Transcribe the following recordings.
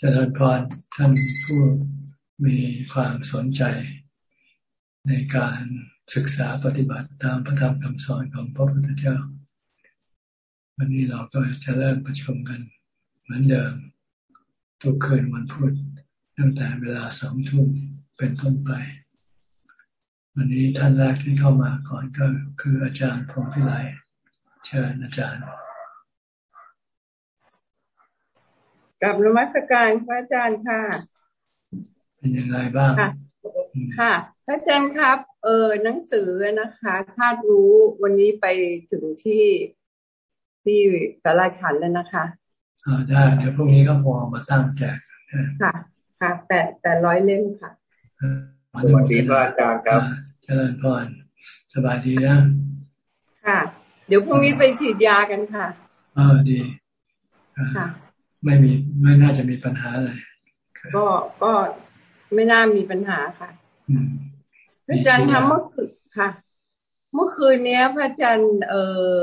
เจริญพรท่านผู้มีความสนใจ ในการศึกษาปฏิบัติตามพระธรรมคำสอนของพระพุทธเจ้า วันนี้เราก็จะเริ่มประชุมกันเหมือนเดิมทุกคืนวันพุธตั้งแต่เวลาสองทุ่มเป็นต้นไป วันนี้ท่านแรกที่เข้ามาก่อนก็คืออาจารย์พรหมพิไลเชิญอาจารย์ กับนมัสการพระอาจารย์ค่ะ เป็นยังไงบ้าง ค่ะค่ะพระอาจารย์ครับ เออหนังสือนะคะคาดรู้วันนี้ไปถึงที่ที่สาราฉันแล้วนะคะอ่าได้เดี๋ยวพรุ่งนี้ก็พอมาตั้งแจกค่ะ ค่ะ แต่แต่ร้อยเล่มค่ะสวัสดีพระอาจารย์ครับเจริญพรสบายดีนะ ค่ะ เดี๋ยวพรุ่งนี้ไปฉีดยากันค่ะอ่าดีค่ะ ไม่มีไม่น่าจะมีปัญหาอะไรก็ก็ไม่น่ามีปัญหาค่ะพระอาจารย์ทำเมื่อคืนค่ะ เมื่อคืนนี้พระอาจารย์เอ่อ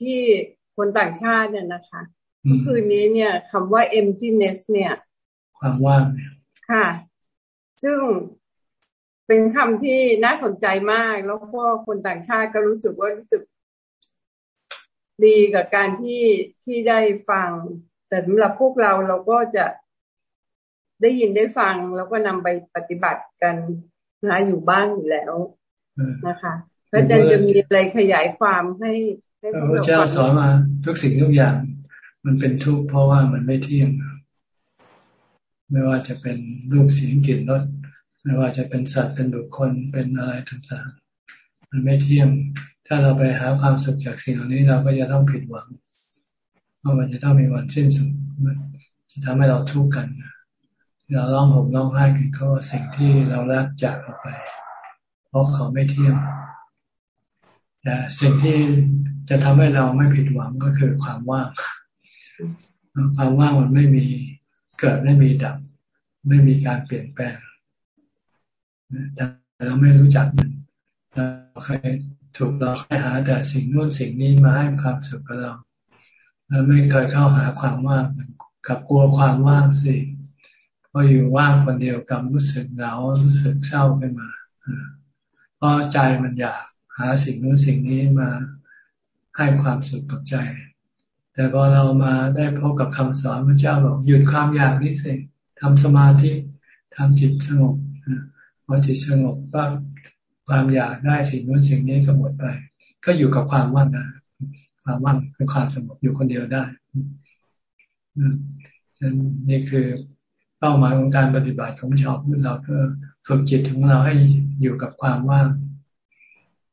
ที่คนต่างชาติเนี่ยนะคะเมื่อคืนนี้เนี่ยคำว่า emptiness เนี่ย ความว่างเนี่ยค่ะ ซึ่งเป็นคำที่น่าสนใจมาก แล้วพวกคนต่างชาติก็รู้สึกว่ารู้สึก ดีกับการที่ที่ได้ฟัง แต่สำหรับพวกเราเราก็จะได้ยินได้ฟัง แล้วก็นำไปปฏิบัติกันนะอยู่บ้านอยู่แล้วนะคะพระอาจารย์จะมีอะไรขยายความให้ให้พระเจ้าสอนมาทุกสิ่งทุกอย่าง มันเป็นทุกข์เพราะว่ามันไม่เที่ยง ไม่ว่าจะเป็นรูปเสียงกลิ่นรสไม่ว่าจะเป็นสัตว์เป็นบุคคลเป็นอะไรต่างๆมันไม่เที่ยง ถ้าเราไปหาความสุขจากสิ่งเหล่านี้เราก็จะต้องผิดหวังเพราะมันจะต้องมีวันสิ้นสุดจะทำให้เราทุกข์กันเราร้องห่มร้องไห้กันก็สิ่งที่เรารักจากเราไป เพราะเขาไม่เที่ยงแต่สิ่งที่จะทำให้เราไม่ผิดหวังก็คือความว่างความว่างมันไม่มีเกิดไม่มีดับ ไม่มีการเปลี่ยนแปลงแต่เราไม่รู้จักมันเราเคย ถูกเราให้หาแต่สิ่งนู้นสิ่งนี้มาให้ความสุขกับเราเราไม่เคยเข้าหาความว่างกับกลัวความว่างสิพออยู่ว่างคนเดียวกับรู้สึกเหงารู้สึกเศร้าขึ้นมาเพราะใจมันอยากหาสิ่งนู้นสิ่งนี้มาให้ความสุขกับใจ แต่พอเรามาได้พบกับคำสอนพระเจ้าบอกหยุดความอยากนี่สิทำสมาธิทำจิตสงบพอจิตสงบปั๊บ ความอยากได้สิ่งนู้นสิ่งนี้ก็หมดไป ก็อยู่กับความว่างนะความว่างคือความสงบอยู่คนเดียวได้นั้นนี่คือเป้าหมายของการปฏิบัติของชาวพุทธเราเพื่อฝึกจิตของเราให้อยู่กับความว่าง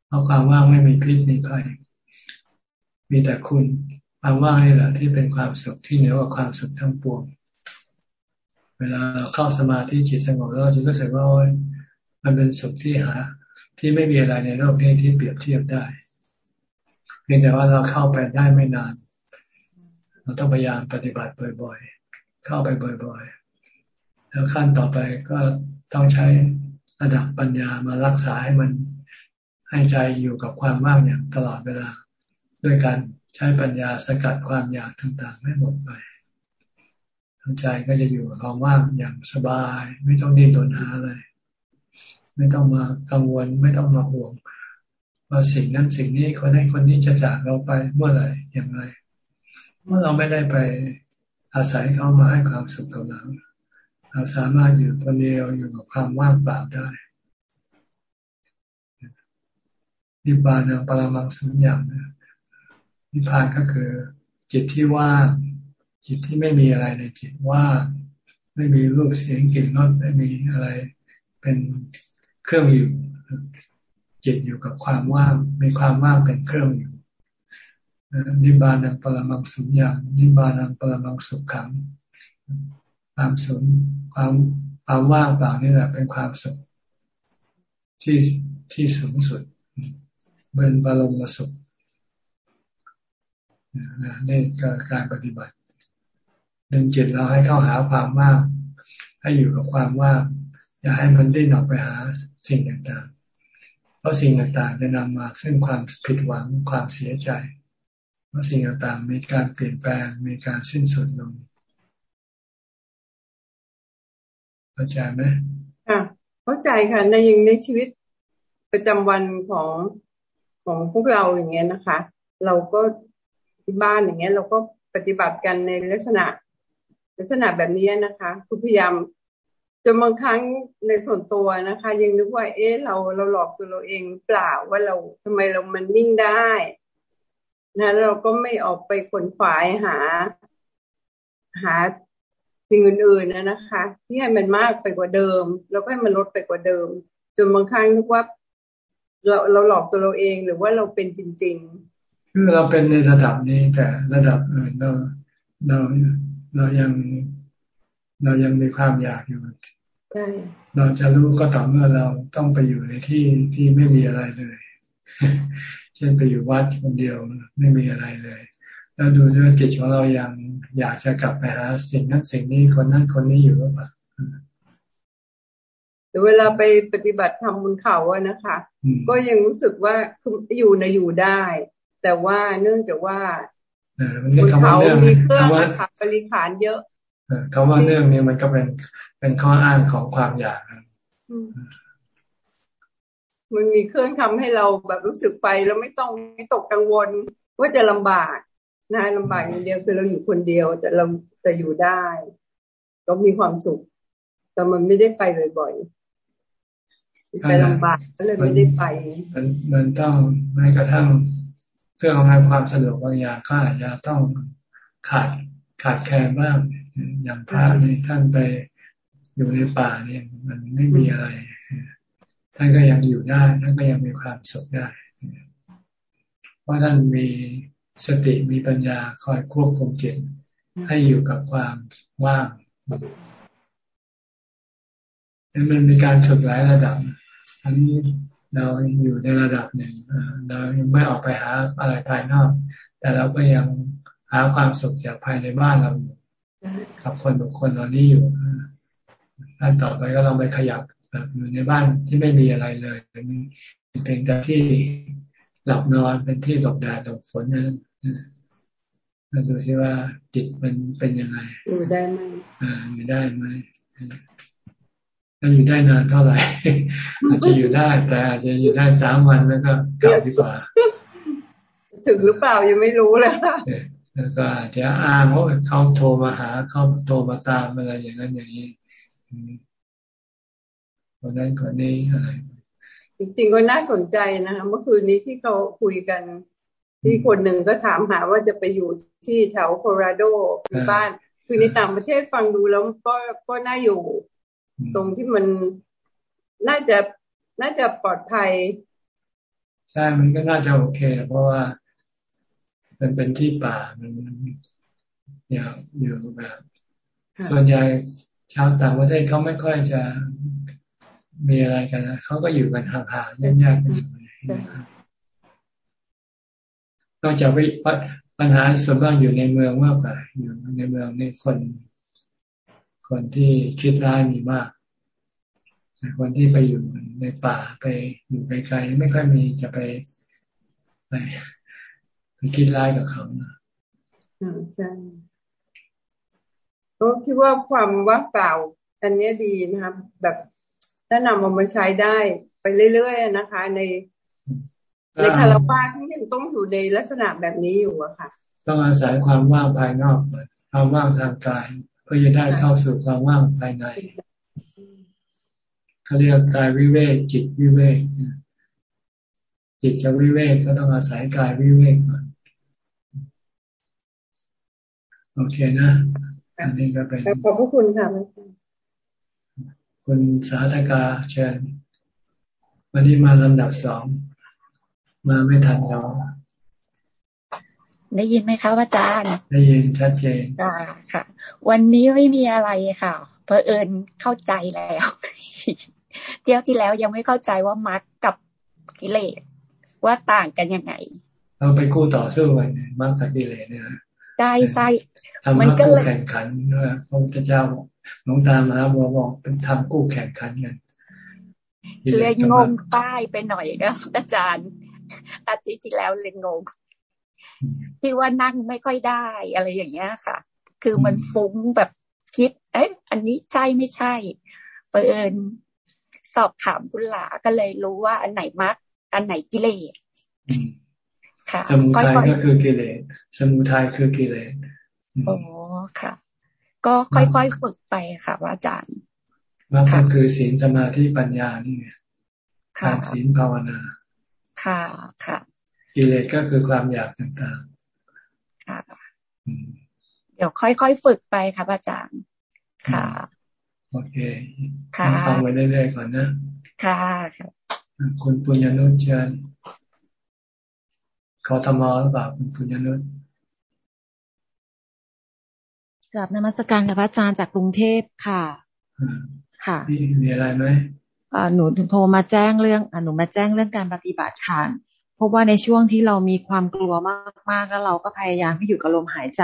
เพราะความว่างไม่มีพิษมีภัยมีแต่คุณความว่างนี่แหละที่เป็นความสุขที่เหนือกว่าความสุขทั้งปวง เวลาเราเข้าสมาธิจิตสงบแล้วจะรู้สึกว่ามันเป็นสุขที่หา ที่ไม่มีอะไรในโลกนี้ที่เปรียบเทียบได้ เพียงแต่ว่าเราเข้าไปได้ไม่นาน เราต้องพยายามปฏิบัติบ่อยๆ เข้าไปบ่อยๆ แล้วขั้นต่อไปก็ต้องใช้ระดับปัญญามารักษาให้มันให้ใจอยู่กับความว่างอย่างตลอดเวลา ด้วยการใช้ปัญญาสกัดความอยากต่างๆให้หมดไปทางใจก็จะอยู่กับความว่างอย่างสบาย ไม่ต้องดิ้นรนหาอะไร ไม่ต้องมากังวลไม่ต้องมาห่วงว่าสิ่งนั้นสิ่งนี้คนนั้คนนี้จะจากเราไปเมื่อไหร่อย่างไรเมื่อเราไม่ได้ไปอาศัยเขามาให้ความสุขกับเราเราสามารถอยู่คนเดียวอยู่กับความว่างเปล่าได้นิพพานปรามังสุญญ์นิพพานก็คือ จิตที่ว่าง จิตที่ไม่มีอะไรในจิตว่างไม่มีรูปเสียงกลิ่นรสไม่มีอะไร เป็น เครื่องอยู่ จิตอยู่กับความว่าง มีความว่างเป็นเครื่องอยู่นิบานังปรมังสุญญ์นิบานังปรมังสุขขัง ความสุญความความว่างเปล่านี่แหละเป็นความสุขที่ที่สูงสุดเป็นบรมสุขนี่ก็การปฏิบัติดึงจิตเราให้เข้าหาความว่าง ให้อยู่กับความว่าง อย่าให้มันดิ้นออกไปหาสิ่งต่างๆ เพราะสิ่งต่างๆจะนำมาซึ่งความผิดหวังความเสียใจ เพราะสิ่งต่างๆมีการเปลี่ยนแปลงมีการสิ้นสุดลงเข้าใจไหมค่ะเข้าใจค่ะในยังในชีวิตประจำวันของของพวกเราอย่างเงี้ยนะคะ เราก็ที่บ้านอย่างเงี้ย เราก็ปฏิบัติกันในลักษณะลักษณะแบบนี้นะคะคือพยายาม จนบางครั้งในส่วนตัวนะคะ ยังนึกว่า เอ๊ะเราเราหลอกตัวเราเองเปล่าว่าเราทำไมเรามันนิ่งได้นะเราก็ไม่ออกไปขนฝายหา หาสิ่งอื่นๆนะนะคะ ที่ให้มันมากไปกว่าเดิม แล้วก็ให้มันลดไปกว่าเดิม จนบางครั้งนึกว่าเราเราหลอกตัวเราเองหรือว่าเราเป็นจริง ๆ คือเราเป็นในระดับนี้แต่ระดับอื่นเราเราเรายัง เรายังมีความอยากอยู่เราจะรู้ก็ต่อเมื่อเราต้องไปอยู่ในที่ที่ไม่มีอะไรเลย เช่นไปอยู่วัดคนเดียวไม่มีอะไรเลย แล้วดูด้วยจิตของเรายังอยากจะกลับไปหาสิ่งนั้นสิ่งนี้คนนั้นคนนี้อยู่หรือเปล่าหรือเวลาไปปฏิบัติธรรมบนเขาอะนะคะ ก็ยังรู้สึกว่าคืออยู่นะอยู่ได้ แต่ว่าเนื่องจากว่าบนเขามีเครื่องขับบริขารเยอะ คำว่าเรื่องนี้มันก็เป็นเป็นข้ออ้างของความอยากมันมีเครื่องทำให้เราแบบรู้สึกไปแล้วไม่ต้องไม่ตกกังวลว่าจะลำบากนะลำบากอย่างเดียวคือเราอยู่คนเดียว แต่เราจะอยู่ได้ ก็มีความสุข แต่มันไม่ได้ไปบ่อยๆไปลำบากก็เลยไม่ได้ไป มันมันต้องแม้กระทั่งเครื่องอำนวยความสะดวกบางอย่างก็อาจจะต้องขาดขาดแคลนบ้าง อย่างพระนี่ท่านไปอยู่ในป่าเนี่ยมันไม่มีอะไร ท่านก็ยังอยู่ได้ท่านก็ยังมีความสุขได้ เพราะท่านมีสติมีปัญญาคอยควบคุมจิตให้อยู่กับความว่างนั่นมันมีการฝึกหลายระดับ อันนี้เราอยู่ในระดับหนึ่งเรายังไม่ออกไปหาอะไรภายนอก แต่เราก็ยังหาความสุขจากภายในบ้านเราอยู่ กับคนบุคคลเรานี้อยู่ด้านต่อไปก็ลองไปขยับแบบอยู่ในบ้านที่ไม่มีอะไรเลยเป็นเพียงแต่ที่หลับนอนเป็นที่หลบแดดหลบฝนนั้นเราดูซิว่าจิตมันเป็นยังไงอยู่ได้ไหมอ่าอยู่ได้ไหมถ้าอยู่ได้นานเท่าไหร่ อาจจะอยู่ได้ แต่อาจจะอยู่ได้สามวันแล้วก็กลับดีกว่า ถึงหรือเปล่ายังไม่รู้เลย แล้วก็อาจจะอ้างว่าเขาโทรมาหาเขาโทรมาตามอะไรอย่างนั้นอย่างนี้คนนั้นคนนี้อะไรจริงๆก็น่าสนใจนะคะเมื่อคืนนี้ที่เขาคุยกัน ที่คนหนึ่งก็ถามหาว่าจะไปอยู่ที่แถวโคโลราโดที่บ้าน คือในต่างประเทศฟังดูแล้วก็ก็น่าอยู่ ตรงที่มันน่าจะน่าจะปลอดภัยใช่มันก็น่าจะโอเค เพราะว่า มันเป็นที่ป่ามันอย่าอยู่แบบส่วนใหญ่ชาวต่างประเทศเขาไม่ค่อยจะมีอะไรกันนะเขาก็อยู่กันห่างๆแยกๆกันอยู่นอกจากปัญหาส่วนมากอยู่ในเมืองมากกว่าอยู่ในเมืองในคน คนที่คิดร้ายมีมากคนที่ไปอยู่ในป่าไปอยู่ไกลๆไม่ค่อยมีจะไปไป คิดร้ายกับเขาใช่ก็คิดว่าความว่างเปล่า อันนี้ดีนะครับแบบถ้านำเอามาใช้ได้ไปเรื่อยๆนะคะ ในในคารวะที่ยังต้องอยู่ในลักษณะแบบนี้อยู่อะค่ะ ต้องอาศัยความว่างภายนอกความว่างทางกายเพื่อจะได้เข้าสู่ความว่างภายในเขาเรียกกายวิเวกจิตวิเวกจิตจะวิเวกก็ต้องอาศัยกายวิเวกก่อน โอเคนะ อันนี้ก็เป็นขอบพระคุณค่ะคุณสาธกาเชิญวันนี้มาลำดับสอง มาไม่ทันเราได้ยินไหมคะอาจารย์ ได้ยินชัดเจนค่ะค่ะวันนี้ไม่มีอะไรค่ะเพอเอิญเข้าใจแล้วเจ้าที่แล้วยังไม่เข้าใจว่ามรรคกับกิเลสว่าต่างกันยังไง เราไปคู่ต่อสู้กันมรรคกับกิเลสเนี่ย ใช่ใช่ทำมาคู่แข่งขันนะพระพุทธเจ้าหลวงตามาบอกบอกเป็นทำคู่แข่งขันกันเลยงงป้ายไปหน่อยนะอาจารย์ อาทิตย์ที่แล้วเลยงงที่ว่านั่งไม่ค่อยได้อะไรอย่างเงี้ยค่ะ คือมันฟุ้งแบบคิด เอ๊ะอันนี้ใช่ไม่ใช่เปิญสอบถามคุณหลาก็เลยรู้ว่าอันไหนมรรคอันไหนกิเลสค่ะ สมุทัยก็คือกิเลสสมุทัยคือกิเลสโอ้ค่ะ ก็ค่อยๆฝึกไปค่ะอาจารย์มรรคก็คือศีลสมาธิปัญญานี่ไงการศีลภาวนา ค่ะ ค่ะ กิเลสก็คือความอยากต่างๆ ค่ะ เดี๋ยวค่อยๆฝึกไปครับอาจารย์ ค่ะ โอเค ค่ะฟังไปเรื่อยๆก่อนนะ ค่ะครับคุณปุญญานุชเชิญ เขาทำมาหรือเปล่าคุณปุญญานุชกลับนมัสการกับพระอาจารย์จากกรุงเทพค่ะ ค่ะ มีอะไรไหมหนูโทรมาแจ้งเรื่องหนูมาแจ้งเรื่องการปฏิบัติค่ะพบว่าในช่วงที่เรามีความกลัวมากๆแล้วเราก็พยายามให้อยู่กับลมหายใจ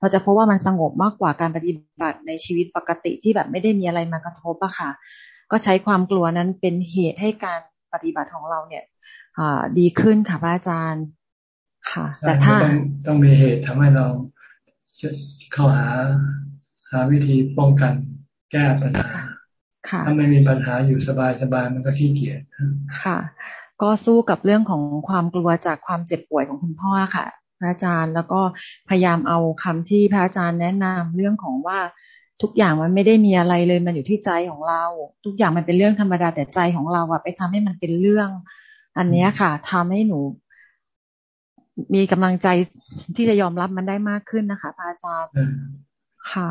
เราจะพบว่ามันสงบมากกว่าการปฏิบัติในชีวิตปกติที่แบบไม่ได้มีอะไรมากระทบอะค่ะ ก็ใช้ความกลัวนั้นเป็นเหตุให้การปฏิบัติของเราเนี่ยดีขึ้นค่ะพระอาจารย์ ค่ะ แต่ถ้าต้องต้องมีเหตุทำให้เราเข้าหาหาวิธีป้องกันแก้ปัญหาถ้าไม่มีปัญหาอยู่สบายสบายมันก็ขี้เกียจค่ะ ก็สู้กับเรื่องของความกลัวจากความเจ็บป่วยของคุณพ่อค่ะ พระอาจารย์แล้วก็พยายามเอาคำที่พระอาจารย์แนะนำเรื่องของว่าทุกอย่างมันไม่ได้มีอะไรเลยมันอยู่ที่ใจของเรา ทุกอย่างมันเป็นเรื่องธรรมดาแต่ใจของเราอะไปทำให้มันเป็นเรื่อง อันนี้ค่ะทำให้หนู มีกำลังใจที่จะยอมรับมันได้มากขึ้นนะคะพระอาจารย์ค่ะ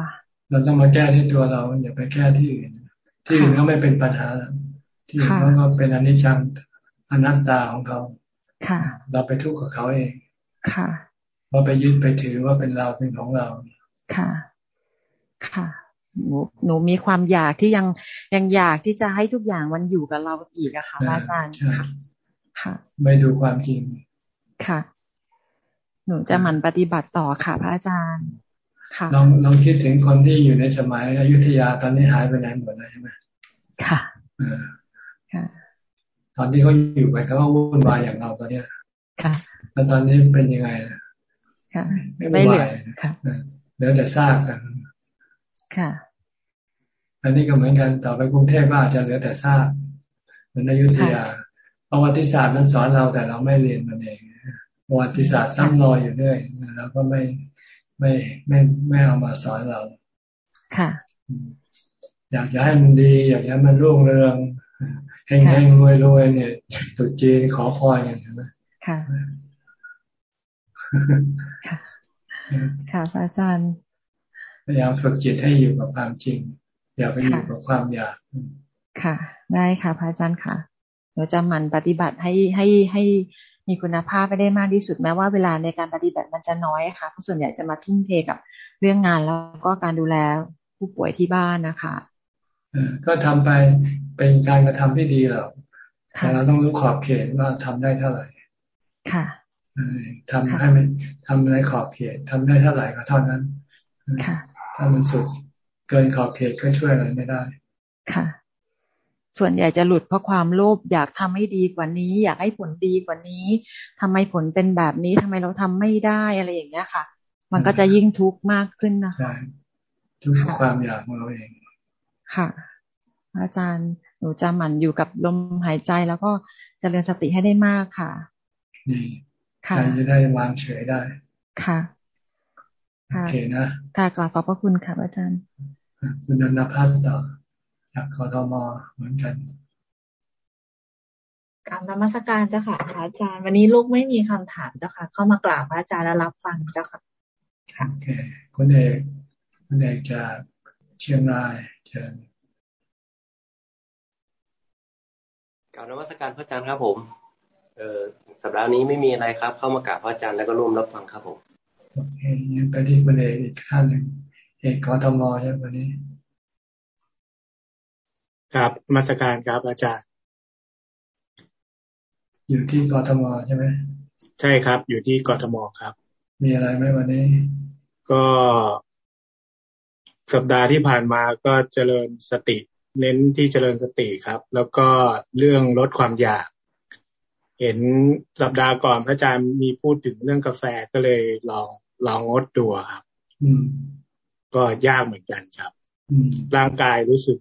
เราต้องมาแก้ที่ตัวเรา อย่าไปแก้ที่อื่นที่อื่นก็ไม่เป็นปัญหาที่อื่นก็เป็นอนิจจังอนัตตาของเขาค่ะ เราไปทุกข์กับเขาเองค่ะว่าไปยึดไปถือว่าเป็นเราเป็นของเราค่ะ ค่ะหนูหนูมีความอยากที่ยังยังอยากที่จะให้ทุกอย่างมันอยู่กับเราอีกอะค่ะอาจารย์ค่ะ ค่ะ ไม่ดูความจริงค่ะ หนูจะหมั่นปฏิบัติต่อค่ะ พระอาจารย์ ค่ะ ลองลองคิดถึงคนที่อยู่ในสมัยอยุธยาตอนนี้หายไปไหนหมดเลยใช่ไหมค่ะค่ะ ตอนที่เขาอยู่ไปเขาก็วุ่นวายอย่างเราตอนเนี้ยค่ะแล้วตอนนี้เป็นยังไงค่ะ ไม่เหลือค่ะเหลือแต่ซากกันค่ะอันนี้ก็เหมือนกันต่อไปกรุงเทพก็อาจจะเหลือแต่ซากเหมือนอยุธยาประวัติศาสตร์มันสอนเราแต่เราไม่เรียนมันเอง ประวัติศาสตร์ซ้ำรอยอยู่เรื่อยเราก็ไม่ไม่ไม่ไม่เอามาสอนเรา ค่ะ อยากจะให้มันดี อยากให้มันรุ่งเรืองแห้งๆรวยรวยเนี่ยตุจีนขอคอยกันใช่ไหมค่ะ ค่ะ ค่ะอาจารย์พยายามฝึกจิตให้อยู่กับความจริง อย่าไปอยู่กับความอยาก ค่ะ ได้ค่ะพระอาจารย์ค่ะเราจะหมั่นปฏิบัติให้ให้ให้ มีคุณภาพไปได้มากที่สุดแม้ว่าเวลาในการปฏิบัติมันจะน้อยค่ะเพราะส่วนใหญ่จะมาทุ่มเทกับเรื่องงานแล้วก็การดูแลผู้ป่วยที่บ้านนะคะก็ทำไปเป็นการกระทำที่ดีหรอกแต่เราต้องรู้ขอบเขตว่าทำได้เท่าไหร่ ค่ะทำให้มันทำในขอบเขตทำได้เท่าไหร่ก็เท่านั้น ค่ะ ถ้ามันสุดเกินขอบเขตก็ช่วยอะไรไม่ได้ ค่ะ ส่วนใหญ่จะหลุดเพราะความโลภอยากทำให้ดีกว่านี้ อยากให้ผลดีกว่านี้ทำไมผลเป็นแบบนี้ทำไมเราทำไม่ได้อะไรอย่างเงี้ยค่ะ มันก็จะยิ่งทุกข์มากขึ้นนะคะใช่ทุกความอยากของเราเอง ค่ะ อาจารย์หนูจะหมั่นอยู่กับลมหายใจแล้วก็เจริญสติให้ได้มากค่ะนี่ค่ะจะได้วางเฉยได้ ค่ะโอเคนะค่ะกราบขอบพระคุณค่ะอาจารย์ คุณนันพัฒน์ต่อ จากคอทมเหมือนกันกราบนมัสการเจ้าค่ะอาจารย์ วันนี้ลูกไม่มีคำถามเจ้าค่ะ เข้ามากราบพระอาจารย์และรับฟังเจ้าค่ะโอเคคุณเอกคุณเอกจากเชียงรายเชิญกล่าวนวัตการพระอาจารย์ครับผม เออสัปดาห์นี้ไม่มีอะไรครับ เข้ามากราบพระอาจารย์แล้วก็ร่วมรับฟังครับผมโอเคยังไปที่ประเด็นอีกท่านหนึ่งเอกกทมใช่ไหมวันนี้ ครับมาสการครับอาจารย์ อยู่ที่กทมใช่ไหมใช่ครับ อยู่ที่กทมครับ มีอะไรไหมวันนี้ ก็สัปดาห์ที่ผ่านมาก็เจริญสติ เน้นที่เจริญสติครับ แล้วก็เรื่องลดความอยาก เห็นสัปดาห์ก่อนพระอาจารย์มีพูดถึงเรื่องกาแฟก็เลยลองลองงดตัวครับอืมก็ยากเหมือนกันครับร่างกายรู้สึก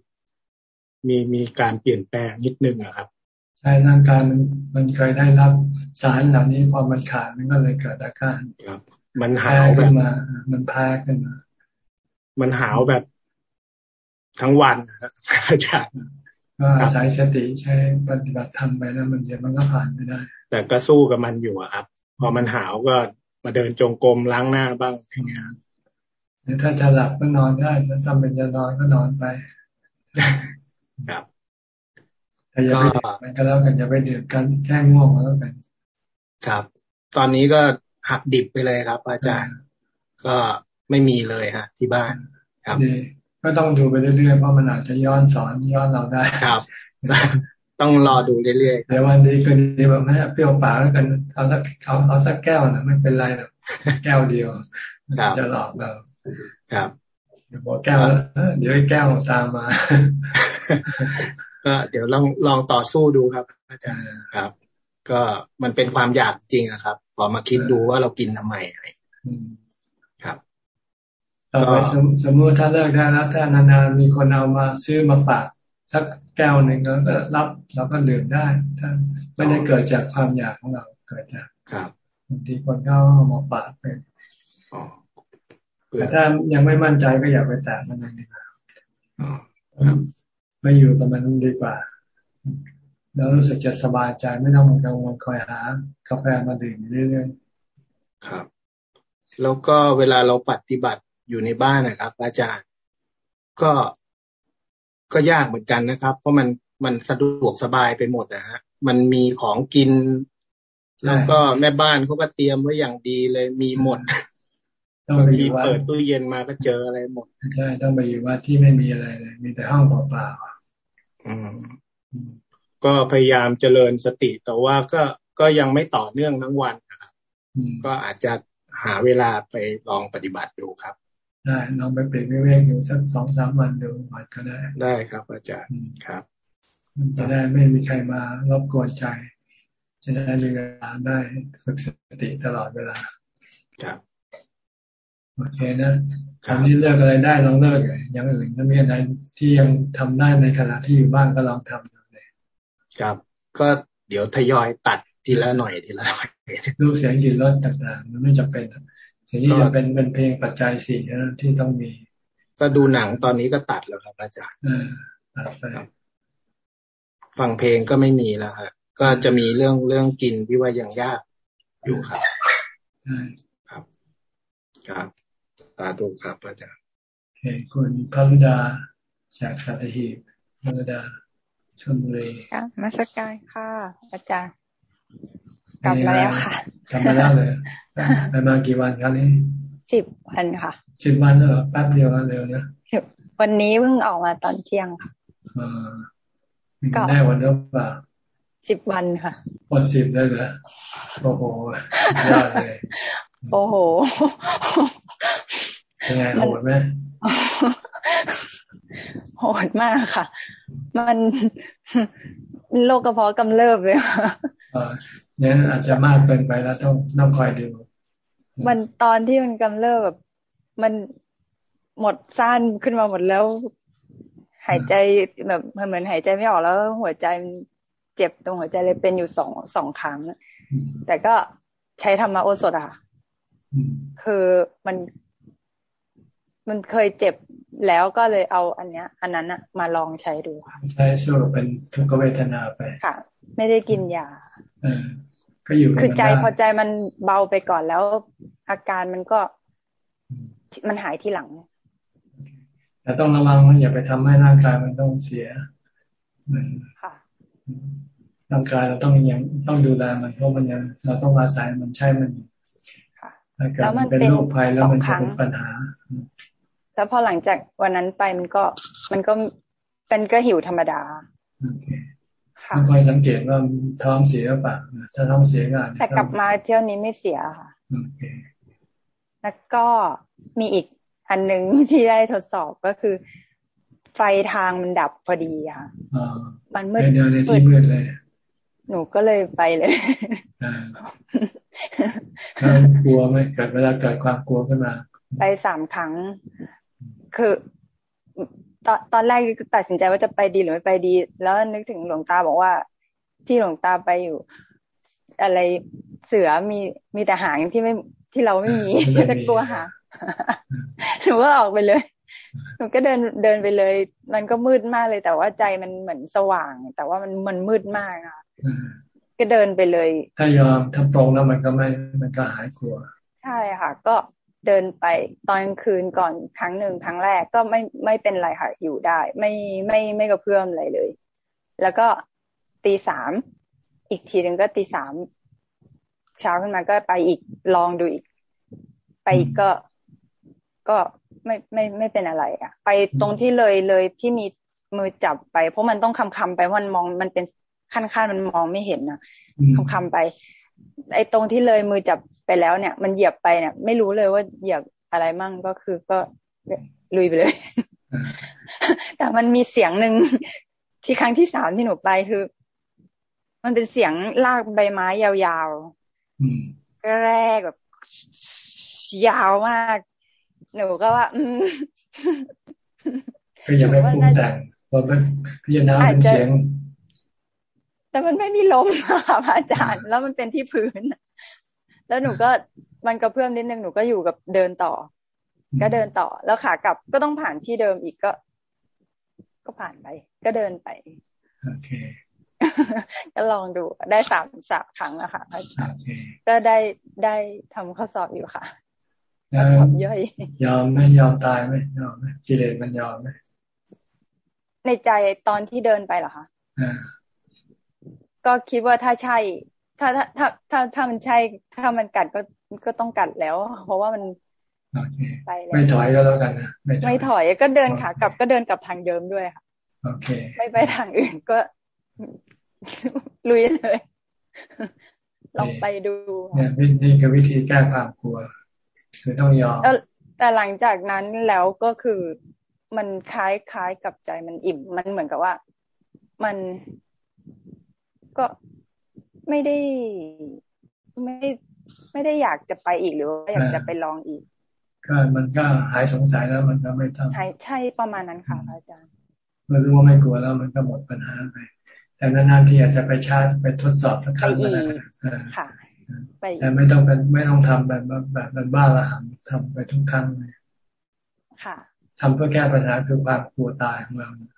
มีมีการเปลี่ยนแปลงนิดนึงอะครับใช่ร่างกายมันมันเคยได้รับสารเหล่านี้พอมันขาดมันก็เลยเกิดอาการครับมันหาวแบขึ้นบมา มันแพ้ขึ้นมา มันหาวแบบทั้งวันนะครับอาจารย์ก็อาศัยสติใช้ปฏิบัติธรรมไปแล้วมันเดี๋ยวมันก็ผ่านไปได้ แต่ก็สู้กับมันอยู่อะครับ พอมันหาวก็มาเดินจงกรมล้างหน้าบ้างอย่างเงี้ยหรือถ้าจะหลับก็นอนได้ถ้าจำเป็นจะนอนก็นอนไป ครับแต่อย่าไปดื่มมันก็แล้วกันอย่าไปดื่มกันแค่ง่วงก็แล้วกัน ครับ ตอนนี้ก็หักดิบไปเลยครับ อาจารย์ก็ไม่มีเลยฮะ ที่บ้าน ครับดีก็ต้องดูไปเรื่อยๆเพราะมันอาจจะย้อนสอนย้อนเราได้ครับต้องรอดูเรื่อยๆคเดี๋รัยบววันดีคืนดีแบบแม่เปรี้ยวปากแล้วกันเอาสักเอาเอาสักแก้วนะไม่เป็นไรหรอกแก้วเดียวจะหลอกเราครับเดี๋ยวบอกแก้วแล้วเดี๋ยวไอ้แก้วตามมา ก็เดี๋ยวลองลองต่อสู้ดูครับ อาจารย์ครับ ก็มันเป็นความอยากจริงอะครับพอมาคิดดูว่าเรากินทำไมอะไรอืมครับต่อไปสมสมมติถ้าเลิกได้แล้วถ้านานๆมีคนเอามาซื้อมาฝากสักแก้วหนึ่งแล้วก็รับเราก็ดื่มได้ ถ้าไม่ได้เกิดจากความอยากของเราเกิดจากครับบางทีคนเขาเอามาฝากไปอ๋อเพื่อแต่ถ้ายังไม่มั่นใจก็อย่าไปแตะมันเลยดีกว่าอ๋อครับ ไม่อยู่กับมันดีกว่า แล้วรู้สึกจะสบายใจไม่ต้องกังวลคอยหากาแฟมาดื่มเรื่อยๆครับ แล้วก็เวลาเราปฏิบัติอยู่ในบ้านนะครับ อาจารย์ก็ก็ยากเหมือนกันนะครับ เพราะมันมันสะดวกสบายไปหมดนะฮะมันมีของกิน แล้วก็แม่บ้านเขาก็เตรียมไว้อย่างดีเลยมีหมด บางไปอทียู่ว่าเปิดตู้เย็นมาก็เจออะไรหมดใช่ต้องไปอยู่ว่าที่ไม่มีอะไรเลยมีแต่ห้องเปล่าอืมๆอืมก็พยายามเจริญสติแต่ว่าก็ก็ยังไม่ต่อเนื่องทั้งวันนะครับอืมก็อาจจะหาเวลาไปลองปฏิบัติดูครับ ได้ลองไปเปลี่ยนวิเวกอยู่สักสองสามวันดูก่อนก็ได้ ได้ครับ อาจารย์อืมครับมันจะได้ไม่มีใครมารบกวนใจ จะได้มีเวลาได้ฝึกสติตลอดเวลา ครับ โอเคนะคราวนี้เลิกอะไรได้ลองเลิกเลยอย่างอื่นถ้ามีอะไรที่ยังทำได้ในขณะที่อยู่บ้านก็ลองทำดูเลยครับ ก็เดี๋ยวทยอยตัดทีละหน่อยทีละหน่อยรูปเสียงกลิ่นรสต่างๆ มันไม่จำเป็นสิ่งที่จะเป็นเป็นเพลงปัจจัยสี่เท่านั้นที่ต้องมี ก็ดูหนังตอนนี้ก็ตัดแล้วครับ อาจารย์เออตัดไปฟังเพลงก็ไม่มีแล้วครับก็จะมีเรื่องเรื่องกินที่ว่ายังยากอยู่ครับใช่ครับครับ สาธุครับอาจารย์โอเคคุณพรุดาจากสัตหีบพรุดาชลบุรีค่ะมาสการค่ะ อาจารย์กลับมาแล้วค่ะกลับมาแล้วเลยไปมากี่วันครั้นี้สิบวันค่ะสิบวันแล้วเหรอแป๊บเดียวกันเร็วนะวันนี้เพิ่งออกมาตอนเที่ยงค่ะเออมีแน่วันหรือเปล่าสิบวันค่ะ วันสิบได้เหรอโอ้โหยอดเลยโอ้โห เป็นไงโหดไหมโหดมากค่ะ มันโรคกระเพาะกำเริบเลยค่ะเออเนี่ยอาจจะมากเกินไปแล้วต้องต้องคอยดู มันตอนที่มันกำเริบแบบ มันหมดสั้นขึ้นมาหมดแล้ว หายใจแบบเหมือนหายใจไม่ออกแล้ว หัวใจมันเจ็บตรงหัวใจเลยเป็นอยู่สองสองครั้งอืมแต่ก็ใช้ธรรมะโอสถอะค่ะอืมคือมัน มันเคยเจ็บแล้วก็เลยเอาอันเนี้ย อันนั้นอะมาลองใช้ดูค่ะ ใช้สู้กับเป็นทุกขเวทนาไปค่ะ ไม่ได้กินยาเออก็อยู่กับคือมันใจได้พอใจมันเบาไปก่อนแล้ว อาการมันก็มันหายทีหลังแต่ต้องระวังว่าอย่าไปทำให้ร่างกายมันต้องเสียมันค่ะร่างกายเราต้องยังต้องดูแลมันเพราะมันยังเราต้องอาศัยมันใช้มันอยู่ค่ะถ้าเกิดแล้วมัมันนเป็นเป็นโรคภัยแล้วมันสองครั้จะงเป็นปัญหา แล้วพอหลังจากวันนั้นไปมันก็ มันก็เป็นก็หิวธรรมดาโอเคค่ะต้องคอยสังเกตว่าท้องเสียหรือเปล่าถ้าท้องเสียก็อาจจะแต่กลับมาเที่ยวนี้ไม่เสียค่ะโอเคแล้วก็มีอีกอันหนึ่งที่ได้ทดสอบก็คือ ไฟทางมันดับพอดีค่ะอ่ามันมืดเดินในที่มืดเลย หนูก็เลยไปเลยอ่าแล้วกลัวไหมเกิดเวลาเกิดความกลัวขึ้นมา ไปสามครั้ง คือตอนตอนแรกก็ตัดสินใจว่าจะไปดีหรือไม่ไปดี แล้วนึกถึงหลวงตาบอกว่า ที่หลวงตาไปอยู่ อะไรเสือมีมีแต่หางที่ไม่ที่เราไม่มีจะกลัวหางหนูก็ออกไปเลยหนูก็เดินเดินไปเลย มันก็มืดมากเลย แต่ว่าใจมันเหมือนสว่าง แต่ว่ามันมันมืดมากค่ะก็เดินไปเลย ถ้ายอมถ้าตรงแล้วมันก็ไม่มันก็หายกลัว ใช่ค่ะ ก็ เดินไปตอนคืนก่อนครั้งหนึ่งครั้งแรกก็ไม่ไม่เป็นไรค่ะอยู่ได้ ไม่ไม่ไม่กระเพื่อมอะไรเลย แล้วก็ตีสามอีกทีหนึ่งก็ตีสามเช้าขึ้นมาก็ไปอีกลองดูอีก ไปอีกก็ก็ไม่ไม่ไม่เป็นอะไรอะไปตรงที่เลยเลยที่มีมือจับไป เพราะมันต้องคำคำไปเพราะมันมองมันเป็นขั้นขั้นมันมองไม่เห็นนะคำคำไป ไอ้ตรงที่เลยมือจับ ไปแล้วเนี่ย มันเหยียบไปเนี่ย ไม่รู้เลยว่าเหยียบอะไรมั่งก็คือก็ลุยไปเลย แต่มันมีเสียงหนึ่งที่ครั้งที่สามที่หนูไปคือ มันเป็นเสียงลากใบไม้ยาวๆแรกแบบยาวมาก หนูก็ว่า อืมก็ยังไม่พูดแต่งพอเป็นพิจารณาเป็นเสียง แต่มันไม่มีลมค่ะอาจารย์ แล้วมันเป็นที่พื้น แล้วหนูก็มันกระเพื่อมนิดนึงหนูก็อยู่กับเดินต่อ ก็เดินต่อ แล้วขากลับก็ต้องผ่านที่เดิมอีกก็ ก็ผ่านไป ก็เดินไปโอเคก็ลองดูได้สามสามครั้งอะค่ะก็ได้ได้ทำข้อสอบอยู่ค่ะข้อสอบย่อย ยอมไม่ยอมตายไหมยอมไหมกิเลสมันยอมไหมในใจตอนที่เดินไปเหรอคะก็คิดว่าถ้าใช่ ถ้าถ้าถ้าถ้าถ้ามันใช่ถ้ามันกัดก็ก็ต้องกัดแล้ว เพราะว่ามันไปแล้วไม่ถอยก็แล้วกันนะไม่ถอยก็เดินขากลับก็เดินกลับทางเดิมด้วยค่ะโอเค ไม่ไปทางอื่นก็ลุยเลย ลองไปดูเนี่ยนี่คือวิธีแก้ความกลัว คือต้องยอมแต่หลังจากนั้นแล้วก็คือมันคล้ายคล้ายกับใจมันอิ่ม มันเหมือนกับว่า มันก็ ไม่ได้ไม่ไม่ได้อยากจะไปอีกหรือว่าอยากจะไปลองอีกก็มันก็หายสงสัยแล้วมันก็ไม่ต้องหายใช่ประมาณนั้นค่ะอาจารย์เมื่อรู้ว่าไม่กลัวแล้วมันก็หมดปัญหาไปแต่นานๆที่อาจจะไปชาร์จไปทดสอบสักครั้งก็ได้ค่ะแต่ไม่ต้องเป็นไม่ต้องทำแบบแบบแบบบ้าละหันทำไปทุกครั้งเลยค่ะทำเพื่อแก้ปัญหาคือความกลัวตายของเราใ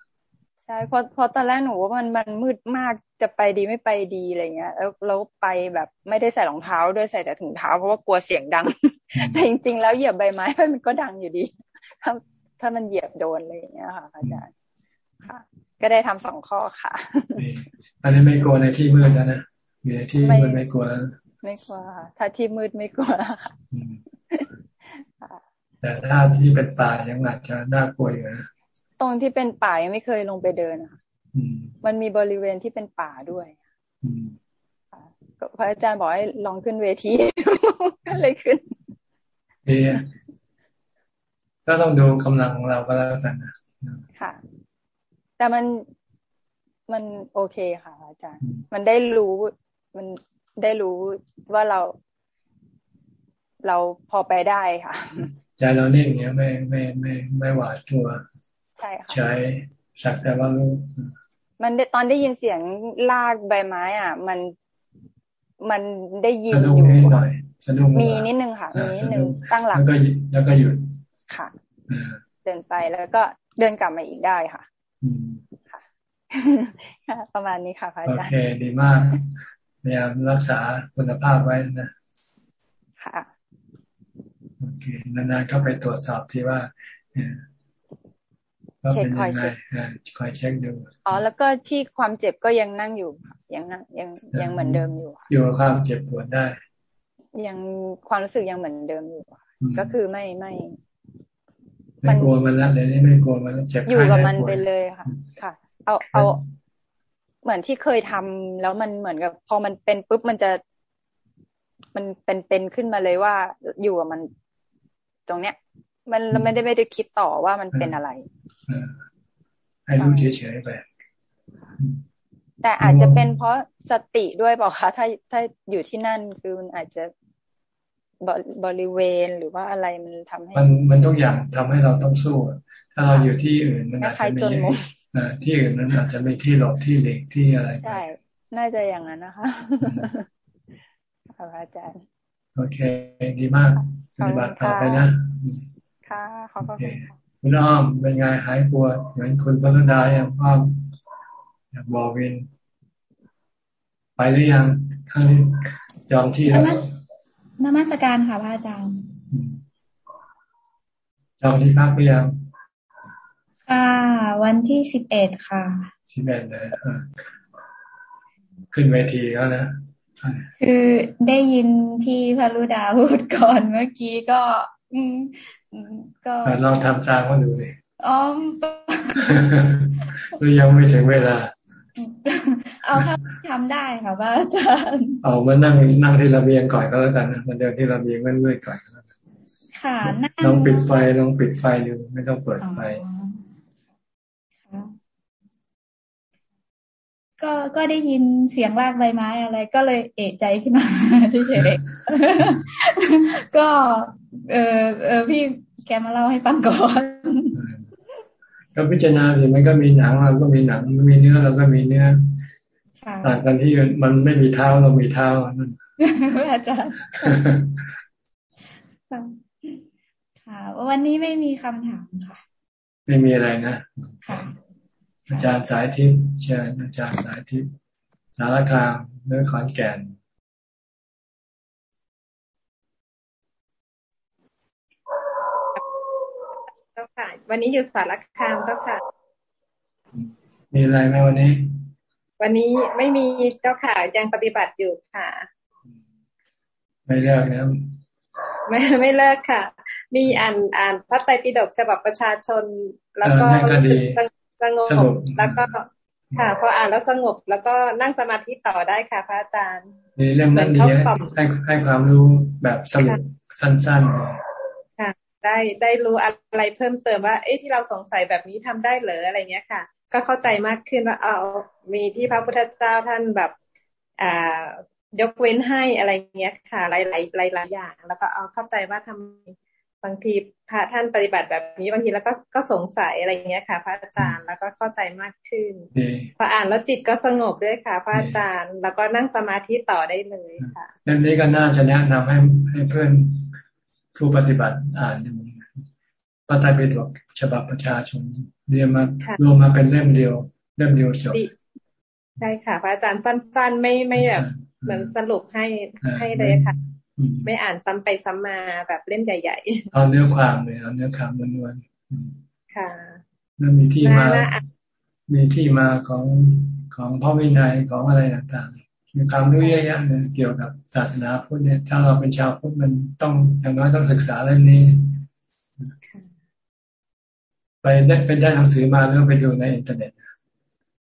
ช่เพราะเพราะตอนแรกหนูว่ามันมันมืดมากจะไปดีไม่ไปดีอะไรเงี้ย แล้วเราไปแบบไม่ได้ใส่รองเท้าด้วยใส่แต่ถุงเท้า เพราะว่ากลัวเสียงดัง แต่จริงๆแล้วเหยียบใบไม้มันก็ดังอยู่ดี ถ้าถ้ามันเหยียบโดนอะไรอย่างเงี้ยค่ะ อาจารย์ค่ะ ก็ได้ทำสองข้อค่ะอันนี้ไม่กลัวในที่มืดนะนะอยู่ในที่มืดไม่กลัวไม่กลัวถ้าที่มืดไม่กลัวค่ะแต่ถ้าที่เป็นป่ายังอาจจะน่ากลัวอยู่นะ ตรงที่เป็นป่ายังไม่เคยลงไปเดินอะมันมีบริเวณที่เป็นป่าด้วยพระอาจารย์บอกให้ลองขึ้นเวทีก็เลยขึ้นดีก็ต้องดูกำลังของเราก็แล้วกันนะค่ะ แต่มันมันโอเคค่ะ อาจารย์ มันได้รู้มันได้รู้ว่าเรา เราพอไปได้ค่ะใจเรานิ่งเนี้ยไม่ไม่ไม่ไม่หวาดกลัว ใช่ค่ะใช้สักแต่ว่ารู้มันตอนได้ยินเสียงลากใบไม้อะ มันมันได้ยินอยู่มีนิดนึงค่ะ มีนิดนึงตั้งหลักแล้วก็แล้วก็หยุดค่ะเดินไปแล้วก็เดินกลับมาอีกได้ค่ะค่ะประมาณนี้ค่ะพระอาจารย์โอเคดีมากพยายามรักษาคุณภาพไว้นะค่ะโอเคนานๆก็ไปตรวจสอบที่ว่า เช็คคอยเช็คคอยเช็คดูอ๋อแล้วก็ที่ความเจ็บก็ยังนั่งอยู่ยังนั่งยังยังเหมือนเดิมอยู่อยู่กับความเจ็บปวดได้ ยังความรู้สึกยังเหมือนเดิมอยู่ก็คือไม่ไม่ไม่กลัวมันแล้วเดี๋ยวนี้ไม่กลัวมันเจ็บอยู่กับมันไปเลยค่ะ ค่ะ เอาเอาเหมือนที่เคยทำแล้วมันเหมือนกับ พอมันเป็นปุ๊บมันจะ มันเป็นเป็นขึ้นมาเลยว่าอยู่กับมัน ตรงเนี้ย มันไม่ได้ไม่ได้คิดต่อว่ามันเป็นอะไร ให้รู้เฉยๆไป แต่อาจจะเป็นเพราะสติด้วยเปล่าคะถ้าถ้าอยู่ที่นั่นคือมันอาจจะบริเวณหรือว่าอะไรมันทำให้ มันมันทุกอย่างทำให้เราต้องสู้ ถ้าเราอยู่ที่อื่นมันอาจจะมีที่อื่นมันอาจจะมีที่หลบที่เล็กที่อะไรใช่น่าจะอย่างนั้นนะคะค่ะอาจารย์ โอเค ดีมากปฏิบัติต่อไปนะ ค่ะ ขอบคุณคุ ณอ้อมเป็นไงหายกลัวเหมือนคุณปนุดาอย่างอ้อมอยากบอกวิน ไปหรือยังครั้งนี้จองที่แล้วนมัสการค่ะพระอาจารย์จองที่พักหรือยังค่ะวันที่สิบเอ็ดค่ะสิบเอ็ดเลยขึ้นเวทีแล้วนะคือได้ยินที่พระรุดาพูดก่อนเมื่อกี้ก็อืม ก็ลองทำตามเขาดูดิอ๋อหรือยังไม่ถึงเวลา เอาครับทำได้ค่ะพระอาจารย์เอามานั่งนั่งที่ระเบียงก่อนก็แล้วกันนะมาเดินที่ระเบียงเมื่อยๆก่อนค่ะนั่งลองปิดไฟลองปิดไฟดูไม่ต้องเปิดไฟ ก็ก็ได้ยินเสียงรากใบไม้อะไร ก็เลยเอะใจขึ้นมาเฉยๆก็เออเออพี่แกมาเล่าให้ฟังก่อนก็พิจารณาสิมันก็มีหนังเราก็มีหนังมันมีเนื้อเราก็มีเนื้อต่างกันที่มันไม่มีเท้าเรามีเท้านั่นอาจารย์ค่ะวันนี้ไม่มีคำถามค่ะ ไม่มีอะไรนะค่ะ อาจารย์สายทิพย์เชิญอาจารย์สายทิพย์สารคามเนื้อขอนแก่นเจ้าค่ะ วันนี้อยู่สารคามเจ้าค่ะ มีอะไรไหมวันนี้ วันนี้ไม่มีเจ้าค่ะยังปฏิบัติอยู่ค่ะ ไม่เลิกนะไม่ไม่เลิกค่ะ มีอ่านอ่านพระไตรปิฎกฉบับประชาชน แล้วก็ส งบแล้วก็ค่ะพออ่านแล้วสงบแล้วก็นั่งสมาธิต่อได้ค่ะ พระอาจารย์นี่เรื่องนั้นดีให้ให้ความรู้แบบสรุปสั้นๆค่ะ ได้ได้รู้อะไรเพิ่มเติมว่า เอ๊ะที่เราสงสัยแบบนี้ทำได้เหรออะไรเงี้ยค่ะ ก็เข้าใจมากขึ้นว่าเอามีที่พระพุทธเจ้าท่านแบบอ่ายกเว้นให้อะไรเงี้ยค่ะ หลายหลายหลายหลายอย่าง แล้วก็เอาเข้าใจว่าทำ บางทีพระท่านปฏิบัติแบบนี้บางทีแล้วก็ก็สงสัยอะไรอย่างเงี้ยค่ะ พระอาจารย์แล้วก็เข้าใจมากขึ้นพออ่านแล้วจิตก็สงบด้วยค่ะ พระอาจารย์ แล้วก็นั่งสมาธิต่อได้เลยค่ะเรื่องนี้ก็น่าจะแนะนำให้ให้เพื่อนผู้ปฏิบัติอ่านพระไตรปิฎกฉบับประชาชนเรียนมารวมมาเป็นเล่มเดียว เล่มเดียวจบใช่ค่ะ พระอาจารย์สั้นๆ ไม่ไม่แบบเหมือนสรุปให้ให้เลยค่ะ ไม่อ่านซ้ำไปซ้ำมาแบบเล่มใหญ่ๆเอาเนื้อความเลยเอาเนื้อความนวลๆค่ะนั่นมีที่มามีที่มาของของพ่อวินัยของอะไรต่างๆ มีความรู้เยอะแยะเลยเกี่ยวกับศาสนาพุทธเนี่ย ถ้าเราเป็นชาวพุทธมันต้องอย่างน้อยต้องศึกษาเรื่องนี้ไปได้เป็นได้หนังสือมาแล้วไปดูในอินเทอร์เน็ต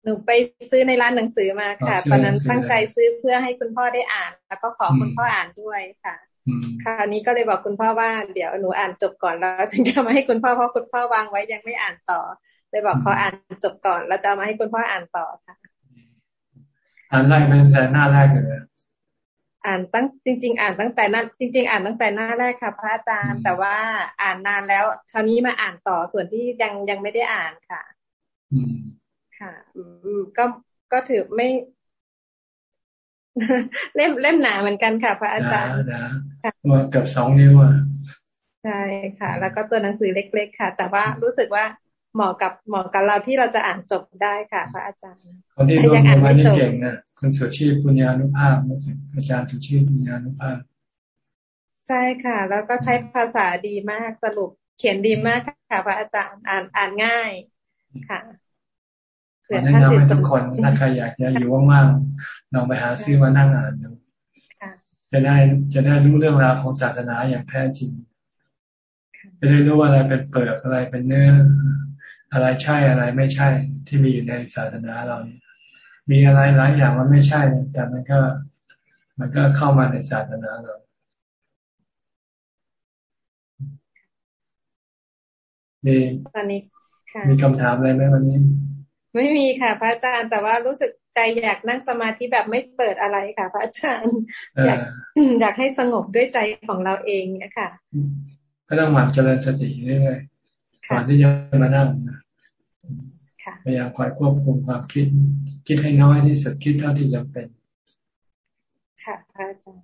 หนูไปซื้อในร้านหนังสือมาค่ะ ตอนนั้นตั้งใจซื้อเพื่อให้คุณพ่อได้อ่าน แล้วก็ขอคุณพ่ออ่านด้วยค่ะคราวนี้ก็เลยบอกคุณพ่อว่าเดี๋ยวหนูอ่านจบก่อนแล้วถึงจะมาให้คุณพ่อเพราะคุณพ่อวางไว้ยังไม่อ่านต่อ เลยบอกขออ่านจบก่อนแล้วจะมาให้คุณพ่ออ่านต่อค่ะ อ่านแรกเป็นแต่หน้าแรกเลยอ่านตั้งจริง ๆ อ่านตั้งแต่นั้นจริง ๆ อ่านตั้งแต่หน้าแรกค่ะ พระอาจารย์แต่ว่าอ่านนานแล้ว คราวนี้มาอ่านต่อส่วนที่ยังยังไม่ได้อ่านค่ะ อืม ค่ะ อืมก็ก็ถือไม่ เล่มเล่มหนาเหมือนกันค่ะ พระอาจารย์ว่ากับสองนิ้วอะใช่ค่ะ แล้วก็ตัวหนังสือเล็ก ๆ ค่ะ แต่ว่ารู้สึกว่าเหมาะกับเหมาะกับเราที่เราจะอ่านจบได้ค่ะ พระอาจารย์คนที่รู้มานี่เก่งนะคุณสุชีพปุญญานุภาพอาจารย์สุชีพปุญญานุภาพ ใช่ค่ะ แล้วก็ใช้ภาษาดีมากสรุปเขียนดีมากค่ะ พระอาจารย์อ่านอ่านง่ายค่ะ แนะนำให้ทุกคนถ้าใครอยากจะอยู่ว่างๆลองไปหาซื้อมานั่งอ่านดูจะได้จะได้รู้เรื่องราวของศาสนาอย่างแท้จริง จะได้รู้ว่าอะไรเป็นเปลือกอะไรเป็นเนื้อ อะไรใช่อะไรไม่ใช่ที่มีอยู่ในศาสนาเราเนี่ยมีอะไรหลายอย่างมันไม่ใช่ แต่มันก็ มันก็เข้ามาในศาสนาเรามีตอนนี้มีคำถามอะไรไหมวันนี้ ไม่มีค่ะ พระอาจารย์แต่ว่ารู้สึกใจอยากนั่งสมาธิแบบไม่เปิดอะไรค่ะ พระอาจารย์อยากอยากให้สงบด้วยใจของเราเองเนี่ยค่ะ ก็ต้องหมั่นเจริญสติเรื่อยๆก่อนที่จะมานั่งนะพยายามคอยควบคุมความคิด คิดให้น้อยที่สุดคิดเท่าที่จำเป็น ค่ะอาจารย์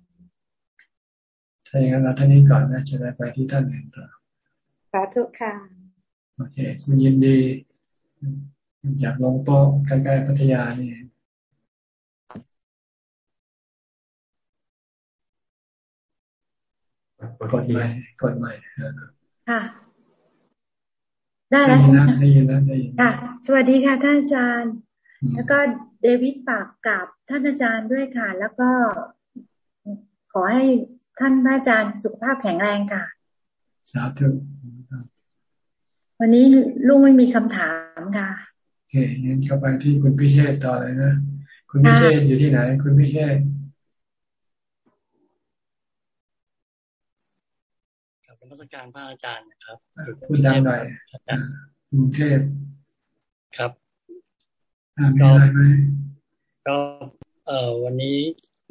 ถ้าอย่างนั้นเราท่านนี้ก่อนนะจะได้ไปที่ท่านอื่นต่อสาธุค่ะโอเค คุณยินดี อยากลงโต๊ะใกล้ๆพัทยานี่กดใหม่กดใหม่ค่ะ ได้แล้วใช่ไหมได้ยินแล้วได้ยินค่ะ สวัสดีค่ะท่านอาจารย์ แล้วก็เดวิดฝากกับท่านอาจารย์ด้วยค่ะ แล้วก็ ขอให้ท่านอาจารย์สุขภาพแข็งแรงค่ะสาธุวันนี้ลุงไม่มีคำถามค่ะ โอเคงั้นเข้าไปที่คุณพิเชษต่อเลยนะคุณพิเชษอยู่ที่ไหน คุณพิเชษกับนมัสการพระอาจารย์นะครับพูดดังหน่อยกรุงเทพครับมีอะไรไหมก็เอ่อวันนี้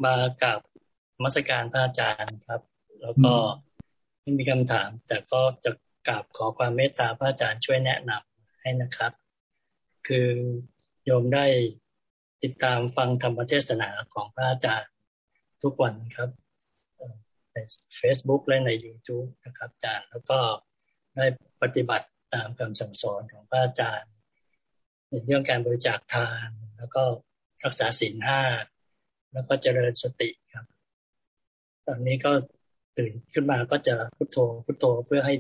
มากับมัสการพระอาจารย์ครับ แล้วก็ไม่มีคำถาม แต่ก็จะกราบขอความเมตตาพระอาจารย์ช่วยแนะนำให้นะครับ คือโยมได้ติดตามฟังธรรมเทศนาของพระอาจารย์ทุกวันครับใน Facebook และใน YouTube นะครับอาจารย์แล้วก็ได้ปฏิบัติตามคำสั่งสอนของพระอาจารย์ ในเรื่องการบริจาคทาน แล้วก็รักษาศีลห้าแล้วก็เจริญสติครับ ตอนนี้ก็ตื่นขึ้นมาก็จะพุโทโธพุโทโธเพื่อให้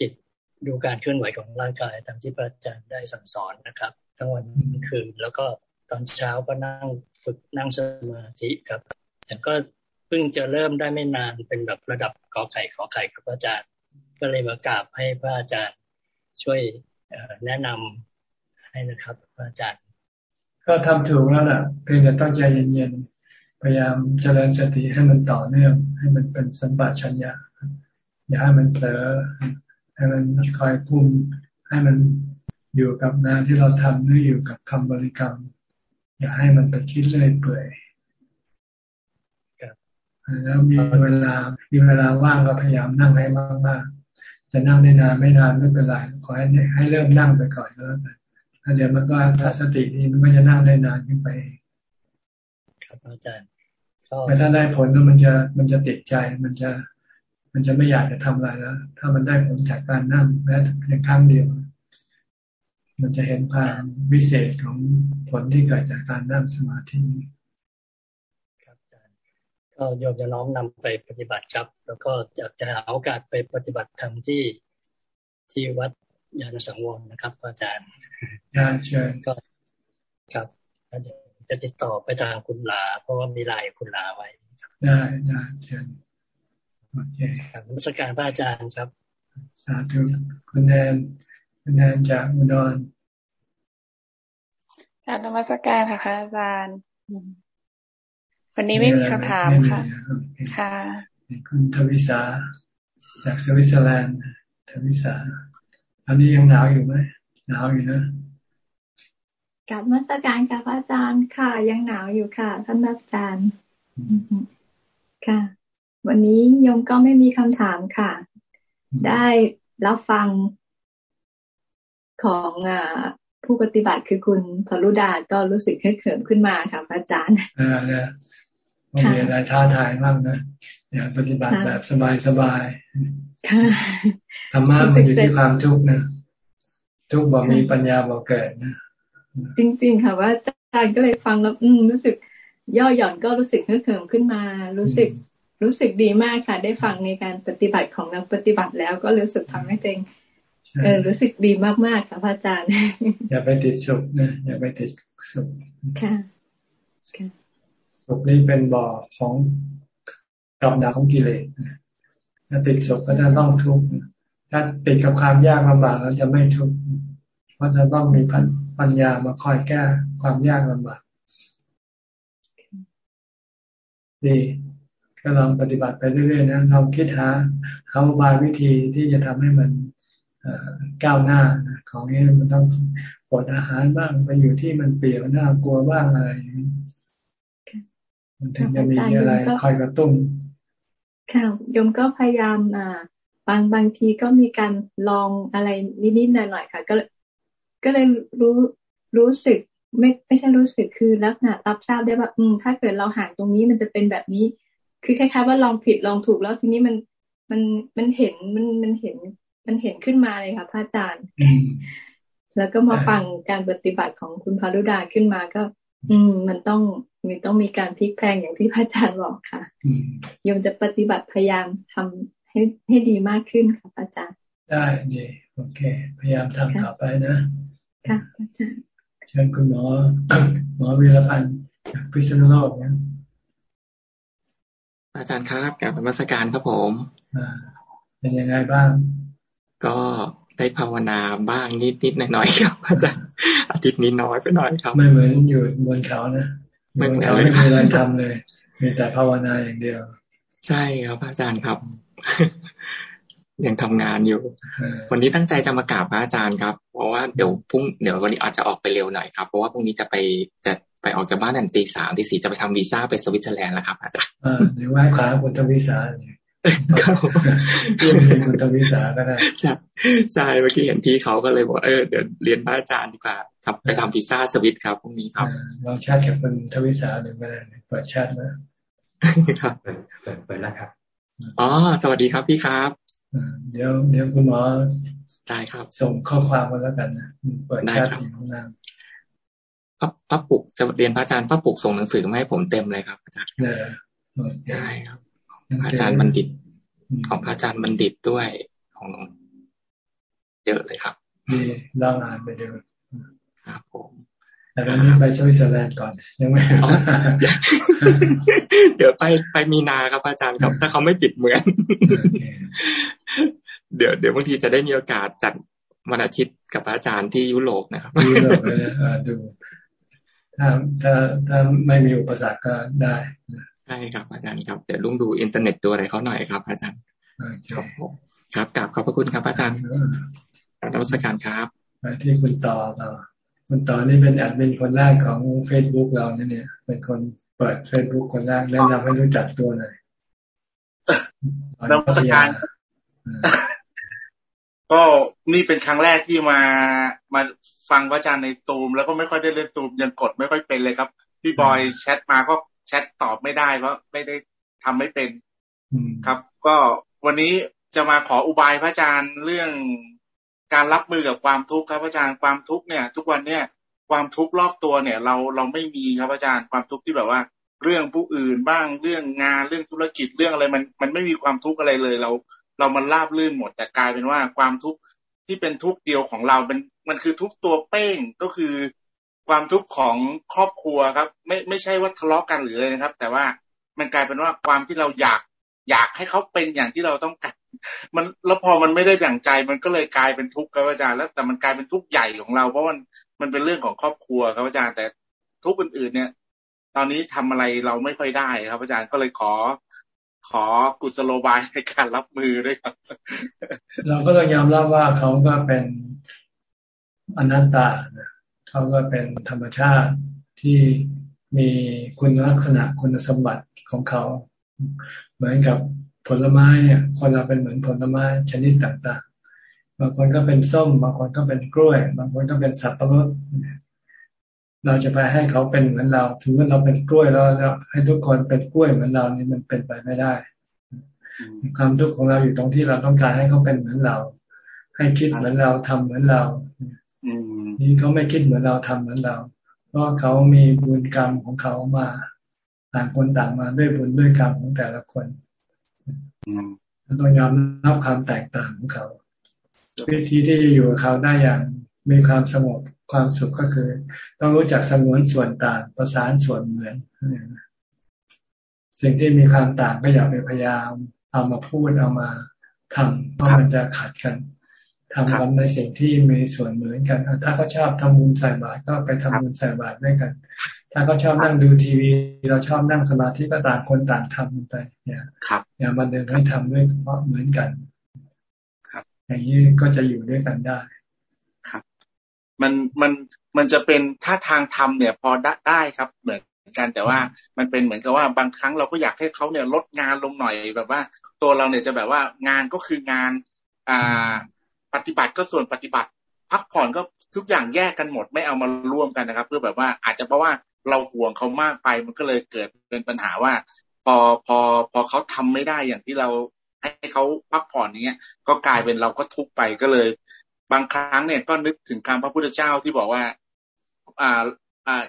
จิต ดูการเคลื่อนไหวของร่างกายตามที่พระอาจารย์ได้สั่งสอนนะครับ ทั้งวันทั้งคืน แล้วก็ตอนเช้าก็นั่งฝึกนั่งสมาธิครับแต่ก็เพิ่งจะเริ่มได้ไม่นานเป็นแบบระดับขอไข่ขอไข่ครับพระอาจารย์ ก็เลยมากราบให้พระอาจารย์ช่วยแนะนำให้นะครับพระอาจารย์ ก็ทำถูกแล้วล่ะ เพียงแต่ต้องใจเย็นๆพยายามเจริญสติให้มันต่อเนื่องให้มันเป็นสัมปชัญญะอย่าให้มันเผลอ ให้มันคอยพุ่มให้มันอยู่กับงานที่เราทำหรืออยู่กับคำบริกรรม อย่าให้มันไปคิดเรื่อยเปื่อยแล้วมีเวลา มีเวลาว่างก็พยายามนั่งให้มากๆ จะนั่งได้นานไม่นานไม่เป็นไร ขอให้ให้เริ่มนั่งไปก่อนแล้วกันเดี๋ยวมันก็ถ้าสตินี่มันก็จะนั่งได้นานขึ้นไป ครับอาจารย์แต่ถ้าได้ผลแล้วมันจะมันจะติดใจ มันจะ มันจะไม่อยากจะทำอะไรแล้ว ถ้ามันได้ผลจากการนั่งแม้เพียงครั้งเดียว มันจะเห็นความวิเศษของผลที่เกิดจากการนั่งสมาธิครับอาจารย์ก็โยมจะน้อมนำไปปฏิบัติครับ แล้วก็อยากจะหาโอกาสไปปฏิบัติธรรมที่ที่วัดยานสังวรนะครับ อาจารย์ยานเชิญก็ครับเดี๋ยวจะติดต่อไปทางคุณลา เพราะว่ามีลายคุณลาไว้ได้ได้เชิญ โอเคครับนักการพระอาจารย์ครับ สาธุคุณแนนคุณแนนจากอุดรการนมัสการค่ะอาจารย์ วันนี้ไม่มีคำถามค่ะ ค่ะ คุณทวิสาจากสวิตเซอร์แลนด์ทวิสาอันนี้ยังหนาวอยู่ไหมหนาวอยู่นะกับมัสการกับอาจารย์ค่ะ ยังหนาวอยู่ค่ะท่านอาจารย์ค่ะ วันนี้โยมก็ไม่มีคำถามค่ะ ได้รับฟังของอผู้ปฏิบัติคือคุณพรุดาก็รู้สึกเขิมขึ้นมาค่ะอาจารย์อ่าเนี่ยมีอะไรท้าทายมากนะอยากปฏิบัติแบบสบายสบายธรรมะมันอยู่ที่ความทุกข์นะทุกข์บอกมีปัญญาบอกเกิดนะจริง ๆ ค่ะว่าอาจารย์ก็เลยฟังแล้วรู้สึกย่อหย่อนก็รู้สึกเขิมขึ้นมา รู้สึก รู้สึกดีมากค่ะ ได้ฟังในการปฏิบัติของนักปฏิบัติแล้วก็รู้สึกทำให้ตัวเองเออรู้สึกดีมากๆค่ะพระอาจารย์ อย่าไปติดสุขนะอย่าไปติดสุขค่ะสุขนี้เป็นบ่อของกำดักของกิเลสถ้าติดสุขก็จะต้องทุกข์ถ้าติดกับความยากลำบากเราจะไม่ทุกข์เพราะจะต้องมีปัญญามาคอยแก้ความยากลำบากดี ก็ลองปฏิบัติไปเรื่อยๆนะลองคิดหาหาบายวิธีที่จะทำให้มันก้าวหน้าของนี้มันต้องปวดอาหารบ้างไปอยู่ที่มันเปลี่ยวหน้ากลัวบ้างอะไรมันถึงจะมีอะไรคอยกระตุ้นค่ะโยมก็พยายามอ่าบางบางทีก็มีการลองอะไรนิดๆหน่อยๆค่ะ ก็ก็เลยรู้รู้สึกไม่ไม่ใช่รู้สึกคือลักษณะรับทราบได้ว่า อืม ถ้าเกิดเราห่างตรงนี้มันจะเป็นแบบนี้ คือคล้ายๆว่าลองผิดลองถูกแล้วทีนี้มันมันมันเห็นมันมันเห็น มันเห็นขึ้นมาเลยค่ะพระอาจารย์ แล้วก็มาฟังการปฏิบัติของคุณพารุดาขึ้นมาก็ อืม มันต้องมันต้องมีการพลิกแพลงอย่างที่พระอาจารย์บอกค่ะยมจะปฏิบัติพยายามทำให้ให้ดีมากขึ้นค่ะพระอาจารย์ ได้ดีโอเค พยายามทำต่อไปนะ ค่ะพระอาจารย์เชิญคุณหมอหมอวิรพันธ์พิษณุโลกนะ อาจารย์ครับกับธรรมสการครับผมเป็นยังไงบ้าง ก็ได้ภาวนาบ้างนิดนิดหน่อยๆครับ อาจารย์อาทิตย์นี้น้อยไปหน่อยครับ ไม่เหมือนอยู่บนเขานะบนเขาไม่มีอะไรทำเลย มีแต่ภาวนาอย่างเดียว ใช่ครับอาจารย์ครับ ยังทำงานอยู่ วันนี้ตั้งใจจะมากราบพระอาจารย์ครับ เพราะว่าเดี๋ยวพรุ่งเดี๋ยววันนี้อาจจะออกไปเร็วหน่อยครับ เพราะว่าพรุ่งนี้จะไปจะ ไปออกจากบ้านตั้งตีสามตีสี่จะไปทำวีซ่าไปสวิตเซอร์แลนด์แล้วครับ อาจารย์เดี๋ยวไหว้ขาคุณทำวีซ่าเนี่ยเรียนคุณทำวีซ่าก็ได้ใช่ใช่เมื่อกี้เห็นพี่เขาก็เลยบอกเออเดี๋ยวเรียนพระอาจารย์ดีกว่าทำไปทำวีซ่าสวิตครับพรุ่งนี้ครับลองชาติกับคุณทวีสาหนึ่งก็ได้เปิดชาตินะครับเปิดเปิดแล้วครับอ๋อสวัสดีครับพี่ครับเดี๋ยวเดี๋ยวคุณหมอได้ครับ ส่งข้อความมาแล้วกันนะเปิดแชทอยู่ข้างล่าง พระพระปุกจะเรียนพระอาจารย์พระปุกส่งหนังสือมาให้ผมเต็มเลยครับอาจารย์ใช่ครับอาจารย์บัณฑิต ของพระอาจารย์บัณฑิตด้วยของเยอะเลยครับดีเล่าอ่านไปเดียวครับผมแต่ตอนนี้ไปสวิตเซอร์แลนด์ก่อนยังไม่เดี๋ยวไปไปมีนาครับอาจารย์ครับ ถ้าเขาไม่ปิดเมืองเดี๋ยวเดี๋ยวบางทีจะได้มีโอกาสจัดวันอาทิตย์กับอาจารย์ที่ยุโรปนะครับยุโรปเลยดู ถ้าถ้าถ้าไม่มีอุปสรรคก็ได้ใช่ครับ อาจารย์ครับเดี๋ยวลุงดูอินเทอร์เน็ตตัวอะไรเขาหน่อยครับ อาจารย์ครับครับกราบขอบพระคุณครับ อาจารย์รัชการครับที่คุณต่อต่อคุณต่อนี่เป็นแอดมินคนแรกของเฟซบุ๊กเราเนี่ย เป็นคนเปิดเฟซบุ๊กคนแรกแนะนำให้รู้จักตัวหน่อยนักวิการก็ นี่เป็นครั้งแรกที่มามาฟังพระอาจารย์ในตูม แล้วก็ไม่ค่อยได้เล่นตูมยังกดไม่ค่อยเป็นเลยครับ พี่บอยแชทมาก็แชทตอบไม่ได้เพราะไม่ได้ทำไม่เป็นครับ ก็วันนี้จะมาขออุบายพระอาจารย์เรื่องการรับมือกับความทุกข์ครับอาจารย์ความทุกข์เนี่ย ทุกวันเนี่ยความทุกข์รอบตัวเนี่ย เราเราไม่มีครับอาจารย์ความทุกข์ที่แบบว่า เรื่องผู้อื่นบ้างเรื่องงานเรื่องธุรกิจเรื่องอะไรมันมันไม่มีความทุกข์อะไรเลย เรา เรามันราบลื่นหมดแต่กลายเป็นว่าความทุกข์ ที่เป็นทุกข์เดียวของเราเป็นมันคือทุกตัวเป้งก็คือความทุกข์ของครอบครัวครับ ไม่ไม่ใช่ว่าทะเลาะกันหรืออะไรนะครับ แต่ว่ามันกลายเป็นว่าความที่เราอยากอยากให้เขาเป็นอย่างที่เราต้องการมันแล้วพอมันไม่ได้ดั่งใจ มันก็เลยกลายเป็นทุกข์ครับอาจารย์แล้วแต่มันกลายเป็นทุกข์ใหญ่ของเรา เพราะมันมันเป็นเรื่องของครอบครัวครับอาจารย์แต่ทุกข์อื่นๆเนี่ย ตอนนี้ทำอะไรเราไม่ค่อยได้ครับอาจารย์ก็เลยขอ ขอกุศโลบายในการรับมือด้วยครับ เราก็ต้องยอมรับว่าเขาก็เป็นอนัตตาเขาก็เป็นธรรมชาติที่มีคุณลักษณะคุณสมบัติของเขา เหมือนกับผลไม้เนี่ยคนเราเป็นเหมือนผลไม้ชนิดต่างๆ บางคนก็เป็นส้ม บางคนก็เป็นกล้วย บางคนก็เป็นสับปะรด เราจะไปให้เขาเป็นเหมือนเราถึงว่าเราเป็นกล้วยแล้วให้ทุกคนเป็นกล้วยเหมือนเรานี่มันเป็นไปไม่ได้ ความทุกข์ของเราอยู่ตรงที่เราต้องการให้เขาเป็นเหมือนเรา ให้คิดเหมือนเราทำเหมือนเรานี่เขาไม่คิดเหมือนเราทำเหมือนเรา เพราะเขามีบุญกรรมของเขามาต่างคนต่างมาด้วยบุญด้วยกรรมของแต่ละคนต้องยอมรับความแตกต่างของเขา วิธีที่จะอยู่กับเขาได้อย่างมีความสงบ ความสุขก็คือ ต้องรู้จักสงวนส่วนต่างประสานส่วนเหมือน สิ่งที่มีความต่างก็อย่าไปพยายาม เอามาพูดเอามาทำเพราะมันจะขัดกันทำกันในสิ่งที่มีส่วนเหมือนกัน ถ้าเขาชอบทำบุญใส่บาตรก็ไปทำบุญใส่บาตรด้วยกัน ถ้าเขาชอบนั่งดูทีวี เราชอบนั่งสมาธิก็ต่างคนต่างทำไปเนี่ยครับอย่ามาเดินให้ทำด้วยเพราะเหมือนกัน ครับ อย่างนี้ก็จะอยู่ด้วยกันได้ครับ มันมันมันจะเป็นถ้าทางธรรมเนี่ยพอได้ได้ครับเหมือนกันแต่ว่ามันเป็นเหมือนกับว่าบางครั้งเราก็อยากให้เขาเนี่ยลดงานลงหน่อยแบบว่า ตัวเราเนี่ยจะแบบว่างานก็คืองานอ่าปฏิบัติก็ส่วนปฏิบัติ พักผ่อนก็ทุกอย่างแยกกันหมดไม่เอามาร่วมกันนะครับ เพื่อแบบว่าอาจจะเพราะว่าเราห่วงเขามากไปมันก็เลยเกิดเป็นปัญหาว่า พอพอพอเขาทำไม่ได้อย่างที่เราให้เขาพักผ่อนอย่างเงี้ยก็กลายเป็นเราก็ทุกไปก็เลย บางครั้งเนี่ยก็นึกถึงคำพระพุทธเจ้าที่บอกว่าอ่าอ่า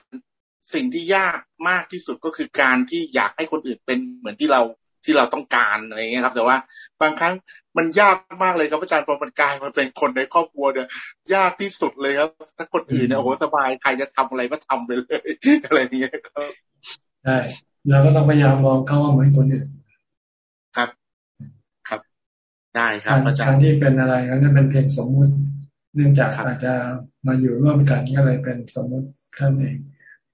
สิ่งที่ยากมากที่สุดก็คือการที่อยากให้คนอื่นเป็นเหมือนที่เราที่เราต้องการอะไรเงี้ยครับ แต่ว่าบางครั้งมันยากมากเลยครับอาจารย์พอมันกลายมาเป็นคนในครอบครัวเนี่ยยากที่สุดเลยครับ ถ้าคนอื่นเนี่ยโอ้โหสบายใครจะทำอะไรก็ทำไปเลยอะไรเงี้ยครับใช่เราก็ต้องพยายามมองเขาว่าเหมือนคนอื่นครับครับ ได้ครับอาจารย์การที่เป็นอะไรนั้นเป็นเพียงสมมุติ เนื่องจากอาจจะมาอยู่ร่วมกันก็เลยเป็นสมมุติท่านเอง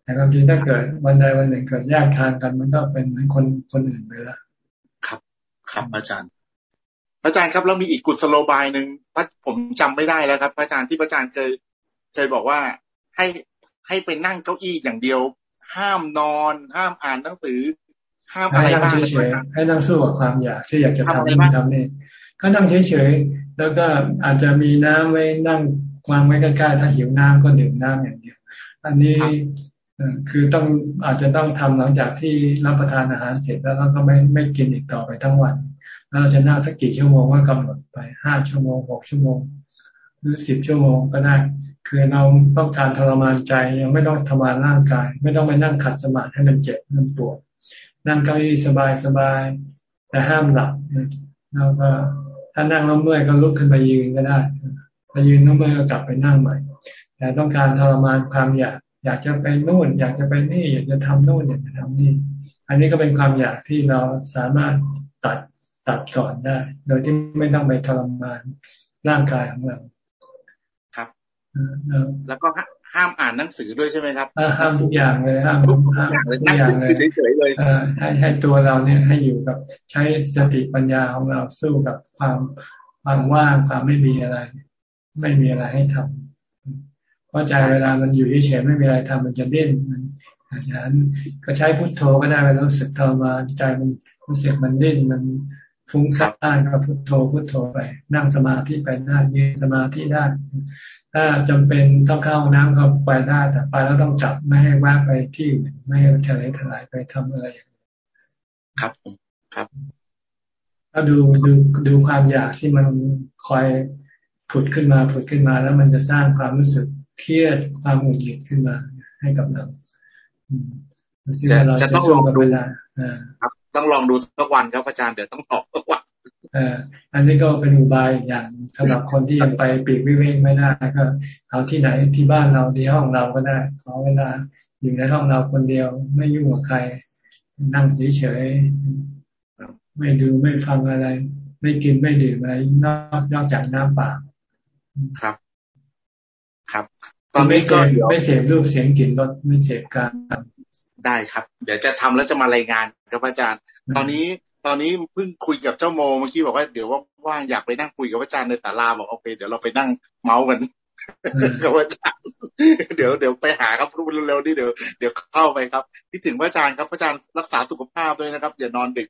แต่ความจริงถ้าเกิดวันใดวันหนึ่งเกิดแยกทางกันมันก็เป็นเหมือนคนคนอื่นไปแล้วครับ ครับอาจารย์ อาจารย์ครับแล้วมีอีกกุศโลบายหนึ่งพระผมจำไม่ได้แล้วครับ อาจารย์ที่อาจารย์เคยเคยบอกว่าให้ให้ไปนั่งเก้าอี้อย่างเดียว ห้ามนอน ห้ามอ่านหนังสือ ห้ามอะไรบ้างเฉยๆให้นั่งสู้กับความอยากที่อยากจะทำนี่ทำนี่ ก็นั่งเฉยๆ แล้วก็อาจจะมีน้ำไว้นั่งวางไว้ใกล้ๆถ้าหิวน้ำก็ดื่มน้ำอย่างเดียว อันนี้คือต้องอาจจะต้องทำหลังจากที่รับประทานอาหารเสร็จแล้วเราก็ไม่ไม่กินอีกต่อไปทั้งวัน แล้วเราจะนั่งสักกี่ชั่วโมงก็กำหนดไปห้าชั่วโมงหกชั่วโมง หรือสิบชั่วโมงก็ได้ คือเราต้องการทรมานใจยังไม่ต้องทรมานร่างกาย ไม่ต้องไปนั่งขัดสมาธิให้มันเจ็บมันปวดนั่งเก้าอี้สบายสบายแต่ห้ามหลับแล้วก็ ถ้านั่งแล้วเมื่อยก็ลุกขึ้นมายืนก็ได้พอยืนแล้วเมื่อยก็กลับไปนั่งใหม่ แต่ต้องการทรมานความอยากอยากจะไปนู่น อยากจะไปนี่อยากจะทำนู่นอยากจะทำนี่ อันนี้ก็เป็นความอยากที่เราสามารถตัดตัดก่อนได้ โดยที่ไม่ต้องไปทรมานร่างกายของเราครับแล้วก็ ห้ามอ่านหนังสือด้วยใช่ไหมครับห้ามทุกอย่างเลยห้ามทุกอย่างเลยทุกอย่างเลยเฉยๆเลยให้ให้ตัวเราเนี่ยให้อยู่กับใช้สติปัญญาของเราสู้กับความความว่างความไม่มีอะไร ไม่มีอะไรให้ทำราะใจเวลามันอยู่เฉยไม่มีอะไรทำมันจะดิ้นอาจารย์ก็ใช้พุทโธก็ได้เวลารู้สึกทรมานใจมันรู้สึกมันดิ้นมันฟุ้งซ่านก็พุทโธพุทโธไป นั่งสมาธิไปได้ยืนสมาธิได้ ถ้าจำเป็นต้องเข้าน้ำก็ไปได้แต่ไปแล้วต้องจับไม่ให้ว่างไปที่ไม่ให้ทะเลถลายไปทำอะไรอย่างนี้ครับครับถ้าดูดูดูความอยากที่มันคอยผุดขึ้นมาผุดขึ้นมาแล้วมันจะสร้างความรู้สึกเครียดความหงุดหงิดขึ้นมาให้กับเราจะจะต้องลองดูครับ ต้องลองดูสักวันครับอาจารย์เดี๋ยวต้องตอบสักวัน อันนี้ก็เป็นอุบายอย่างสำหรับคนที่ยังไปปีกวิเวกไม่ได้ก็เอาที่ไหนที่บ้านเราที่ห้องเราก็ได้ขอเวลาอยู่ในห้องเราคนเดียวไม่ยุ่งกับใคร นั่งเฉยๆไม่ดูไม่ฟังอะไร ไม่กินไม่ดื่มอะไรนอกนอกจากน้ำเปล่าครับ ครับ ตอนนี้ก็ไม่เสพรูปเสียงกลิ่นรสไม่เสพการได้ครับ เดี๋ยวจะทำแล้วจะมารายงานครับอาจารย์ ตอนนี้ ตอนนี้เพิ่งคุยกับเจ้าโมเมื่อกี้บอกว่าเดี๋ยวว่าว่างอยากไปนั่งคุยกับอาจารย์ในศาลาบอกโอเคเดี๋ยวเราไปนั่งเมาส์กันกับอาจารย์เดี๋ยวเดี๋ยวไปหาครับรู้เร็วๆนี่เดี๋ยวเดี๋ยวเข้าไปครับที่ถึงพระอาจารย์ครับพระอาจารย์รักษาสุขภาพด้วยนะครับอย่านอนดึก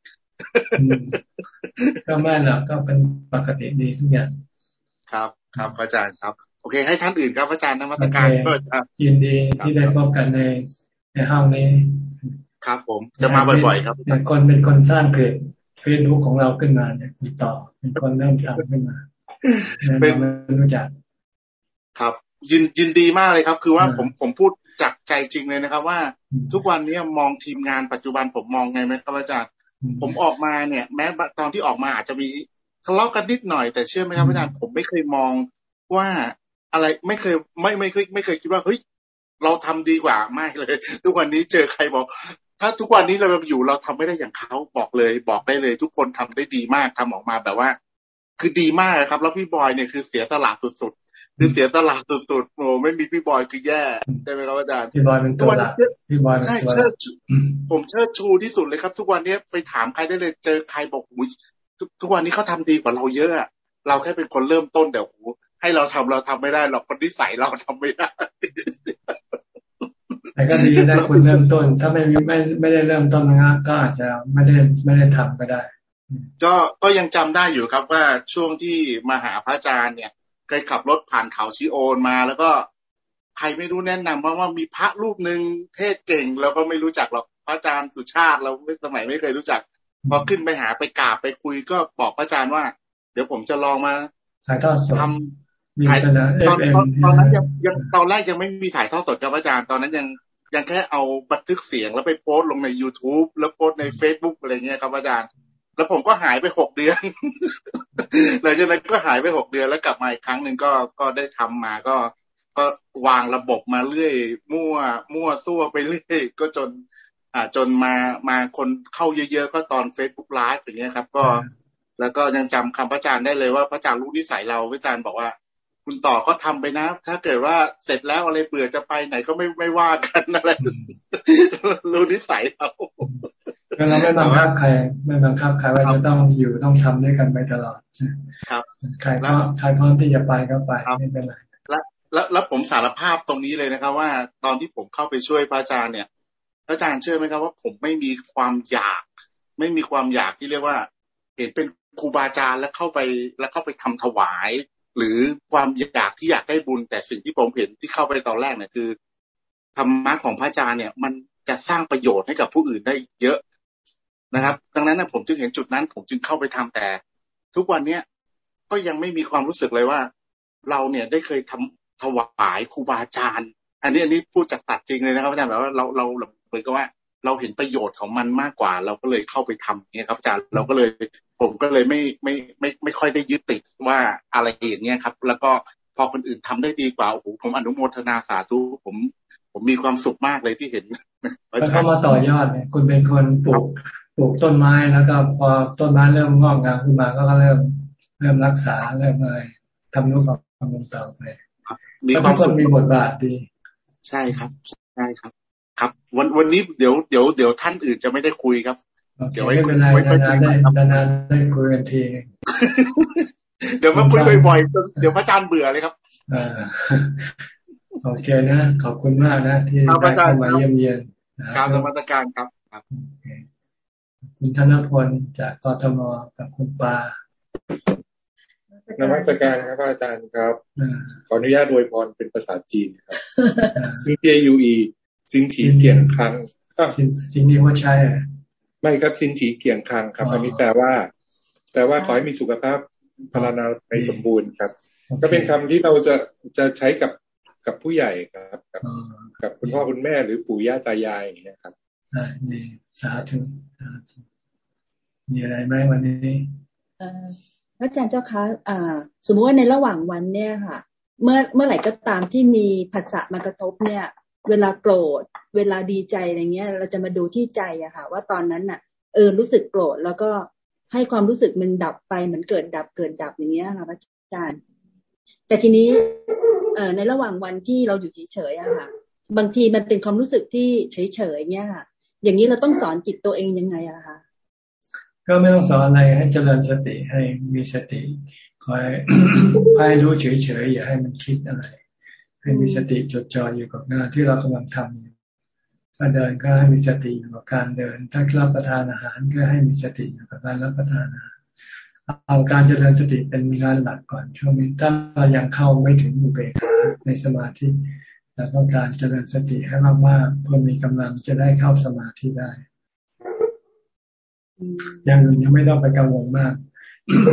ก็ไม่หรอกก็เป็นปกติดีทุกอย่าง ครับครับอาจารย์ครับ โอเค ให้ท่านอื่นครับอาจารย์นมัตการก็ยินดีที่ได้พบกันในในห้องนี้ ครับผมจะมาบ่อยๆ ครับเป็นคนเป็นคนสร้างเพจเฟซบุ๊กของเราขึ้นมาเนี่ยติดต่อเป็นคนเริ่มทำขึ้นมาเป็นรู้จักครับ ยินยินดีมากเลยครับ คือว่าผมผมพูดจากใจจริงเลยนะครับ ว่าทุกวันนี้มองทีมงานปัจจุบันผมมองไงไหมครับอาจารย์ผมออกมาเนี่ย แม้ตอนที่ออกมาอาจจะมีทะเลาะกันนิดหน่อยแต่เชื่อไหมครับอาจารย์ผมไม่เคยมองว่าอะไรไม่เคยไม่ไม่เคยไม่เคยคิดว่าเฮ้ยเราทำดีกว่าไม่เลย ทุกวันนี้เจอใครบอก ถ้าทุกวันนี้เราอยู่เราทำไม่ได้อย่างเขาบอกเลย บอกได้เลย ทุกคนทำได้ดีมากทำออกมาแบบว่า คือดีมากครับ แล้วพี่บอยเนี่ยคือเสียตลาดสุดๆคือเสียตลาดสุดๆโอ้ไม่มีพี่บอยคือแย่ใช่ไหมครับอาจารย์พี่บอยเป็นตัวหลักพี่บอยใช่เชิดผมเชิดชูที่สุดเลยครับ ทุกวันนี้ไปถามใครได้เลยเจอใครบอกอุ้ยทุกวันนี้เขาทาดีกว่าเราเยอะเราแค่เป็นคนเริ่มต้นแต่โอ้ให้เราทำเราทำไม่ได้หรอกคนที่ใส่เราทำไม่ได้ แต่ก็ดีได้คุณเริ่มต้น ถ้าไม่ไม่ไม่ได้เริ่มต้นนะก็อาจจะไม่ได้ไม่ได้ทำก็ได้ ก็ก็ยังจำได้อยู่ครับว่าช่วงที่มาหาพระอาจารย์เนี่ยเคยขับรถผ่านเขาชิโอนมา แล้วก็ใครไม่รู้แนะนำว่าว่ามีพระรูปหนึ่งเทศเก่งเราก็ไม่รู้จักหรอกพระอาจารย์สุชาติเราสมัยไม่เคยรู้จักพอขึ้นไปหาไปกราบไปคุยก็บอกพระอาจารย์ว่า เดี๋ยวผมจะลองมาถ่ายทอดสดทำ ถ่ายตอนตอนนั้นยังยังตอนแรกยังไม่มีถ่ายทอดสดกับอาจารย์ตอนนั้นยังยังแค่เอาบันทึกเสียงแล้วไปโพสต์ลงใน youtube แล้วโพสต์ใน facebook อะไรเงี้ยครับอาจารย์ แล้วผมก็หายไปหกเดือนหลังจากนั้นก็หายไปหกเดือนแล้วกลับมาอีกครั้งหนึ่งก็ก็ได้ทำมาก็ก็วางระบบมาเรื่อย มั่ว มั่วซั่วไปเรื่อย ก็จน อ่าจนมามาคนเข้าเยอะๆก็ตอน Facebook ไลฟ์อย่างเงี้ยครับ ก็ แล้วก็ยังจำคำพระอาจารย์ได้เลยว่าพระอาจารย์รู้นิสัยเราพระอาจารย์บอกว่า คุณต่อก็ทำไปนะ ถ้าเกิดว่าเสร็จแล้วอะไรเบื่อจะไปไหนก็ไม่ไม่ว่ากันอะไรรู้นิสัยเราเราไม่บังคับใครไม่บังคับใครว่าจะต้องอยู่ต้องทำด้วยกันไปตลอดครับใครพร้อมใครพร้อมที่จะไปก็ไปไม่เป็นไรแล้วแล้วผมสารภาพตรงนี้เลยนะครับ ว่าตอนที่ผมเข้าไปช่วยพระอาจารย์เนี่ยพระอาจารย์เชื่อไหมครับว่าผมไม่มีความอยาก ไม่มีความอยากที่เรียกว่า เห็นเป็นครูบาอาจารย์แล้วเข้าไปแล้วเข้าไปทำถวาย หรือความอยากที่อยากได้บุญ แต่สิ่งที่ผมเห็นที่เข้าไปตอนแรกเนี่ยคือธรรมะของพระอาจารย์เนี่ย มันจะสร้างประโยชน์ให้กับผู้อื่นได้เยอะนะครับ ดังนั้นนะผมจึงเห็นจุดนั้น ผมจึงเข้าไปทำแต่ ทุกวันเนี้ยก็ยังไม่มีความรู้สึกเลยว่า เราเนี่ยได้เคยทำถวายครูบาอาจารย์ อันนี้อันนี้พูดจากตัดจริงเลยนะครับอาจารย์แบบว่าเราเราเหมือนกับว่า เราเห็นประโยชน์ของมันมากกว่า เราก็เลยเข้าไปทำเนี่ยครับอาจารย์เราก็เลยผมก็เลยไม่ไม่ไม่ไม่ค่อยได้ยึดติดว่าอะไรอย่างเงี้ยครับ แล้วก็พอคนอื่นทำได้ดีกว่าโอ้โหผมอนุโมทนาสาธุผมผมมีความสุขมากเลยที่เห็นแล้วก็มาต่อยอดเนี่ยคุณเป็นคนปลูกปลูกต้นไม้แล้วก็พอต้นไม้เริ่มงอกงามขึ้นมาก็เริ่มเริ่มรักษาเริ่มอะไรทำนุบำรุงต่อไปมีความสุขมีบทบาทดี ใช่ครับ ใช่ครับ ครับ วันวันนี้เดี๋ยวเดี๋ยวเดี๋ยวท่านอื่นจะไม่ได้คุยครับ เดี๋ยวไว้คุยไว้คุยนานๆได้คุยกันทีเดี๋ยวมาคุยบ่อยๆเดี๋ยวพระอาจารย์เบื่อเลยครับอ่าโอเคนะ ขอบคุณมากนะที่ได้เข้ามาเยี่ยมเยียนการธรรมการครับครับคุณธนพลจากกทมกับคุณปานมัสการครับอาจารย์ครับ ขออนุญาตอวยพรเป็นภาษาจีนครับซิงเจียยูอี ซิงถีเกี่ยงคังซิงนี้ว่าใช่ไม่ครับซิงถีเกี่ยงคังครับ อันนี้แปลว่าแปลว่าขอให้มีสุขภาพพลานาในสมบูรณ์ครับ ก็เป็นคำที่เราจะจะใช้กับกับผู้ใหญ่ครับ กับกับคุณพ่อคุณแม่หรือปู่ย่าตายายอย่างนี้ครับอ่านี่สาธุมีอะไรไหมวันนี้พระอาจารย์เจ้าคะอ่า สมมติว่าในระหว่างวันเนี่ยค่ะ เมื่อเมื่อไหร่ก็ตามที่มีภาษามากระทบเนี่ย เวลาโกรธ เวลาดีใจอะไรเงี้ย เราจะมาดูที่ใจอะค่ะ ว่าตอนนั้นน่ะ เออรู้สึกโกรธแล้วก็ให้ความรู้สึกมันดับไปเหมือนเกิดดับเกิดดับอย่างเงี้ยค่ะพระอาจารย์ แต่ทีนี้ เออในระหว่างวันที่เราอยู่เฉยๆอะค่ะ บางทีมันเป็นความรู้สึกที่เฉยๆเงี้ยค่ะ อย่างนี้เราต้องสอนจิตตัวเองยังไงอะคะก็ไม่ต้องสอนอะไรให้เจริญสติให้มีสติคอยให้รู้เฉยๆอย่าให้มันคิดอะไร ให้มีสติจดจ่ออยู่กับงานที่เรากำลังทำอยู่ถ้าเดินก็ให้มีสติอยู่กับการเดิน ถ้ารับประทานอาหารก็ให้มีสติอยู่กับการรับประทานอาหารเอาการเจริญสติเป็นงานหลักก่อนช่วงนี้ถ้าเรายังเข้าไม่ถึงอุเบกขาในสมาธิเราต้องการเจริญสติให้มากๆเพื่อมีกำลังจะได้เข้าสมาธิได้อย่างอื่นยังไม่ต้องไปกังวลมาก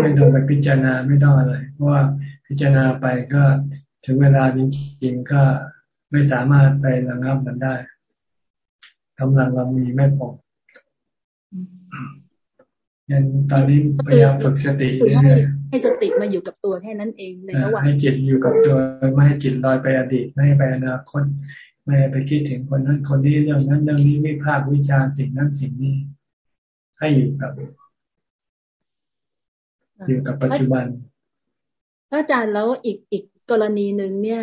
ไม่ต้องไปพิจารณาไม่ต้องอะไร เพราะว่าพิจารณาไปก็ ถึงเวลาจริงๆก็ไม่สามารถไประงับมันได้กำลังเรามีไม่พอยังตอนนี้พยายามฝึกสติเรื่อยๆให้สติมาอยู่กับตัวแค่นั้นเองในระหว่างให้จิตอยู่กับตัวไม่ให้จิตลอยไปอดีตไม่ให้ไปอนาคตไม่ให้ไปคิดถึงคนนั้นคนนี้เรื่องนั้นเรื่องนี้ไม่ภาควิจารณ์สิ่งนั้นสิ่งนี้ ให้อยู่กับอยู่กับปัจจุบันพระอาจารย์แล้วอีกอีก กรณีหนึ่งเนี่ย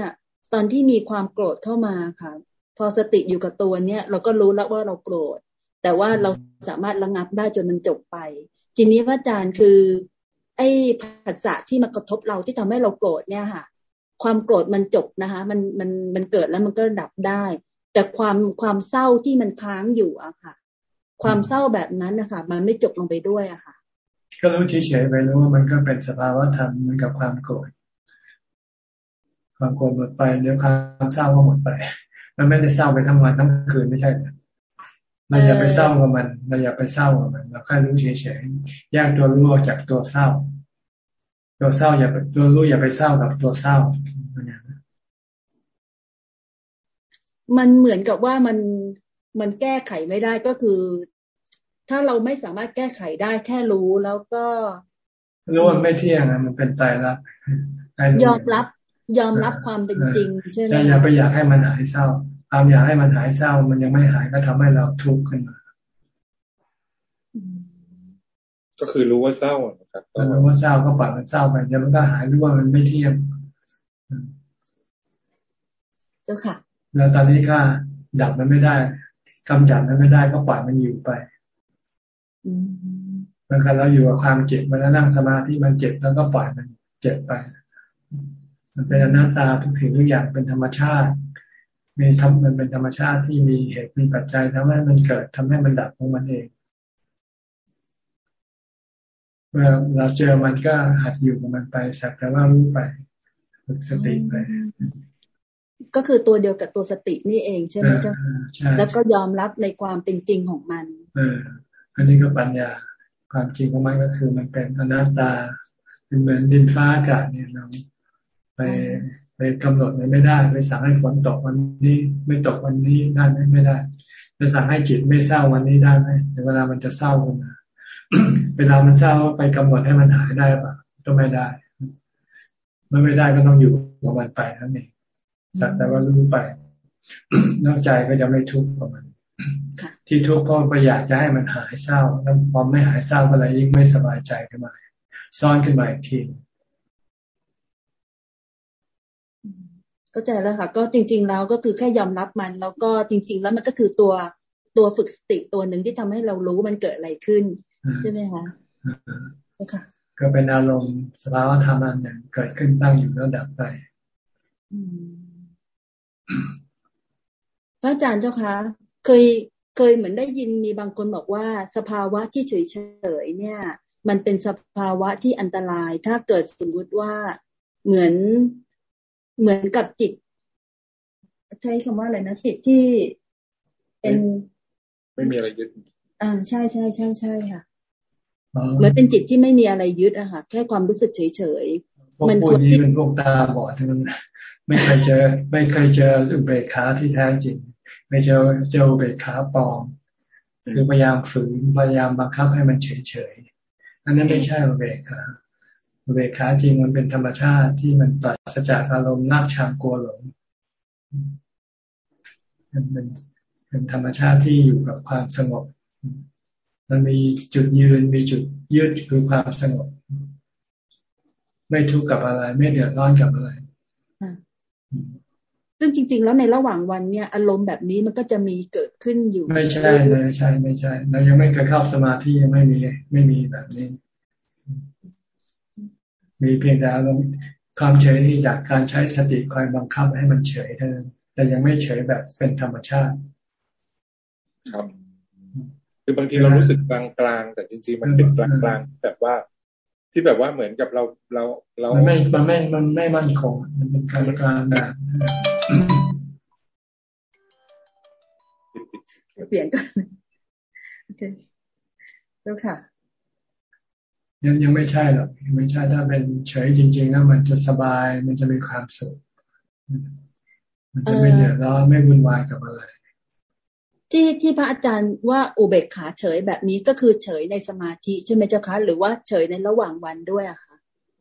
ตอนที่มีความโกรธเข้ามาค่ะ พอสติอยู่กับตัวเนี่ย เราก็รู้แล้วว่าเราโกรธ แต่ว่าเราสามารถระงับได้จนมันจบไป ทีนี้พระอาจารย์คือ ไอ้ผัสสะที่มากระทบเราที่ทำให้เราโกรธเนี่ยค่ะ ความโกรธมันจบนะคะ มันมันมันเกิดแล้วมันก็ดับได้ แต่ความความเศร้าที่มันค้างอยู่อะค่ะ ความเศร้าแบบนั้นนะคะมันไม่จบลงไปด้วยอะค่ะก็รู้เฉยๆไปรู้ว่ามันก็เป็นสภาวะธรรมเหมือนกับความโกรธ ความโกรธหมดไปเดี๋ยวความเศร้าก็หมดไป มันไม่ได้เศร้าไปทั้งวันทั้งคืนไม่ใช่เราอย่าไปเศร้ากับมันเราอย่าไปเศร้ากับมันเราแค่รู้เฉยๆแยกตัวรู้ออกจากตัวเศร้า ตัวเศร้าอย่าตัวรู้อย่าไปเศร้ากับตัวเศร้ามันเหมือนกับว่ามันมันแก้ไขไม่ได้ก็คือ ถ้าเราไม่สามารถแก้ไขได้แค่รู้แล้วก็รู้ว่าไม่เที่ยงนะมันเป็นตายรักยอมรับ ยอมรับความเป็นจริงใช่ไหมอย่าไปอยากให้มันหายเศร้าความอยากให้มันหายเศร้า มันยังไม่หายก็ทำให้เราทุกข์ขึ้นมา ก็คือรู้ว่าเศร้าครับรู้ว่าเศร้าก็ปล่อยมันเศร้าไปเดี๋ยวมันก็หายรู้ว่ามันไม่เที่ยงเจ้าค่ะ แล้วตอนนี้ก็ดับมันไม่ได้กำจัดมันไม่ได้ก็ปล่อยมันอยู่ไปบางครั้งเราอยู่กับความเจ็บมันนั่งสมาธิมันเจ็บแล้วก็ปล่อยมันเจ็บไป มันเป็นอนัตตาทุกสิ่งทุกอย่างเป็นธรรมชาติ มีทำมันเป็นธรรมชาติที่มีเหตุมีปัจจัยทำให้มันเกิดทำให้มันดับของมันเองเมื่อเราเจอมันก็หัดอยู่กับมันไปสักแต่ว่ารู้ไปฝึกสติไป ก็คือตัวเดียวกับตัวสตินี่เองใช่ไหมเจ้าแล้วก็ยอมรับในความเป็นจริงของมัน เออ อันนี้ก็ปัญญาความจริงของมันก็คือมันเป็นอนัตตาเป็นเหมือนดินฟ้าอากาศเนี่ยเรา ไปไปกำหนดมันไม่ได้ ไปสั่งให้ฝนตกวันนี้ ไม่ตกวันนี้ได้ไหมไม่ได้จะสั่งให้จิตไม่เศร้าวันนี้ได้ไหมเวลามันจะเศร้าขึ้นมาเวลามันเศร้าไปกำหนดให้มันหายได้ปะก็ไม่ได้เมื่อไม่ได้ก็ต้องอยู่กับมันไปนั่นเองสักแต่ว่ารู้ไปนอกใจก็จะไม่ทุกข์กับมันที่ทุกข์เพราะไปอยากจะให้มันหายเศร้าแล้วพอไม่หายเศร้าก็เลยยิ่งไม่สบายใจขึ้นมา ซ่อนขึ้นมาอีกที เข้าใจแล้วค่ะ ก็จริง ๆ แล้วก็คือแค่ยอมรับมัน แล้วก็จริง ๆ แล้วมันก็คือตัวตัวฝึกสติตัวหนึ่งที่ทำให้เรารู้มันเกิดอะไรขึ้นใช่ไหมคะค่ะก็เป็นอารมณ์สภาวะธรรมอันหนึ่งเกิดขึ้นตั้งอยู่แล้วดับไปพระอาจารย์เจ้าคะเคยเคยเหมือนได้ยินมีบางคนบอกว่า สภาวะที่เฉยเฉยเนี่ย มันเป็นสภาวะที่อันตราย ถ้าเกิดสมมุติว่าเหมือน เหมือนกับจิต ใช้คำว่าอะไรนะจิตที่เป็น ไม่มีอะไรยึด อ่าใช่ใช่ใช่ใช่ค่ะเหมือนเป็นจิตที่ไม่มีอะไรยึดอะค่ะ แค่ความรู้สึกเฉยเฉยมันพวกนี้เป็นพวกตาบอดทั้งนั้นไม่เคยเจอ ไม่เคยเจออุเบกขาที่แท้จริง ไม่เจอเจออุเบกขาปลอมคือพยายามฝืนพยายามบังคับให้มันเฉยเฉยอันนั้นไม่ใช่อุเบกขาอุ เบกขาจริงมันเป็นธรรมชาติที่มันปราศจากอารมณ์นักชางกลัวหลงมันเป็นเป็นธรรมชาติที่อยู่กับความสงบ มันมีจุดยืนมีจุดยืดคือความสงบ ไม่ทุกข์กับอะไร ไม่เดือดร้อนกับอะไรซึ่งจริง ๆ แล้วในระหว่างวันเนี่ย อารมณ์แบบนี้มันก็จะมีเกิดขึ้นอยู่ ไม่ใช่ไม่ใช่ ไม่ใช่ เรายังไม่เคยเข้าสมาธิยังไม่มีไม่มีแบบนี้ มีเพียงแต่อารมณ์ความเฉยที่จากการใช้สติคอยบังคับให้มันเฉยเท่านั้นแต่ยังไม่เฉยแบบเป็นธรรมชาติ ครับ คือบางทีเรารู้สึกกลางๆแต่จริงๆมันเป็นกลางๆแบบว่าที่แบบว่าเหมือนกับเราเราเราไม่มันไม่มันไม่มั่นคงมันเป็นการการแบบเปลี่ยนกันโอเคแล้วค่ะ ยังยังไม่ใช่หรอกยังไม่ใช่ถ้าเป็นเฉยจริงๆแล้วมันจะสบายมันจะมีความสุขมันจะไม่เดือดร้อนไม่วุ่นวายกับอะไร ที่ที่พระอาจารย์ว่าอุเบกขาเฉยแบบนี้ก็คือเฉยในสมาธิใช่ไหมเจ้าคะหรือว่าเฉยในระหว่างวันด้วยอะคะ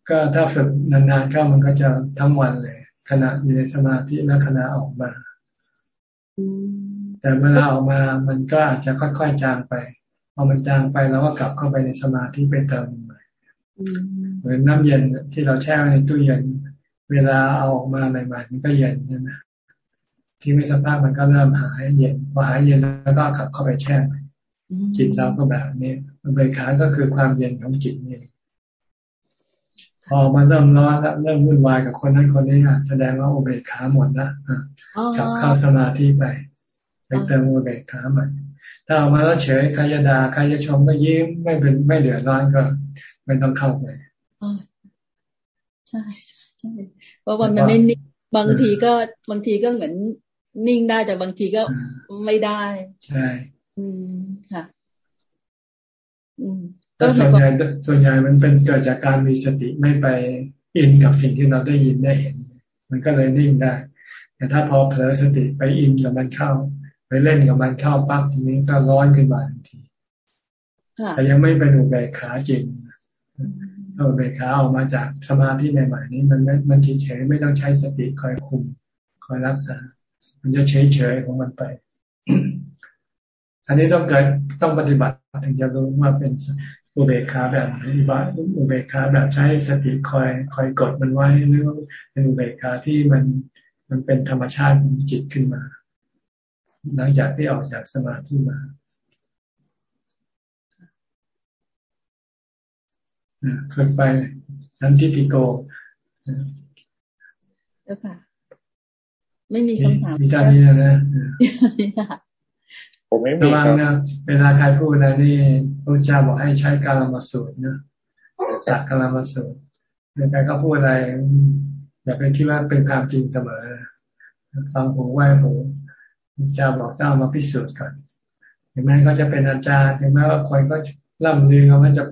ก็ถ้าฝึกนานๆก็มันก็จะทั้งวันเลย ขณะอยู่ในสมาธิและขณะออกมาแต่เวลาออกมามันก็อาจจะค่อยๆจางไป พอมันจางไปเราก็กลับเข้าไปในสมาธิไปเติมใหม่เหมือนน้ำเย็นที่เราแช่ในตู้เย็น เวลาเอาออกมาใหม่ๆมันก็เย็นใช่ไหมที่ไม่สภาพมันก็เริ่มหายเย็นพอหายเย็นแล้วก็กลับเข้าไปแช่จิตเราก็แบบนี้เบขาก็คือความเย็นของจิตนี่พอมันเริ่มร้อนแล้วเริ่มวุ่นวายกับคนนั้นคนนี้อะแสดงว่าโอเบคขาหมดแล้วกลับเข้าสมาธิไปไปเติมอุเบกขาใหม่ ถ้าเอามาแล้วเฉยใครจะด่าใครจะชมก็ยิ้มไม่เป็นไม่เดือดร้อนก็ไม่ต้องเข้าไปใช่ใช่ใช่เพราะวันมันไม่นิ่งบางทีก็บางทีก็เหมือนนิ่งได้แต่บางทีก็ไม่ได้ ใช่ อืมค่ะ อืมแต่ส่วนใหญ่ส่วนใหญ่มันเป็นเกิดจากการมีสติไม่ไปอินกับสิ่งที่เราได้ยินได้เห็น มันก็เลยนิ่งได้ แต่ถ้าพอเผลอสติไปอินกับมันเข้า ไปเล่นกับมันเข้าปั๊บทีนี้ก็ร้อนขึ้นมาทันที แต่ยังไม่เป็นอุเบกขาจริงอุเบกขาออกมาจากสมาธิใหม่ๆนี้มันมันเฉยๆไม่ต้องใช้สติคอยคุมคอยรักษา มันจะเฉยๆของมันไป อันนี้ต้องเกิดต้องปฏิบัติถึงจะรู้ว่าเป็นอุเบกขาแบบไหนอุเบกขาแบบใช้สติคอยคอยกดมันไว้หรือเป็นอุเบกขาที่มันมันเป็นธรรมชาติของจิตขึ้นมา หลังจากที่ออกจากสมาธิมาฝึกไปสันทิติโกแล้วค่ะ ไม่มีคำถามมีตอนนี้นะผมไม่มีระวังนะเวลาใครพูดอะไรนี่พระเจ้าบอกให้ใช้การมาสูตรนะจากการมาสูตรใครก็พูดอะไรอย่าไปคิดว่าเป็นความจริงเสมอฟังหูไหวหู พระเจ้าบอกต้องมาพิสูจน์ก่อนถึงแม้เขาจะเป็นอาจารย์ถึงแม้ว่าคนก็ล่ำลือว่าจะ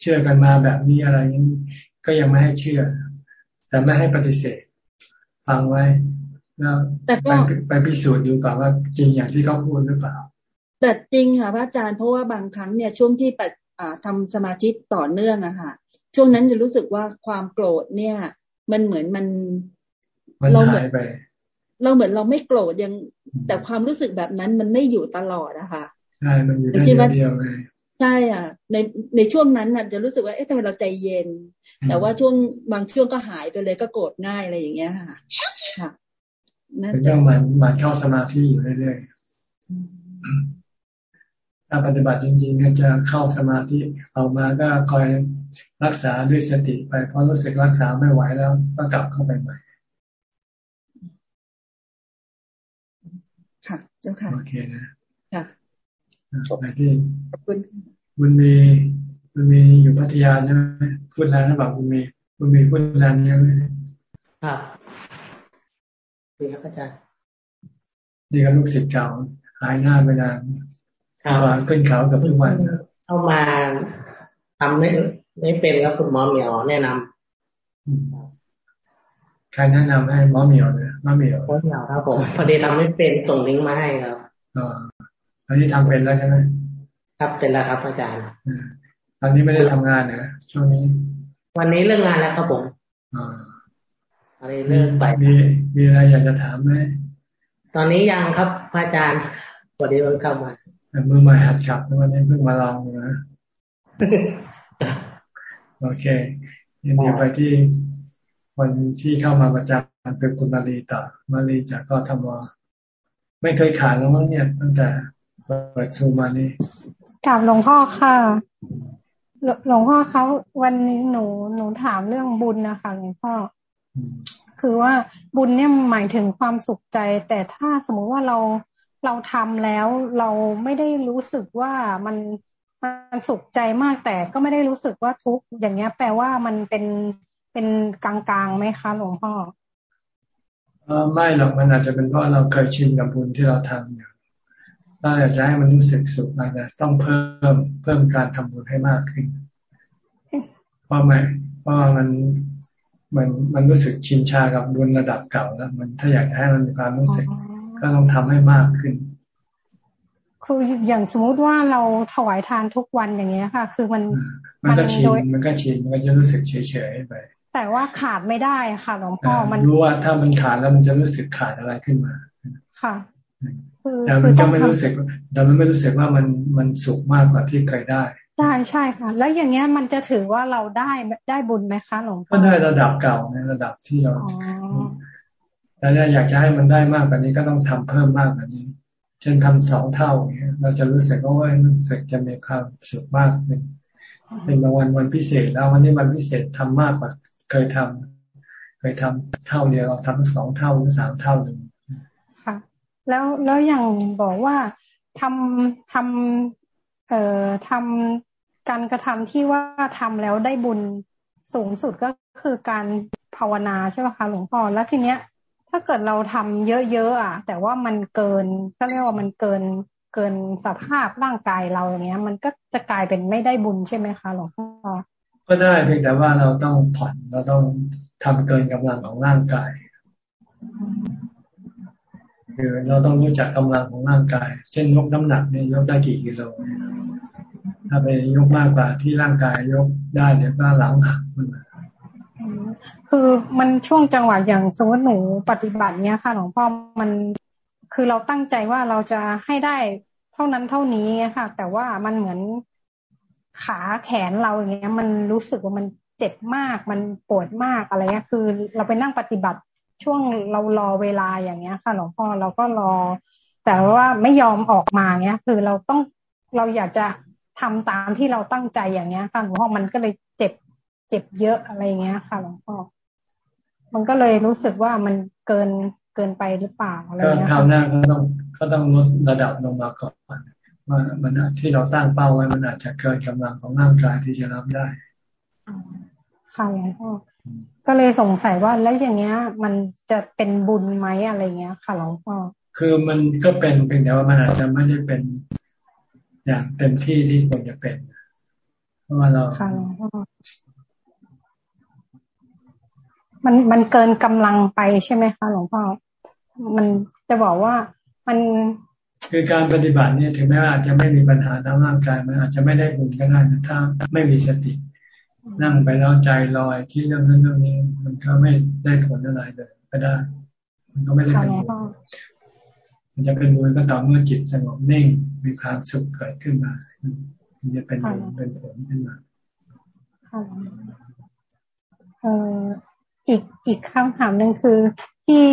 เชื่อกันมาแบบนี้อะไรนี้ก็ยังไม่ให้เชื่อ แต่ไม่ให้ปฏิเสธ ฟังไว้แล้วไปไปพิสูจน์ดูก่อนว่าจริงอย่างที่เขาพูดหรือเปล่า แต่จริงค่ะพระอาจารย์เพราะว่าบางครั้งเนี่ยช่วงที่ปทำสมาธิต่อเนื่องอะค่ะช่วงนั้นจะรู้สึกว่าความโกรธเนี่ย มันเหมือนมันเราเหมือน เราเหมือนเราไม่โกรธยัง แต่ความรู้สึกแบบนั้นมันไม่อยู่ตลอดอะค่ะใช่มันอยู่ได้เดียวเลยใช่อะ ในในช่วงนั้นน่ะจะรู้สึกว่าเอ๊ะทำไมเราใจเย็น แต่ว่าช่วงบางช่วงก็หายไปเลยก็โกรธง่ายอะไรอย่างเงี้ยค่ะค่ะเป็นเรื่องมันมันเข้าสมาธิอยู่เรื่อยๆถ้าปฏิบัติจริงๆก็จะเข้าสมาธิออกมาก็คอยรักษาด้วยสติไปพอรู้สึกรักษาไม่ไหวแล้วก็กลับเข้าไปใหม่ เจ้าค่ะโอเคนะค่ะไปที่บุญมีบุญมีอยู่พัทยาใช่ไหมพูดแล้วนะบอกบุญมีบุญมีพูดแล้วใช่ไหมครับดีครับอาจารย์ดีกับลูกศิษย์เก่าหายหน้าไปนานมาขึ้นเขากับทุกวันเข้ามาทำไม่ไม่เป็นแล้วคุณหมอเหมียวแนะนำใครแนะนำให้หมอเหมียวเนี่ย หมอเหมียวหมอเหมียวครับผมพอดีทำไม่เป็นส่งลิงก์มาให้ครับอ๋อตอนนี้ทำเป็นแล้วใช่ไหมครับเป็นแล้วครับอาจารย์ตอนนี้ไม่ได้ทำงานนะช่วงนี้ วันนี้เรื่องงานแล้วครับผมอ๋ออะไรเรื่องไปมีมีอะไรอยากจะถามไหมตอนนี้ยังครับพระอาจารย์พอดีวันเข้ามามือใหม่หัดขับวันนี้เพิ่งมาลองนะโอเคยังเดี๋ยวไปที่วันที่เข้ามาประจำเป็นคุณมารีต่อมารีจากก็ทำวาไม่เคยขาดแล้วมั้งเนี่ย ตั้งแต่เปิดซูมานี่กลับหลวงพ่อค่ะ หลวงพ่อเขาวันนี้หนูหนูถามเรื่องบุญนะคะหลวงพ่อ คือว่าบุญเนี่ยหมายถึงความสุขใจ แต่ถ้าสมมุติว่าเราเราทำแล้วเราไม่ได้รู้สึกว่ามันมันสุขใจมากแต่ก็ไม่ได้รู้สึกว่าทุกอย่างเงี้ย แปลว่ามันเป็นเป็นกลางๆไหมคะ หลวงพ่อ ไม่หรอกมันอาจจะเป็นเพราะเราเคยชินกับบุญที่เราทำอยู่เราอยากจะให้มันรู้สึกสุขอาจจะต้องเพิ่มเพิ่มการทำบุญให้มากขึ้น เพราะไม่เพราะมันมันมันรู้สึกชินชากับบุญระดับเก่าแล้วมันถ้าอยากให้มันมีความรู้สึก ก็ต้องทำให้มากขึ้นคืออย่างสมมุติว่าเราถวายทานทุกวันอย่างเงี้ยค่ะ คือมันมันก็ชินมันก็ชินมันก็จะรู้สึกเฉยๆไป แต่ว่าขาดไม่ได้ค่ะหลวงพ่อมันรู้ว่าถ้ามันขาดแล้วมันจะรู้สึกขาดอะไรขึ้นมา ค่ะแต่มันก็ไม่รู้สึกแต่มันไม่รู้สึกว่ามันมันสุขมากกว่าที่เคยได้ใช่ใช่ค่ะ แล้วอย่างเงี้ยมันจะถือว่าเราได้ได้บุญไหมคะหลวงพ่อก็ได้ระดับเก่าในระดับที่เราแต่อยากจะให้มันได้มากกว่านี้ก็ต้องทำเพิ่มมากกว่านี้เช่นทำสองเท่าอย่างเงี้ย เราจะรู้สึกว่ารู้สึกจะมีความสุขมากขึ้นเป็นบางวันวันพิเศษแล้ววันนี้วันพิเศษทำมากกว่า เคยทำเคยทำเท่าเดียวเราทำสองเท่าหรือสามเท่าหนึ่งค่ะ แล้วแล้วอย่างบอกว่าทำทำเอ่อทำการกระทำที่ว่าทำแล้วได้บุญสูงสุดก็คือการภาวนาใช่ไหมคะหลวงพ่อแล้วทีเนี้ย ถ้าเกิดเราทำเยอะๆอะ แต่ว่ามันเกินก็เรียกว่ามันเกินเกินสภาพร่างกายเราอย่างเงี้ย มันก็จะกลายเป็นไม่ได้บุญใช่ไหมคะหลวงพ่อ ก็ได้เพียงแต่ว่าเราต้องผ่อนเราต้องทำเกินกำลังของร่างกายคือเราต้องรู้จักกำลังของร่างกาย เช่นยกน้ำหนักเนี่ยยกได้กี่กิโลถ้าไปยกมากกว่าที่ร่างกายยกได้เดี๋ยวก็หลังหักมันคือมันช่วงจังหวะอย่างสมมติหนูปฏิบัติเนี้ยค่ะหลวงพ่อมันคือเราตั้งใจว่าเราจะให้ได้เท่านั้นเท่านี้ไงค่ะ แต่ว่ามันเหมือน ขาแขนเราอย่างเงี้ย มันรู้สึกว่ามันเจ็บมากมันปวดมากอะไรเงี้ย คือเราไปนั่งปฏิบัติช่วงเรารอเวลาอย่างเงี้ย ค่ะหลวงพ่อเราก็รอ แต่ว่าไม่ยอมออกมาเงี้ย คือเราต้องเราอยากจะทำตามที่เราตั้งใจอย่างเงี้ยค่ะหลวงพ่อมันก็เลยเจ็บเจ็บเยอะอะไรเงี้ยค่ะหลวงพ่อมันก็เลยรู้สึกว่ามันเกินเกินไปหรือเปล่าอะไรเงี้ยคราวหน้าก็ต้องก็ต้องลดระดับลงมาก่อน ว่ามันที่เราตั้งเป้าไว้มันอาจจะเกินกำลังของร่างกายที่จะรับได้ค่ะหลวงพ่อก็เลยสงสัยว่าแล้วอย่างเงี้ย มันจะเป็นบุญไหมอะไรเงี้ย ค่ะหลวงพ่อคือมันก็เป็นเพียงแต่ว่ามันอาจจะไม่ได้เป็นอย่างเต็มที่ที่ควรจะเป็น เพราะว่าเราค่ะหลวงพ่อมันมันเกินกำลังไปใช่ไหมคะหลวงพ่อมันจะบอกว่ามัน คือการปฏิบัติเนี่ยถึงแม้ว่าอาจจะไม่มีปัญหาทางร่างกายมันอาจจะไม่ได้บุญก็ได้นะถ้าไม่มีสติ นั่งไปแล้วใจลอยคิดเรื่องนั้นเรื่องนี้ มันก็ไม่ได้ผลอะไรเลยก็ได้ มันก็ไม่ได้เป็นบุญมันจะเป็นบุญก็ต่อเมื่อจิตสงบนิ่งมีความสุขเกิดขึ้นมามันจะเป็นบุญเป็นผลขึ้นมาเอ่ออีกอีกคำถามหนึ่งคือ ที่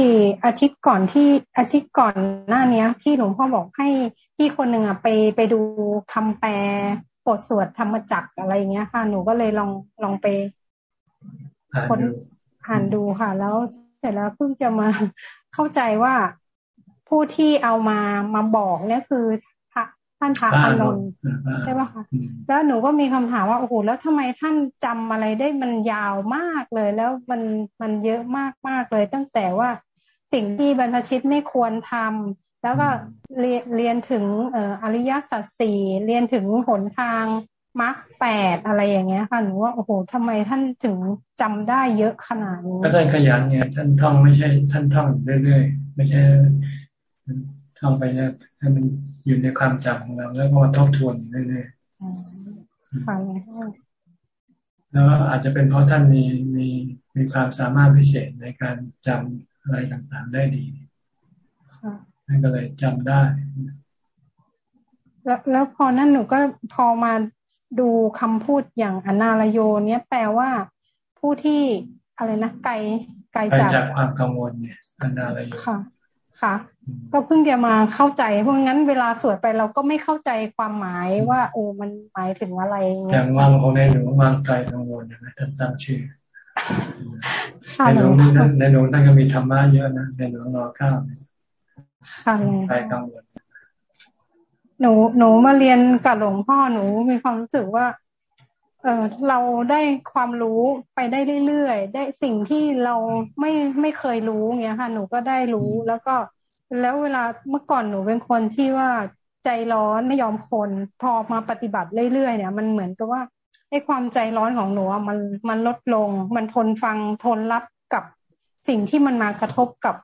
อาทิตย์ก่อนที่อาทิตย์ก่อนหน้านี้ที่หลวงพ่อบอกให้พี่คนหนึ่งอะไปไปดูคำแปลบทสวดธรรมจักรอะไรเงี้ยค่ะ หนูก็เลยลองลองไปคนอ่านดูค่ะ แล้วเสร็จแล้วเพิ่งจะมาเข้าใจว่าผู้ที่เอามามาบอกเนี่ยคือ ท่านพระอานนท์ใช่ป่ะคะแล้วหนูก็มีคำถามว่าโอ้โหแล้วทำไมท่านจำอะไรได้มันยาวมากเลย แล้วมันมันเยอะมากมากเลย ตั้งแต่ว่าสิ่งที่บรรพชิตไม่ควรทำแล้วก็เรียนเรียนถึงเอ่ออริยสัจสี่เรียนถึงหนทางมรรคแปดอะไรอย่างเงี้ยค่ะหนูว่าโอ้โหทำไมท่านถึงจำได้เยอะขนาดนี้ก็ท่านขยันเนี่ยท่านท่องไม่ใช่ ท่านท่องเรื่อยๆไม่ใช่ ท่องไปเนี่ยให้มันอยู่ในความจำของเรา แล้วก็มาทบทวนเรื่อยๆแล้วอาจจะเป็นเพราะท่านมีมีมีความสามารถพิเศษในการจำอะไรต่างๆได้ดีท่านก็เลยจำได้ แล้วแล้วพอนั่นหนูก็พอมาดูคำพูดอย่างอนาลโยเนี้ยแปลว่า ผู้ที่อะไรนะไกลไกลจากความกังวลเนี่ยอนาลโยค่ะ ค่ะ ก็เพิ่งจะมาเข้าใจ เพราะงั้นเวลาสวดไปเราก็ไม่เข้าใจความหมายว่าเออมันหมายถึงอะไรเงี้ยอย่างวางของในหลวงวางไกลกังวลนะท่านตั้งชื่อในหลวงท่านในหลวงท่านก็มีธรรมะเยอะนะในหลวงรอเก้าค่ะไกลกังวลหนูหนูมาเรียนกับหลวงพ่อหนูมีความรู้สึกว่า เออเราได้ความรู้ไปได้เรื่อยๆได้สิ่งที่เราไม่ไม่เคยรู้เงี้ยค่ะ หนูก็ได้รู้แล้วก็ แล้วเวลาเมื่อก่อนหนูเป็นคนที่ว่าใจร้อนไม่ยอมคน พอมาปฏิบัติเรื่อยๆเนี่ย มันเหมือนกับว่าไอ้ความใจร้อนของหนูมันมันลดลง มันทนฟังทนรับกับสิ่งที่มันมากระทบกับ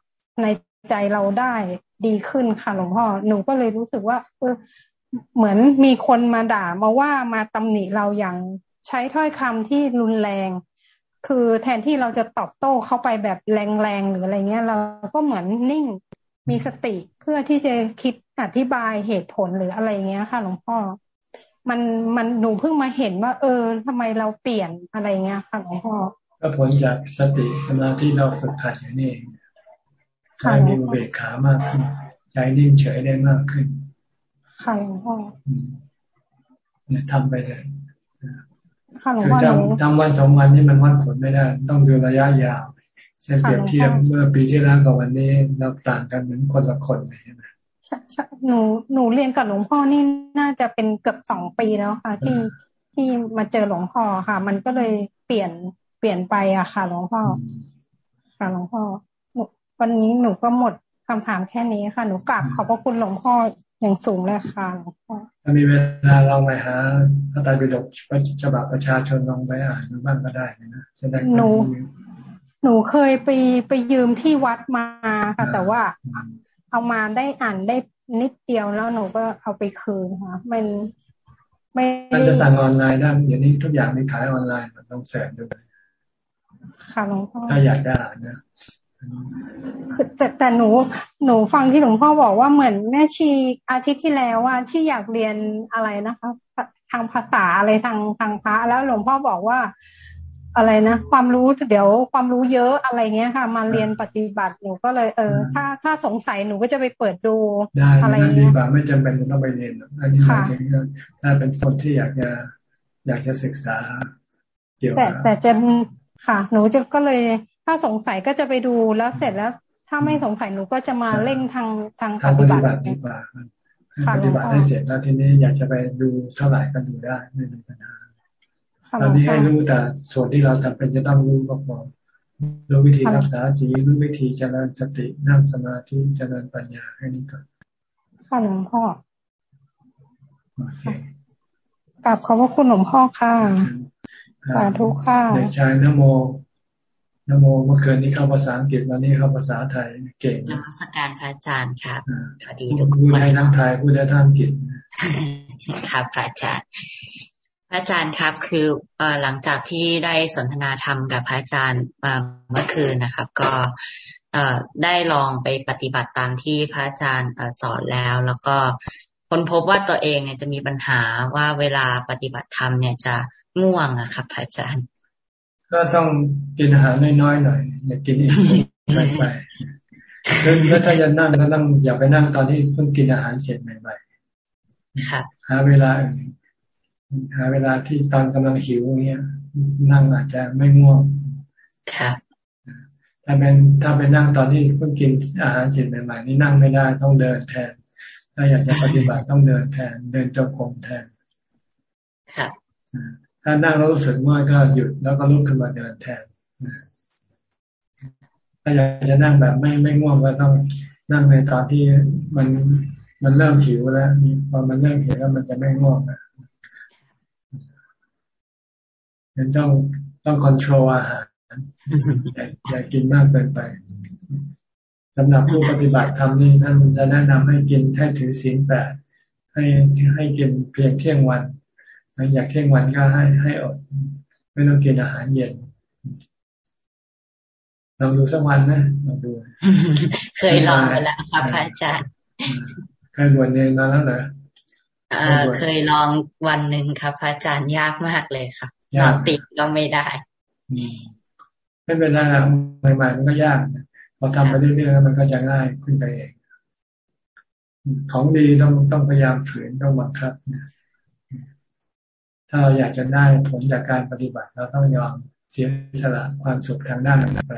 ในใจเราได้ดีขึ้นค่ะหลวงพ่อหนูก็เลยรู้สึกว่า เออเหมือนมีคนมาด่ามาว่ามาตำหนิเราอย่างใช้ถ้อยคำที่รุนแรง คือแทนที่เราจะตอบโต้เข้าไปแบบแรงๆหรืออะไรเงี้ย เราก็เหมือนนิ่ง มีสติเพื่อที่จะคิดอธิบายเหตุผลหรืออะไรเงี้ยค่ะ หลวงพ่อ มันมันหนูเพิ่งมาเห็นว่า เออทำไมเราเปลี่ยนอะไรเงี้ยค่ะหลวงพ่อก็ผลจากสติสมาธิเราฝึกขัดอย่างนี้เองใจมีอุเบกขามากขึ้นใจนิ่งเฉยได้มากขึ้นค่ะหลวงพ่อเนี่ยทำไปเลยค่ะหลวงพ่อทำทำวันสองวันนี่มันวัดผลไม่ได้ ต้องดูระยะยาว เช่นเปรียบเทียบเมื่อปีที่แล้วกับวันนี้เราต่างกันเหมือนคนละคนเลยใช่ไหมหนูหนูเรียนกับหลวงพ่อนี่น่าจะเป็นเกือบสองปีแล้วค่ะ ที่ที่มาเจอหลวงพ่อค่ะ มันก็เลยเปลี่ยนเปลี่ยนไปอะค่ะ หลวงพ่อ ค่ะหลวงพ่อวันนี้หนูก็หมดคำถามแค่นี้ค่ะ หนูกราบขอบพระคุณหลวงพ่ออย่างสูงเลยค่ะหลวงพ่อถ้ามีเวลาลองไปหาพระไตรปิฎกฉบับประชาชนลองไปอ่านดูบ้างก็ได้นะจะได้หนู หนูเคยไปไปยืมที่วัดมาค่ะ แต่ว่าเอามาได้อ่านได้นิดเดียวแล้วหนูก็เอาไปคืนค่ะ มันไม่มันจะสั่งออนไลน์ได้เดี๋ยวนี้ทุกอย่างมีขายออนไลน์มันต้องแสนด้วยค่ะหลวงพ่อถ้าอยากได้อ่านนะคือแต่แต่หนูหนูฟังที่หลวงพ่อบอกว่าเหมือนแม่ชีอาทิตย์ที่แล้วว่าที่อยากเรียนอะไรนะคะ ทางภาษาอะไรทางทางพระแล้วหลวงพ่อบอกว่า อะไรนะความรู้เดี๋ยวความรู้เยอะอะไรเงี้ยค่ะ มาเรียนปฏิบัติหนูก็เลยเออ ถ้าถ้าสงสัยหนูก็จะไปเปิดดูอะไรเงี้ยดีกว่าไม่จำเป็นต้องไปเรียนอันนี้หมายถึงถ้าเป็นคนที่อยากจะอยากจะศึกษา เกี่ยวแต่แต่จะค่ะ หนูจะก็เลยถ้าสงสัยก็จะไปดูแล้วเสร็จแล้ว ถ้าไม่สงสัยหนูก็จะมาเร่งทางทางปฏิบัติดีกว่าปฏิบัติได้เสร็จแล้วทีนี้อยากจะไปดูเท่าไหร่ก็ดูได้ไม่มีปัญหา ตอนนี้ให้รู้แต่ส่วนที่เราจำเป็นจะต้องรู้ก็พอรู้วิธีรักษาสีรู้วิธีเจริญสตินั่งสมาธิเจริญปัญญาแค่นี้ก่อนค่ะหลวงพ่อโอเคกลับขอบพระคุณหลวงพ่อค่ะสาธุค่ะเด็กชายนโมนโมเมื่อคืนนี้เข้าภาษาอังกฤษวันนี้เข้าภาษาไทยเก่งนมัสการพระอาจารย์ครับสวัสดีทุกคนพูดได้ทั้งไทยพูดได้ทั้งอังกฤษครับพระอาจารย์ อาจารย์ครับ คือหลังจากที่ได้สนทนาธรรมกับพระอาจารย์เมื่อคืนนะครับ ก็ได้ลองไปปฏิบัติตามที่พระอาจารย์สอนแล้ว แล้วก็ค้นพบว่าตัวเองเนี่ยจะมีปัญหาว่าเวลาปฏิบัติธรรมเนี่ยจะง่วงอะครับพระอาจารย์ ก็ต้องกินอาหารน้อยๆหน่อยอย่ากินอีกไปไปแล้วถ้าจะนั่งก็ต้องอย่าไปนั่งตอนที่เพิ่งกินอาหารเสร็จใหม่ๆครับหาเวลาอื่น หาเวลาที่ตอนกำลังหิวเงี้ยนั่งอาจจะไม่ง่วงครับถ้าเป็นถ้าไปนั่งตอนที่เพิ่งกินอาหารเสร็จใหม่ๆนี่นั่งไม่ได้ต้องเดินแทน ถ้าอยากจะปฏิบัติต้องเดินแทน เดินจงกรมแทนครับถ้านั่งแล้วรู้สึกเมื่อยก็หยุดแล้วก็ลุกขึ้นมาเดินแทนถ้าอยากจะนั่งแบบไม่ไม่ง่วงก็ต้องนั่งในตอนที่มันมันเริ่มหิวแล้วพอมันเริ่มหิวแล้วมันจะไม่ง่วงนะ ยังต้องต้องควบคุมอาหารอย่ากินมากเกินไปสำหรับผู้ปฏิบัติธรรมนี่ท่านจะแนะนำให้กินให้ถือศีลแปดให้ให้กินเพียงเที่ยงวันอยากเที่ยงวันก็ให้ให้อด ไม่ต้องกินอาหารเย็นลองดูสักวันนะลองดู เคยลองไปแล้วครับพระอาจารย์เคยบวชเนรมาแล้วเหรอเคยลองวันหนึ่งครับพระอาจารย์ยากมากเลยครับ นอนติดก็ไม่ได้ไม่เป็นไรใหม่ๆมันก็ยากพอทำไปเรื่อยๆมันก็จะง่ายขึ้นไปเองของดีต้องต้องพยายามฝืนต้องบังคับนะถ้าเราอยากจะได้ผลจากการปฏิบัติเราต้องยอมเสียสละความสุขทางด้านนั้นไป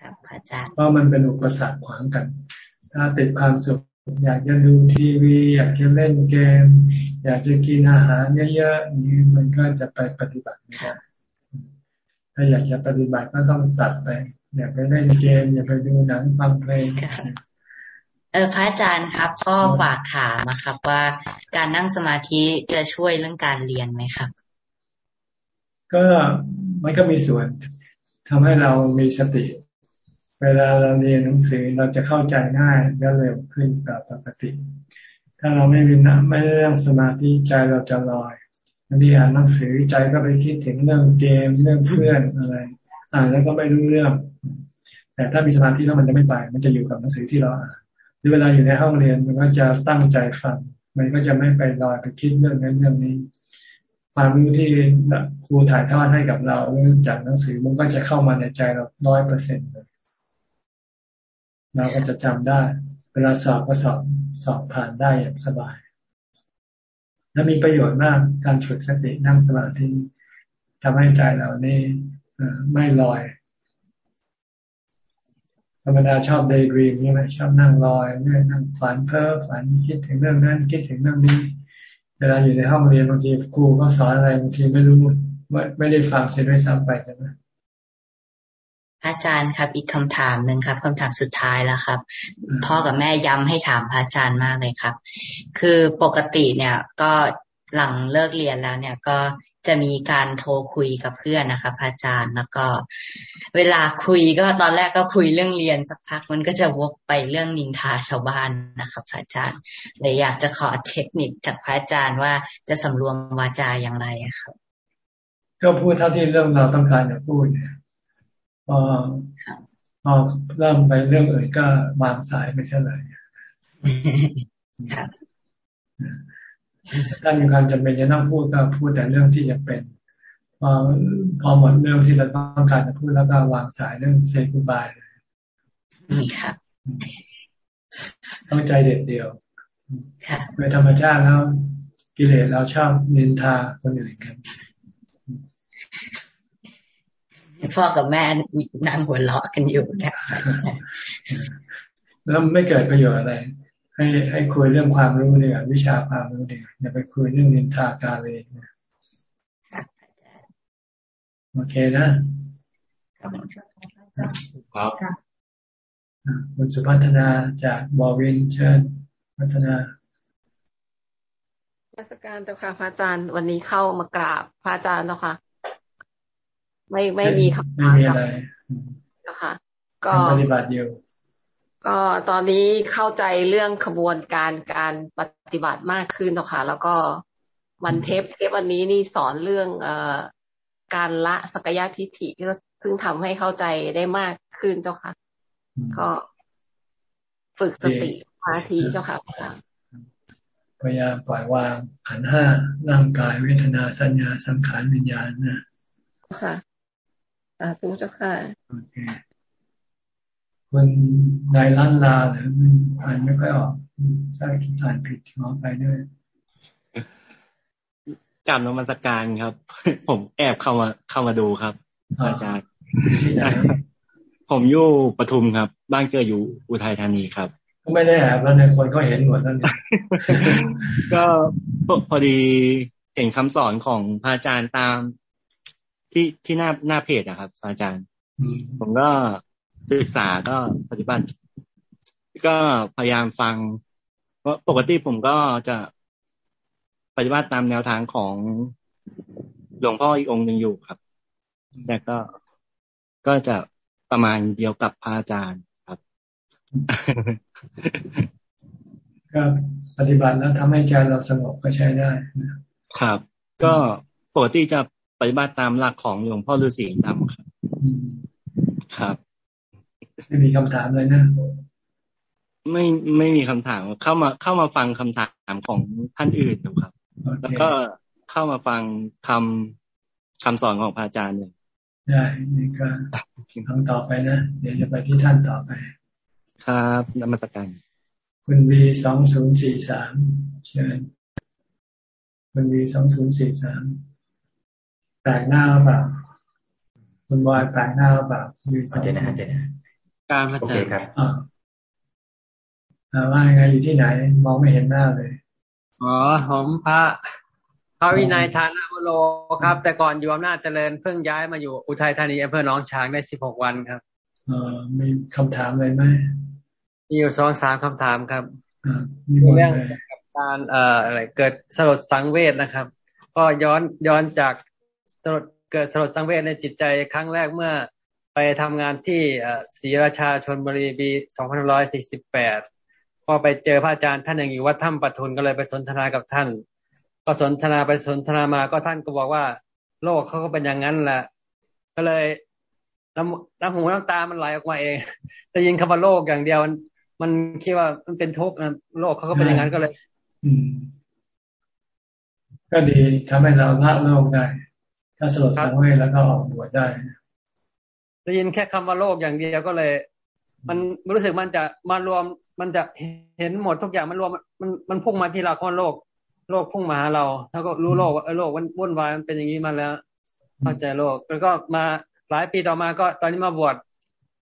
ครับอาจารย์เพราะมันเป็นอุปสรรคขวางกัน ถ้าติดความสุข อยากจะดูทีวี อยากจะเล่นเกม อยากจะกินอาหารเยอะๆนี่มันก็จะไปปฏิบัติไม่ได้ถ้าอยากจะปฏิบัติก็ต้องตัดไป อยากไปเล่นเกม อยากไปดูหนังฟังเพลงเออพระอาจารย์ครับพ่อฝากถามนะครับว่าการนั่งสมาธิจะช่วยเรื่องการเรียนไหมครับ ก็มันก็มีส่วนทำให้เรามีสติ เวลาเราเรียนหนังสือเราจะเข้าใจง่ายและเร็วขึ้นกว่าปกติ ถ้าเราไม่มีนะไม่ได้นั่งสมาธิใจเราจะลอยบางทีอ่านหนังสือใจก็ไปคิดถึงเรื่องเกมเรื่องเพื่อนอะไร อ่านแล้วก็ไม่รู้เรื่อง แต่ถ้ามีสมาธิแล้วมันจะไม่ไป มันจะอยู่กับหนังสือที่เราอ่านหรือเวลาอยู่ในห้องเรียนมันก็จะตั้งใจฟัง มันก็จะไม่ไปลอยไปคิดเรื่องนั้นเรื่องนี้ ความรู้ที่ครูถ่ายทอดให้กับเราจากหนังสือมันก็จะเข้ามาในใจเราร้อยเปอร์เซ็นต์เลย เราก็จะจำได้ เวลาสอบก็สอบสอบผ่านได้อย่างสบาย และมีประโยชน์มากการฝึกสตินั่งสมาธิทำให้ใจเรานี่ไม่ลอย ธรรมดาชอบเดย์ดรีมใช่ไหมชอบนั่งลอยเนี่ยนั่งฝันเพ้อฝันคิดถึงเรื่องนั้นคิดถึงเรื่องนี้เวลาอยู่ในห้องเรียนบางทีครูก็สอนอะไรบางทีไม่รู้ไม่ไม่ได้ฟังเสียด้วยซ้ำไปใช่ไหม อาจารย์ครับ อีกคำถามหนึ่งครับคำถามสุดท้ายแล้วครับ พ่อกับแม่ย้ำให้ถามพระอาจารย์มากเลยครับ คือปกติเนี่ยก็หลังเลิกเรียนแล้วเนี่ยก็จะมีการโทรคุยกับเพื่อนนะคะพระอาจารย์แล้วก็ เวลาคุยก็ตอนแรกก็คุยเรื่องเรียนสักพักมันก็จะวกไปเรื่องนินทาชาวบ้านนะครับพระอาจารย์เลยอยากจะขอเทคนิคจากพระอาจารย์ว่าจะสำรวมวาจาอย่างไรครับก็พูดเท่าที่เรื่องเราต้องการจะพูดเนี่ย พอพอเริ่มไปเรื่องอื่นก็วางสายไปเช่ไหร่ถ้ามีความจำเป็นจะต้องพูดก็พูดแต่เรื่องที่จะเป็น พอพอหมดเรื่องที่เราต้องการจะพูดแล้วก็วางสายเรื่องเซกุบายเลยครับต้องใจเด็ดเดียวโดยธรรมชาติแล้วกิเลสเราชอบนินทาคนอื่นกัน พ่อกับแม่นั่งหัวเราะกันอยู่ครับแล้วไม่เกิดประโยชน์อะไร ให้ให้คุยเรื่องความรู้เนี่ยวิชาความรู้เนี่ยอย่าไปคุยเรื่องนินทากาเลยนะโอเคนะครับคุณสุพัฒนาจากบอวินเชิญพัฒนาราชการเจ้าค่ะพระอาจารย์วันนี้เข้ามากราบพระอาจารย์เจ้าค่ะ ไม่ไม่มีคำถามนะคะก็ปฏิบัติอยู่ก็ตอนนี้เข้าใจเรื่องขบวนการการปฏิบัติมากขึ้นนะคะแล้วก็วันเทปเทปวันนี้นี่สอนเรื่องเอ่อการละสักยะทิฏฐิซึ่งทำให้เข้าใจได้มากขึ้นเจ้าค่ะ ก็ฝึกสติมาทีเจ้าค่ะพยายามปล่อยวางขันห้าร่างกายเวทนาสัญญาสังขารวิญญาณนะค่ะ สาธุเจ้าค่ะโอเคคุณนายล้านลาหรืออ่านไม่ค่อยออกถ้าคิดอ่านผิดขอไปด้วยกลับนมัสการครับ ผมแอบเข้ามาเข้ามาดูครับอาจารย์ผมอยู่ปทุมครับ บ้านเกิดอยู่อุทัยธานีครับก็ไม่ได้แอบแล้วในคนก็เห็นหมดนั่นก็พอดีเห็นคำสอนของพระอาจารย์ตาม ที่ที่หน้าหน้าเพจนะครับ อาจารย์ ผมก็ศึกษาก็ปฏิบัติ ก็พยายามฟังเพราะปกติผมก็จะปฏิบัติตามแนวทางของหลวงพ่ออีกองค์หนึ่งอยู่ครับแต่ก็ก็จะประมาณเดียวกับพระอาจารย์ครับ ก็ปฏิบัติแล้วทำให้ใจเราสงบก็ใช้ได้ครับ ก็ปกติจะ ปฏิบัติตามหลักของหลวงพ่อฤาษีทำครับ ครับ ไม่มีคำถามเลยนะ ไม่ไม่มีคำถามเข้ามาเข้ามาฟังคำถามของท่านอื่นดูครับ แล้วก็เข้ามาฟังคำคำสอนของพระอาจารย์เนี่ยได้นี่ก็คำต่อไปนะ เดี๋ยวจะไปที่ท่านต่อไป ครับนมัสการคุณวีสองศูนย์สี่สามเชิญคุณวีสองศูนย์สี่สาม แปลกหน้าเปล่าคุณบอยแปลกหน้าเปล่าอยู่เดี๋ยวนะเดี๋ยวนะการโอเคครับอ่าว่าไงอยู่ที่ไหน มองไม่เห็นหน้าเลย อ๋อผมพระพระวินัยทานาวโลครับ แต่ก่อนอยู่อำนาจเจริญเพิ่งย้ายมาอยู่อุทัยธานีอำเภอหนองฉางได้สิบหกวันครับ เออมีคำถามอะไรไหมมีอยู่สองสามคำถามครับเรื่องการเอ่ออะไรเกิดสลดสังเวชนะครับ ก็ย้อนย้อนจาก สลดเกิดสลดสังเวชในจิตใจครั้งแรกเมื่อไปทำงานที่ศรีราชาชนบุรีปี2548 พอไปเจอพระอาจารย์ท่านยังอยู่วัดถ้ำปทุนก็เลยไปสนทนากับท่าน ก็สนทนาไปสนทนามาก็ท่านก็บอกว่า โลกเขาก็เป็นอย่างนั้นแหละ ก็เลยน้ำน้ำหูน้ำตามันไหลออกมาเองแต่ยินคำว่าโลกอย่างเดียวมันมันคิดว่ามันเป็นทุกข์นะโลกเขาก็เป็นอย่างนั้นก็เลยอืก็ดีทำให้เราละโลกได้ ถ้าสลดสังเวชแล้วก็ออกบวชได้ได้ยินแค่คำว่าโลกอย่างเดียวก็เลย มันรู้สึกมันจะมารวมมันจะเห็นหมดทุกอย่างมันรวมมันมันพุ่งมาที่เราคนโลก โลกพุ่งมาหาเราแล้วก็รู้โลกว่าโลกมันวุ่นวายมันเป็นอย่างนี้มาแล้วเข้าใจโลกแล้วก็มาหลายปีต่อมาก็ตอนนี้มาบวช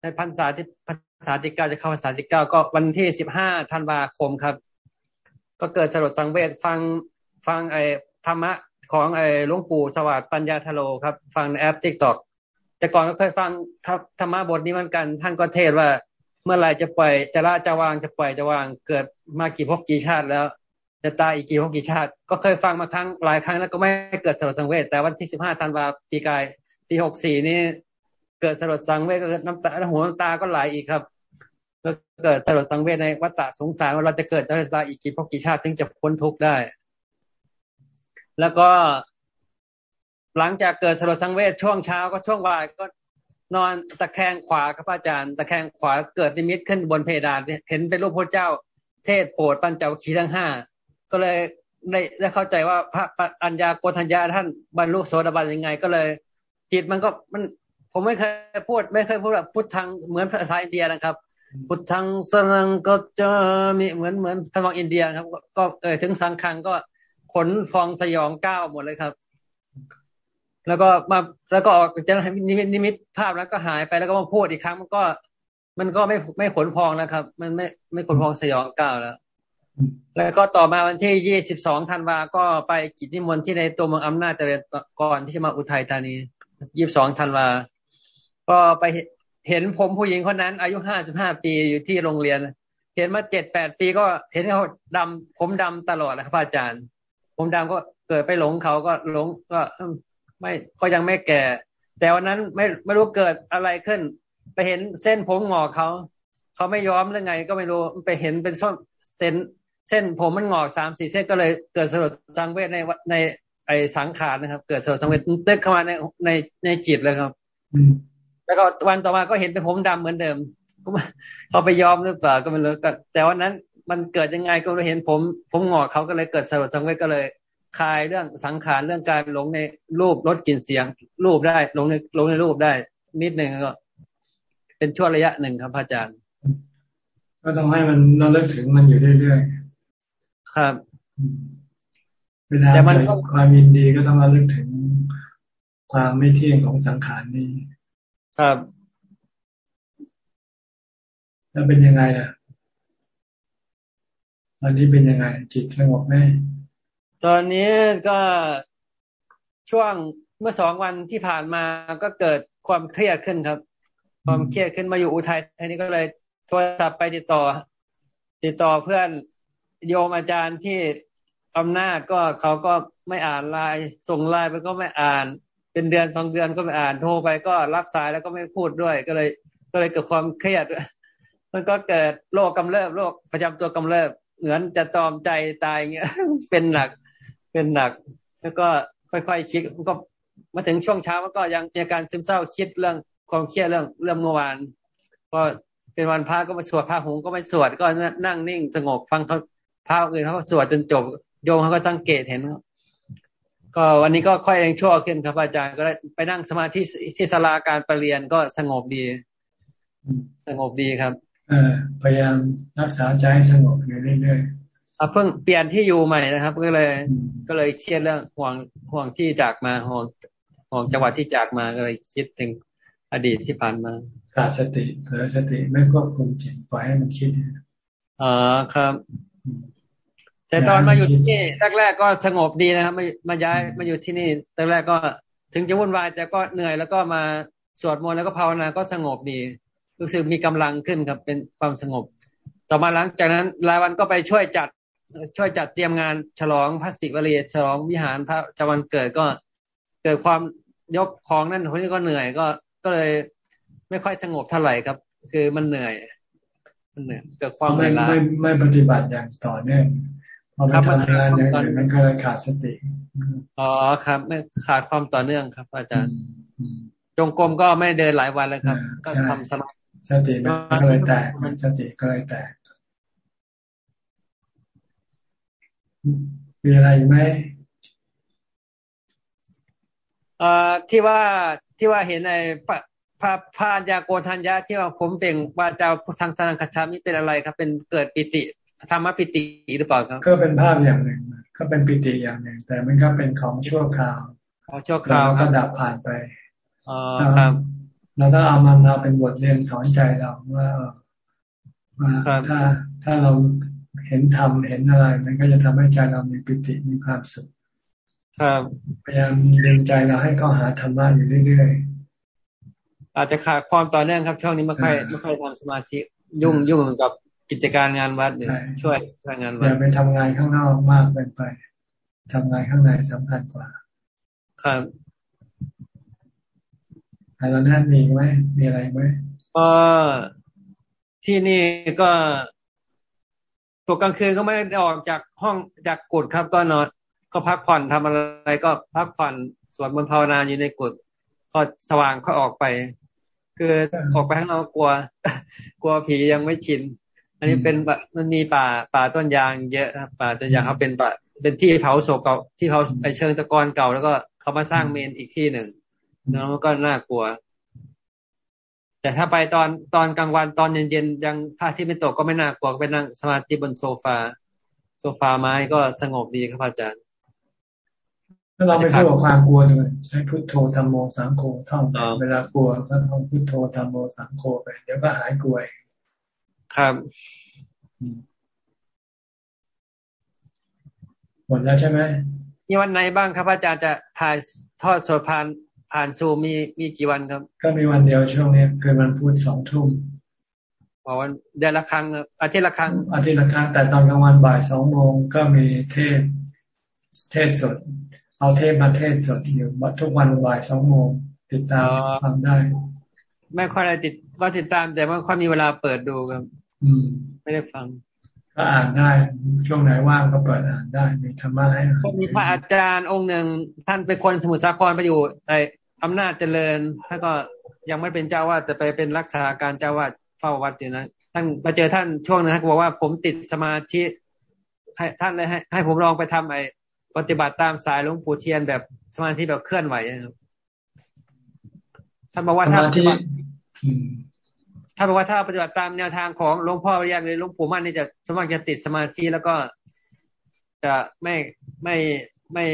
ในพรรษาที่พรรษาที่เก้าจะเข้าพรรษาที่เก้าก็วันที่สิบห้าธันวาคมครับ ก็เกิดสลดสังเวชฟังฟังไอ้ธรรมะ ของไอ้หลวงปู่สวัสดิ์ปัญญาทโลครับ ฟังในแอป TikTok แต่ก่อนก็เคยฟังธรรมะบทนี้เหมือนกัน ท่านก็เทศน์ว่า เมื่อไรจะปล่อยจะละจะวางจะปล่อยจะวางเกิดมากี่ภพกี่ชาติแล้ว จะตายอีกกี่ภพกี่ชาติ ก็เคยฟังมาครั้งหลายครั้งแล้วก็ไม่เกิดสลดสังเวชแต่วันที่สิบห้าธันวาปีกายปีหกสี่นี้ เกิดสลดสังเวชก็เกิดน้ำตาหัวน้ำตาก็ไหลอีกครับแล้วเกิดสลดสังเวชในวัฏฏะสงสารว่าเราจะเกิดจะตายอีกกี่ภพกี่ชาติถึงจะพ้นทุกข์ได้ แล้วก็หลังจากเกิดสลดสังเวชช่วงเช้าก็ช่วงบ่ายก็นอนตะแคงขวาครับอาจารย์ ตะแคงขวาเกิดนิมิตขึ้นบนเพดานเห็นเป็นรูปพระเจ้า เทศโปรดปัญจวัคคีย์ทั้งห้าก็เลยได้ได้เข้าใจว่าพระปัญญาโกธัญญาท่านบรรลุโสดาบันยังไง ก็เลย จิตมันก็มันผมไม่เคยพูด ไม่เคยพูดแบบพุทธังเหมือนภาษาอินเดียนะครับ พุทธังสนังก็จะมีเหมือนเหมือนทางอินเดียครับ ก็เออถึงสังคังก็ ขนฟองสยองก้าวหมดเลยครับ แล้วก็มาแล้วก็ออกจะนิมิตนิมิตภาพแล้วก็หายไปแล้วก็มาพูดอีกครั้ง มันก็ มันก็ไม่ไม่ขนพองแล้วครับ มันไม่ไม่ขนพองสยองก้าวแล้ว แล้วก็ต่อมาวันที่ยี่สิบสองธันวาก็ไปกิจนิมนต์ที่ในตัวเมืองอำนาจเจริญก่อนที่จะมาอุทัยธานียี่สิบสองธันวา ก็ไปเห็นผมผู้หญิงคนนั้น อายุห้าสิบห้าปีอยู่ที่โรงเรียน เห็นมาเจ็ดแปดปีก็เห็นเขาดำผมดำตลอดนะครับอาจารย์ ผมดำก็เกิดไปหลงเขาก็หลงก็ไม่ก็ยังไม่แก่ แต่วันนั้นไม่ไม่รู้เกิดอะไรขึ้น ไปเห็นเส้นผมงอกเขา เขาไม่ยอมหรือไง ก็ไม่รู้ไปเห็นเป็นส้นเส้นเส้นผมมันงอกสามสี่เส้นก็เลยเกิดสลดสังเวชในในไอสังขารนะครับ เกิดสลดสังเวชตึกเข้ามาในในในจิตเลยครับแล้วก็วันต่อมาก็เห็นเป็นผมดำเหมือนเดิมก็เขาไปยอมหรือเปล่าก็ไม่รู้แต่วันนั้น มันเกิดยังไงก็เราเห็นผม ผมงอกเขาก็เลยเกิดสลดสังเวชก็เลยคลายเรื่องสังขารเรื่องการหลงในรูปรสกลิ่นเสียง รูปได้หลงในหลงในรูปได้ นิดหนึ่งก็ เป็นช่วงระยะหนึ่งครับพระอาจารย์ ก็ต้องให้มันเราเลิกถึงมันอยู่เรื่อยๆครับเวลาเกิดความยินดีก็ต้องระลึกถึงความไม่เที่ยงของสังขารนี้ ครับ แล้วเป็นยังไงอะ ตอนนี้เป็นยังไงจิตสงบไหมตอนนี้ก็ช่วงเมื่อสองวันที่ผ่านมาก็เกิดความเครียดขึ้นครับ ความเครียดขึ้นมาอยู่อุทัยทีนี้ก็เลยโทรศัพท์ไปติดต่อ ติดต่อเพื่อนโยมอาจารย์ที่อำนาจก็เขาก็ไม่อ่านไลน์ส่งไลน์ไปก็ไม่อ่าน เป็นเดือนสองเดือนก็ไม่อ่านโทรไปก็รับสายแล้วก็ไม่พูดด้วย ก็เลย ก็เลยเกิดความเครียดมันก็เกิดโรคกำเริบโรคประจำตัวกำเริบ เหมือนจะตอมใจตายเงี้ย เป็นหนัก เป็นหนัก แล้วก็ค่อยๆคิดก็มาถึงช่วงเช้าก็ยังมีอาการซึมเศร้าคิดเรื่องความเครียดเรื่องเรื่องเมื่อวานก็เป็นวันพระก็มาสวดพระหงก็ไม่สวดก็นั่งนิ่งสงบฟังเขาพระอื่นเขาสวดจนจบโยมเขาก็สังเกตเห็นก็วันนี้ก็ค่อยยังชั่วขึ้นครับอาจารย์ก็ได้ไปนั่งสมาธิที่ศาลาการประเรียนก็สงบดี สงบดีครับ พยายามรักษาใจสงบอยู่เรื่อยเพิ่งเปลี่ยนที่อยู่ใหม่นะครับ ก็เลย ก็เลยเครียดเรื่องห่วงห่วงที่จากมาห่วงห่วงจังหวัดที่จากมาก็เลยคิดถึงอดีตที่ผ่านมาขาดสติเผลอสติไม่ควบคุมจิตปล่อยให้มันคิดอ๋อครับ แต่ตอนมาอยู่ที่นี่แรกๆก็สงบดีนะครับมามาย้ายมาอยู่ที่นี่แรกๆก็ถึงจะวุ่นวายแต่ก็เหนื่อยแล้วก็มาสวดมนต์แล้วก็ภาวนาก็สงบดี รู้สึกมีกำลังขึ้นครับเป็นความสงบ ต่อมาหลังจากนั้นรายวันก็ไปช่วยจัด ช่วยจัดเตรียมงานฉลองพระศิวลีฉลองวิหารพระจวันเกิดก็เกิดความยกของนั่นคนนี้ก็เหนื่อยก็ก็เลยไม่ค่อยสงบเท่าไหร่ครับ คือมันเหนื่อยมันเหนื่อยเกิดความเหนื่อยล้าไม่ไม่ปฏิบัติอย่างต่อเนื่องพอไปทำงานอย่างอื่นมันก็เลยขาดสติอ๋อครับ ไม่ขาดความต่อเนื่องครับ อาจารย์จงกรมก็ไม่เดินหลายวันแล้วครับ ก็ทำสมา สติมันก็เลยแตกมันสติก็เลยแตก มีอะไรไหมอ่าที่ว่าที่ว่าเห็นในพระพระพานยาโกทัญญาที่ว่าผมเป็นว่าเจ้าทางสนังคชามิเป็นอะไรครับ เป็นเกิดปิติธรรมปิติหรือเปล่าครับ ก็เป็นภาพอย่างหนึ่ง ก็เป็นปิติอย่างหนึ่ง แต่มันก็เป็นของชั่วคราวของชั่วคราวก็ดับผ่านไปอ๋อครับ เราต้องเอามันมาเป็นบทเรียนสอนใจเราว่าว่าถ้าถ้าเราเห็นธรรมเห็นอะไร มันก็จะทำให้ใจเรามีปิติมีความสุขครับพยายามดึงใจเราให้เข้าหาธรรมะอยู่เรื่อยๆอาจจะขาดความต่อเนื่องครับช่วงนี้ไม่ค่อยไม่ค่อยทำสมาธิยุ่งยุ่งกับกิจการงานวัดเนี่ยช่วยช่วยงานวัดอย่าไปทำงานข้างนอกมากเกินไปทำงานข้างในสำคัญกว่า ครับ อะไรนั่นมีไหมมีอะไรไหมก็ที่นี่ก็ตกกลางคืนก็ไม่ได้ออกจากห้องจากกุฏครับ ก็นอนก็พักผ่อนทำอะไรก็พักผ่อนสวดมนต์ภาวนาอยู่ในกุฏพอสว่างก็ออกไป คือออกไปข้างนอกกลัว กลัวผียังไม่ชิน อันนี้เป็นมันมีป่าป่าต้นยางเยอะครับป่าต้นยางเขาเป็นป่าเป็นที่เผาศพเก่าที่เขาไปเชิงตะกอนเก่า แล้วก็เขามาสร้างเมนอีกที่หนึ่ง แล้วก็น่ากลัว แต่ถ้าไปตอนตอนกลางวันตอนเย็นๆยังพระที่ไม่ตกก็ไม่น่ากลัวไปนั่งสมาธิบนโซฟา โซฟาไม้ก็สงบดีครับอาจารย์ถ้าเราไม่สู้กับความกลัวเลยใช้พุทโธธรรมโมสังโฆท่องเวลากลัวก็ท่องพุทโธธรรมโมสังโฆไปเดี๋ยวก็หายกลัวครับหมดแล้วใช่ไหมมีวันไหนบ้างครับอาจารย์จะถ่ายทอดสดผ่าน ผ่านซูมีมีกี่วันครับ ก็มีวันเดียวช่วงนี้คือมันพูดสองทุ่มวันเดือนละครั้งอาทิตย์ละครั้งอาทิตย์ละครั้งแต่ตอนกลางวันบ่ายสองโมงก็มีเทศเทศสด เอาเทศมาเทศสดอยู่ทุกวันบ่ายสองโมงติดตามฟังได้ ไม่ค่อยได้ติดว่าติดตาม แต่ไม่ค่อยมีเวลาเปิดดูครับ อืม ไม่ได้ฟังก็อ่านได้ช่วงไหนว่างก็เปิดอ่านได้มีธรรมะให้อ่านมีพระอาจารย์องค์หนึ่งท่านเป็นคนสมุทรสาครไปอยู่ไออำนาจเจริญท่านก็ยังไม่เป็นเจ้าวาดแต่ไปเป็นรักษาการเจ้าวาดเฝ้าวัดอยู่นะท่านมาเจอท่านช่วงนึงท่านบอกว่าผมติดสมาธิให้ท่านเลยให้ให้ผมลองไปทำไอปฏิบัติตามสายหลวงปู่เทียนแบบสมาธิแบบเคลื่อนไหวนะครับท่านบอกว่าถ้าปฏิบัติถ้าบอกว่าถ้าปฏิบัติตามแนวทางของหลวงพ่อปริยัติหรือหลวงปู่มั่นนี่จะสมากจะติดสมาธิแล้วก็จะไม่ไม่ไม่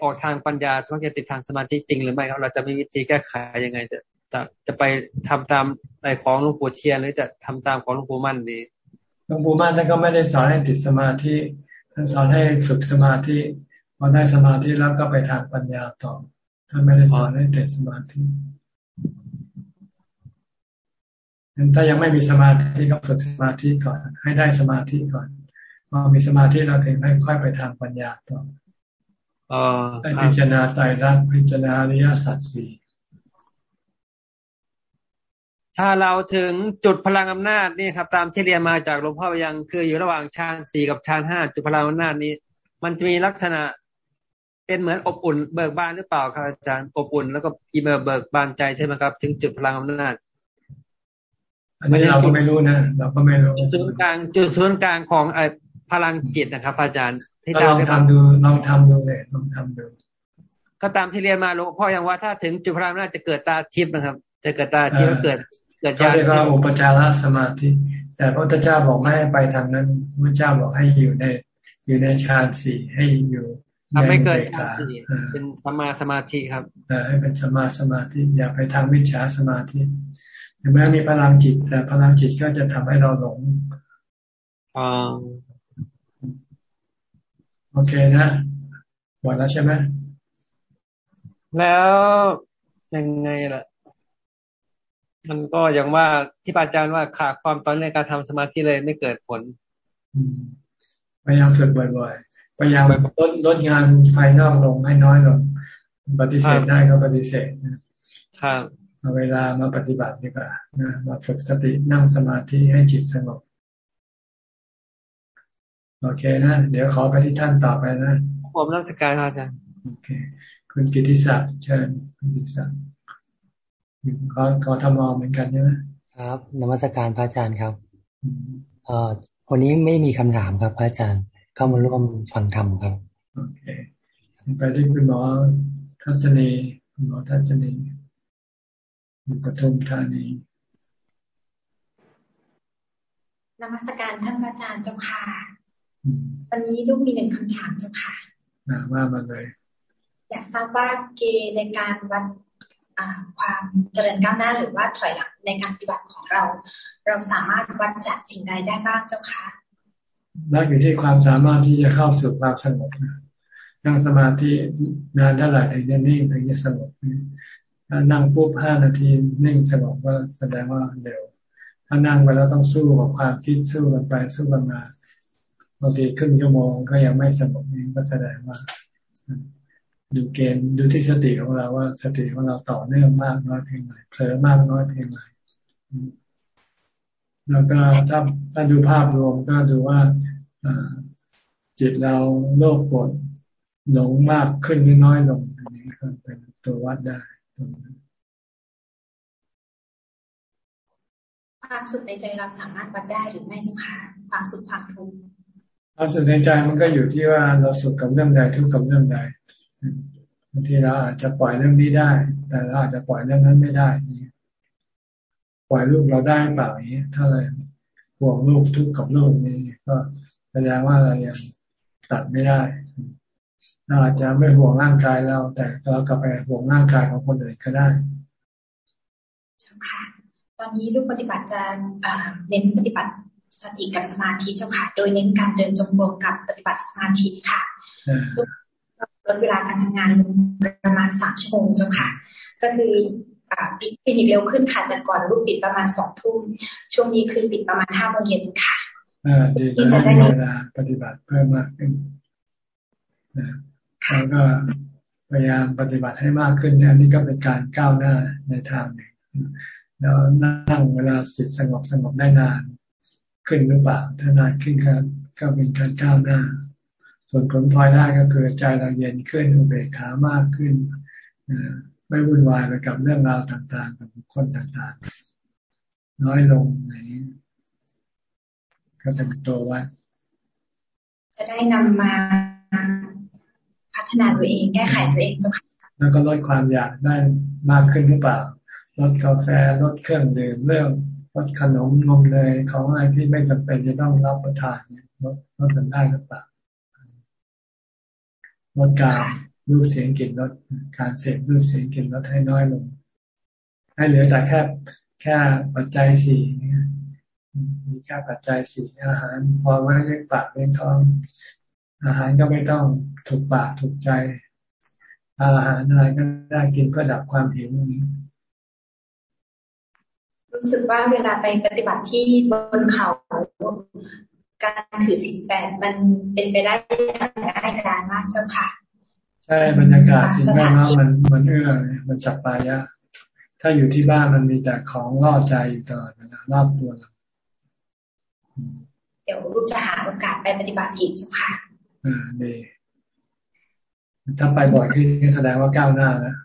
ออกทางปัญญาสมากจะติดทางสมาธิจริงหรือไม่ครับ เราจะมีวิธีแก้ไขยังไง จะจะจะไปทำตามในของหลวงปู่เทียนหรือจะทำตามของหลวงปู่มั่นดีหลวงปู่มั่นท่านก็ไม่ได้สอนให้ติดสมาธิท่านสอนให้ฝึกสมาธิพอได้สมาธิแล้วก็ไปทางปัญญาต่อท่านไม่ได้สอนให้ติดสมาธิถ้ายังไม่มีสมาธิก็ฝึกสมาธิก่อน ให้ได้สมาธิก่อนพอมีสมาธิเราถึงให้ค่อยไปทางปัญญาต่อ ให้พิจารณาไตรลักษณ์พิจารณาอริยสัจสี่ถ้าเราถึงจุดพลังอำนาจนี่ครับ ตามที่เรียนมาจากหลวงพ่อยังคืออยู่ระหว่างฌานสี่กับฌานห้าจุดพลังอำนาจนี้ มันจะมีลักษณะเป็นเหมือนอบอุ่นเบิกบานหรือเปล่าครับอาจารย์อบอุ่น แล้วก็อีเมลเบิกบานใจใช่ไหมครับ ถึงจุดพลังอำนาจอันนี้เราก็ไม่รู้นะเราก็ไม่รู้จุดศูนย์กลางจุดศูนย์กลางของไอพลังจิตนะครับ อาจารย์ ที่ลองทำดูลองทำดูเลยลองทำดู ก็ตามที่เรียนมาหลวงพ่อยังว่าถ้าถึงจุดพลังน่าจะเกิดตาทิพย์นะครับ จะเกิดตาทิพย์เกิดเกิดญาณเรียกว่าอุปจารสมาธิ แต่พระพุทธเจ้าบอกไม่ให้ไปทางนั้นพระเจ้าบอกให้อยู่ในอยู่ในฌานสี่ให้อยู่ทำไม่เกิดฌานสี่เป็นสมาสมาธิครับให้เป็นสมาสมาธิอย่าไปทางวิชาสมาธิถึงแม้มีพลังจิต แต่พลังจิตก็จะทำให้เราหลงอ่า โอเคนะหมดแล้วใช่ไหมแล้วยังไงล่ะ มันก็อย่างว่าที่อาจารย์ว่าขาดความตอนในการทำสมาธิเลยไม่เกิดผลพยายามฝึกบ่อยๆพยายามลดลดงานภายนอกลงให้น้อยลงปฏิเสธได้ก็ปฏิเสธครับเอาเวลามาปฏิบัติดีกว่านะมาฝึกสตินั่งสมาธิให้จิตสงบ โอเคนะ เดี๋ยวขอไปที่ท่านต่อไปนะผมนักสกายอาจารย์โอเค คุณกิติศักดิ์เชิญคุณกิติศักดิ์เขาเขาทำมอเหมือนกันใช่ไหมครับนมัสการพระอาจารย์ครับเอ่อวันนี้ไม่มีคำถามครับพระอาจารย์ เข้ามาร่วมฟังธรรมครับโอเคไปที่คุณหมอทัศนีคุณหมอทัศนีปทุมธานีนมัสการท่านอาจารย์เจ้าค่ะ วันนี้ลูกมีหนึ่งคำถามเจ้าค่ะว่ามาเลย อยากทราบว่าเกณฑ์ในการวัดความเจริญก้าวหน้าหรือว่าถอยหลังในการปฏิบัติของเรา เราสามารถวัดจากสิ่งใดได้บ้างเจ้าคะนั่นอยู่ที่ความสามารถที่จะเข้าสู่ความสงบนั่งสมาธินานเท่าไหร่ถึงจะนิ่งถึงจะสงบถ้านั่งปุ๊บห้านาทีนิ่งสงบก็แสดงว่าเร็ว ถ้านั่งไปแล้วต้องสู้กับความคิดสู้กันไปสู้กันมา บางทีครึ่งชั่วโมงก็ยังไม่สงบนี่ก็แสดงว่า ดูเกณฑ์ดูที่สติของเราว่าสติของเราต่อเนื่องมากน้อยเพียงไรเผลอมากน้อยเพียงไรแล้วก็ถ้าถ้าดูภาพรวมก็ดูว่าจิตเราโลภปวดหลงมากขึ้นหรือน้อยลงอันนี้ก็เป็นตัววัดได้ความสุขในใจเราสามารถวัดได้หรือไม่เจ้าคะความสุขความทุกข์ ความสุขในใจมันก็อยู่ที่ว่าเราสุขกับเรื่องใดทุกข์กับเรื่องใดบางทีเราอาจจะปล่อยเรื่องนี้ได้ แต่เราอาจจะปล่อยเรื่องนั้นไม่ได้ปล่อยลูกเราได้เปล่าอย่างนี้ถ้าเราห่วงลูกทุกข์กับลูกนี่ก็แสดงว่าเรายังตัดไม่ได้เราอาจจะไม่ห่วงร่างกายเรา แต่เรากลับไปห่วงร่างกายของคนอื่นก็ได้ใช่ค่ะ ตอนนี้ลูกปฏิบัติจะเน้นปฏิบัติ สติกับสมาธิเจ้าค่ะ โดยเน้นการเดินจงกรมกับปฏิบัติสมาธิค่ะลดเวลาการทำงานลงประมาณสามชั่วโมงเจ้าค่ะ ก็คือปิดคลินิกเร็วขึ้นค่ะแต่ก่อนลูกปิดประมาณสองทุ่มช่วงนี้คือปิดประมาณห้าโมงเย็นค่ะอ่าดีจะได้เวลาปฏิบัติเพิ่มมากขึ้นนะแล้วก็พยายามปฏิบัติให้มากขึ้นอันนี้ก็เป็นการก้าวหน้าในทางหนึ่งแล้วนั่งเวลาสิทสงบสงบได้นาน ขึ้นหรือเปล่าถ้านานขึ้นก็ก็เป็นการก้าวหน้า ส่วนผลพลอยได้ก็คือใจเราเย็นขึ้นอุเบกขามากขึ้นไม่วุ่นวายไปกับเรื่องราวต่างๆ กับบุคคลต่างๆ น้อยลงไหนก็เป็นตัวว่าจะได้นำมาพัฒนาตัวเองแก้ไขตัวเองจ้าค่ะแล้วก็ลดความอยากได้มากขึ้นหรือเปล่าลดกาแฟลดเครื่องดื่มเรื่อง ลดขนมนมเลยของอะไรที่ไม่จำเป็นจะต้องรับประทานเนี่ยลดลดกันได้หรือเปล่าลดการรูปเสียงกลิ่นลดการเสพรูปเสียงกลิ่นลดให้น้อยลง ให้เหลือแต่แค่แค่ปัจจัยสี่มีแค่ปัจจัยสี่อาหาร พอไว้เลี้ยงปากเลี้ยงท้องอาหารก็ไม่ต้องถูกปากถูกใจอาหารอะไรก็ได้กินเพื่อดับความหิว รู้สึกว่าเวลาไปปฏิบัติที่บนเขา การถือสินแปดมันเป็นไปได้ง่ายดายมากเจ้าค่ะ ใช่บรรยากาศสิ่งแวดล้อมมันมันเอื้อมันจับปายะ ถ้าอยู่ที่บ้านมันมีแต่ของล่อใจอยู่ตลอดเวลารอบตัวเราเดี๋ยวลูกจะหาโอกาสไปปฏิบัติอีกเจ้าค่ะอ่าดีถ้าไปบ่อยขึ้นแสดงว่าก้าวหน้าแล้ว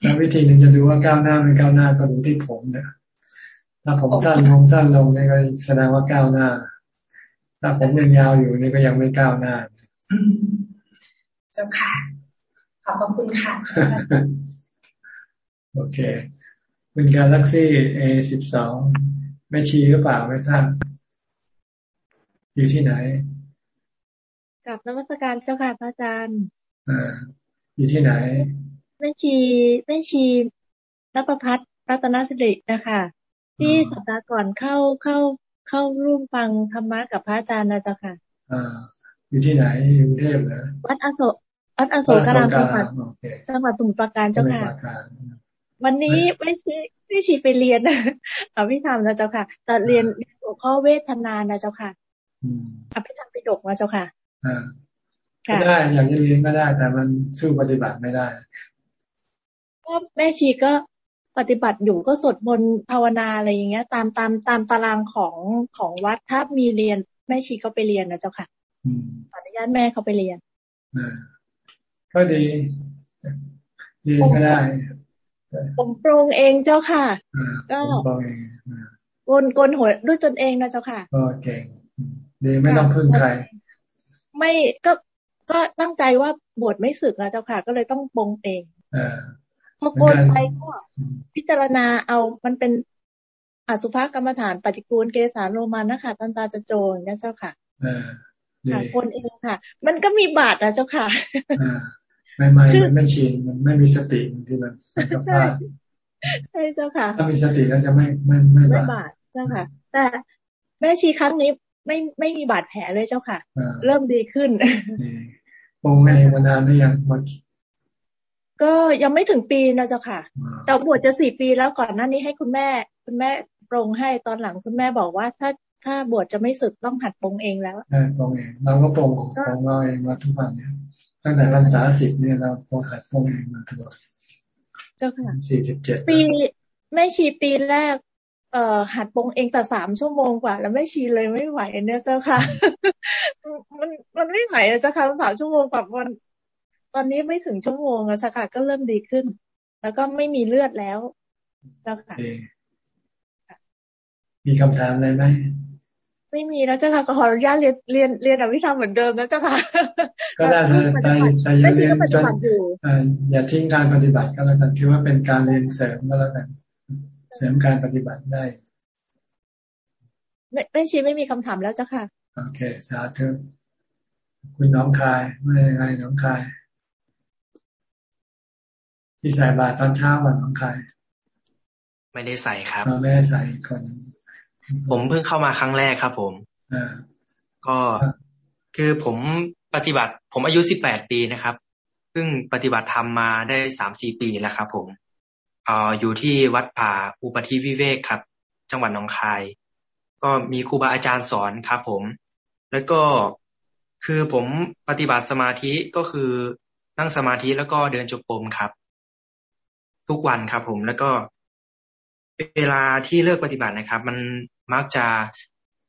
แล้ววิธีหนึ่งจะดูว่าก้าวหน้าไม่ก้าวหน้าก็ดูที่ผมเนี่ย ถ้าผมสั้นลงสั้นลงนี่ก็แสดงว่าก้าวหน้า ถ้าผมยังยาวอยู่นี่ก็ยังไม่ก้าวหน้าเจ้าค่ะ ขอบพระคุณค่ะ โอเคเป็นการลักซี่เอสิบสองไม่ชีหรือเปล่าไม่ทราบอยู่ที่ไหนกับนักวิชาการเจ้าค่ะพระอาจารย์อ่าอยู่ที่ไหนแม่ชีแม่ชีนับพัฒรัตนสิรินะคะ ที่สัปดาห์ก่อนเข้าเข้าเข้าร่วมฟังธรรมะกับพระอาจารย์นะเจ้าค่ะอ่าอยู่ที่ไหนอยู่กรุงเทพเหรอวัดอโศกวัดอโศกการามจังหวัดจังหวัดสมุทรปราการเจ้าค่ะวันนี้ไม่ชีไม่ชีไปเรียนอภิธรรมนะเจ้าค่ะ แต่เรียนหัวข้อเวทนานะเจ้าค่ะอภิธรรมปิฎกมาเจ้าค่ะอ่าก็ได้อย่างนี้เรียนก็ได้ แต่มันสู้ปฏิบัติไม่ได้ก็แม่ชีก็ ปฏิบัติอยู่ก็สวดมนต์ภาวนาอะไรอย่างเงี้ย ตามตามตามตารางของของวัดถ้ามีเรียนแม่ชีก็ไปเรียนนะเจ้าค่ะขออนุญาตแม่เขาไปเรียนก็ดีเรียนก็ได้ ผมปรงเองเจ้าค่ะ ก็กนกนหัวด้วยตนเองนะเจ้าค่ะก็เก่งดีไม่ต้องพึ่งใคร ไม่ก็ก็ตั้งใจว่าบทไม่สึกนะเจ้าค่ะ ก็เลยต้องปรงเอง พอโกนไปก็พิจารณาเอามันเป็นอสุภกรรมฐานปฏิกูลเกสารโรมันนะคะตันตาจะโจงนะเจ้าค่ะค่ะโกนเองค่ะ มันก็มีบาทนะเจ้าค่ะไม่ไม่มันไม่ชินมันไม่มีสติที่มันมันก็พลาดใช่เจ้าค่ะ ถ้ามีสติก็จะไม่ไม่ไม่บาดเจ้าค่ะ แต่แม่ชีครั้งนี้ไม่ไม่มีบาดแผลเลยเจ้าค่ะ เริ่มดีขึ้นปงในมานานหรือยังม ก็ยังไม่ถึงปีนะเจ้าค่ะ แต่บวชจะสี่ปีแล้วก่อนหน้านี้ให้คุณแม่ คุณแม่ปรงให้ตอนหลังคุณแม่บอกว่า ถ้าถ้าบวชจะไม่สึกต้องหัดปรงเองแล้วใช่ปรงเองเราก็ปรงของเราเองมาทุกวันเนี่ยตั้งแต่พรรษาสิบเนี่ยเราปรงหัดปรงเองมาตลอดเจ้าค่ะสี่สิบเจ็ดปีแม่ชีปีแรกเอ่อหัดปรงเองแต่สามชั่วโมงกว่า แล้วแม่ชีเลยไม่ไหวเนี่ยเจ้าค่ะ มันมันไม่ไหวเจ้าค่ะสามชั่วโมงกว่าวัน ตอนนี้ไม่ถึงชั่วโมงอะสกัดก็เริ่มดีขึ้น แล้วก็ไม่มีเลือดแล้วเจ้าค่ะ มีคำถามอะไรไหมไม่มีแล้วเจ้าค่ะขออนุญาตเรียนเรียนเรียนอภิธรรมเหมือนเดิมนะเจ้าค่ะ ก็ได้นะแต่แต่อย่าเรียนจนอย่าทิ้งการปฏิบัติก็แล้วกันถือว่าเป็นการเรียนเสริมก็แล้วกัน เสริมการปฏิบัติได้ ไม่ไม่ชีไม่มีคำถามแล้วเจ้าค่ะ โอเค สาธุคุณน้องคายไม่ไงน้องคาย ที่ใส่บาตรตอนเช้าวันน้องคายไม่ได้ใส่ครับไม่ได้ใส่คน ผมเพิ่งเข้ามาครั้งแรกครับ ผมก็คือผมปฏิบัติ ผมอายุสิบแปดปีนะครับเพิ่งปฏิบัติธรรมมาได้สามสี่ปีแล้วครับผมออยู่ที่วัดป่าอุปธิวิเวกครับ จังหวัดหนองคาย ก็มีครูบาอาจารย์สอนครับผม แล้วก็คือผมปฏิบัติสมาธิก็คือนั่งสมาธิแล้วก็เดินจงกรมครับ ทุกวันครับ ผมแล้วก็เวลาที่เลิกปฏิบัตินะครับ มันมักจะ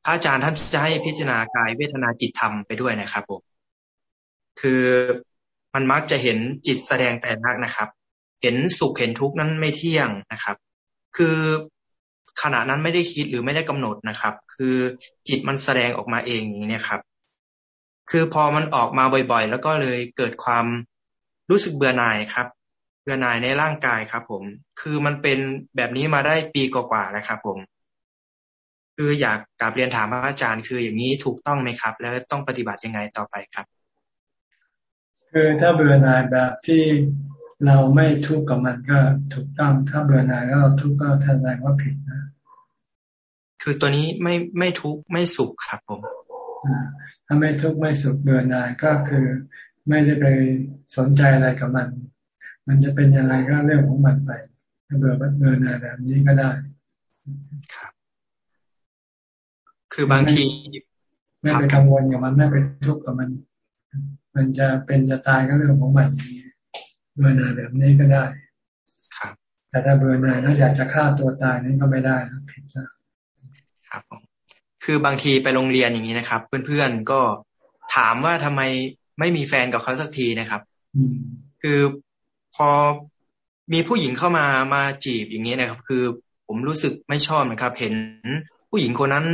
พระอาจารย์ท่านจะให้พิจารณากายเวทนาจิตธรรมไปด้วยนะครับผมคือมันมักจะเห็นจิตแสดงแต่นักนะครับ เห็นสุขเห็นทุกข์นั้นไม่เที่ยงนะครับ คือขณะนั้นไม่ได้คิดหรือไม่ได้กำหนดนะครับ คือจิตมันแสดงออกมาเองอย่างนี้ครับ คือพอมันออกมาบ่อยๆ แล้วก็เลยเกิดความรู้สึกเบื่อหน่ายครับ บื่อหน่ายในร่างกายครับ ผม คือมันเป็นแบบนี้มาได้ปีกว่าๆแล้วครับ ผม คืออยากกลับเรียนถามพระอาจารย์ คืออย่างนี้ถูกต้องไหมครับ แล้วต้องปฏิบัติยังไงต่อไปครับ คือถ้าเบื่อหน่ายแบบที่เราไม่ทุกข์กับมันก็ถูกต้อง ถ้าเบื่อหน่ายแล้วเราทุกข์ก็แสดงว่าผิดนะ คือตัวนี้ไม่ไม่ทุกข์ไม่สุขครับผมถ้าไม่ทุกข์ไม่สุขเบื่อหน่ายก็คือ ไม่ได้ไปสนใจอะไรกับมัน มันจะเป็นยังไงก็เรื่องของมันไปเบื่อเบื่อหน่ายแบบนี้ก็ได้ครับ คือบางทีไม่ไปกังวลกับมันไม่ไปทุกข์กับมัน มันจะเป็นจะตายก็เรื่องของมันเบื่อหน่ายแบบนี้ก็ได้ครับแต่ถ้าเบื่อหน่ายแล้วอยากจะฆ่าตัวตายนี่ก็ไม่ได้นะผิดนะครับผมคือบางทีไปโรงเรียนอย่างนี้นะครับ เพื่อนๆก็ถามว่าทำไมไม่มีแฟนกับเขาสักทีนะครับ คือ พอมีผู้หญิงเข้ามามาจีบอย่างนี้นะครับ คือผมรู้สึกไม่ชอบนะครับ เห็นผู้หญิงคนนั้น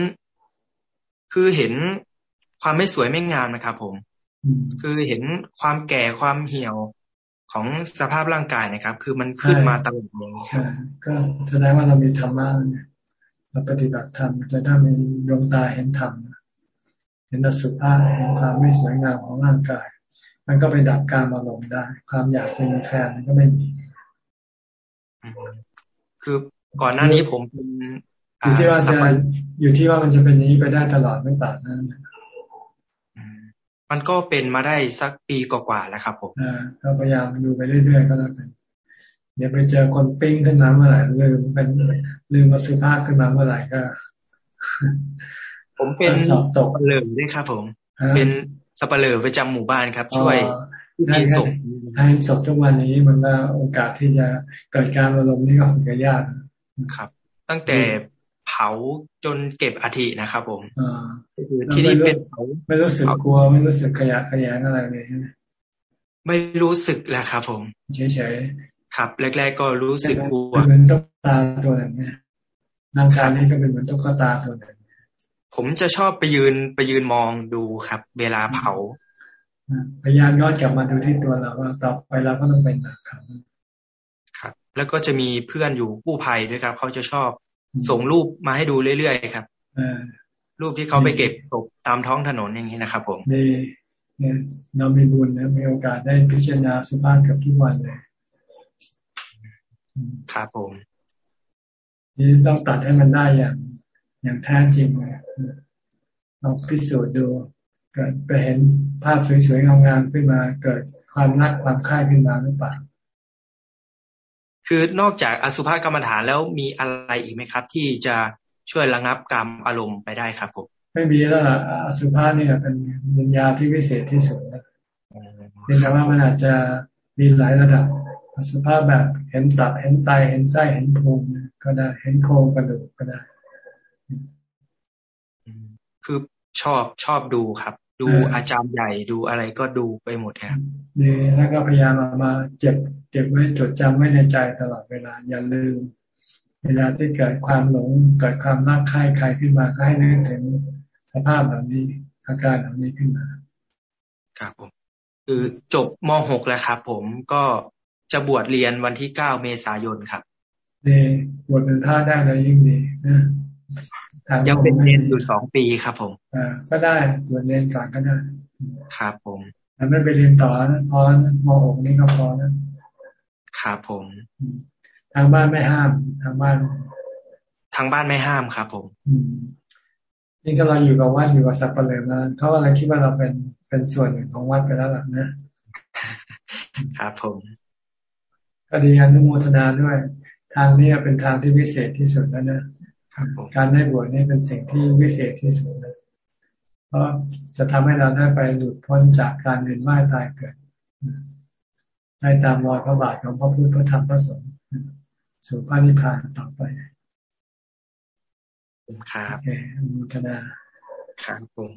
คือเห็นความไม่สวยไม่งามนะครับ ผม คือเห็นความแก่ความเหี่ยวของสภาพร่างกายนะครับ คือมันขึ้นมาตลอดเลยใช่ก็แสดงว่าเรามีธรรมะเนี่ยเราปฏิบัติธรรมจะได้มีดวงตาเห็นธรรมเห็นสุภาพเห็นความไม่สวยงามของร่างกาย มันก็ไปดับการอารมณ์ได้ ความอยากจะมีแฟนมันก็ไม่มี คือก่อนหน้านี้ผมเป็นอยู่ที่ว่าจะอยู่ที่ว่ามันจะเป็นอย่างนี้ไปได้ตลอดไม่ต่างนั้นมันก็เป็นมาได้สักปีกว่าๆแล้วครับผมอ่าก็พยายามดูไปเรื่อยๆก็แล้วกันเดี๋ยวไปเจอคนปิ้งขึ้นมาเมื่อไหร่ลืมเป็นลืมมาสุภาพขึ้นมาเมื่อไหร่ก็ ผมเป็นสอบตกเลยด้วยครับผม เป็น สัปเหร่อประจำหมู่บ้านครับ ช่วยให้ศพให้ศพทุกวันนี้มันก็โอกาสที่จะเกิดการอารมณ์นี่ก็คงจะยากครับ ตั้งแต่เผาจนเก็บอาทินะครับผมคือที่นี่เป็นเผาไม่รู้สึกกลัวไม่รู้สึกขยะขยะอะไรเลยใช่ไหมไม่รู้สึกแหละครับ ผมเฉยๆครับ แรก ๆ ก็รู้สึกกลัวเหมือนตุ๊กตาตัวหนึ่งเนี่ยร่างกายนี้ก็เป็นเหมือนตุ๊กตาตัวหนึ่ง ผมจะชอบไปยืนไปยืนมองดูครับ เวลาเผาพยายามย้อนกลับมาดูที่ตัวเราว่าต่อไปเราก็ต้องเป็นแบบเขาครับ แล้วก็จะมีเพื่อนอยู่กู้ภัยด้วยครับ เขาจะชอบส่งรูปมาให้ดูเรื่อยๆครับรูปที่เขาไปเก็บตกตามท้องถนนอย่างนี้นะครับ ผมดีเนี่ยเรามีบุญนะมีโอกาสได้พิจารณาสุภาพกับทุกวันเลยครับผมนี่ต้องตัดให้มันได้อย่าง อย่างแท้จริงเลยเราพิสูจน์ดูเกิดไปเห็นภาพสวยๆงามๆขึ้นมาเกิดความรักความค่ายขึ้นมาหรือเปล่าคือนอกจากอสุภกรรมฐานแล้วมีอะไรอีกไหมครับ ที่จะช่วยระงับกรรมอารมณ์ไปได้ครับผมไม่มีแล้วอสุภะนี่เป็นวิญญาที่พิเศษที่สุดนะเป็นแต่ว่ามันอาจจะมีหลายระดับอสุภะแบบเห็นตับเห็นไตเห็นไส้เห็นพุงก็ได้เห็นโครงกระดูกก็ได้ คือชอบชอบดูครับ ดูอาจารย์ใหญ่ดูอะไรก็ดูไปหมดครับดีแล้วก็พยายามมาเจ็บเก็บไว้จดจำไว้ในใจตลอดเวลาอย่าลืม เวลาที่เกิดความหลงเกิดความรักใคร่ใครขึ้นมาก็ให้นึกถึงสภาพแบบนี้อาการแบบนี้ขึ้นมา ครับผม คือจบม .6 แล้วครับผมก็จะบวชเรียนวันที่ 9 เมษายนครับดีบวชเป็นท่าได้เลยยิ่งดีนะ ยังเป็นเรียนอยู่สองปีครับผมอ่าก็ได้บวชเรียนก่อนก็ได้ครับผมแต่ไม่ไปเรียนต่อนะพอม .6 นี่ก็พอนะครับผม ทางบ้านไม่ห้าม ทางบ้าน ทางบ้านไม่ห้ามครับผมนี่ก็เราอยู่กับวัดอยู่กับสัพเพลอมาเขาอะไรคิดว่าเราเป็นเป็นส่วนหนึ่งของวัดไปแล้วล่ะนะครับผมก็ดีอนุโมทนาด้วย ทางนี้เป็นทางที่พิเศษที่สุดแล้วนะ การได้บวชนี่เป็นสิ่งที่พิเศษที่สุดเลยเพราะจะทำให้เราได้ไปหลุดพ้นจากการเวียนว่ายตายเกิดได้ตามรอยพระบาทของพระพุทธพระธรรมพระสงฆ์สู่พระนิพพานต่อไปครับโอเคมุทนาครับผม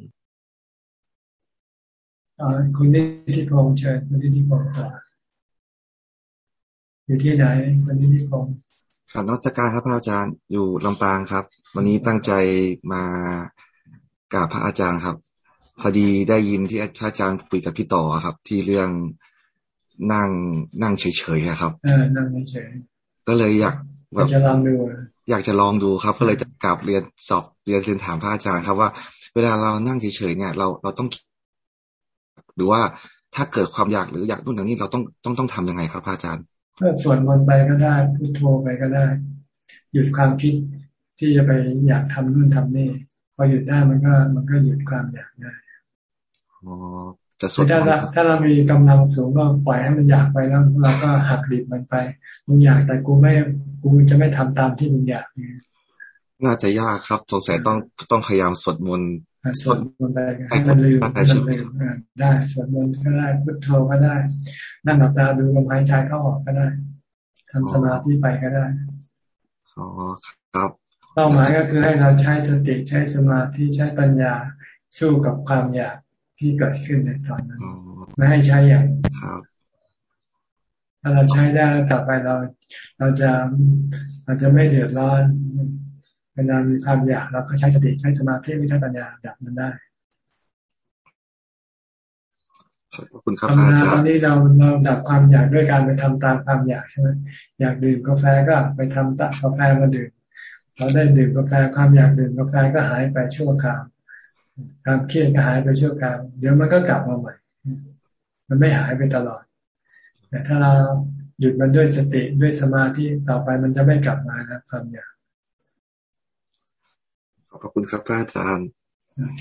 คุณนิติพงษ์เชิญคุณนิติพงษ์ต่ออยู่ที่ไหนคุณนิติพงษ์ ครับนักการครับพระอาจารย์อยู่ลำปางครับ วันนี้ตั้งใจมากราบพระอาจารย์ครับ พอดีได้ยินที่พระอาจารย์คุยกับพี่ต่อครับ ที่เรื่องนั่งนั่งเฉยๆครับเออนั่งเฉยก็เลยอยากแบบจะลองดูอยากจะลองดูครับ ก็เลยจะกลับเรียนสอบเรียนเรียนถามพระอาจารย์ครับว่า เวลาเรานั่งเฉยๆเนี่ย เราเราต้อง หรือว่าถ้าเกิดความอยากหรืออยากนู่นอย่างนี้เราต้องต้องต้องทํำยังไงครับพระอาจารย์ ก็สวดมนต์ไปก็ได้พุทโธไปก็ได้ หยุดความคิดที่จะไปอยากทำนู่นทำนี่พอหยุดได้มันก็มันก็หยุดความอยากได้อ๋อจะสวดถ้าเราถ้าเรามีกำลังสูงก็ปล่อยให้มันอยากไปแล้วเราก็หักดิบมันไปมึงอยากแต่กูไม่กูจะไม่ทำตามที่มึงอยากน่าจะยากครับ สงสัยต้องต้องพยายามสวดมนต์สวดมนต์ไปให้มันลืมได้ได้สวดมนต์ก็ได้พุทโธก็ได้ นั่งหลับตาดูลมหายใจเข้าออกก็ได้ทำสมาธิไปก็ได้อ๋อครับเป้าหมายก็คือให้เราใช้สติใช้สมาธิใช้ปัญญาสู้กับความอยากที่เกิดขึ้นในตอนนั้นไม่ให้ใช้อย่างครับถ้าเราใช้ได้ต่อไปเรา เราจะเราจะไม่เดือดร้อนเวลามีความอยากเราก็ใช้สติใช้สมาธิไม่ใช้ปัญญาดับมันได้ ขอบคุณครับอาจารย์ตอนนี้เราเราดับความอยากด้วยการไปทำตามความอยากใช่ไหมอยากดื่มกาแฟก็ไปทำตกาแฟมาดื่มเราได้ดื่มกาแฟความอยากดื่มกาแฟก็หายไปชั่วคราวความเครียดก็หายไปชั่วคราวเดี๋ยวมันก็กลับมาใหม่ มันไม่หายไปตลอด แต่ถ้าเราหยุดมันด้วยสติด้วยสมาธิต่อไปมันจะไม่กลับมาครับความอยากขอบคุณครับอาจารย์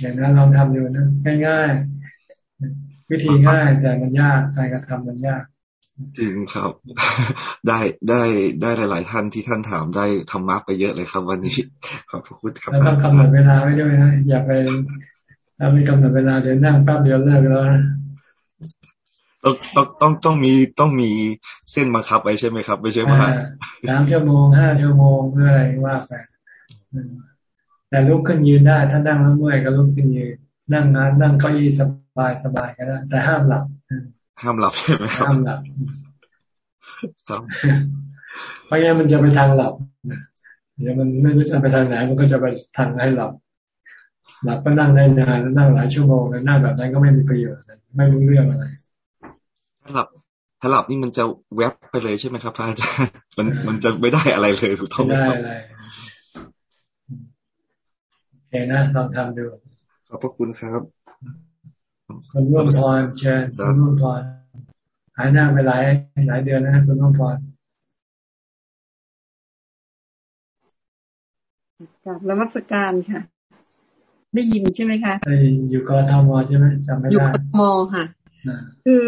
อย่างนั้นลองทำดูนะง่ายๆ วิธีง่ายแต่มันยากการกระทำมันยาก จริงครับ ได้ได้ได้หลาย ๆ ท่านที่ท่านถามได้ธรรมะไปเยอะเลยครับวันนี้ขอบคุณครับแล้วต้องกำหนดเวลาไว้ด้วยนะอย่าไปถ้าไม่กำหนดเวลาเดี๋ยวนั่งแป๊บเดียวเลิกแล้วนะต้องต้องต้องต้องมีต้องมีเส้นมาคับไว้ใช่ไหมครับไม่ใช่ไหมสามชั่วโมงห้าชั่วโมงเพื่ออะไรว่าไปแต่ลุกขึ้นยืนได้ ถ้านั่งแล้วเมื่อยก็ลุกขึ้นยืน นั่งงานนั่งเก้าอี้สบายสบายก็ได้ แต่ห้ามหลับห้ามหลับใช่ไหมครับห้ามหลับเพราะงั้นมันจะไปทางหลับเดี๋ยวมันไม่รู้จะไปทางไหน มันก็จะไปทางให้หลับหลับก็นั่งได้นานนั่งหลายชั่วโมงแล้วนั่งแบบนั้นก็ไม่มีประโยชน์ไม่รู้เรื่องอะไร ถ้าหลับถ้าหลับนี่มันจะแวบไปเลยใช่ไหมครับพระอาจารย์มันมันจะไม่ได้อะไรเลยถูกต้องไหมครับไม่ได้อะไรโอเคนะลองทำดู ขอบพระคุณครับคุณร่วมพรเชิญคุณร่วมพรหายหน้าไปหลายหลายเดือนนะคุณร่วมพรกับนมัสการค่ะ ได้ยินใช่ไหมคะอยู่กทมใช่ไหมจำไม่ได้อยู่กทมค่ะ คือ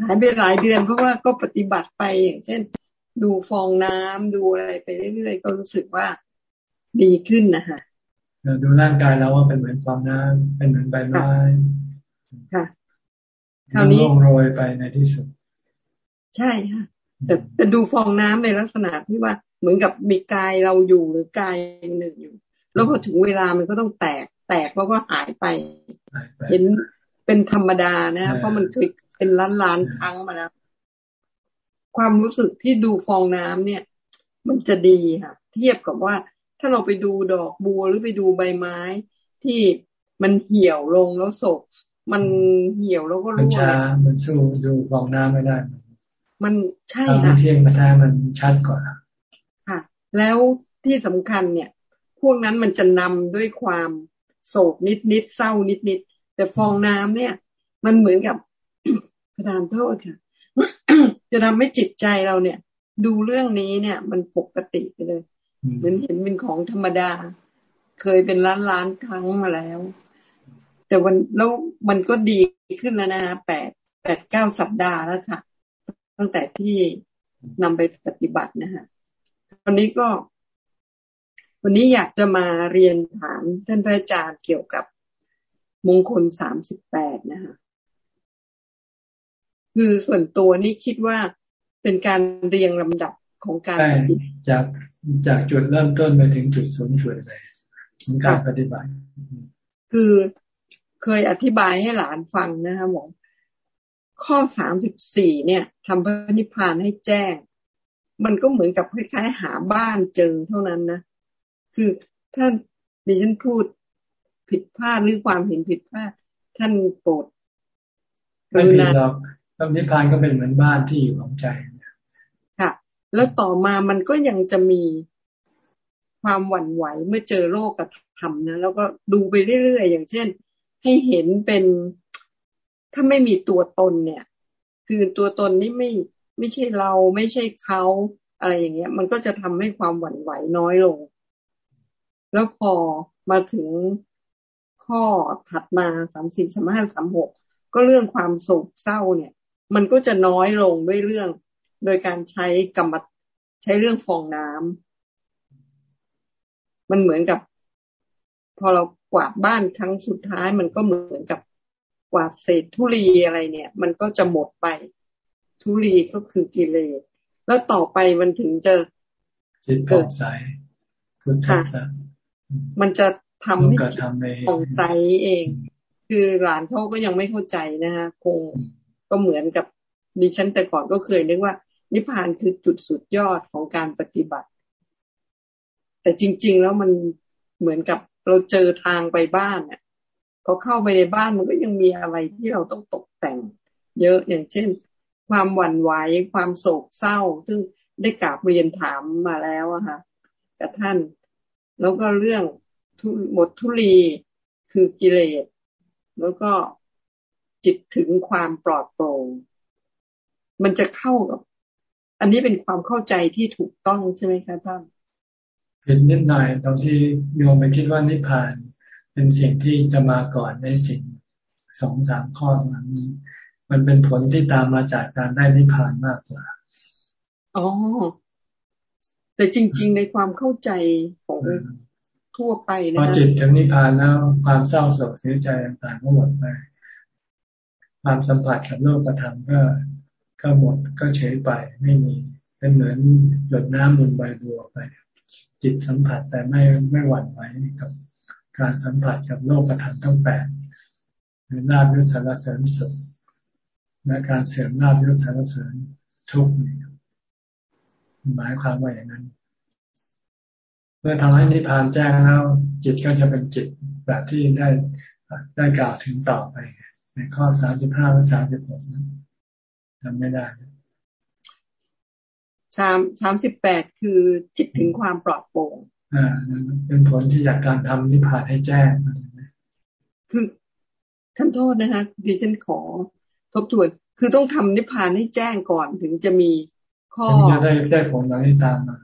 หายไปหลายเดือนเพราะว่าก็ปฏิบัติไปอย่างเช่น ดูฟองน้ำดูอะไรไปเรื่อยๆ ก็รู้สึกว่าดีขึ้นนะคะ ดูร่างกายแล้วว่าเป็นเหมือนฟองน้ำเป็นเหมือนใบไม้ค่ะคราวนี้โรยไปในที่สุด ใช่ค่ะแต่แต่ดูฟองน้ำในลักษณะที่ว่าเหมือนกับมีกายเราอยู่หรือกายหนึ่งอยู่ แล้วพอถึงเวลามันก็ต้องแตก แตกแล้วก็หายไป เห็นเป็นธรรมดานะเพราะมันเคยเป็นล้านล้านครั้งมาแล้ว ความรู้สึกที่ดูฟองน้ำเนี่ย มันจะดีค่ะ เทียบกับว่า ถ้าเราไปดูดอกบัวหรือไปดูใบไม้ ที่มันเหี่ยวลงแล้วศกมันเหี่ยวแล้วก็ร่วงมันช้ามันสู้ดูฟองน้ำไม่ได้ มันใช่ค่ะเทียงกระแทมันชัดกว่าค่ะ แล้วที่สำคัญเนี่ย พวกนั้นมันจะนำด้วยความโศกนิดนิดเศร้านิดนิดแต่ฟองน้ำเนี่ย มันเหมือนกับประทานโทษค่ะ จะทำให้จิตใจเราเนี่ย ดูเรื่องนี้เนี่ย มันปกติไปเลยเห มือนเห็นเป็นของธรรมดา เคยเป็นล้านล้านครั้งมาแล้ว แต่วันแล้วมันก็ดีขึ้นแล้วนะแปดแปดเก้าสัปดาห์แล้วค่ะ ตั้งแต่ที่นำไปปฏิบัตินะฮะวันนี้ก็ วันนี้อยากจะมาเรียนถามท่านพระอาจารย์เกี่ยวกับมงคลสามสิบแปดนะคะคือส่วนตัวนี่คิดว่าเป็นการเรียงลำดับของการปฏิบัติจาก จากจุดเริ่มต้นไปถึงจุดสูงสุดเลยของการปฏิบัติ คือเคยอธิบายให้หลานฟังนะคะหมอข้อสามสิบสี่เนี่ยทำพระนิพพานให้แจ้ง มันก็เหมือนกับคล้ายๆหาบ้านเจอเท่านั้นนะ คือถ้าดิฉันพูดผิดพลาดหรือความเห็นผิดพลาดท่านโปรดไม่ผิดหรอกพระนิพพานก็เป็นเหมือนบ้านที่อยู่ของใจ แล้วต่อมามันก็ยังจะมีความหวั่นไหวเมื่อเจอโลกกระทำนะแล้วก็ดูไปเรื่อยๆอย่างเช่น ให้เห็นเป็นถ้าไม่มีตัวตนเนี่ย คือตัวตนนี่ไม่ไม่ใช่เราไม่ใช่เขาอะไรอย่างเงี้ย มันก็จะทำให้ความหวั่นไหวน้อยลง แล้วพอมาถึงข้อถัดมาสามสิบสามห้าสามหกก็เรื่องความโศกเศร้าเนี่ย มันก็จะน้อยลงด้วยเรื่อง โดยการใช้กรรมใช้เรื่องฟองน้ำมันเหมือนกับ พอเรากวาดบ้านครั้งสุดท้าย มันก็เหมือนกับกวาดเศษทุลีอะไรเนี่ย มันก็จะหมดไป ทุลีก็คือกิเลสแล้วต่อไปมันถึงจะเกิดใสพุทธัสมันจะทำให้จิตของใสเอง คือหลานเขาก็ยังไม่เข้าใจนะฮะคงก็เหมือนกับดิฉันแต่ก่อนก็เคยนึกว่า นิพพานคือจุดสุดยอดของการปฏิบัติ แต่จริง ๆ แล้วมันเหมือนกับเราเจอทางไปบ้านเนี่ยพอเข้าไปในบ้านมันก็ยังมีอะไรที่เราต้องตกแต่ง เยอะอย่างเช่น ความหวั่นไหวความโศกเศร้า ซึ่งได้กราบเรียนถามมาแล้วอะค่ะกับท่าน แล้วก็เรื่องหมดทุลีคือกิเลสแล้วก็จิตถึงความปลอดโปร่งมันจะเข้ากับ อันนี้เป็นความเข้าใจที่ถูกต้องใช่ไหมคะท่านเห็นนิดหน่อยตอนที่โยมไปคิดว่านิพพาน เป็นสิ่งที่จะมาก่อนในสิ่งสองสามข้อนั้นมันเป็นผลที่ตามมาจากการได้นิพพานมากกว่าอ๋อแต่จริง ๆ ในความเข้าใจของทั่วไปนะพอจิตถึงนิพพานแล้วความเศร้าโศกเสียใจต่างๆก็หมดไปความสัมผัสกับโลกธรรมก็ ก็หมดก็เฉยไปไม่มีเป็นเหมือนหยดน้ำบนใบบัวไป จิตสัมผัสแต่ไม่ไม่หวั่นไหวกับ การสัมผัสกับโลกธรรมทั้งแปดหรือนาบยศสารเสริญสุขและการเสื่อมนาบยศสารเสริญทุกข์หมายความว่าอย่างนั้น เมื่อทำให้นิพพานแจ้งแล้ว จิตก็จะเป็นจิตแบบที่ได้ได้กล่าวถึงต่อไป ในข้อสามสิบห้าและสามสิบหกนั้น ทำไม่ได้สามสามสิบแปดคือจิตถึงความปลอดโปร่งอ่าเป็นผลที่จากการทำนิพพานให้แจ้งคือท่านโทษนะคะดิฉันขอทบทวนคือต้องทำนิพพานให้แจ้งก่อนถึงจะมีข้อจะได้ได้ผลอะไรตามมา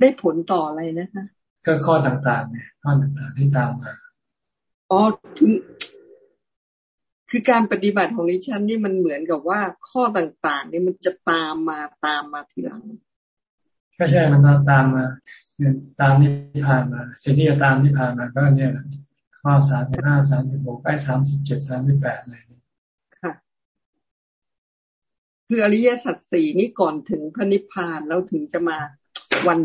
ได้ผลต่ออะไรนะคะ ก็ข้อต่างๆเนี่ยข้อต่างๆที่ตามมาอ๋อถึง คือการปฏิบัติของดิฉันนี่มันเหมือนกับว่าข้อต่างๆ นี่มันจะตามมาตามมาทีหลังก็ใช่มันตามมาตามที่ผ่านมาสิ่งที่จะตามที่ผ่านมาก็เนี่ยข้อสามสิบห้าสามสิบหกไอ้สามสิบเจ็ดสามสิบแปดอะไรนี่ค่ะ คืออริยสัจสี่นี่ก่อนถึงพระนิพพานแล้วถึงจะมาวัน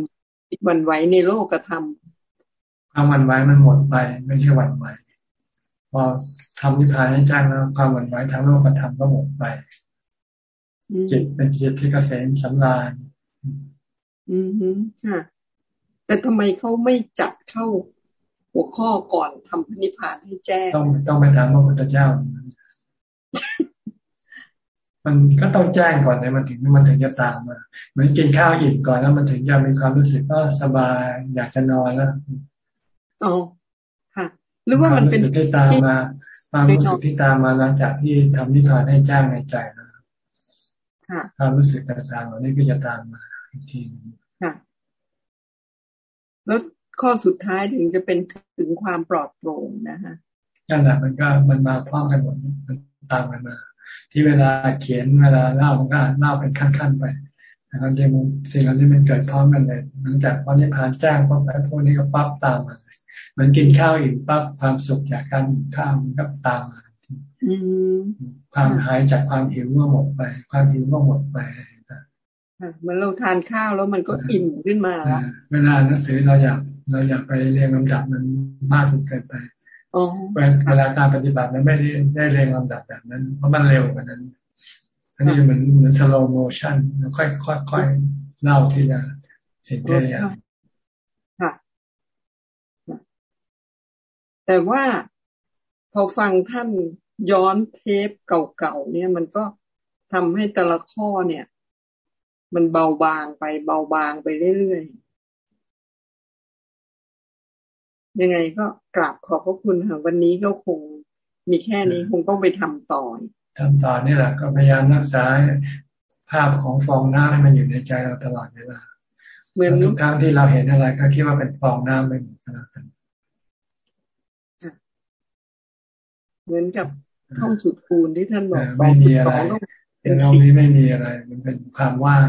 วันไหวในโลกธรรมความวันไหวมันหมดไปไม่ใช่วันไหว พอทำนิพพานให้จ้างแล้วความวันไหวทางโลกธรรมก็หมดไปจิตเป็นจิตที่เกษมสำราญอืมค่ะ แต่ทำไมเขาไม่จับเข้าหัวข้อก่อนทำพนิพพานให้แจ้ง ต้องต้องไปถามพระพุทธเจ้า มันก็ต้องแจ้งก่อนเลยมันถึงมันถึงจะตามมาเหมือนกินข้าวอิ่มก่อนแล้วมันถึงจะมีความรู้สึกว่าสบาย อยากจะนอนแล้วอ๋อค่ะ หรือว่ามันเป็นที่ตามมาความรู้สึกที่ตามมาหลังจากที่ทำนิพพานให้แจ้งในใจแล้วความรู้สึกต่างๆเหล่านี้ก็จะตามมาอีกทีค่ะแล้วข้อสุดท้ายถึงจะเป็นถึงความปลอดโปร่งนะคะนั่นแหละมันก็มันมาพร้อมกันหมดมันตามกันมา ที่เวลาเขียนเวลาเล่ามันก็เล่าเป็นขั้นๆไปนะครับจริงสิ่งเหล่านี้มันเกิดพร้อมกันเลยหลังจากวันนี้ผ่านจ้างปั๊บไอ้พวกนี้ก็ปั๊บตามมาเลย มันกินข้าวอิ่มปั๊บความสุขจากการกินข้าวมันก็ตามมาความหายจากความหิวก็หมดไป ความหิวก็หมดไปเหมือนเราทานข้าวแล้วมันก็อิ่มขึ้นมาแล้วเวลาหนังสือเราอยากเราอยากไปเรียงลำดับมันมากเกินไปเวลาการปฏิบัติมันไม่ได้ได้เรียงลำดับแบบนั้น เพราะมันเร็วกว่านั้น อันนี้เหมือนเหมือน slow motion ค่อยค่อยค่อยเล่าทีละสิ่งที่อยากค่ะ แต่ว่าพอฟังท่านย้อนเทปเก่าๆเนี่ยมันก็ทำให้แต่ละข้อเนี่ย มันเบาบางไปเบาบางไปเรื่อยๆ ยังไงก็กราบขอบพระคุณค่ะวันนี้ก็คงมีแค่นี้คงต้องไปทำต่อทำต่อนี่แหละก็พยายามรักษาภาพของฟองน้ำให้มันอยู่ในใจเราตลอดเวลาเหมือนทุกครั้งที่เราเห็นอะไรก็คิดว่าเป็นฟองน้ำไปหมดกัน เหมือนกับท่องสุดคูณที่ท่านบอกไม่มีอะไรเป็นเรานี้ไม่มีอะไร มันเป็นความว่าง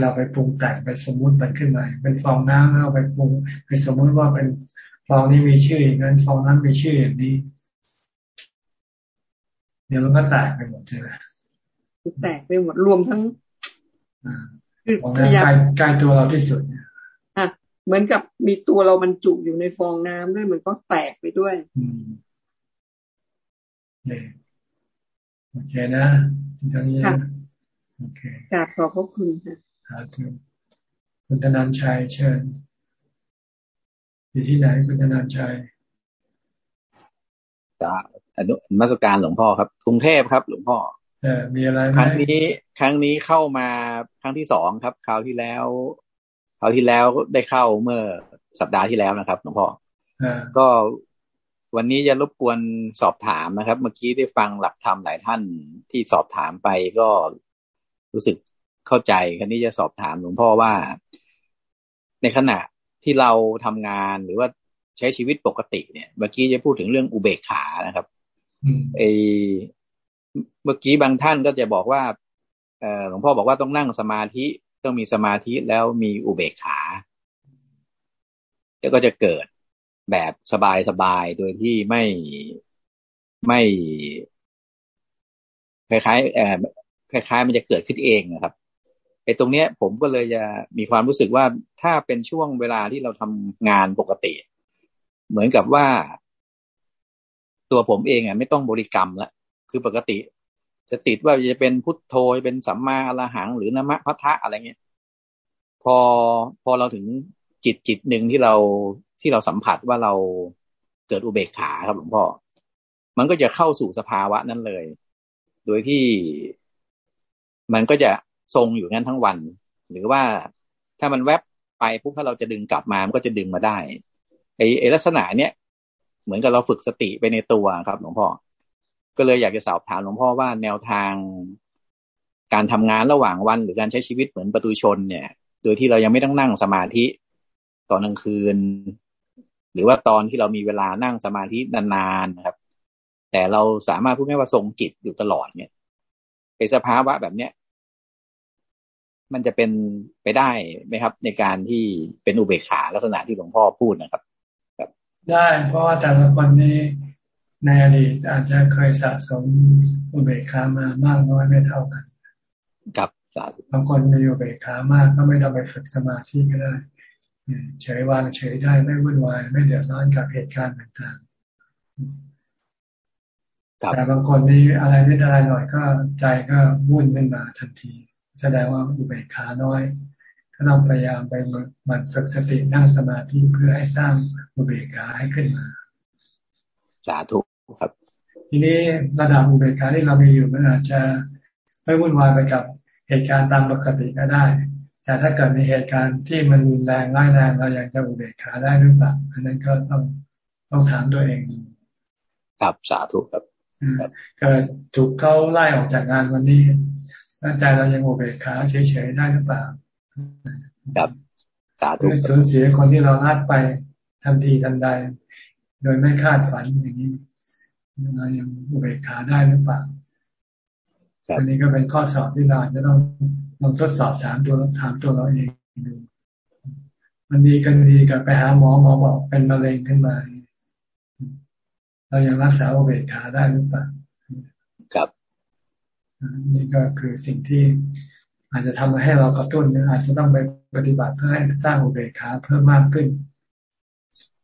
เราไปปรุงแต่งไปสมมุติมันขึ้นมาเป็นฟองน้ำแล้วไปปรุงไปสมมุติว่าเป็นฟองนี้มีชื่ออย่างนั้นฟองนั้นมีชื่ออย่างนี้เดี๋ยวมันก็แตกไปหมดใช่ไหมแตกไปหมดรวมทั้งคือพยายามใกล้ตัวเราที่สุดเนี่ยเหมือนกับมีตัวเราบรรจุอยู่ในฟองน้ำด้วยมันก็แตกไปด้วย โอเคนะตรงนี้โอเคกราบขอบพระคุณค่ะครับคุณธนันชัยเชิญอยู่ที่ไหนคุณธนันชัยจ้าอนุมาสการหลวงพ่อครับ กรุงเทพครับ หลวงพ่อเออมีอะไรครั้งนี้ ครั้งนี้เข้ามาครั้งที่สองครับ คราวที่แล้วคราวที่แล้วได้เข้าเมื่อสัปดาห์ที่แล้วนะครับ หลวงพ่อก็ วันนี้จะรบกวนสอบถามนะครับ เมื่อกี้ได้ฟังหลักธรรมหลายท่านที่สอบถามไปก็รู้สึกเข้าใจคันนี้จะสอบถามหลวงพ่อว่า ในขณะที่เราทำงานหรือว่าใช้ชีวิตปกติเนี่ย เมื่อกี้จะพูดถึงเรื่องอุเบกขานะครับไอเมื่อกี้บางท่านก็จะบอกว่าเออหลวงพ่อบอกว่าต้องนั่งสมาธิต้องมีสมาธิแล้วมีอุเบกขาแล้วก็จะเกิด แบบสบายๆ โดยที่ไม่ไม่คล้ายๆเอ่อคล้ายๆ มันจะเกิดขึ้นเองนะครับไอ้ตรงเนี้ย ผมก็เลยจะมีความรู้สึกว่าถ้าเป็นช่วงเวลาที่เราทำงานปกติ เหมือนกับว่า ตัวผมเองอะ ไม่ต้องบริกรรมละคือปกติ จะติดว่าจะเป็นพุทโธเป็นสัมมาอรหังหรือนามะพัทธะอะไรเงี้ยพอพอเราถึง จิตจิตหนึ่งที่เราที่เราสัมผัสว่าเราเกิดอุเบกขาครับหลวงพ่อ มันก็จะเข้าสู่สภาวะนั้นเลย โดยที่มันก็จะทรงอยู่งั้นทั้งวัน หรือว่าถ้ามันแวบไปปุ๊บถ้าเราจะดึงกลับมา มันก็จะดึงมาได้ไอ้ไอลักษณะเนี้ยเหมือนกับเราฝึกสติไปในตัวครับ หลวงพ่อ ก็เลยอยากจะสอบถามหลวงพ่อว่าแนวทางการทำงานระหว่างวัน หรือการใช้ชีวิตเหมือนประตูชนเนี่ย โดยที่เรายังไม่ต้องนั่งสมาธิ ตอนกลางคืน หรือว่าตอนที่เรามีเวลานั่งสมาธินานๆนะครับ แต่เราสามารถพูดง่ายว่าทรงจิตอยู่ตลอดเนี่ยไอ้สภาวะแบบเนี้ยมันจะเป็นไปได้ไหมครับ ในการที่เป็นอุเบกขาลักษณะที่หลวงพ่อพูดนะครับครับได้เพราะว่าแต่ละคนนี้ในอดีตอาจจะเคยสะสมอุเบกขามามากน้อยไม่เท่ากันกับบางคนมีอุเบกขามากก็ไม่ต้องไปฝึกสมาธิก็ได้ เฉยวางเฉยได้ไม่วุ่นวาย ไม่เดือดร้อนกับเหตุการณ์ต่างๆแต่บางคนนี่อะไรไม่ได้หน่อยก็ใจก็วุ่นขึ้นมาทันที แสดงว่าอุเบกขาน้อยก็ต้องพยายามไปมันฝึกสตินั่งสมาธิเพื่อให้สร้างอุเบกขาให้ขึ้นมา สาธุครับ ทีนี้ระดับอุเบกขาที่เรามีอยู่มันอาจจะไม่วุ่นวายไปกับเหตุการณ์ตามปกติก็ได้ แต่ถ้าเกิดมีเหตุการณ์ที่มันรุนแรงร้ายแรงเราอยากจะอุเบกขาได้หรือเปล่าอันนั้นก็ต้องต้องถามตัวเองครับสาธุครับเกิดถูกเขาไล่ออกจากงานวันนี้ร่างใจเรายังโอเบกขาเฉยๆได้หรือเปล่าครับสาธุสูญเสียคนที่เราลาดไปทันทีทันใด โดยไม่คาดฝันอย่างนี้เรายังอุเบกขาได้หรือเปล่าอันนี้ก็เป็นข้อสอบที่เราจะต้อง ลองทดสอบถามตัวถามตัวเราเองดูมันดีกันดีกับไปหาหมอหมอบอกเป็นมะเร็งขึ้นมาเรายังรักษาอุเบกขาได้หรือเปล่าครับนี่ก็คือสิ่งที่อาจจะทำให้เรากระตุ้นอาจจะต้องไปปฏิบัติเพื่อให้สร้างอุเบกขาเพิ่มมากขึ้น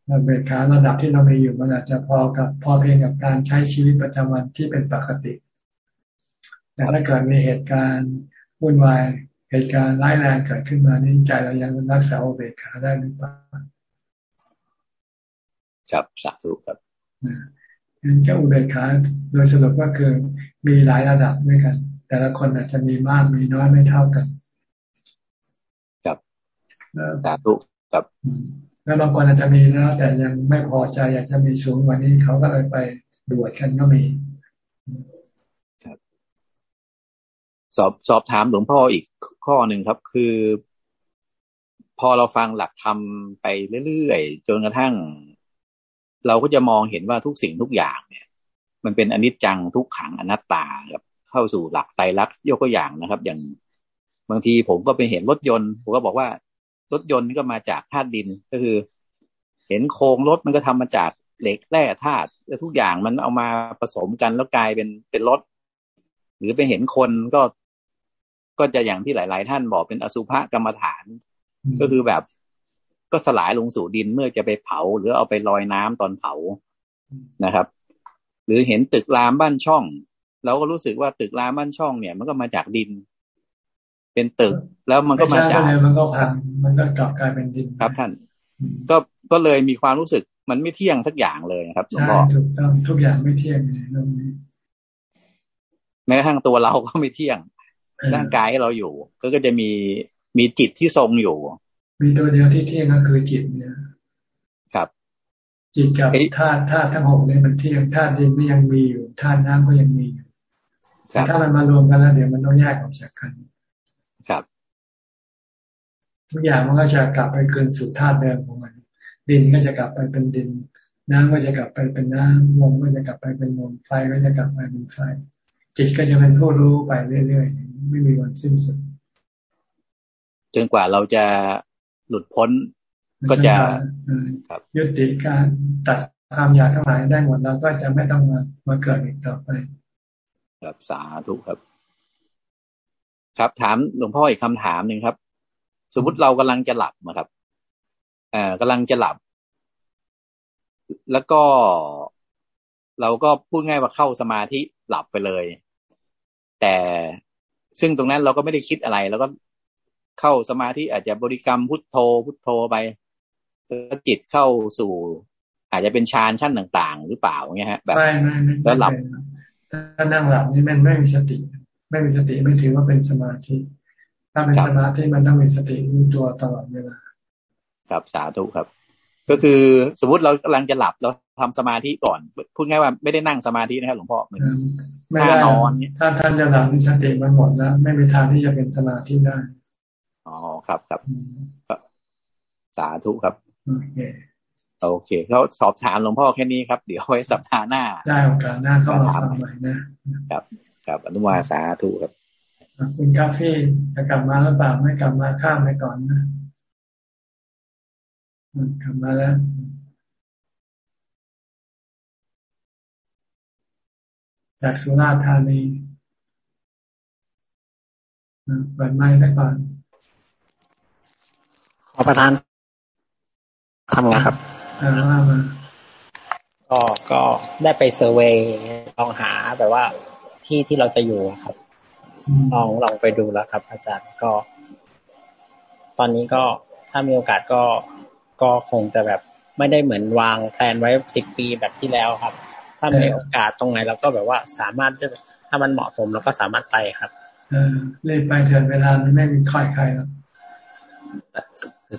อุเบกขาระดับที่เรามีอยู่มันอาจจะพอกับพอเพียงกับการใช้ชีวิตประจำวันที่เป็นปกติแต่ถ้าเกิดมีเหตุการณ์ วุ่นวายเหตุการณ์ร้ายแรงเกิดขึ้นมานี่ใจเรายังรักษาอุเบกขาได้หรือเปล่าครับสาธุครับงั้นจะอุเบกขาโดยสรุปก็คือมีหลายระดับด้วยกัน แต่ละคนอาจจะมีมากมีน้อยไม่เท่ากันครับสาธุครับแล้วบางคนอาจจะมีแล้วแต่ยังไม่พอใจอยากจะมีสูงกว่านี้เขาก็เลยไปบวชกันก็มี สอบสอบถามหลวงพ่ออีกข้อหนึ่งครับ คือ พอเราฟังหลักธรรมไปเรื่อยๆจนกระทั่ง เราก็จะมองเห็นว่าทุกสิ่งทุกอย่างเนี่ย มันเป็นอนิจจังทุกขังอนัตตาครับ เข้าสู่หลักไตรลักษณ์ยกตัวอย่างนะครับ อย่างบางทีผมก็ไปเห็นรถยนต์ ผมก็บอกว่ารถยนต์ก็มาจากธาตุดินก็คือ เห็นโครงรถมันก็ทำมาจากเหล็กแร่ธาตุแล้วทุกอย่างมันเอามาผสมกันแล้วกลายเป็นเป็นรถ หรือไปเห็นคนก็ ก็จะอย่างที่หลาย ๆ ท่านบอกเป็นอสุภกรรมฐาน ก็คือแบบก็สลายลงสู่ดินเมื่อจะไปเผา หรือเอาไปลอยน้ำตอนเผานะครับ หรือเห็นตึกรามบ้านช่องเราก็รู้สึกว่าตึกรามบ้านช่องเนี่ย มันก็มาจากดิน เป็นตึกแล้วมันก็มาจากมันก็พังมันก็กลับกลายเป็นดินครับท่าน ก็ก็เลยมีความรู้สึกมันไม่เที่ยงสักอย่างเลยครับหลวงพ่อถูกต้องทุกอย่างไม่เที่ยงในโลกนี้แม้กระทั่งตัวเราก็ไม่เที่ยง ร่างกายให้เราอยู่ ก็ก็จะมีมีจิตที่ทรงอยู่ มีตัวเดียวที่เที่ยงก็คือจิตเนี่ยครับ จิตกับธาตุธาตุทั้งหกเนี่ยมันเที่ยงธาตุดินก็ยังมีอยู่ธาตุน้ำก็ยังมีอยู่แต่ถ้ามันมารวมกันแล้วเดี๋ยวมันต้องแยกออกจากกันครับ ทุกอย่างมันก็จะกลับไปคืนสู่ธาตุเดิมของมัน ดินก็จะกลับไปเป็นดิน น้ำก็จะกลับไปเป็นน้ำลมก็จะกลับไปเป็นลมไฟก็จะกลับไปเป็นไฟจิตก็จะเป็นผู้รู้ไปเรื่อยๆ ไม่มีวันสิ้นสุดจนกว่าเราจะหลุดพ้นก็จะยุติการตัดความอยากทั้งหลายได้หมดเราก็จะไม่ต้องมามาเกิดอีกต่อไป ครับสาธุครับ ครับถามหลวงพ่ออีกคำถามหนึ่งครับ สมมติเรากำลังจะหลับนะครับเอ่อกำลังจะหลับ แล้วก็เราก็พูดง่ายว่าเข้าสมาธิหลับไปเลย แต่ ซึ่งตรงนั้นเราก็ไม่ได้คิดอะไรแล้วก็เข้าสมาธิอาจจะบริกรรมพุทโธพุทโธไปแล้วจิตเข้าสู่ อาจจะเป็นฌานชั้นต่าง ๆ หรือเปล่าเงี้ยฮะแบบไม่ไม่ไม่แล้วหลับถ้านั่งหลับนี่มันไม่มีสติ ไม่มีสติไม่ถือว่าเป็นสมาธิ ถ้าเป็นสมาธิมันต้องมีสติรู้ตัวตลอดเวลาครับสาธุครับ ก็คือสมมติเรากำลังจะหลับแล้ว ทำสมาธิก่อน พูดง่ายว่าไม่ได้นั่งสมาธินะครับหลวงพ่อเหมือนไม่ได้นอนถ้าท่านจะหลับมีสติมันหมดแล้วไม่มีทางที่จะเป็นสมาธิได้อ๋อครับครับสาธุครับโอเคโอเคเขาสอบถามหลวงพ่อแค่นี้ครับ เดี๋ยวไว้สัปดาห์หน้า ได้โอกาสหน้าก็มาฟังใหม่นะครับ ครับอนุมาสาธุครับคุณกาแฟจะกลับมาหรือเปล่าไม่กลับมาข้ามไปก่อนนะกลับมาแล้ว จากสุราษฎร์ธานีเปิดไม้ได้ก่อน ขอประทานทำไงครับอ่ามาก็ก็ได้ไปเซอร์เวยลองหาแบบว่าที่ที่เราจะอยู่ครับลองลองไปดูแล้วครับ อาจารย์ก็ ตอนนี้ก็ถ้ามีโอกาสก็ก็คงจะแบบไม่ได้เหมือนวางแผนไว้สิบปีแบบที่แล้วครับ ถ้ามีโอกาสตรงไหนเราก็แบบว่าสามารถถ้ามันเหมาะสมเราก็สามารถไปครับเออเล่นไปเถิดเวลาไม่มีค่อยใครครับ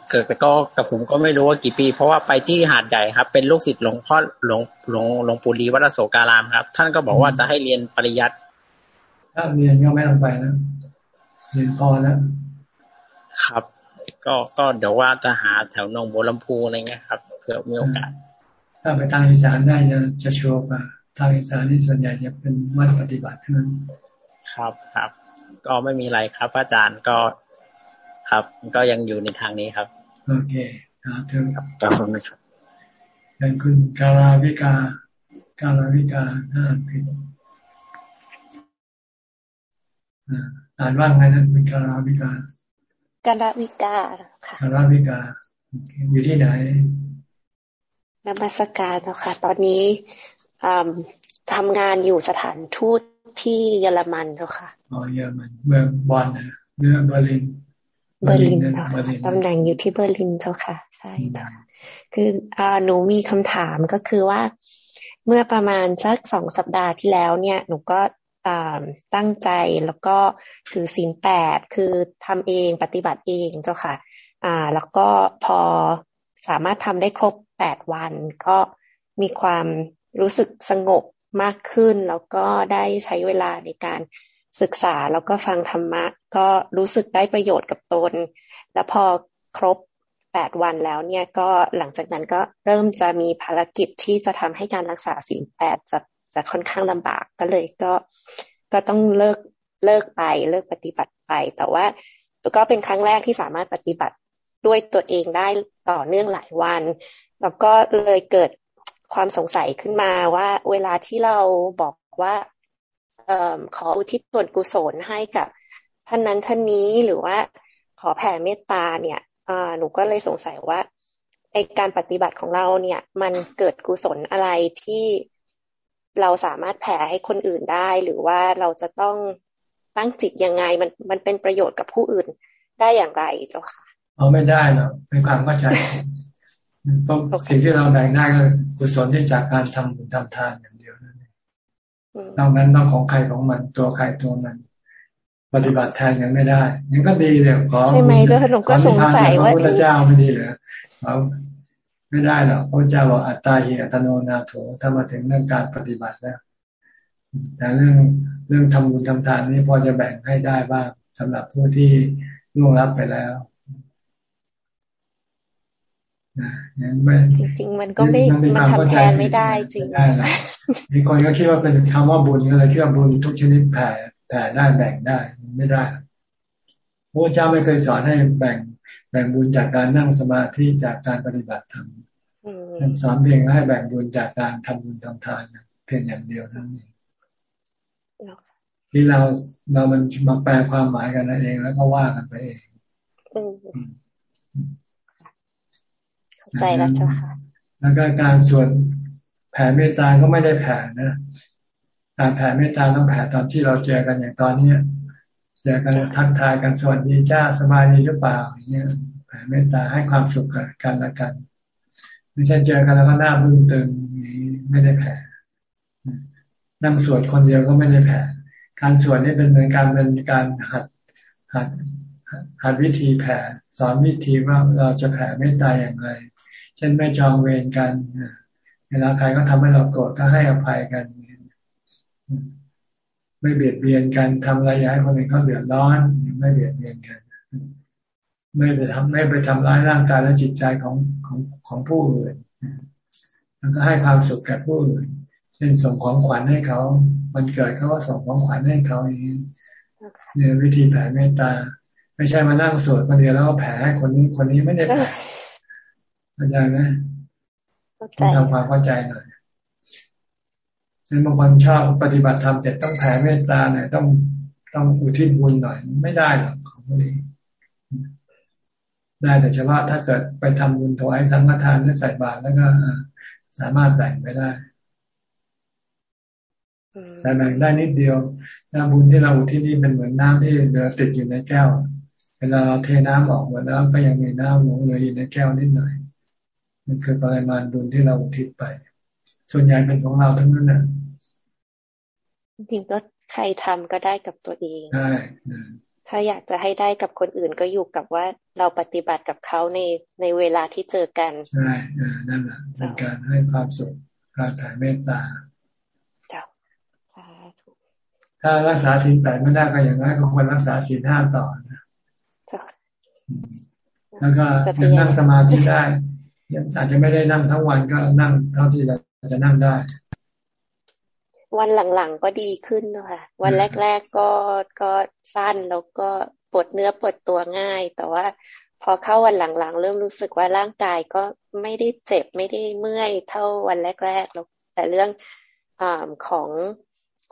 เกิดแต่ก็กับผมก็ไม่รู้ว่ากี่ปี เพราะว่าไปที่หาดใหญ่ครับ เป็นลูกศิษย์หลวงพ่อหลวงหลวงหลวงปู่ลีวัดโสการามครับ ท่านก็บอกว่าจะให้เรียนปริยัติถ้าเรียนก็ไม่ต้องไปนะเรียนพอแล้วครับ ก็ก็เดี๋ยวว่าจะหาแถวหนองบัวลำพูอะไรเงี้ยครับเผื่อมีโอกาส ถ้าไปทางอีสานได้จะจะชัวร์กว่าทางอีสานนี่ส่วนใหญ่จะเป็นวัดปฏิบัติเท่านั้นครับครับ ก็ไม่มีอะไรครับ อาจารย์ก็ครับ ก็ยังอยู่ในทางนี้ครับ โอเคครับเธอครับขอบคุณครับเป็นคุณกาลาวิกา กาลาวิกาน่าผิดอ่านว่าไงนะคุณกาลาวิกากาลาวิกาค่ะกาลาวิกา อยู่ที่ไหน นมัสการนะคะ ตอนนี้ทำงานอยู่สถานทูตที่เยอรมันเจ้าค่ะอ๋อเยอรมันเมืองบอนนะเมืองเบอร์ลินเบอร์ลินเจ้าค่ะตำแหน่งอยู่ที่เบอร์ลินเจ้าค่ะ ใช่ค่ะคืออ่าหนูมีคำถามก็คือว่า เมื่อประมาณสักสองสัปดาห์ที่แล้ว เนี่ย หนูก็ตั้งใจแล้วก็ถือศีลแปดคือทำเองปฏิบัติเองเจ้าค่ะ อ่า แล้วก็พอ สามารถทำได้ครบแปดวัน ก็มีความรู้สึกสงบมากขึ้น แล้วก็ได้ใช้เวลาในการศึกษาแล้วก็ฟังธรรมะ ก็รู้สึกได้ประโยชน์กับตน แล้วพอครบแปดวันแล้วเนี่ยก็หลังจากนั้นก็เริ่มจะมีภารกิจที่จะทำให้การรักษาศีลแปดจะจะค่อนข้างลำบากก็เลยก็ก็ต้องเลิกเลิกไปเลิกปฏิบัติไป แต่ว่าก็เป็นครั้งแรกที่สามารถปฏิบัติ ด้วยตัวเองได้ต่อเนื่องหลายวัน แล้วก็เลยเกิดความสงสัยขึ้นมาว่าเวลาที่เราบอกว่าขออุทิศส่วนกุศลให้กับท่านนั้นท่านนี้หรือว่าขอแผ่เมตตาเนี่ยหนูก็เลยสงสัยว่าไอการปฏิบัติของเราเนี่ย มันเกิดกุศลอะไรที่เราสามารถแผ่ให้คนอื่นได้ หรือว่าเราจะต้องตั้งจิตยังไงมันมันเป็นประโยชน์กับผู้อื่นได้อย่างไรเจ้าค่ะ เอาไม่ได้หรอกเป็นความเข้าใจต้องสิ่งที่เราแบ่งได้ก็กุศลที่จากการทำบุญทำทานอย่างเดียวนั่นเองนอกนั้นต้องของใครของมันตัวใครตัวมัน ปฏิบัติแทนยังไม่ได้ยังก็ดีเลยขอใช่ไหมก็หนูก็สงสัยว่าพระเจ้าไม่ดีเหรอเขาไม่ได้หรอกพระเจ้าบอกอัตตาหิอัตโนนาโถถ้ามาถึงเรื่องการปฏิบัติแล้วแต่เรื่องเรื่องทำบุญทำทานนี่พอจะแบ่งให้ได้บ้างสำหรับผู้ที่ล่วงรับไปแล้ว จริง ๆ มันก็ไม่มันทำแทนไม่ได้จริงมีคนก็คิดว่าเป็นคำว่าบุญก็เลยคิดว่าบุญทุกชนิดแผ่แผ่ได้แบ่งได้ไม่ได้พระเจ้าไม่เคยสอนให้แบ่ง แบ่งบุญจากการนั่งสมาธิจากการปฏิบัติธรรมสอนเพียงให้แบ่งบุญจากการทำบุญทำทานเพียงอย่างเดียวเท่านั้นเองที่เราเรามันมาแปลความหมายกันนั่นเองแล้วก็ว่ากันไปเองเข้า ใจแล้วเจ้าค่ะ แล้วก็การสวดแผ่เมตตาก็ไม่ได้แผ่นะการแผ่เมตตาต้องแผ่ตอนที่เราเจอกันอย่างตอนเนี้ยเจอกันทักทายกันสวัสดีจ้าสบายดีหรือเปล่าอย่างเงี้ยแผ่เมตตาให้ความสุขกับกันละกัน ไม่ใช่เจอกันแล้วก็หน้าบึ้งตึงนี้ไม่ได้แผ่นั่งสวดคนเดียวก็ไม่ได้แผ่การสวดนี่เป็นเหมือนการเป็นการหัดหัดหัดวิธีแผ่สอนวิธีว่าเราจะแผ่เมตตาอย่างไร เช่นไม่จองเวรกันเวลาใครก็ทำให้เราโกรธก็ให้อภัยกัน ไม่เบียดเบียนกันทำอะไรย้ายคนอื่นเขาเดือดร้อน ไม่เบียดเบียนกัน ไม่ไปทำไม่ไปทำร้ายร่างกายและจิตใจของของของผู้อื่นแล้วก็ให้ความสุขแก่ผู้อื่นเช่นส่งของขวัญให้เขามันเกิดเขาก็ส่งของขวัญให้เขาอย่างนี้เนี่ยวิธีแผ่เมตตา ไม่ใช่มานั่งสวดคนเดียวแล้วก็แผ่ให้คนนี้คนนี้ไม่ได้แผ่ เข้าใจไหมต้องทำความเข้าใจหน่อยบางคนชอบปฏิบัติธรรมเสร็จต้องแผ่เมตตาหน่อยต้องต้องอุทิศบุญหน่อย ไม่ได้หรอกของพวกนี้ได้แต่เฉพาะถ้าเกิดไปทำบุญถวายสังฆทานและใส่บาตรแล้วก็สามารถแบ่งไปได้แต่แบ่งได้นิดเดียวน้ำบุญที่เราที่นี่เป็นเหมือนน้ำที่เหลือติดอยู่ในแก้ว เวลาเราเทน้ำออกหมดแล้วก็ยังมีน้ำหลงเหลืออยู่ในแก้วนิดหน่อย มันคือปริมาณบุญที่เราอุทิศไป ส่วนใหญ่เป็นของเราทั้งนั้นนะจริงก็ใครทำก็ได้กับตัวเองใช่ถ้าอยากจะให้ได้กับคนอื่นก็อยู่กับว่าเราปฏิบัติกับเขาในในเวลาที่เจอกันใช่นั่นแหละเป็นการให้ความสุขการถ่ายเมตตาถ้ารักษาศีลแปดไม่ได้ก็อย่างนั้นก็ควรรักษาศีลห้าต่อนะแล้วก็ยังนั่งสมาธิได้ อาจจะไม่ได้นั่งทั้งวันก็นั่งเท่าที่เราจะนั่งได้ วันหลังๆก็ดีขึ้นนะคะวันแรก ๆก็ก็สั้นแล้วก็ปวดเนื้อปวดตัวง่าย แต่ว่าพอเข้าวันหลังๆ เริ่มรู้สึกว่าร่างกายก็ไม่ได้เจ็บไม่ได้เมื่อยเท่าวันแรกๆแล้วแต่เรื่องอของ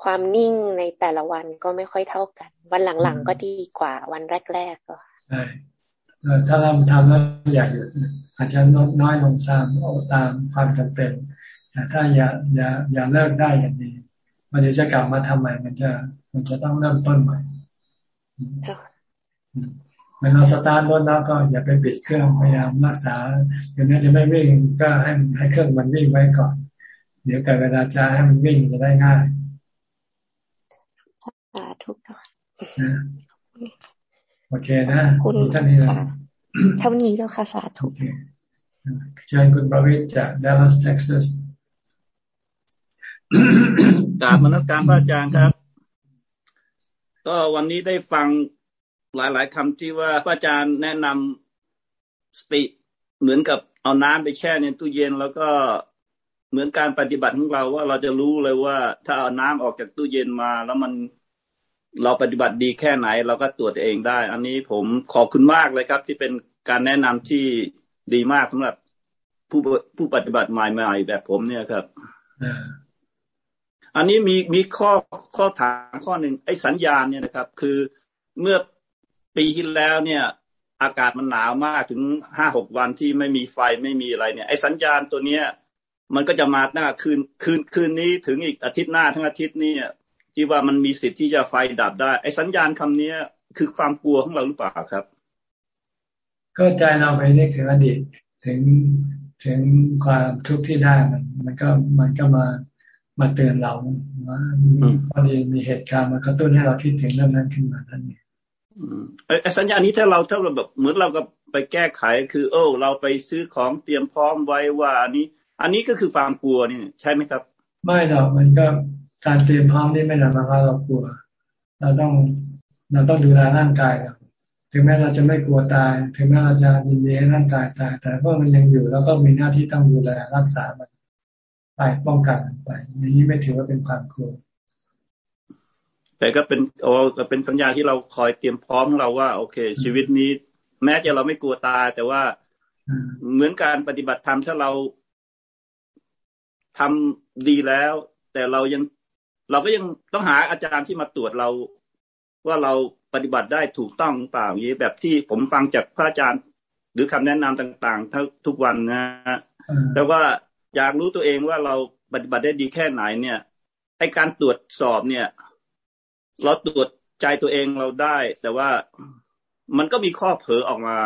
ความนิ่งในแต่ละวันก็ไม่ค่อยเท่ากัน วันหลังๆก็ดีกว่าวันแรกๆก็ใช่ ถ้าเราทำแล้วอยากหยุดอาจจะลดน้อยลงตามเอาตามความจำเป็นแต่ถ้าอย่าอย่าอย่าเลิกได้อย่างนี้มันจะกลับมาทำใหม่มันจะมันจะต้องเริ่มต้นใหม่เมื่อเราสตาร์ทรถแล้วก็อย่าไปปิดเครื่องพยายามรักษาอย่างนี้จะไม่วิ่งก็ให้ให้เครื่องมันวิ่งไว้ก่อน เดี๋ยวเกิดเวลาจะให้มันวิ่งจะได้ง่ายาธุค่ะ โอเคนะคุณท่านนี้นะเท่านี้แล้วค่ะสาธุเชิญคุณประวิทย์จากดัลลัสเท็กซัสกราบมนัสการพระอาจารย์ครับ ก็วันนี้ได้ฟังหลาย ๆคำที่ว่าพระอาจารย์แนะนำสติเหมือนกับเอาน้ำไปแช่ในตู้เย็น แล้วก็เหมือนการปฏิบัติของเราว่าเราจะรู้เลยว่า ถ้าเอาน้ำออกจากตู้เย็นมา แล้วมัน เราปฏิบัติดีแค่ไหน เราก็ตรวจเองได้ อันนี้ผมขอบคุณมากเลยครับ ที่เป็นการแนะนำที่ดีมากสำหรับผู้ผู้ปฏิบัติใหม่ๆแบบผมเนี่ยครับอันนี้มีมีข้อข้อถามข้อหนึ่งไอ้สัญญาณเนี่ยนะครับ คือเมื่อปีที่แล้วเนี่ย อากาศมันหนาวมากถึงห้าหกวันที่ไม่มีไฟไม่มีอะไรเนี่ยไอ้สัญญาณตัวเนี้ย มันก็จะมาหน้าคืนคืนคืนนี้ถึงอีกอาทิตย์หน้าทั้งอาทิตย์นี้ ที่ว่ามันมีสิทธิ์ที่จะไฟดับได้ ไอ้สัญญาณคำนี้คือความกลัวของเราหรือเปล่าครับ ก็ใจเราไปนี่คืออดีตถึงถึงความทุกข์ที่ได้มัน มันก็มันก็มามาเตือนเราว่าพอดีมีเหตุการณ์มากระตุ้นให้เราคิดถึงเรื่องนั้นขึ้นมาท่านนี้ไอ้สัญญาณนี้ถ้าเราถ้าเราแบบเหมือนเราก็ไปแก้ไขคือ โอ้เราไปซื้อของเตรียมพร้อมไว้ว่าอันนี้ อันนี้ก็คือความกลัวนี่ใช่ไหมครับ ไม่หรอกมันก็ การเตรียมพร้อมนี่ไม่ได้หมายความว่าเรากลัว เราต้องเราต้องดูแลร่างกายเราถึงแม้เราจะไม่กลัวตาย ถึงแม้เราจะยินดีร่างกายตาย แต่เมื่อมันยังอยู่แล้วก็มีหน้าที่ต้องดูแลรักษามันไปป้องกันไปอย่างนี้ไม่ถือว่าเป็นความกลัวแต่ก็เป็นโอ้เป็นสัญญาที่เราคอยเตรียมพร้อมของเราว่า โอเค ชีวิตนี้ แม้จะเราไม่กลัวตาย แต่ว่าเหมือนการปฏิบัติธรรมถ้าเราทำดีแล้ว แต่เรายัง เราก็ยังต้องหาอาจารย์ที่มาตรวจเราว่าเราปฏิบัติได้ถูกต้องเปล่าอย่างนี้แบบที่ผมฟังจากพระอาจารย์ หรือคำแนะนำต่างๆทั้งทุกวันนะแต่ว่าอยากรู้ตัวเองว่าเราปฏิบัติได้ดีแค่ไหนเนี่ยไอการตรวจสอบเนี่ย เราตรวจใจตัวเองเราได้ แต่ว่ามันก็มีข้อเผลอออกมา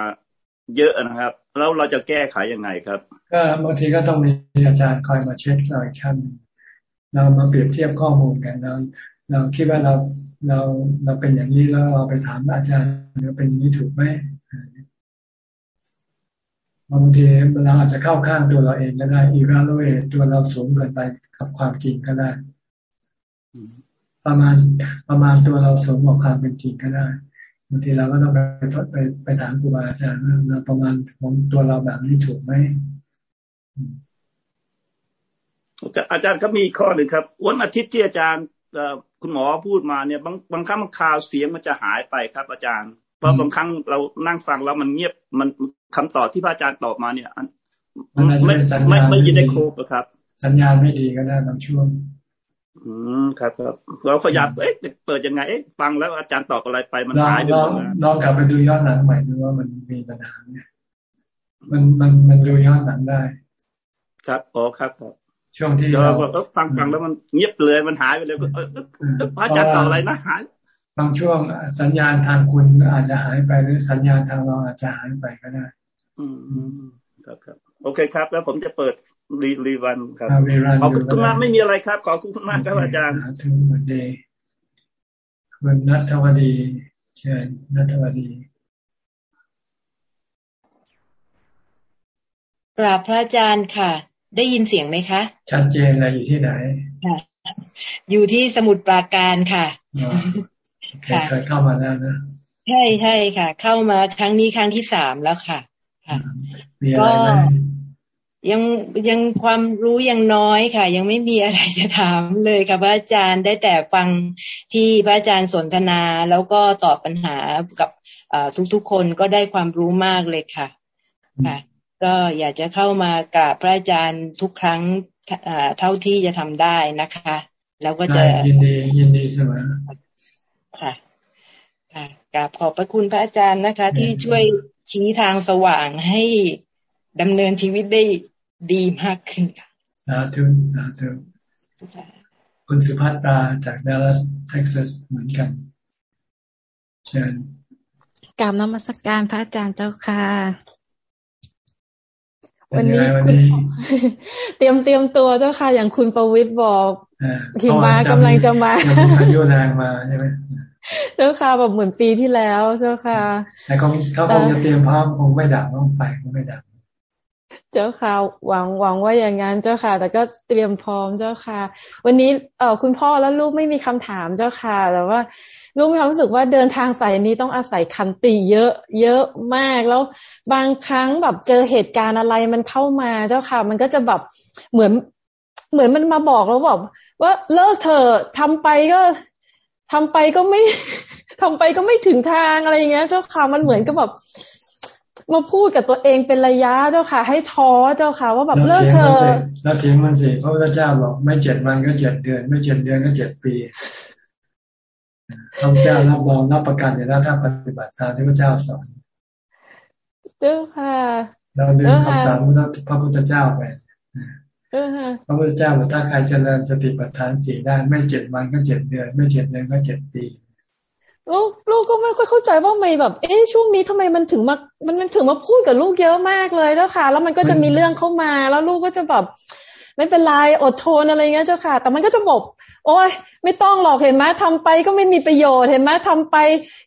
เยอะนะครับ แล้วเราจะแก้ไขยังไงครับ ก็บางทีก็ต้องมีอาจารย์คอยมาเช็คเราอีกขั้นหนึ่ง เรามาเปรียบเทียบข้อมูลกันเราเราคิดว่าเราเราเราเป็นอย่างนี้แล้วเราไปถามอาจารย์เราเป็นอย่างนี้ถูกไหมบางทีเราอาจจะเข้าข้างตัวเราเองก็ได้อีกแล้วเวตัวเราสูงเกินไปกับความจริงก็ได้ ประมาณประมาณตัวเราสูงกว่าความเป็นจริงก็ได้บางทีเราก็ต้องไปไปไปถามครูบาอาจารย์ว่าประมาณของตัวเราแบบนี้ถูกไหม อาจารย์ก็มีข้อหนึ่งครับ วันอาทิตย์ที่อาจารย์คุณหมอพูดมาเนี่ยบางบางครั้งบางคราวเสียงมันจะหายไปครับ อาจารย์ เพราะบางครั้งเรานั่งฟังแล้วมันเงียบมันคำตอบที่พระอาจารย์ตอบมาเนี่ยไม่ไม่ไม่ยินได้ครบครับ สัญญาณไม่ดีก็ได้บางช่วงอืมครับครับเราพยายามเอ๊ะเปิดยังไงเอ๊ะฟังแล้วอาจารย์ตอบอะไรไปมันหายไปหมดลองกลับไปดูย้อนหนังใหม่ดูว่ามันมีปัญหาเนี่ยมันมันมันดูย้อนหนังได้ ครับอ๋อครับครับ ช่วงที่เราฟังฟังแล้วมันเงียบเลยมันหายไปเลยพระอาจารย์ตอบอะไรนะหายบางช่วงสัญญาณทางคุณอาจจะหายไปหรือสัญญาณทางเราอาจจะหายไปก็ได้ อืมครับครับโอเคครับ แล้วผมจะเปิดรีรีวันครับขอบคุณมากไม่มีอะไรครับ ขอบคุณมากครับอาจารย์ทุกวันเดย์คุณนัทวดี เชิญนัทวดีกราบพระอาจารย์ค่ะ ได้ยินเสียงไหมคะ ชัดเจนเลยอยู่ที่ไหนอยู่ที่สมุทรปราการค่ะค่ะเคยเข้ามาแล้วนะใช่ใช่ค่ะ เข้ามาครั้งนี้ครั้งที่สามแล้วค่ะค่ะก็ยังยังความรู้ยังน้อยค่ะ ยังไม่มีอะไรจะถามเลยค่ะพระอาจารย์ได้แต่ฟังที่พระอาจารย์สนทนา แล้วก็ตอบปัญหากับทุกๆคนก็ได้ความรู้มากเลยค่ะ ค่ะ ก็อยากจะเข้ามากราบพระอาจารย์ทุกครั้งเท่าที่จะทำได้นะคะ แล้วก็จะยินดียินดีเสมอค่ะค่ะกราบขอบพระคุณพระอาจารย์นะคะ ที่ช่วยชี้ทางสว่างให้ดำเนินชีวิตได้ดีมากขึ้นค่ะสาธุสาธุคุณสุภัตตาจากดัลลัสเท็กซัสเหมือนกันเชิญกราบนมัสกการพระอาจารย์เจ้าค่ะ วันนี้คุณเตรียมเตรียมตัวเจ้าค่ะ อย่างคุณประวิทย์บอกทีมมากำลังจะมาพายุแรงมาใช่ไหมเจ้าค่ะแบบเหมือนปีที่แล้วเจ้าค่ะแต่เขาเขาคงจะเตรียมพร้อมคงไม่ดับต้องไปคงไม่ดับเจ้าค่ะหวังหวังว่าอย่างนั้นเจ้าค่ะ แต่ก็เตรียมพร้อมเจ้าค่ะ วันนี้เออคุณพ่อและลูกไม่มีคำถามเจ้าค่ะ แต่ว่า ลูกมีความรู้สึกว่าเดินทางสายนี้ต้องอาศัยคันติเยอะ เยอะมากแล้วบางครั้งแบบเจอเหตุการณ์อะไรมันเข้ามาเจ้าค่ะ มันก็จะแบบเหมือน เหมือนมันมาบอกแล้วแบบว่าเลิกเถอะทำไปก็ทำไปก็ไม่ทำไปก็ไม่ถึงทางอะไรอย่างเงี้ย เจ้าค่ะมันเหมือนกับแบบมาพูดกับตัวเองเป็นระยะเจ้าค่ะ ให้ท้อเจ้าค่ะ ว่าแบบเลิกเธอแล้วเถียงมันสิพระพุทธเจ้าบอกไม่เจ็ดวันก็เจ็ดเดือน ไม่เจ็ดเดือนก็เจ็ดปี พระเจ้ารับรองรับประกันอยู่แล้วถ้าปฏิบัติตามที่พระเจ้าสอนเจ้าค่ะเราดึงคำสอนพระพุทธเจ้าไปพระพุทธเจ้าบอกถ้าใครเจริญสติปัฏฐานสี่ได้ไม่เจ็ดวันก็เจ็ดเดือน ไม่เจ็ดเดือนก็เจ็ดปีลูกลูกก็ไม่ค่อยเข้าใจว่าไม่แบบ เอ๊ะช่วงนี้ทำไมมันถึงมามันมันถึงมาพูดกับลูกเยอะมากเลยเจ้าค่ะ แล้วมันก็จะมีเรื่องเข้ามา แล้วลูกก็จะแบบ ไม่เป็นไรอดทนอะไรเงี้ยเจ้าค่ะ แต่มันก็จะบอกโอ้ยไม่ต้องหรอกเห็นไหมทำไปก็ไม่มีประโยชน์เห็นไหมทำไป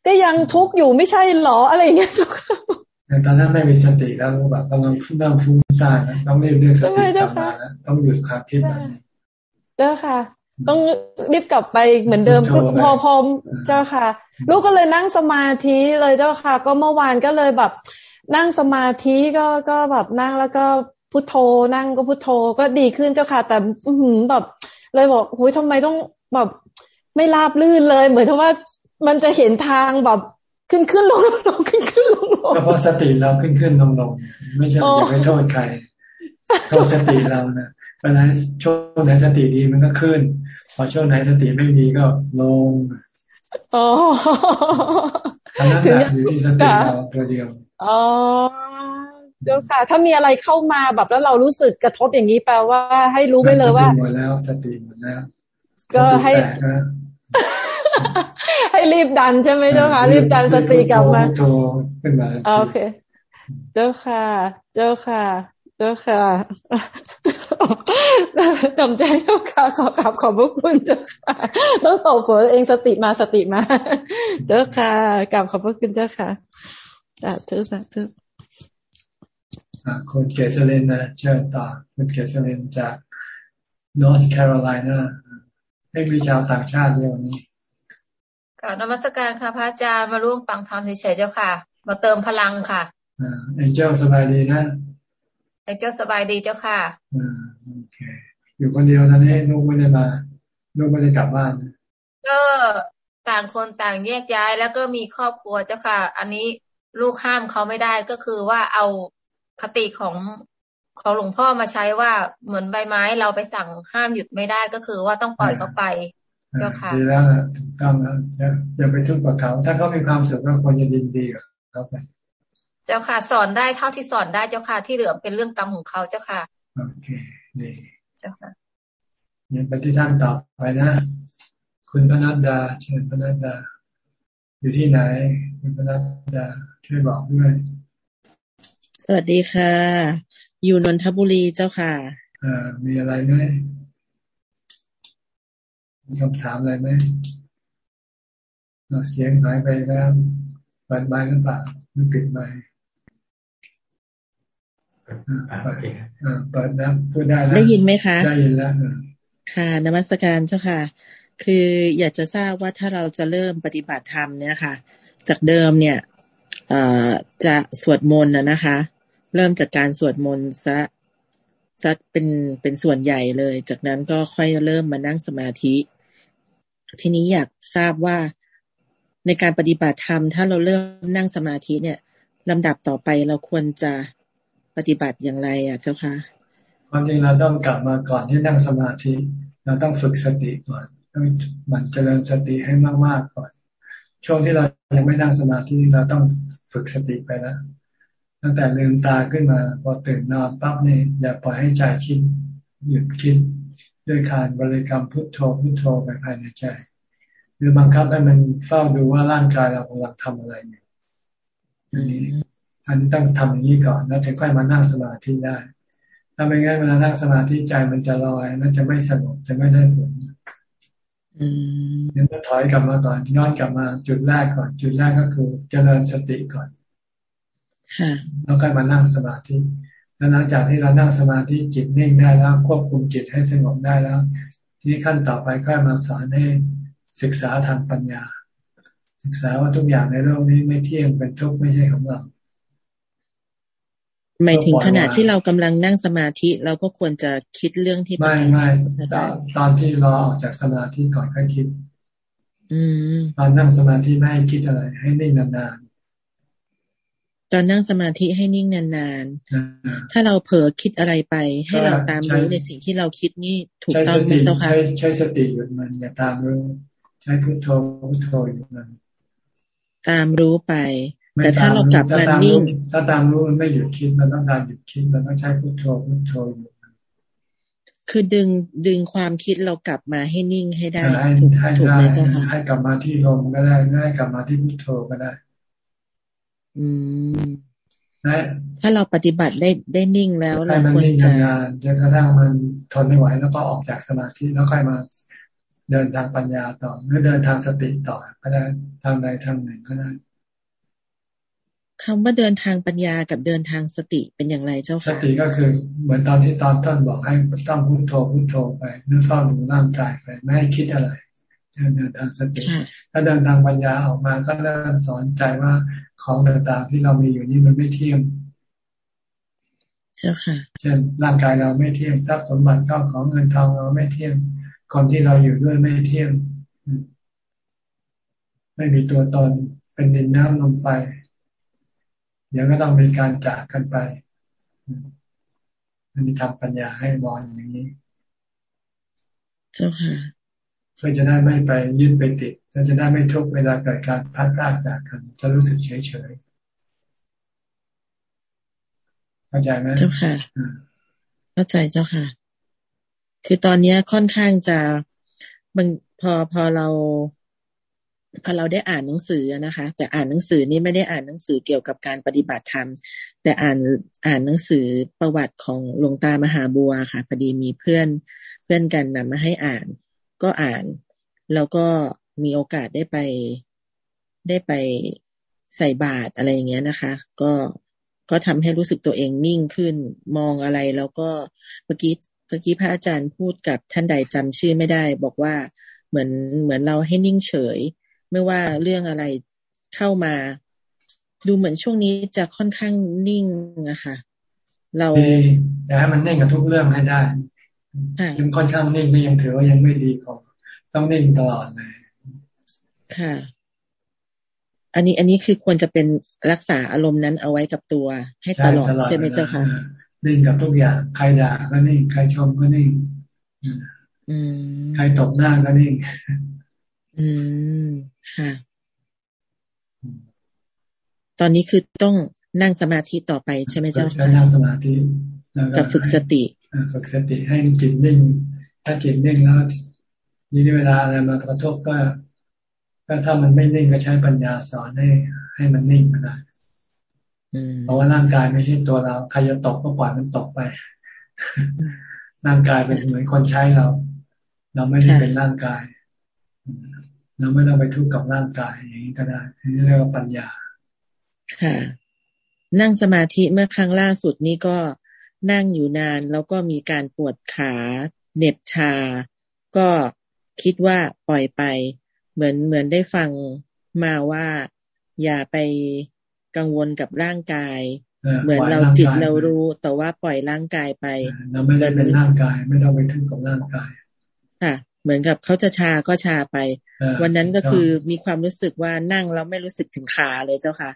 ก็ยังทุกข์อยู่ไม่ใช่หรออะไรเงี้ยเจ้าค่ะตอนนั้นไม่มีสติแล้วแบบกำลังฟุ้งฟุ้งซ่านต้องรีบเรียกสติกลับมาแล้วต้องหยุดความคิดแบบนี้เจ้าค่ะ ต้องรีบกลับไปเหมือนเดิมพอพอเจ้าค่ะ ลูกก็เลยนั่งสมาธิเลยเจ้าค่ะ ก็เมื่อวานก็เลยแบบนั่งสมาธิก็ก็แบบนั่งแล้วก็ พุทโธนั่งก็พุทโธก็ดีขึ้นเจ้าค่ะ แต่หืแบบ เลยบอกโอ้ยทำไมต้องแบบไม่ราบลื่นเลย เหมือนที่ว่ามันจะเห็นทางแบบขึ้นขึ้นลงลงขึ้นขึ้นลงลงก็เพราะสติเราขึ้นขึ้นลงลงไม่ใช่อย่าไปโทษใครโทษสติเรานะเวลาช่วงไหนสติดีมันก็ขึ้น พอช่วงไหนสติไม่ดีก็ลงอ๋อถึงอยู่ที่สติเราตัวเดียวอ๋อ เดี๋ยวค่ะ ถ้ามีอะไรเข้ามาแบบแล้วเรารู้สึกกระทบอย่างนี้แปลว่า ให้รู้ไปเลยว่าหมดแล้วสติหมดแล้ว ก็ให้ ให้รีบดันใช่ไหมเจ้าค่ะ รีบดันสติกลับมาโอเค เจ้าค่ะ เจ้าค่ะเจ้าค่ะจำใจเจ้าค่ะ ขอกราบขอบพระคุณเจ้าค่ะต้องตบหัวเองสติมาสติมา เจ้าค่ะกราบขอบพระคุณเจ้าค่ะสาธุสาธุ คุณเกษเลนนะเชิญต่อคุณเกษเลนจาก North Carolina ไม่มีชาวต่างชาติเดียวนี้ค่ะนมัสการค่ะพระอาจารย์มาร่วมฟังธรรมเฉยๆเจ้าค่ะ มาเติมพลังค่ะอ่าเอ็นเจ้าสบายดีนะเอ็นเจ้าสบายดีเจ้าค่ะอ่าโอเคอยู่คนเดียวตอนนี้ลูกไม่ได้มาลูกไม่ได้กลับบ้านก็ต่างคนต่างแยกย้ายแล้วก็มีครอบครัวเจ้าค่ะ อันนี้ลูกห้ามเขาไม่ได้ก็คือว่าเอา คติของของหลวงพ่อมาใช้ว่าเหมือนใบไม้เราไปสั่งห้ามหยุดไม่ได้ก็คือว่าต้องปล่อยเขาไปเจ้าค่ะดีแล้วนะถูกต้องแล้วอย่าไปทุกข์กับเขา ถ้าเขามีความสุขก็ควรจะยินดีกับเขาไปเจ้าค่ะ สอนได้เท่าที่สอนได้เจ้าค่ะที่เหลือเป็นเรื่องกรรมของเขาเจ้าค่ะโอเคดีเจ้าค่ะยังไปที่ท่านต่อไปนะ คุณพนัดดา เชิญพนัดดา อยู่ที่ไหน คุณพนัดดาช่วยบอกด้วย สวัสดีค่ะ อยู่นนทบุรีเจ้าค่ะอ่ามีอะไรไหมมีคำถามอะไรไหมเสียงหายไปแล้วเปิดไมค์หรือเปล่าหรือปิดไมค์เปิดเปิดนะพูดได้แล้วได้ยินไหมคะ ได้ยินแล้วค่ะนมัสการเจ้าค่ะ คืออยากจะทราบว่าถ้าเราจะเริ่มปฏิบัติธรรมเนี่ยค่ะ จากเดิมเนี่ยจะสวดมนต์นะนะคะ เริ่มจากการสวดมนต์ซะซะเป็นเป็นส่วนใหญ่เลย จากนั้นก็ค่อยเริ่มมานั่งสมาธิ ทีนี้อยากทราบว่าในการปฏิบัติธรรม ถ้าเราเริ่มนั่งสมาธิเนี่ยลำดับต่อไปเราควรจะปฏิบัติอย่างไรอะเจ้าคะความจริงเราต้องกลับมาก่อนที่นั่งสมาธิ เราต้องฝึกสติก่อนต้องหมั่นเจริญสติให้มากๆก่อน ช่วงที่เรายังไม่นั่งสมาธิเราต้องฝึกสติไปแล้ว ตั้งแต่ลืมตาขึ้นมา พอตื่นนอนปั๊บนี่อย่าปล่อยให้ใจคิดหยุดคิดด้วยการบริกรรมพุทโธพุทโธไปภายในใจ หรือบังคับให้มันเฝ้าดูว่าร่างกายเรากำลังทำอะไรอยู่อันนี้อันนี้ต้องทำอย่างนี้ก่อนแล้วถึงค่อยมานั่งสมาธิได้ ถ้าไม่งั้นเวลานั่งสมาธิใจมันจะลอยมันจะไม่สงบจะไม่ได้ผลเนี่ยถอยกลับมาก่อนย้อนกลับมาจุดแรกก่อน จุดแรกก็คือเจริญสติก่อน แล้วก็มานั่งสมาธิแล้วหลังจากที่เรานั่งสมาธิจิตนิ่งได้แล้ว ควบคุมจิตให้สงบได้แล้ว ทีนี้ขั้นต่อไปก็มาสอนให้ศึกษาทางปัญญา ศึกษาว่าทุกอย่างในโลกนี้ไม่เที่ยงเป็นทุกข์ไม่ใช่ของเราหมายถึงขณะที่เรากำลังนั่งสมาธิเราก็ควรจะคิดเรื่องที่ไม่ไม่ตอนตอนที่เราออกจากสมาธิก่อนค่อยคิด อืมตอนนั่งสมาธิไม่ให้คิดอะไร ให้นิ่งนาน ตอนนั่งสมาธิให้นิ่งนานๆ ถ้าเราเผลอคิดอะไรไป ให้เราตามรู้ในสิ่งที่เราคิดนี่ถูกต้องไหมเจ้าค่ะใช้สติหยุดมันอย่าตามรู้ ใช้พุทโธพุทโธหยุดมันตามรู้ไป แต่ถ้าเรากลับมานิ่ง ถ้าตามรู้มันไม่หยุดคิดมันต้องการหยุดคิดมันต้องใช้พุทโธพุทโธหยุดคือดึงดึงความคิดเรากลับมาให้นิ่งให้ได้ถูกไหมเจ้าค่ะให้กลับมาที่ลมก็ได้ให้กลับมาที่พุทโธก็ได้ อืมถ้าเราปฏิบัติได้ได้นิ่งแล้วเราควรจะจนกระทั่งมันทนไม่ไหวแล้วก็ออกจากสมาธิแล้วค่อยมาเดินทางปัญญาต่อหรือเดินทางสติต่อก็ได้ทางใดทางหนึ่งก็ได้คำว่าเดินทางปัญญากับเดินทางสติเป็นอย่างไรเจ้าค่ะสติก็คือ เหมือนตอนที่ตอนต้นบอกให้ต้องพุโทโธพุโทโธไปนึกเฝ้าดูร่างกายไปไม่ให้คิดอะไร เดินทางสติ ถ้าเดินทางปัญญาออกมาก็เริ่มสอนใจว่าของต่างๆที่เรามีอยู่นี่มันไม่เที่ยงเจ้าค่ะเช่นร่างกายเราไม่เที่ยงทรัพย์สมบัติเข้าของเงินทองเราไม่เที่ยง คนที่เราอยู่ด้วยไม่เที่ยง ไม่มีตัวตนเป็นดินน้ำลมไฟเดี๋ยวก็ต้องมีการจากกันไปอันนี้ทำปัญญาให้มองอย่างนี้ เจ้าค่ะเพื่อจะได้ไม่ไปยึดไปติดเราจะได้ไม่ทุกเวลาเกิดการพัดพลาดจากกัน จะรู้สึกเฉยเฉยเข้าใจไหมเจ้าค่ะเข้าใจเจ้าค่ะ คือตอนนี้ค่อนข้างจะมันพอพอเราพอเราได้อ่านหนังสือนะคะ แต่อ่านหนังสือนี่ไม่ได้อ่านหนังสือเกี่ยวกับการปฏิบัติธรรม แต่อ่านอ่านหนังสือประวัติของหลวงตามหาบัวค่ะพอดีมีเพื่อนเพื่อนกันนำมาให้อ่าน ก็อ่าน แล้วก็มีโอกาสได้ไปได้ไปใส่บาตรอะไรอย่างเงี้ยนะคะ ก็ก็ทำให้รู้สึกตัวเองนิ่งขึ้น มองอะไรแล้วก็เมื่อกี้เมื่อกี้พระอาจารย์พูดกับท่านใดจำชื่อไม่ได้ บอกว่าเหมือนเหมือนเราให้นิ่งเฉย ไม่ว่าเรื่องอะไรเข้ามา ดูเหมือนช่วงนี้จะค่อนข้างนิ่งอะค่ะเราอยากให้มันนิ่งกับทุกเรื่องให้ได้ ยังค่อนข้างนิ่งก็ยังถือว่ายังไม่ดีพอต้องนิ่งตลอดเลย ค่ะ อันนี้อันนี้คือควรจะเป็นรักษาอารมณ์นั้นเอาไว้กับตัว ให้ตลอดใช่ไหมเจ้าค่ะนิ่งกับทุกอย่าง ใครด่าก็นิ่ง ใครชมก็นิ่งใครตบหน้าก็นิ่ง อืม ค่ะ ตอนนี้คือต้องนั่งสมาธิต่อไปใช่ไหมเจ้าค่ะนั่งสมาธิกับฝึกสติ ฝึกสติให้จิตนิ่ง ถ้าจิตนิ่งแล้วนี่เวลาอะไรมากระทบก็ก็ถ้ามันไม่นิ่งก็ใช้ปัญญาสอนให้ให้มันนิ่งก็ได้เพราะว่าร่างกายไม่ใช่ตัวเราใครจะตกก็ปล่อยมันตกไป ร่างกายเป็นเหมือนคนใช้เรา เราไม่ได้เป็นร่างกาย เราไม่ต้องไปทุกข์กับร่างกายอย่างนี้ก็ได้นี่เรียกว่าปัญญา ค่ะ นั่งสมาธิเมื่อครั้งล่าสุดนี้ก็ นั่งอยู่นานแล้วก็มีการปวดขาเหน็บชา ก็คิดว่าปล่อยไป เหมือนเหมือนได้ฟังมาว่า อย่าไปกังวลกับร่างกาย เหมือนเราจิตเรารู้ แต่ว่าปล่อยร่างกายไปเราไม่ได้เป็นร่างกาย ไม่ต้องไปทึ่งกับร่างกายค่ะเหมือนกับเขาจะชาก็ชาไป วันนั้นก็คือมีความรู้สึกว่านั่งแล้วไม่รู้สึกถึงขาเลยเจ้าค่ะ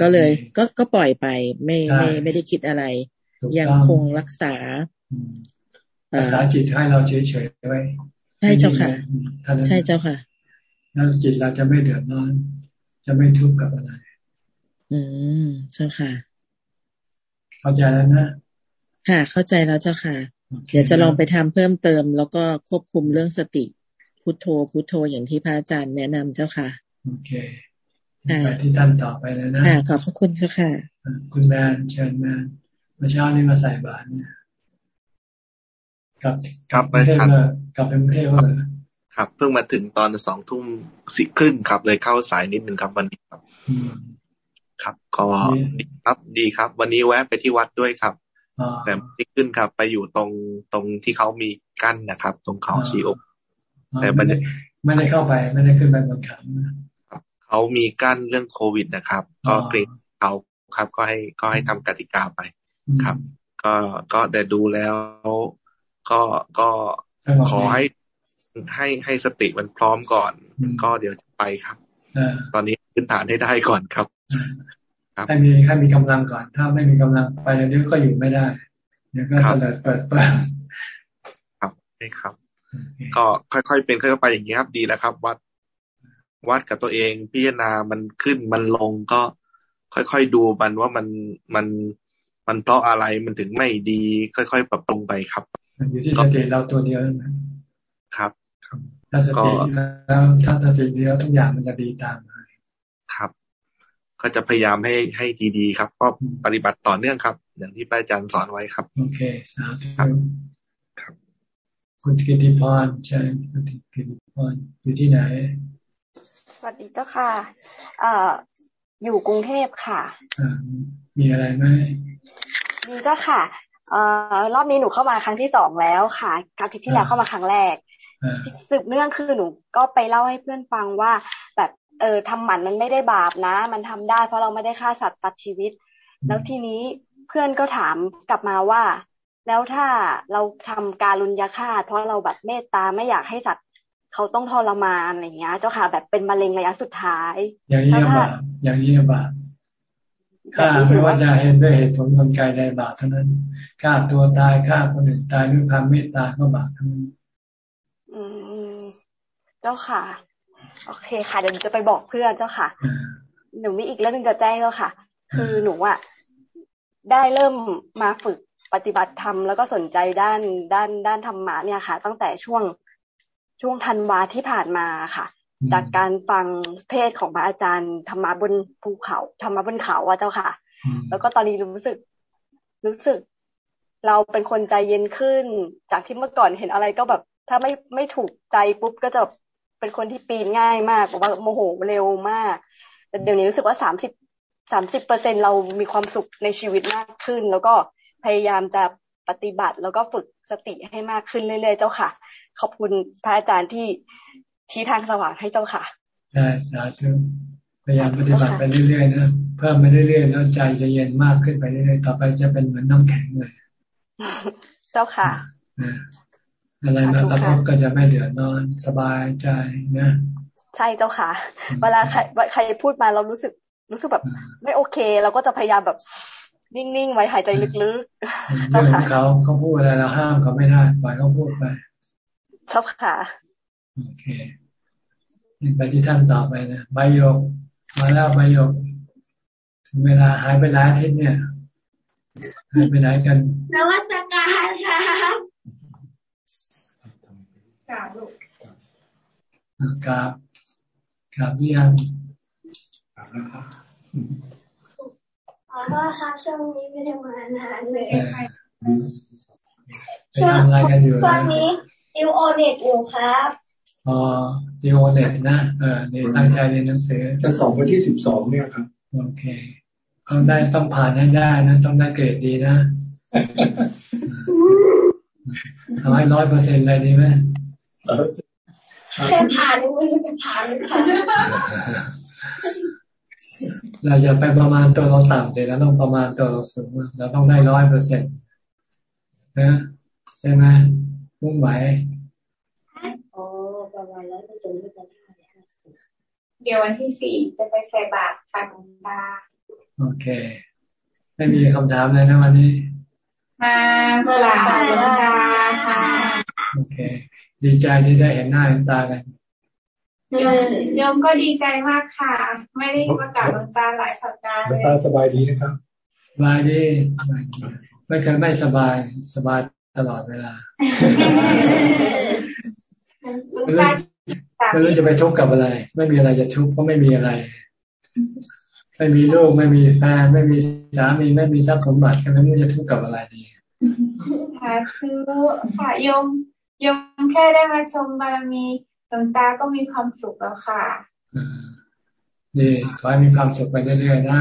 ก็เลยก็ก็ปล่อยไปไม่ไม่ไม่ได้คิดอะไร ยังคงรักษารักษาจิตให้เราเฉยๆไว้ใช่เจ้าค่ะ ใช่เจ้าค่ะ แล้วจิตเราจะไม่เดือดร้อน จะไม่ทุกข์กับอะไร อืมเจ้าค่ะ เข้าใจแล้วนะ ค่ะ เข้าใจแล้วเจ้าค่ะ เดี๋ยวจะลองไปทำเพิ่มเติม แล้วก็ควบคุมเรื่องสติพุทโธพุทโธอย่างที่พระอาจารย์แนะนำเจ้าค่ะ โอเคไปที่ท่านต่อไปเลยนะ ค่ะ ขอบพระคุณเจ้าค่ะ คุณแมนเชิญแมนเมื่อเช้านี้มาใส่บาตรเนี่ยกลับกลับไปกลับไปกรุงเทพเลยครับ เพิ่งมาถึงตอนสองทุ่มสิครึ่งครับ เลยเข้าสายนิดนึงครับวันนี้ครับ ครับก็ดีครับดีครับ วันนี้แวะไปที่วัดด้วยครับ แต่ไม่ขึ้นครับ ไปอยู่ตรงตรงที่เขามีกั้นนะครับ ตรงเขาชีอกแต่มันไม่ได้เข้าไป ไม่ได้ขึ้นไปบนเขาเขามีกั้นเรื่องโควิดนะครับ ก็เกรงเขาครับ ก็ให้ก็ให้ทำกติกาไป ครับ ก็ก็แต่ดูแล้ว ก็ก็ขอให้ให้ให้สติมันพร้อมก่อน ก็เดี๋ยวไปครับตอนนี้พื้นฐานให้ได้ก่อนครับให้มีให้มีกำลังก่อน ถ้าไม่มีกำลังไปเดี๋ยวก็อยู่ไม่ได้เดี๋ยวก็เสลดเปิดเปิดครับใช่ครับ ก็ค่อยๆเป็นค่อยๆไปอย่างนี้ครับดีแล้วครับ วัดวัดกับตัวเองพิจารณามันขึ้นมันลงก็ค่อยๆดูมันว่ามันมัน มันเพราะอะไรมันถึงไม่ดี ค่อยๆ ปรับปรุงไปครับอยู่ที่สติเราตัวเดียวนะครับถ้าสติแล้วถ้าสติเดียวทุกอย่างมันจะดีตามครับ ก็จะพยายามให้ให้ดีๆ ครับ ก็ปฏิบัติต่อเนื่องครับ อย่างที่พระอาจารย์สอนไว้ครับ โอเคสาธุครับคุณกิติพรใช่คุณกิติพรอยู่ที่ไหน สวัสดีเจ้าค่ะ เอ่ออยู่กรุงเทพค่ะอ่า มีอะไรไหมมีเจ้าค่ะเอ่อรอบนี้หนูเข้ามาครั้งที่สองแล้วค่ะครั้งที่แล้วเข้ามาครั้งแรกสืบเนื่องคือหนูก็ไปเล่าให้เพื่อนฟังว่า แบบเออทำหมันมันไม่ได้บาปนะ มันทำได้ เพราะเราไม่ได้ฆ่าสัตว์ตัดชีวิต แล้วทีนี้เพื่อนก็ถามกลับมาว่า แล้วถ้าเราทำการลุญยาฆ่าเพราะเราแบบเมตตาไม่อยากให้สัตว์เขาต้องทรมานอะไรเงี้ย เจ้าค่ะแบบเป็นมะเร็งระยะสุดท้าย อย่างนี้บาปอย่างนี้บาป ฆ่าไม่ว่าจะเห็นด้วยเหตุผลคนไกลใดบาปเท่านั้นฆ่าตัวตายฆ่าคนอื่นตายด้วยความเมตตาก็บาปทั้งนั้นอืมเจ้าค่ะ โอเคค่ะเดี๋ยวจะไปบอกเพื่อนเจ้าค่ะ หนูมีอีกเรื่องนึงจะแจ้งเจ้าค่ะ คือหนูอะได้เริ่มมาฝึกปฏิบัติธรรมแล้วก็สนใจด้านด้านด้านธรรมะเนี่ยค่ะ ตั้งแต่ช่วงช่วงธันวาที่ผ่านมาค่ะ จากการฟังเทศของพระอาจารย์ธรรมะบนภูเขาธรรมะบนเขาอะเจ้าค่ะ แล้วก็ตอนนี้รู้สึก รู้สึก เราเป็นคนใจเย็นขึ้น จากที่เมื่อก่อนเห็นอะไรก็แบบ ถ้าไม่ไม่ถูกใจปุ๊บก็จะเป็นคนที่ปีนง่ายมากบอกว่าโมโหเร็วมาก แต่เดี๋ยวนี้รู้สึกว่าสามสิบสามสิบเปอร์เซ็นเรามีความสุขในชีวิตมากขึ้น แล้วก็พยายามจะปฏิบัติแล้วก็ฝึกสติให้มากขึ้นเรื่อยๆ เจ้าค่ะ ขอบคุณพระอาจารย์ที่ ชี้ทางสว่างให้เจ้าค่ะ ใช่สาธุพยายามปฏิบัติไปเรื่อยๆนะเพิ่มไปเรื่อยๆแล้วใจจะเย็นมากขึ้นไปเรื่อยๆต่อไปจะเป็นเหมือนน้าแข็งเลย เจ้าค่ะอะไรมากระทบก็จะไม่เดือดร้อนสบายใจนะ ใช่เจ้าค่ะ เวลาใครใครพูดมาเรารู้สึกรู้สึกแบบ ไม่โอเค เราก็จะพยายามแบบนิ่งๆไว้หายใจลึกๆเรื่องเขาเขาพูดอะไรเราห้ามเขาไม่ได้ปล่อยเขาพูดไปเจ้าค่ะ โอเคไปที่ท่านต่อไปนะใบโยก มาแล้วใบโยก ถึงเวลาหายไปหลายอาทิตย์เนี่ยหายไปไหนกันนวัตการครับกราบลูกกราบกราบยังกราบแล้วครับขอโทษครับช่วงนี้ไม่ได้มานานเลยช่วงอะไรกันอยู่ช่วงนี้ดิวโอเน็ตอยู่ครับ อ๋อดิวโอเน็ตนะเออนี่ตั้งใจเรียนหนังสือจะสอบวันที่สิบสองเนี่ยครับ โอเคต้องได้ต้องผ่านให้ได้นะต้องได้เกรดดีนะเอาให้ร้อยเปอร์เซ็นต์เลยดีไหมแค่ผ่านไม่รู้จะผ่านหรือเปล่าเราจะไปประมาณตัวเราต่ำเลยแล้วต้องประมาณตัวเราสูงเราต้องได้ร้อยเปอร์เซ็นต์นะใช่ไหมมุ่งไหวโอ้ประมาณร้อยเปอร์เซ็นต์ก็จะได้ เดี๋ยววันที่สี่จะไปใส่บาตรค่ะคุณตาโอเคไม่มีคำถามเลยนะวันนี้มาเมื่อไหร่คุณตาค่ะโอเค ดีใจที่ได้เห็นหน้าเห็นตากันโยมก็ดีใจมากค่ะ ไม่ได้ประกาศหลวงตาหลายสัปดาห์เลยตาสบายดีนะครับสบายดีไม่เคยไม่สบายสบายตลอดเวลา ไม่รู้จะไปทุกข์กับอะไร ไม่มีอะไรจะทุกข์เพราะไม่มีอะไร ไม่มีลูกไม่มีแฟนไม่มีสามีไม่มีทรัพย์สมบัติก็ไม่รู้จะทุกข์กับอะไรดีค่ะคือค่ะยมยมแค่ได้มาชมบารมีหลวงตาก็มีความสุขแล้วค่ะดีขอให้มีความสุขไปเรื่อยๆนะ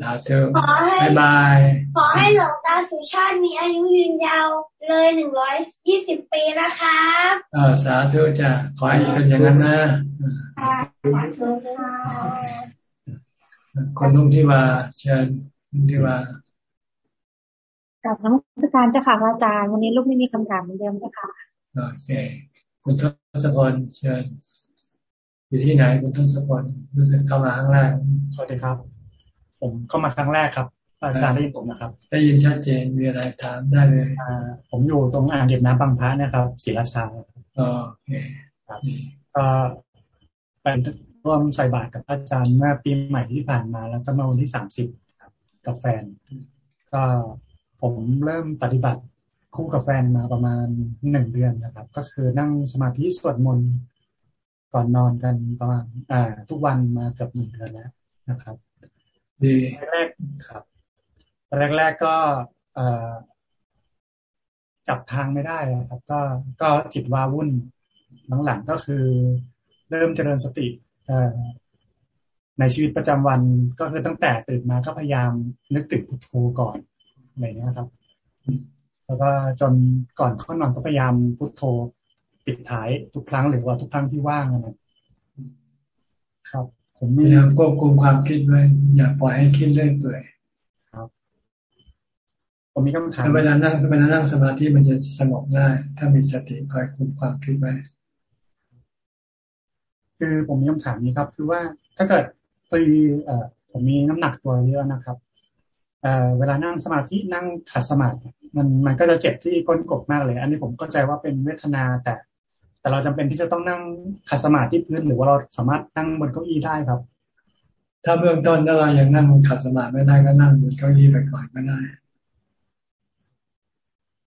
สาธุบายบาย ขอให้หลวงตาสุชาติมีอายุยืนยาวเลยหนึ่งร้อยยี่สิบปีนะครับเออสาธุจ้ะขอให้เป็นอย่างนั้นนะคนนุ่งที่ว่าเชิญนุ่งที่ว่ากับน้ำการเจ้าค่ะอาจารย์วันนี้ลูกไม่มีคำถามเหมือนเดิมเจ้าค่ะโอเค คุณทศพรเชิญอยู่ที่ไหนคุณทศพรรู้สึกเข้ามาครั้งแรกสวัสดีครับ ผมเข้ามาครั้งแรกครับ อาจารย์ได้ยินผมนะครับ ได้ยินชัดเจนมีอะไรถามได้เลยอ่าผมอยู่ตรงอ่างเก็บน้ำบางพระนะครับศรีราชาโอเคครับก็เป็นร่วมใส่บาตรกับอาจารย์เมื่อปีใหม่ที่ผ่านมา แล้วก็มาวันที่สามสิบกับแฟน ก็ผมเริ่มปฏิบัติคู่กับแฟนมาประมาณหนึ่งเดือนนะครับ ก็คือนั่งสมาธิสวดมนต์ก่อนนอนกันประมาณอ่าทุกวันมาเกือบหนึ่งเดือนแล้วนะครับ ดีแรกครับแรกแรกก็เอ่อจับทางไม่ได้ครับ ก็ก็จิตวาวุ่นหลังๆก็คือเริ่มเจริญสติในชีวิตประจำวันก็คือตั้งแต่ตื่นมาก็พยายามนึกถึงพุทโธก่อนอะไรเงี้ยครับ แล้วก็จนก่อนเข้านอนก็พยายามพุทโธปิดท้ายทุกครั้งหรือว่าทุกครั้งที่ว่างนะครับ ผมพยายามควบคุมความคิดไว้ อย่าปล่อยให้คิดเรื่อยเปื่อยครับ ผมมีคำถามเวลานั่งเวลานั่งสมาธิมันจะสงบได้ ถ้ามีสติคอยคุมความคิดไว้ คือผมมีคำถามนี้ครับ คือว่าถ้าเกิดฟรีเอ่อผมมีน้ำหนักตัวเยอะนะครับเอ่อเวลานั่งสมาธินั่งขัดสมาธิมันมันก็จะเจ็บที่ก้นกบมากเลย อันนี้ผมเข้าใจว่าเป็นเวทนาแต่ แต่เราจำเป็นที่จะต้องนั่งขัดสมาธิพื้นหรือว่าเราสามารถนั่งบนเก้าอี้ได้ครับ ถ้าเบื้องต้นถ้าเรายังนั่งขัดสมาธิไม่ได้ก็นั่งบนเก้าอี้ไปก่อนก็ได้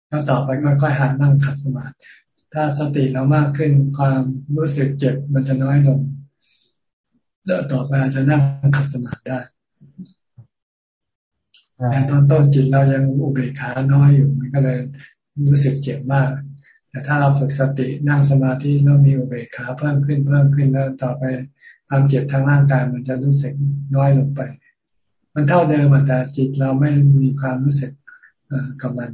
แล้วต่อไปค่อยๆหัดนั่งขัดสมาธิถ้าสติเรามากขึ้นความรู้สึกเจ็บมันจะน้อยลงแล้วต่อไปอาจจะนั่งขัดสมาธิได้แต่ตอนต้นจิตเรายังอุเบกขาน้อยอยู่มันก็เลยรู้สึกเจ็บมาก แต่ถ้าเราฝึกสตินั่งสมาธิแล้วมีอุเบกขาเพิ่มขึ้นเพิ่มขึ้นแล้วต่อไปความเจ็บทางร่างกายมันจะรู้สึกน้อยลงไป มันเท่าเดิมแต่จิตเราไม่มีความรู้สึกกับมัน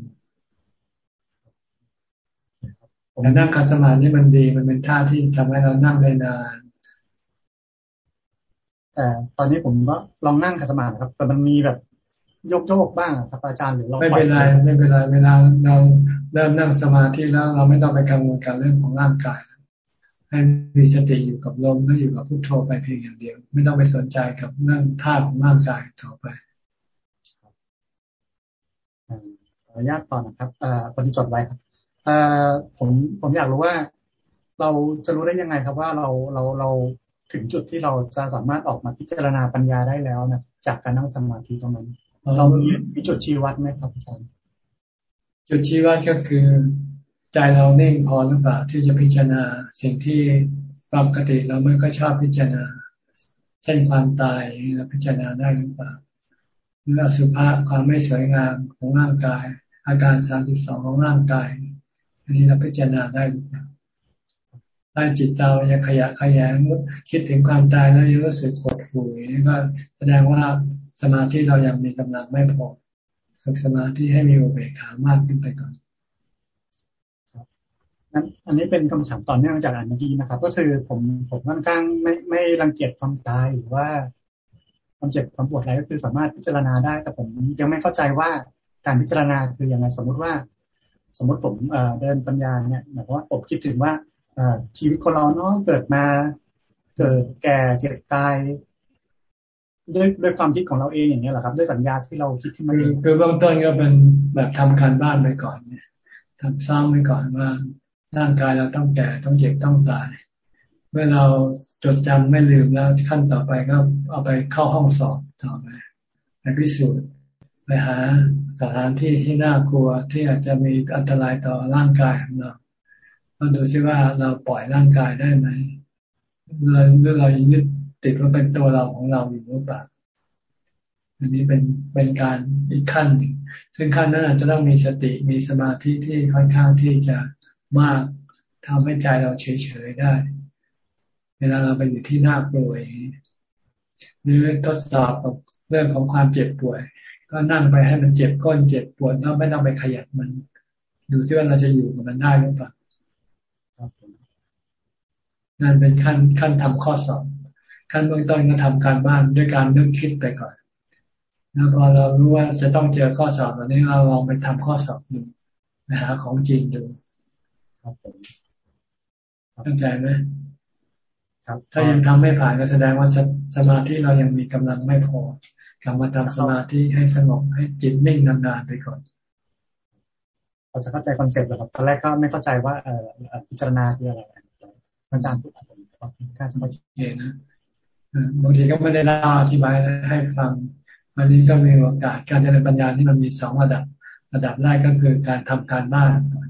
แต่นั่งคัสมาธิมันดีมันเป็นท่าที่ทำให้เรานั่งได้นานแต่ตอนนี้ผมก็ลองนั่งคัสมาธิครับ แต่มันมีแบบยกโยกบ้างครับอาจารย์หรือเราไม่เป็นไรไม่เป็นไรเวลาเรา เริ่มนั่งสมาธิแล้วเราไม่ต้องไปกังวลกับเรื่องของร่างกาย ให้มีสติอยู่กับลมและอยู่กับพุทโธไปเพียงอย่างเดียว ไม่ต้องไปสนใจกับเรื่องธาตุของร่างกายต่อไปขออนุญาตต่อนะครับตอนที่จดไว้ครับผมผมอยากรู้ว่า เราจะรู้ได้ยังไงครับว่าเราเราเราถึงจุดที่เราจะสามารถออกมาพิจารณาปัญญาได้แล้วนะจากการนั่งสมาธิตรงนั้น เรามีจุดชี้วัดไหมครับอาจารย์ จุดชี้วัดก็คือใจเราเน่งพอหรือเปล่าที่จะพิจารณาสิ่งที่ปกติเราไม่ก็ชอบพิจารณา เช่นความตายเราพิจารณาได้หรือเปล่าหรืออสุภะความไม่สวยงามของร่างกาย อาการสามสิบสองของร่างกาย อันนี้เราพิจารณาได้หรือเปล่าถ้าจิตเรายังขยะขยงคิดถึงความตายแล้วยังรู้สึกหดหู่นี่ก็แสดงว่าสมาธิเรายังมีกำลังไม่พอ ฝึกสมาธิให้มีอุเบกขามากขึ้นไปก่อนนั้นอันนี้เป็นคำถามต่อเนื่องจากอันเมื่อกี้นะครับ ก็คือผมผมค่อนข้างไม่ไม่รังเกียจความตายหรือว่าความเจ็บความปวดอะไรก็คือสามารถพิจารณาได้ แต่ผมยังไม่เข้าใจว่าการพิจารณาคือยังไงสมมุติว่า สมมติผมเดินปัญญาเนี่ยหมายความว่าผมคิดถึงว่าชีวิตคนเราเนาะเกิดมา เกิดแก่เจ็บตาย ด้วยด้วยความคิดของเราเองอย่างเงี้ยแหละครับ ด้วยสัญญาที่เราคิดขึ้นมาเองคือเบื้องต้นก็เป็นแบบทำการบ้านไปก่อนเนี่ยทำสร้างไปก่อนว่าร่างกายเราต้องแก่ต้องเจ็บต้องตาย เมื่อเราจดจำไม่ลืมแล้วขั้นต่อไปก็เอาไปเข้าห้องสอบต่อไปไปพิสูจน์ไปหาสถานที่ที่น่ากลัวที่อาจจะมีอันตรายต่อร่างกายของเราเราดูซิว่าเราปล่อยร่างกายได้ไหมเราหรือเรายึด ติดว่าเป็นตัวเราของเราอยู่หรือเปล่าอันนี้เป็นเป็นการอีกขั้นหนึ่งซึ่งขั้นนั้นอาจจะต้องมีสติมีสมาธิที่ค่อนข้างที่จะมากทำให้ใจเราเฉยๆได้ เวลาเราไปอยู่ที่น่ากลัวหรือทดสอบกับเรื่องของความเจ็บป่วย ก็นั่งไปให้มันเจ็บก้นเจ็บปวดแล้วไม่ต้องไปขยับมัน ดูซิว่าเราจะอยู่กับมันได้หรือเปล่านั่นเป็นขั้นขั้นทำข้อสอบ ขั้นเบื้องต้นก็ทำการบ้านด้วยการนึกคิดไปก่อนแล้วพอเรารู้ว่าจะต้องเจอข้อสอบวันนี้เราลองไปทำข้อสอบดูนะหาของจริงดูครับผมเข้าใจไหมครับ ถ้ายังทำไม่ผ่านก็แสดงว่าสสมาธิเรายังมีกำลังไม่พอกลับมาทำสมาธิให้สงบให้จิตนิ่งนานๆไปก่อนเราจะเข้าใจ concept ครับตอนแรกก็ไม่เข้าใจว่าเอ่อพิจารณาคืออะไรอาจารย์พูดผมก็จะไม่เห็นนะ บางทีก็ไม่ได้เล่าอธิบายให้ฟังวันนี้ก็มีโอกาสการเจริญปัญญาที่มันมีสองระดับ ระดับแรกก็คือการทำการบ้านก่อน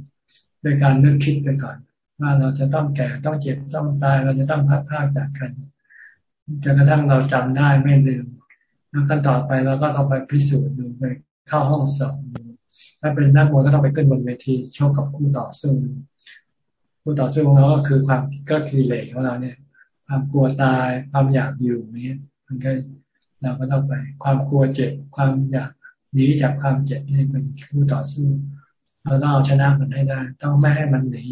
ด้วยการนึกคิดไปก่อน ว่าเราจะต้องแก่ต้องเจ็บต้องตายเราจะต้องพลัดพรากจากกันจนกระทั่งเราจำได้ไม่ลืมแล้วขั้นต่อไปเราก็ต้องไปพิสูจน์ดูไปเข้าห้องสอบดูถ้าเป็นนักมวยก็ต้องไปขึ้นบนเวทีโชกกับคู่ต่อสู้คู่ต่อสู้ของเราก็คือความก็คือเหล็กของเราเนี่ย ความกลัวตายความอยากอยู่นี้มันก็เราก็ต้องไป ความกลัวเจ็บความอยากหนีจากความเจ็บนี่เป็นคู่ต่อสู้ เราต้องเอาชนะมันให้ได้ ต้องไม่ให้มันหนี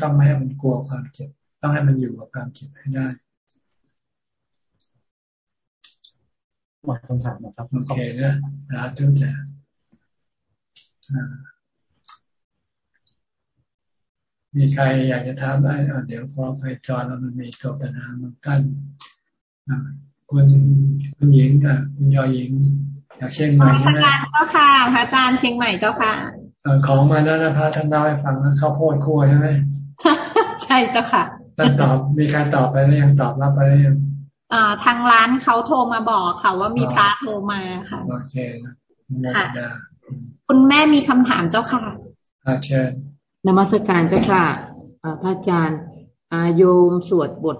ต้องไม่ให้มันกลัวความเจ็บ ต้องให้มันอยู่กับความเจ็บให้ได้หมดคำถามนะครับโอเคนะนะทุกอย่าง มีใครอยากจะถามได้เดี๋ยวพอไปจอแล้วมันมีตัวปัญหามันกั้นคุณคุณหญิงกับคุณยอหญิงอยากเชียงใหม่ใช่ไหมเจ้าค่ะพระอาจารย์เชียงใหม่เจ้าค่ะของมาแล้วนะพระท่านเล่าให้ฟังข้าวโพดคั่วใช่ไหมใช่เจ้าค่ะท่านตอบมีใครตอบไปหรือยังตอบรับไปหรือยังอ่าทางร้านเขาโทรมาบอกค่ะว่ามีพระโทรมาค่ะโอเคนะค่ะคุณแม่มีคำถามเจ้าค่ะอาเชิญ นมัสการเจ้าค่ะพระอาจารย์โยมสวดบท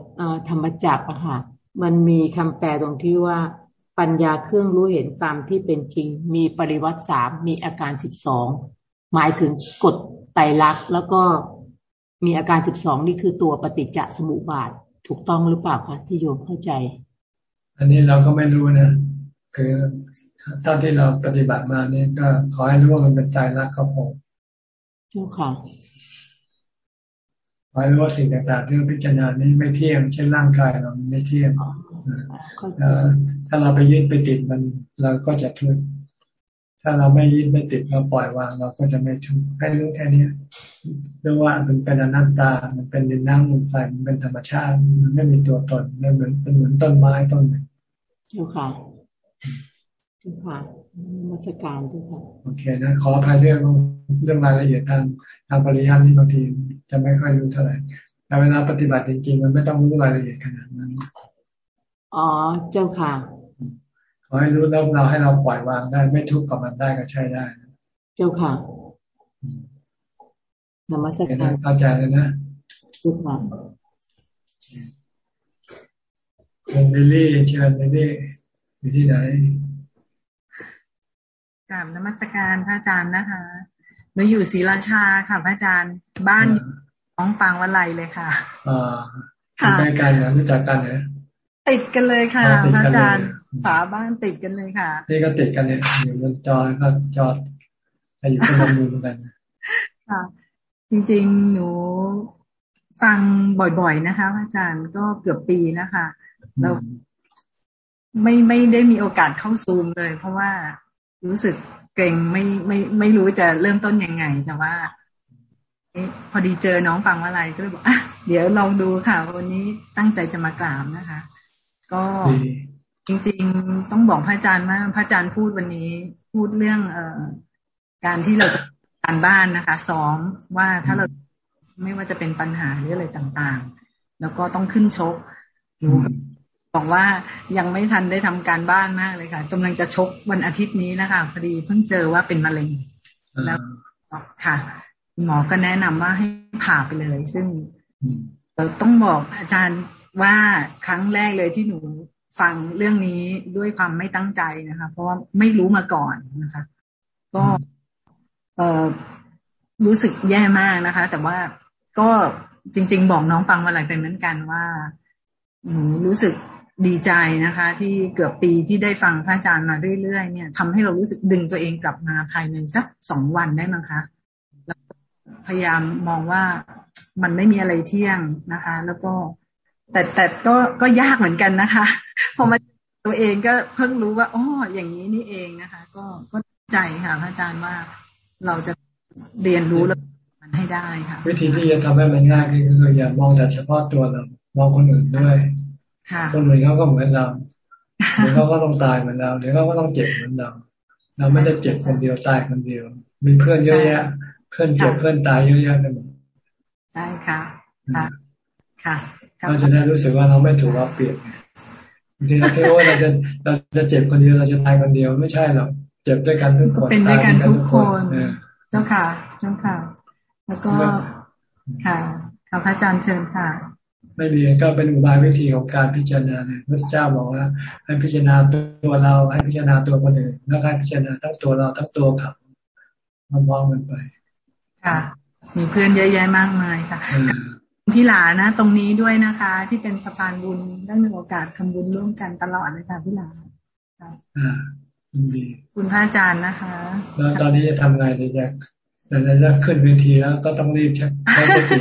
ธรรมจักรอะค่ะ มันมีคำแปลตรงที่ว่า ปัญญาเครื่องรู้เห็นตามที่เป็นจริง มีปริวัติสามมีอาการสิบสองหมายถึงกฎไตรลักษณ์แล้วก็มีอาการสิบสองนี่คือตัวปฏิจจสมุปบาทถูกต้องหรือเปล่าคะที่โยมเข้าใจ อันนี้เราก็ไม่รู้นะคือถ้าที่เราปฏิบัติมาเนี่ยก็ขอให้รู้ว่ามันเป็นใจรักก็พอ เจ้าค่ะขอให้รู้ว่าสิ่งต่างๆที่เราพิจารณานี้ไม่เที่ยง เช่นร่างกายเราไม่เที่ยงถ้าเราไปยึดไปติดมันเราก็จะทุกข์ถ้าเราไม่ยึดไม่ติดเราปล่อยวางเราก็จะไม่ทุกข์ให้รู้แค่นี้รู้ว่ามันเป็นอนัตตา มันเป็นดินน้ำลมไฟมันเป็นธรรมชาติ มันไม่มีตัวตนมันเหมือนเป็นเหมือนต้นไม้ต้นหนึ่งเจ้าค่ะเจ้าค่ะมาสการเจ้าค่ะโอเคนะขออภัยเรื่องเรื่องรายละเอียดทางทางปริยัตินี่บางทีจะไม่ค่อยรู้เท่าไหร่แต่เวลาปฏิบัติจริงๆ มันไม่ต้องรู้รายละเอียดขนาดนั้น อ๋อเจ้าค่ะ ขอให้รู้แล้วเราให้เราปล่อยวางได้ไม่ทุกข์กับมันได้ก็ใช้ได้ เจ้าค่ะนมัสการเข้าใจเลยนะทุกค่ะคุณลิลี่เชิญลิลี่อยู่ที่ไหน กราบนมัสการพระอาจารย์นะคะเราอยู่ศรีราชาค่ะพระอาจารย์ บ้านน้องปางวัไลเลยค่ะอ่าใกล้กันนะรู้จักกันเหรอติดกันเลยค่ะพระอาจารย์ฝาบ้านติดกันเลยค่ะ นี่ก็ติดกันเนี่ยอยู่บนจอก็จอดอยู่คนละมุมกันค่ะ จริงๆ หนูฟังบ่อยๆนะคะพระอาจารย์ก็เกือบปีนะคะแล้วไม่ไม่ได้มีโอกาสเข้าซูมเลย เพราะว่า รู้สึกเกรงไม่ไม่ไม่รู้จะเริ่มต้นยังไง แต่ว่าพอดีเจอน้องฟังอะไรก็เลยบอกอะเดี๋ยวลองดูค่ะ วันนี้ตั้งใจจะมากราบนะคะ ก็จริงๆต้องบอกพระอาจารย์ว่าพระอาจารย์พูดวันนี้พูดเรื่อง เอ่อการที่เราจะการบ้านนะคะ ซ้อมว่าถ้าเราไม่ว่าจะเป็นปัญหาหรืออะไรต่างๆ แล้วก็ต้องขึ้นชกหนู บอกว่ายังไม่ทันได้ทำการบ้านมากเลยค่ะกำลังจะชกวันอาทิตย์นี้นะคะพอดีเพิ่งเจอว่าเป็นมะเร็ง แล้วค่ะ หมอก็แนะนำว่าให้ผ่าไปเลย ซึ่งเราต้องบอกอาจารย์ว่าครั้งแรกเลยที่หนูฟังเรื่องนี้ด้วยความไม่ตั้งใจนะคะ เพราะว่าไม่รู้มาก่อนนะคะ ก็เออรู้สึกแย่มากนะคะ แต่ว่าก็จริง ๆ บอกน้องฟังมาหลายเป็นเหมือนกันว่าหนูรู้สึก ดีใจนะคะ ที่เกือบปีที่ได้ฟังพระอาจารย์มาเรื่อยๆเนี่ยทำให้เรารู้สึกดึงตัวเองกลับมาภายในสักสองวันได้มั้งคะแล้วพยายามมองว่ามันไม่มีอะไรเที่ยงนะคะ แล้วก็แต่แต่ก็ก็ยากเหมือนกันนะคะพอมาตัวเองก็เพิ่งรู้ว่าอ๋ออย่างนี้นี่เองนะคะ ก็ก็ใจค่ะพระอาจารย์ว่าเราจะเรียนรู้แล้วมันให้ได้ค่ะ วิธีที่จะทำให้มันง่ายก็คืออย่ามองแต่เฉพาะตัวเรามองคนอื่นด้วย คนอื่นเขาก็เหมือนเราเดี๋ยวเขาก็ต้องตายเหมือนเราเดี๋ยวเขาก็ต้องเจ็บเหมือนเรา เราไม่ได้เจ็บคนเดียวตายคนเดียว มีเพื่อนเยอะแยะ เพื่อนเจ็บเพื่อนตายเยอะแยะไปหมดใช่ค่ะค่ะค่ะเราจะได้รู้สึกว่าเราไม่ถูกเราเปรียบไงบางทีเราคิดว่าเราจะเราจะเจ็บคนเดียวเราจะตายคนเดียวไม่ใช่หรอกเจ็บด้วยกันทุกคนเป็นด้วยกันทุกคนเจ้าค่ะเจ้าค่ะ แล้วก็ค่ะค่ะพระอาจารย์เชิญค่ะ ไม่มีก็เป็นอุบายวิธีของการพิจารณาเนี่ยพระเจ้าบอกว่า ให้พิจารณาตัวเราให้พิจารณาตัวคนอื่นแล้วให้พิจารณาทั้งตัวเราทั้งตัวเขามองกันไป ค่ะ มีเพื่อนเยอะแยะมากมายค่ะพี่หลานะ ตรงนี้ด้วยนะคะ ที่เป็นสะพานบุญได้มีโอกาสทำบุญร่วมกันตลอดเลยค่ะพี่หลาอ่าดีคุณพระอาจารย์นะคะ แล้วตอนนี้จะทำไงดีจะจะจะขึ้นเวทีแล้วก็ต้องรีบใช้สติ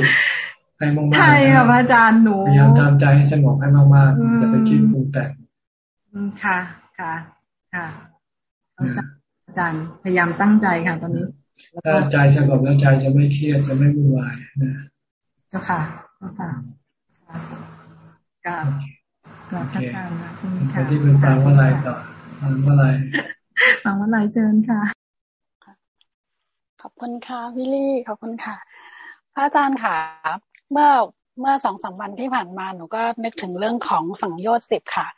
ให้มากๆใช่ค่ะพระอาจารย์หนูพยายามทำใจให้สงบให้มากๆจะไปคิดปรุงแต่งค่ะ ค่ะ ค่ะอาจารย์พยายามตั้งใจค่ะ ตอนนี้ถ้าใจสงบแล้วใจจะไม่เครียดจะไม่วุ่นวายนะเจ้าค่ะเจ้าค่ะกราบกราบท่านนะคุณค่ะที่เป็นฟังว่าอะไรต่อฟังว่าอะไรฟังว่าอะไรเชิญค่ะ ขอบคุณค่ะพี่ลี่ขอบคุณค่ะ พระอาจารย์ค่ะ เมื่อเมื่อสองสามวันที่ผ่านมาหนูก็นึกถึงเรื่องของสังโยชน์สิบค่ะ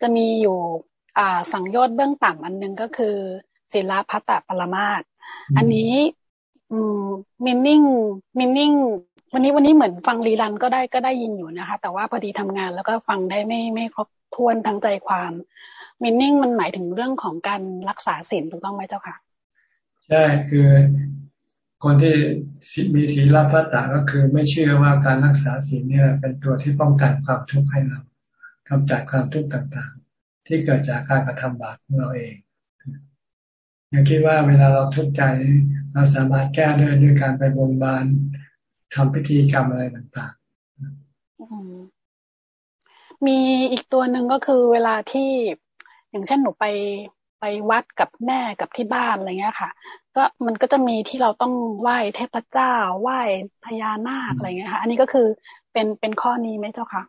จะมีอยู่อ่าสังโยชน์เบื้องต่ำอันนึงก็คือศีลพัตตปรมาตอันนี้อืมมินนิ่งมินนิ่งวันนี้วันนี้เหมือนฟังรีรันก็ได้ก็ได้ยินอยู่นะคะ แต่ว่าพอดีทำงานแล้วก็ฟังได้ไม่ไม่ครบถ้วนทั้งใจความมินนิ่งมันหมายถึงเรื่องของการรักษาศีลถูกต้องไหมเจ้าค่ะ ใช่คือ คนที่มีศีลพัตตาก็คือไม่เชื่อว่าการรักษาศีลเนี่ย เป็นตัวที่ป้องกันความทุกข์ให้เรากำจัดความทุกข์ต่างๆ ที่เกิดจากการกระทำบาปของเราเองยังคิดว่าเวลาเราทุกข์ใจเราสามารถแก้ด้วยด้วยการไปบนบานทำพิธีกรรมอะไรต่างๆมีอีกตัวหนึ่งก็คือเวลาที่อย่างเช่นหนูไป ไปวัดกับแม่กับที่บ้านอะไรเงี้ยค่ะ ก็มันก็จะมีที่เราต้องไหว้เทพเจ้าไหว้พญานาคอะไรเงี้ยค่ะ อันนี้ก็คือเป็นเป็นข้อนี้ไหมเจ้าค่ะ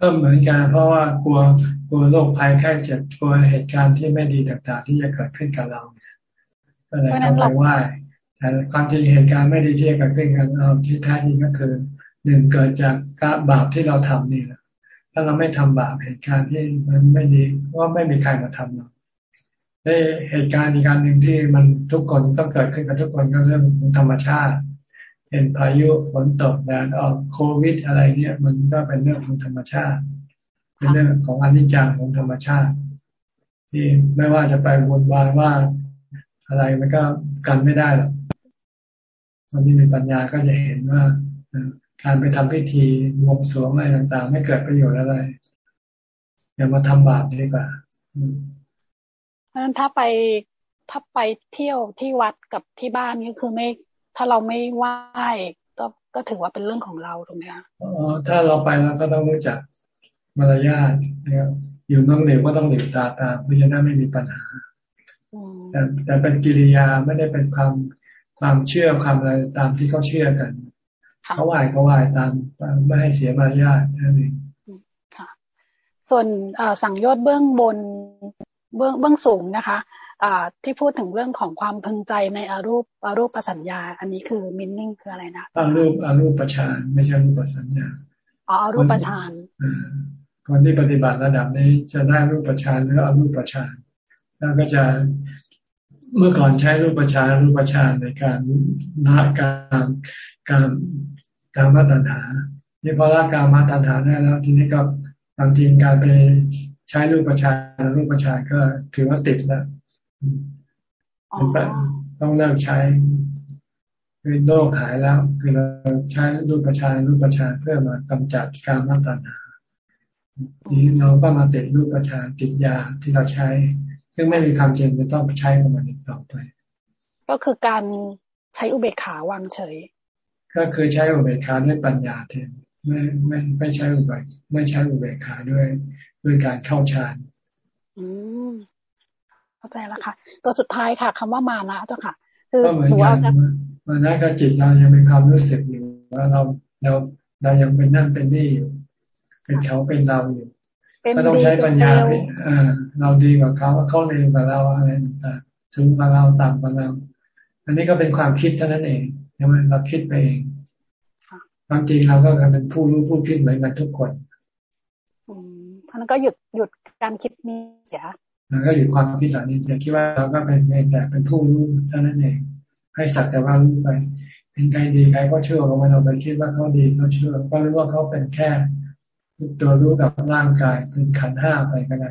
ก็เหมือนกันเพราะว่ากลัวกลัวโรคภัยแค่เจ็บกลัวเหตุการณ์ที่ไม่ดีต่างๆ ที่จะเกิดขึ้นกับเราก็เลยต้องไปไหว้แต่ความจริงเหตุการณ์ไม่ดีที่จะเกิดขึ้นกับเราที่แท้จริงก็คือหนึ่งเกิดจากกรบาปที่เราทำนี่แหละถ้าเราไม่ทำบาปเหตุการณ์ที่มันไม่ดีว่าไม่มีใครมาทำเรา ได้เหตุการณ์อีกการหนึ่งที่มันทุกคนต้องเกิดขึ้นกับทุกคนก็เรื่องของธรรมชาติเป็นพายุฝนตกแดดออกโควิด อะไรเนี่ยมันก็เป็นเรื่องของธรรมชาติ เป็นเรื่องของอนิจจังของธรรมชาติ ที่ไม่ว่าจะไปวนวายว่าอะไรมันก็กันไม่ได้หรอกคนที่มีปัญญาก็จะเห็นว่าการไปทำพิธีวงสวงอะไรต่างๆ ไม่เกิดประโยชน์อะไรอย่ามาทำบาปดีกว่า เพราะฉะนั้นถ้าไปถ้าไปเที่ยวที่วัดกับที่บ้านก็คือไม่ ถ้าเราไม่ไหว้ก็ก็ถือว่าเป็นเรื่องของเราถูกไหมคะอ๋อถ้าเราไปเราก็ต้องรู้จักมารยาทนะครับอยู่น้องเหลวก็ต้องเหลวตาตามเพื่อจะได้ไม่มีปัญหาแต่แต่เป็นกิริยาไม่ได้เป็นความความเชื่อความอะไรตามที่เขาเชื่อกันเขาไหว้เขาไหว้ตามไม่ให้เสียมารยาทนั่นเองค่ะส่วนสั่งยอดเบื้องบน เบื้องเบื้องสูงนะคะที่พูดถึงเรื่องของความพึงใจในอารูปอารูปประสัญญา อันนี้คือมินนิ่งคืออะไรนะอารูปอารูปประชานไม่ใช่รูปประสัญญาอ๋ออารูปประชานคนที่ปฏิบัติระดับนี้จะได้รูปประชานหรืออารูปประชานแล้วก็จะเมื่อก่อนใช้รูปประชานรูปประชานในการละการการการมาตัญหานี่พอละการมาตัญหาได้แล้ว ทีนี้ก็บางทีการไป ใช้รูปประชานรูปประชานก็ถือว่าติดแล้วต้องเลิกใช้คือโลกหายแล้ว คือเราใช้รูปประชานรูปประชานเพื่อมากำจัดการมาตัญหานี้เราก็มาติดรูปประชานติดยาที่เราใช้ ซึ่งไม่มีความจำเป็นต้องใช้กับมันอีกต่อไป ก็คือการใช้อุเบกขาวางเฉย ก็คือใช้อุเบกขาด้วยปัญญาแทนไม่ไม่ไม่ใช้อุเบกไม่ใช้อุเบกขาด้วย ด้วยการเข้าฌานอืมเข้าใจแล้วค่ะ ตัวสุดท้ายค่ะคำว่ามานะเจ้าค่ะ คือหนูว่ามานะก็จิตเรายังมีความรู้สึกอยู่ว่าเราเราเรายังเป็นนั่นเป็นนี่อยู่เป็นเขาเป็นเราอยู่ก็ต้องใช้ปัญญาเออเราดีกว่าเขาเขาเลวกว่าเราอะไรต่างๆถึงกว่าเราต่ำกว่าเรา อันนี้ก็เป็นความคิดเท่านั้นเองใช่ไหมเราคิดไปเองความจริงเราก็เป็นผู้รู้ผู้คิดเหมือนกันทุกคนอืม ท่านก็หยุดหยุดการคิดนี้เสียแล้วก็หยุดความคิดเหล่านี้อย่าคิดว่าเราก็เป็นเพียงแต่เป็นผู้รู้เท่านั้นเอง ให้สักแต่ว่ารู้ไปเป็นใครดีใครก็เชื่อเราไม่เราไปคิดว่าเขาดีเขาเชื่อก็รู้ว่าเขาเป็นแค่ตัวรู้กับร่างกายเป็นขันห้าไปก็ได้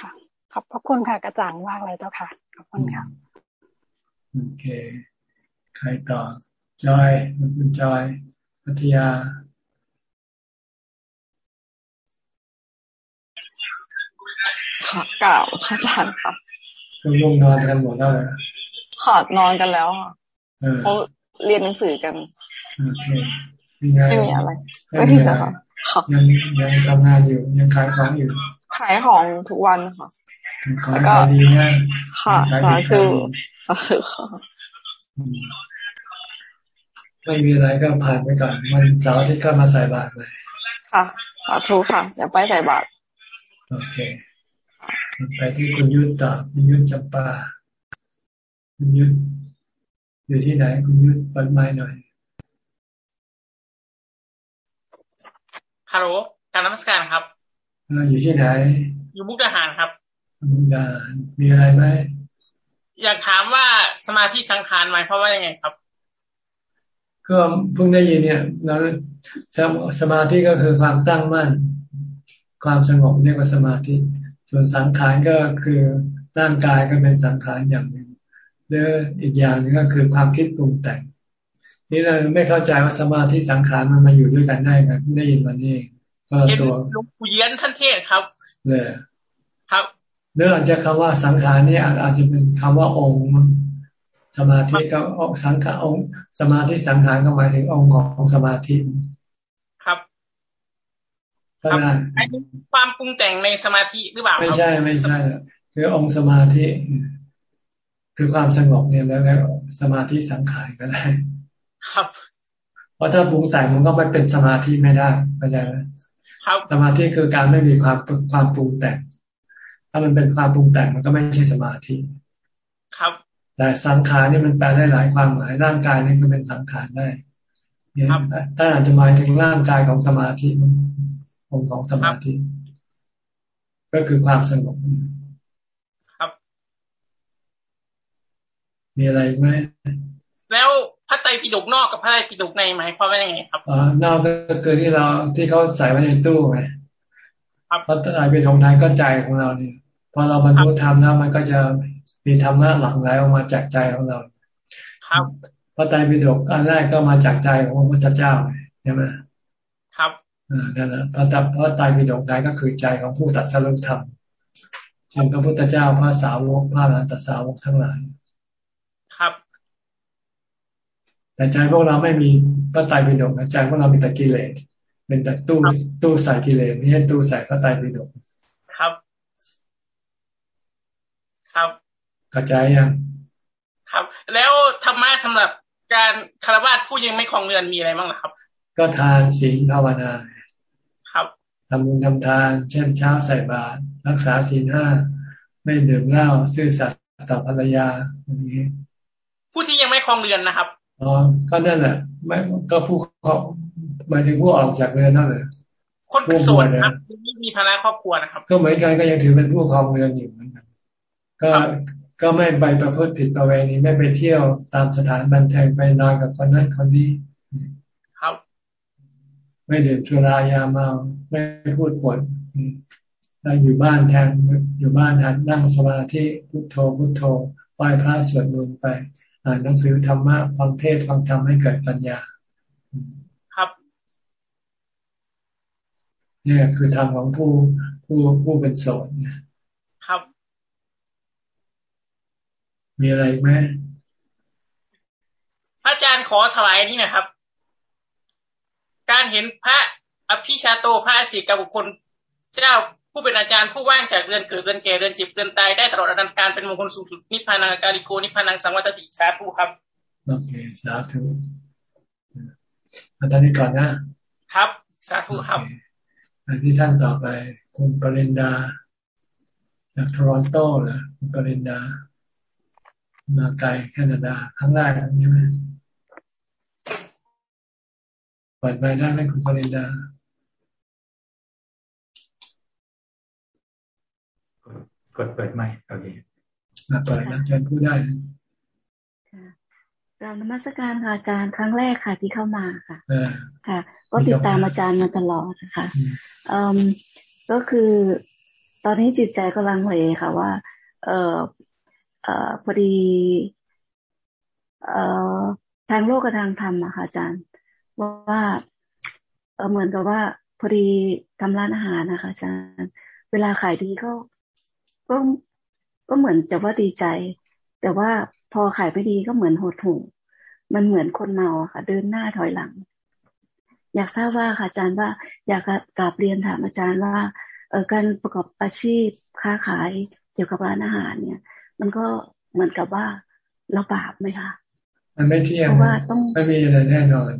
ค่ะขอบพระคุณค่ะกระจ่างมากเลยเจ้าค่ะขอบคุณค่ะโอเค ใครต่อจอยคุณจอยพัทยา ค่ะกล่าวพระอาจารย์ค่ะลูกนอนกันหมดแล้วเลยค่ะนอนกันแล้วค่ะเขาเรียนหนังสือกันโอเคไม่มีอะไรไม่มีแล้วค่ะยังยังทำงานอยู่ยังขายของอยู่ขายของทุกวันค่ะแล้วก็ดีนะค่ะสาธุสาธุค่ะไม่มีอะไรก็ผ่านไปก่อนมันเสาร์ที่เข้ามาใส่บาตรเลยค่ะสาธุค่ะเดี๋ยวไปใส่บาตรโอเค ไปที่คุณยุทธต่อคุณยุทธจำปาคุณยุทธอยู่ที่ไหนคุณยุทธเปิดไม้หน่อยฮัลโหลการนมัสการครับอยู่ที่ไหน อยู่มุกดาหารครับ มุกดาหารมีอะไรไหมอยากถามว่าสมาธิสังขารหมายความว่ายังไงครับก็เพิ่งได้ยินเนี่ยแล้วสมาธิก็คือความตั้งมั่น ความสงบเรียกว่าสมาธิ ส่วนสังขารก็คือร่างกายก็เป็นสังขารอย่างหนึ่งหรืออีกอย่างนึงก็คือความคิดปรุงแต่ง นี่เราไม่เข้าใจว่าสมาธิสังขารมันมาอยู่ด้วยกันได้ไงได้ยินมันนี่ก็ตัวหลวงปู่เยียนท่านเทศครับเลยครับเรื่องอาจจะคำว่าสังขารนี่อาจจะเป็นคำว่าองค์สมาธิก็องสังขารองสมาธิสังขารก็หมายถึงองค์ของสมาธิครับ ครับความปรุงแต่งในสมาธิหรือเปล่า ไม่ใช่ไม่ใช่ คือองค์สมาธิ คือความสงบเนี่ยแล้วแล้วสมาธิสังขารก็ได้ ครับ เพราะถ้าปรุงแต่งมันก็ไม่เป็นสมาธิไม่ได้เข้าใจไหมครับสมาธิคือการไม่มีความความปรุงแต่ง ถ้ามันเป็นความปรุงแต่งมันก็ไม่ใช่สมาธิ ครับ แต่สังขารนี่มันแปลได้หลายความหมายร่างกายนี่ก็เป็นสังขารได้ถ้าอาจจะหมายถึงร่างกายของสมาธิ องค์ของสมาธิ ก็คือความสงบครับ มีอะไรไหมแล้วพระไตรปิฎกนอกกับพระไตรปิฎกในหมายความว่ายังไงครับอ๋อนอกก็คือที่เราที่เขาใส่ไว้ในตู้ไงพระไตรปิฎกในก็ใจของเราเนี่ยพอเราบรรลุธรรมแล้วมันก็จะมีธรรมะหลั่งไหลออกมาจากใจของเรา ครับพระไตรปิฎกอันแรกก็มาจากใจของพระพุทธเจ้าใช่ไหมครับอ่า นั่นแหละพระพระไตรปิฎกใดก็คือใจของผู้ตัดสรุปธรรมเช่นพระพุทธเจ้าพระสาวกพระอรหันตสาวกทั้งหลาย ครับ แต่ใจพวกเราไม่มีพระไตรปิฎกใจพวกเรามีแต่กิเลสเป็นแต่ตู้ตู้ใส่กิเลสไม่ใช่ตู้ใส่พระไตรปิฎกครับ ครับเข้าใจยังครับ แล้วธรรมะสำหรับการคารวะผู้ยังไม่คลองเรือนมีอะไรบ้างล่ะครับ ก็ทานศีลภาวนาครับ ทำบุญทำทาน เช่นเช้าใส่บาตรรักษาศีลห้าไม่ดื่มเหล้าซื่อสัตย์ต่อภรรยาอย่างนี้ ผู้ที่ยังไม่คลองเรือนนะครับอ๋อก็นั่นแหละไม่ก็ผู้เขาหมายถึงผู้ออกจากเรือนนั่นแหละคนเป็นส่วนครับที่มีภาระครอบครัวนะครับ ก็เหมือนกันก็ยังถือเป็นผู้ครองเรือนอยู่เหมือนกันก็ก็ไม่ไปประพฤติผิดประเวณีไม่ไปเที่ยวตามสถานบันเทิงไปนอนกับคนนั้นคนนี้ครับ ไม่ดื่มสุรายาเมาไม่พูดปดเราอยู่บ้านแทนอยู่บ้านหัดนั่งสมาธิพุทโธพุทโธไหว้พระสวดมนต์ไป อ่านหนังสือธรรมะฟังเทศฟังธรรมให้เกิดปัญญา ครับเนี่ยคือธรรมของผู้ผู้ผู้เป็นโสดเนี่ยครับ มีอะไรไหมพระอาจารย์ขอถวายนี่นะครับ การเห็นพระอภิชาโตพระสิกบุคคล เจ้าผู้เป็นอาจารย์ผู้ว่างจากเรือนเกิดเรือนแก่เรือนจิบเรือนตายได้ตลอดอนันตการเป็นมงคลสูงสุดนิพพานังการิโกนิพพานังสังวัตติสาธุครับโอเคสาธุอาจารย์นี้ก่อนนะครับ สาธุครับอันที่ท่านต่อไป คุณปรินดาจากทอรอนโตเหรอคุณปรินดา มาไกลแคนาดาครั้งแรกใช่ไหม เปิดไปได้ไหมคุณปริดาเปิดเปิดไม่โอเคมาเปิดนะเชิญพูดได้กรารนมัสการค่ะอาจารย์ครั้งแรกค่ะที่เข้ามาค่ะค่ะ ก็ติดตามอาจารย์มาตลอดนะคะก็คือตอนนี้จิตใจกำลังเลยค่ะว่า เออเอ่อพอดี เอ่อทางโลกกับทางธรรมอะค่ะอาจารย์ ว่าเออเหมือนกับว่าพอดีทำร้านอาหารนะคะอาจารย์เวลาขายดีก็ก็ก็เหมือนจะว่าดีใจ แต่ว่าพอขายไม่ดีก็เหมือนหดหู่มันเหมือนคนเมาค่ะ เดินหน้าถอยหลัง อยากทราบว่าค่ะอาจารย์ว่า อยากกราบเรียนถามอาจารย์ว่าเออการประกอบอาชีพค้าขายเกี่ยวกับร้านอาหารเนี่ย มันก็เหมือนกับว่าเราบาปไหมคะมันไม่เที่ยงเพราะว่าต้องไม่มีอะไรแน่นอน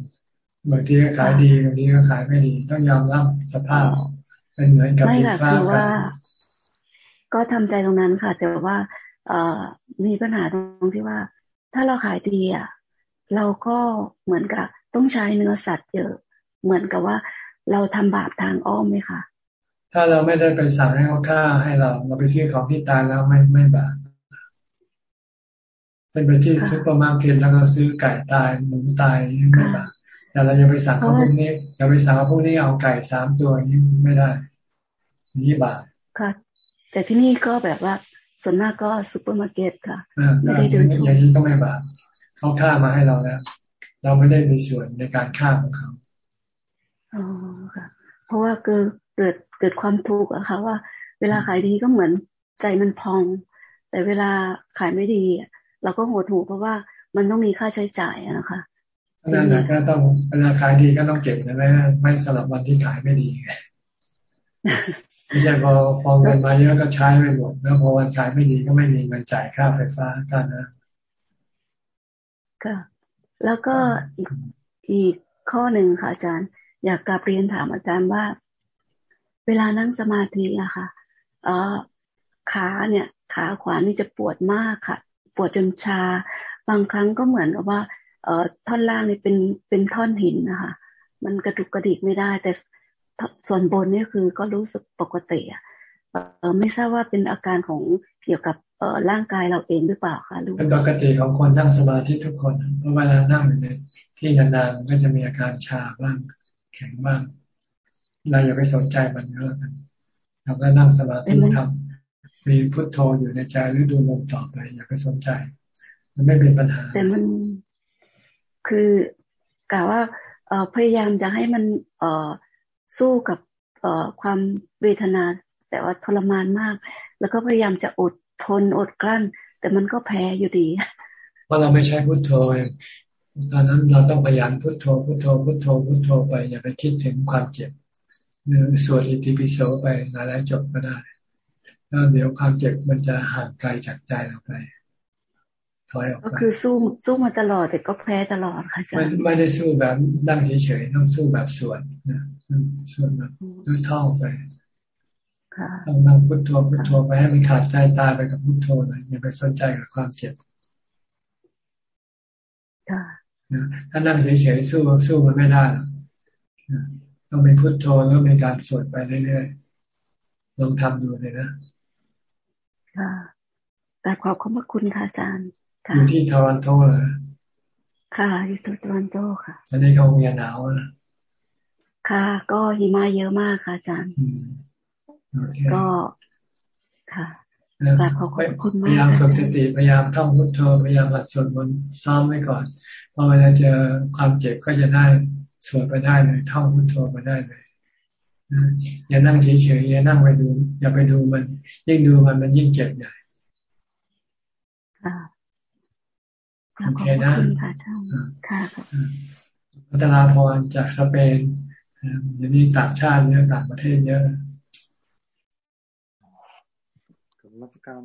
บางทีก็ขายดีบางทีก็ขายไม่ดี ต้องยอมรับสภาพเป็นเหมือนกับไม่ค่ะคือว่า ก็ทำใจตรงนั้นค่ะ แต่ว่า เอ่อมีปัญหาตรงที่ว่า ถ้าเราขายดีอะ เราก็เหมือนกับ ต้องใช้เนื้อสัตว์เยอะ เหมือนกับว่า เราทำบาปทางอ้อมไหมคะถ้าเราไม่ได้ไปสั่งให้เขาฆ่าให้เรา เราไปซื้อของที่ตายแล้วไม่ไม่บาปเป็นไปที่ซุปเปอร์มาร์เก็ตแล้วก็ซื้อไก่ตายหมูตายไม่ได้ แต่เราจะไปสั่งเขาพวกนี้อย่าไปสั่งพวกนี้เอาไก่สามตัวนี้ไม่ได้นี่บาปค่ะ แต่ที่นี่ก็แบบว่าส่วนมากก็ซูเปอร์มาร์เก็ตค่ะไม่ได้เดินอย่างนี้ก็ไม่บาปเขาฆ่ามาให้เราแล้ว เราไม่ได้มีส่วนในการฆ่าของเขาอ๋อค่ะ เพราะว่าเกิดเกิดเกิดความทุกข์อะค่ะ ว่า เวลาขายดีก็เหมือนใจมันพอง แต่เวลาขายไม่ดี เราก็หดหูเพราะว่ามันต้องมีค่าใช้จ่ายนะคะ นั่นแหละก็ต้องเวลาขายดีก็ต้องเก็บนะไม่ไม่สำหรับวันที่ขายไม่ดีไงไม่ใช่พอพอเงินมาเยอะก็ใช้ไปหมดแล้วพอวันขายไม่ดีก็ไม่มีเงินจ่ายค่าไฟฟ้าค่านะก็แล้วก็อีกอีกข้อหนึ่งค่ะอาจารย์ อยากกลับเรียนถามอาจารย์ว่า เวลานั่งสมาธิอะค่ะ เออขาเนี่ย ขาขวานี่จะปวดมากค่ะ ปวดจนชา บางครั้งก็เหมือนกับว่า เออท่อนล่างนี่เป็นเป็นท่อนหินนะคะ มันกระดุกกระดิกไม่ได้ แต่ส่วนบนนี่คือก็รู้สึกปกติอะไม่ทราบว่าเป็นอาการของเกี่ยวกับเอร่างกายเราเองหรือเปล่าคะลูกเป็นปกติของคนนั่งสมาธิทุกคนเพราะเวลานั่งในที่นานๆก็จะมีอาการชาบ้างแข็งบ้างเราอย่าไปสนใจมันเยอะกันเราก็นั่งสมาธิทำมีพุทโธอยู่ในใจหรือดูลมต่อไปอย่าไปสนใจ มันไม่เป็นปัญหาแต่มัน คือกล่าวว่าเอพยายามจะให้มันเอสู้กับเอความเวทนา แต่ว่าทรมานมาก แล้วก็พยายามจะอดทนอดกลั้น แต่มันก็แพ้อยู่ดีเพราะเราไม่ใช้พุทโธตอนนั้นเราต้องพยายามพุทโธพุทโธพุทโธพุทโธไปอย่าไปคิดถึงความเจ็บหรือสวดอิติปิโสไปนาแล้วจบก็ได้แล้วเดี๋ยวความเจ็บมันจะห่างไกลจากใจเราไป ถอยออกไปก็คือสู้สู้มาตลอดแต่ก็แพ้ตลอดค่ะอาจารย์ไม่ได้สู้แบบนั่งเฉยๆต้องสู้แบบสวดนะสวดแบบด้วยท่องไปต้องนั่งพุทโธพุทโธไปให้มันขาดใจตายไปกับพุทโธนะอย่าไปสนใจกับความเจ็บถ้านั่งเฉยๆสู้สู้มันไม่ได้ต้องมีพุทโธแล้วมีการสวดไปเรื่อยๆลองทำดูเลยนะค่ะแต่ขอบขอบคุณค่ะอาจารย์ อยู่ที่โทรอนโตเหรอค่ะ อยู่ที่โทรอนโตค่ะตอนนี้เขามีหนาวนะค่ะ ก็หิมะเยอะมากค่ะอาจารย์ก็ค่ะกราบขอบคุณมากพยายามฝึกสติพยายามท่องพุทโธพยายามหัดสวดมนต์ซ้อมไว้ก่อนพอเวลาเจอความเจ็บก็จะได้สวดไปได้เลยท่องพุทโธไปได้เลยอย่านั่งเฉยๆอย่านั่งไปดู อย่าไปดูมัน ยิ่งดูมันมันยิ่งเจ็บใหญ่ โอเคนะค่ะพัฒนาพรจากสเปนเดี๋ยวนี้ต่างชาติเยอะต่างประเทศเยอะมัสการ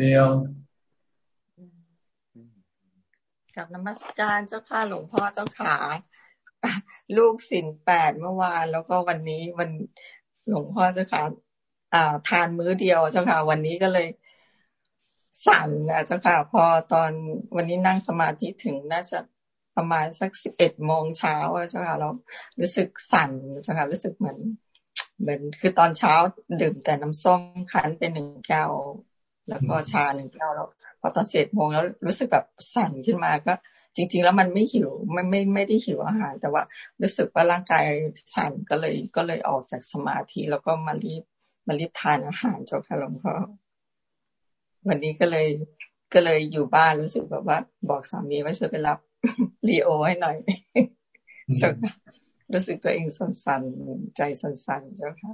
เดียวกับนมัสการเจ้าค่ะหลวงพ่อเจ้าขาลูกสินแปดเมื่อวานแล้วก็วันนี้วันหลวงพ่อเจ้าค่ะอ่าทานมื้อเดียวเจ้าค่ะ วันนี้ก็เลย สั่นนะเจ้าค่ะ พอตอนวันนี้นั่งสมาธิถึงน่าจะประมาณสักสิบเอ็ดโมงเช้าเจ้าค่ะเรารู้สึกสั่นเจ้าค่ะรู้สึกเหมือน เหมือนคือตอนเช้าดื่มแต่น้ำส้มคั้นเป็นหนึ่งแก้วแล้วก็ชาหนึ่งแก้วแล้วพอตอนเจ็ดโมงแล้วรู้สึกแบบสั่นขึ้นมาก็ จริง ๆ แล้วมันไม่หิวไม่ไม่ไม่ได้หิวอาหาร แต่ว่ารู้สึกว่าร่างกายสั่นก็เลยก็เลยออกจากสมาธิแล้วก็มารีบมารีบทานอาหารเจ้าค่ะหลวงพ่อ วันนี้ก็เลยก็เลยอยู่บ้านรู้สึกแบบว่า บอกสามีว่าช่วยไปรับลีโอให้หน่อยรู้สึกตัวเองสั่นๆใจสั่นๆเจ้าค่ะ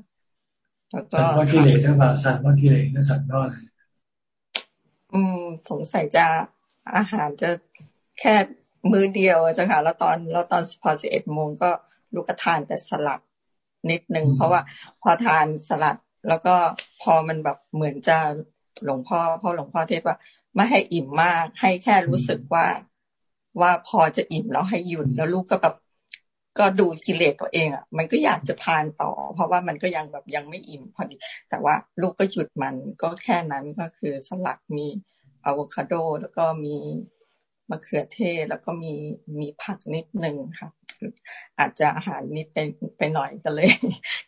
แล้วก็ว่ากิเลสถ้าบาสั่นว่ากิเลสนั่นสั่นเพราะอะไรอืมสงสัยจะอาหารจะแค่มือเดียวเจ้าค่ะ แล้วตอนแล้วตอนพอสิบเอ็ดโมงก็ลูกทานแต่สลัดนิดนึงเพราะว่าพอทานสลัดแล้วก็พอมันแบบเหมือนจะ หลวงพ่อพ่อหลวงพ่อเทศว่าไม่ให้อิ่มมาก ให้แค่รู้สึกว่าว่าพอจะอิ่มแล้วให้หยุดแล้วลูกก็แบบก็ดูกิเลสตัวเองอะ มันก็อยากจะทานต่อ เพราะว่ามันก็ยังแบบยังไม่อิ่มพอดี แต่ว่าลูกก็หยุดมันก็แค่นั้นก็คือสลัดมีอะโวคาโด แล้วก็มีมะเขือเทศแล้วก็มีมีผักนิดนึงค่ะ อาจจะอาหารนิดไปไปหน่อยก็เลย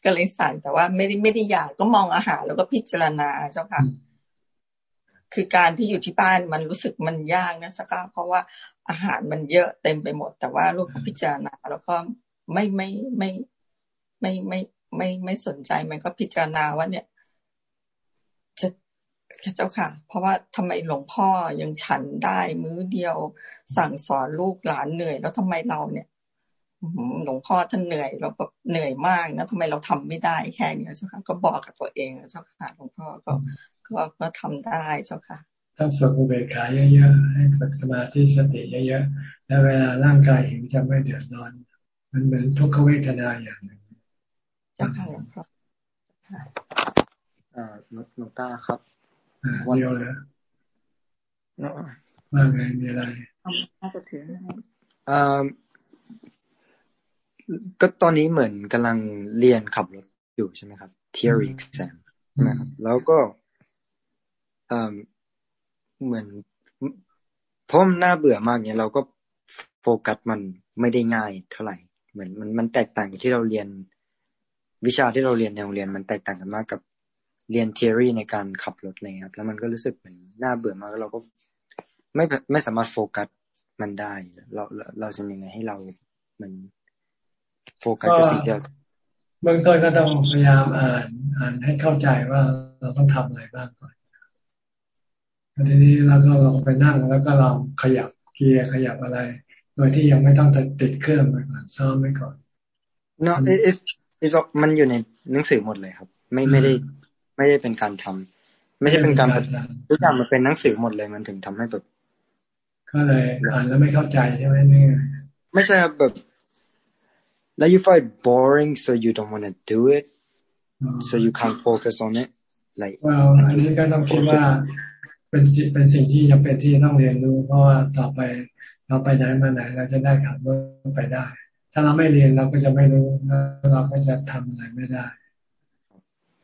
ก็เลยสั่นแต่ว่าไม่ได้ไม่ได้อยากก็มองอาหารแล้วก็พิจารณาเจ้าค่ะ คือการที่อยู่ที่บ้านมันรู้สึกมันยากนะสักเพราะว่าอาหารมันเยอะเต็มไปหมด แต่ว่าลูกพิจารณาแล้วก็ไม่ไม่ไม่ไม่ไม่ไม่ไม่สนใจมันก็พิจารณาว่าเนี่ยจะเจ้าค่ะ เพราะว่าทำไมหลวงพ่อยังฉันได้มื้อเดียวสั่งสอนลูกหลานเหนื่อยแล้วทำไมเราเนี่ยหลวงพ่อท่านเหนื่อยเราก็เหนื่อยมากนะทำไมเราทำไม่ได้แค่นี้เจ้าค่ะก็บอกกับตัวเองเจ้าค่ะหลวงพ่อก็ ก็ก็ทำได้เจ้าค่ะต้องฝึกอุเบกขาเยอะๆให้ฝึกสมาธิสติเยอะๆแล้วเวลาร่างกายเห็นจะไม่เดือดร้อน มันเหมือนทุกขเวทนาอย่างหนึ่งเจ้าค่ะหลวงพ่ออ่าหลวงตาครับเดียวเลยว่าไงมีอะไรน่าจะถืออ่าก็ตอนนี้เหมือนกำลังเรียนขับรถอยู่ใช่ไหมครับ theory exam ใช่ไหมครับแล้วก็ เหมือนเพราะมันน่าเบื่อมากเนี่ยเราก็โฟกัสมันไม่ได้ง่ายเท่าไหร่ เหมือนมันมันแตกต่างกับที่เราเรียน วิชาที่เราเรียนในโรงเรียนมันแตกต่างกันมากกับเรียนทฤษฎีในการขับรถเลยครับ แล้วมันก็รู้สึกเหมือนน่าเบื่อมากเราก็ไม่ไม่สามารถโฟกัสมันได้ เราเราจะยังไงให้เราเหมือนโฟกัสกับสิ่งเดียวเบื้องต้นก็ต้องพยายามอ่านอ่านให้เข้าใจว่าเราต้องทำอะไรบ้างก่อน ทีนี้เราก็ลองไปนั่งแล้วก็ลองขยับเกียร์ขยับอะไร โดยที่ยังไม่ต้องติดเครื่องไปก่อนซ้อมไว้ก่อน no it's it's มันอยู่ในหนังสือหมดเลยครับ ไม่ไม่ได้ ไม่ได้เป็นการทำไม่ใช่เป็นการทุกอย่างมันเป็นหนังสือหมดเลยมันถึงทำให้แบบก็เลยอ่านแล้วไม่เข้าใจใช่ไหมนี่ไม่ใช่แบบแล้ว you find boring so you don't want to do it so you can't focus on it like well อันนี้ก็ต้องคิดว่า เป็นเป็นสิ่งที่จำเป็นที่ต้องเรียนรู้ เพราะว่าต่อไปเราไปไหนมาไหนเราจะได้ขับรถไปได้ ถ้าเราไม่เรียนเราก็จะไม่รู้แล้วเราก็จะทำอะไรไม่ได้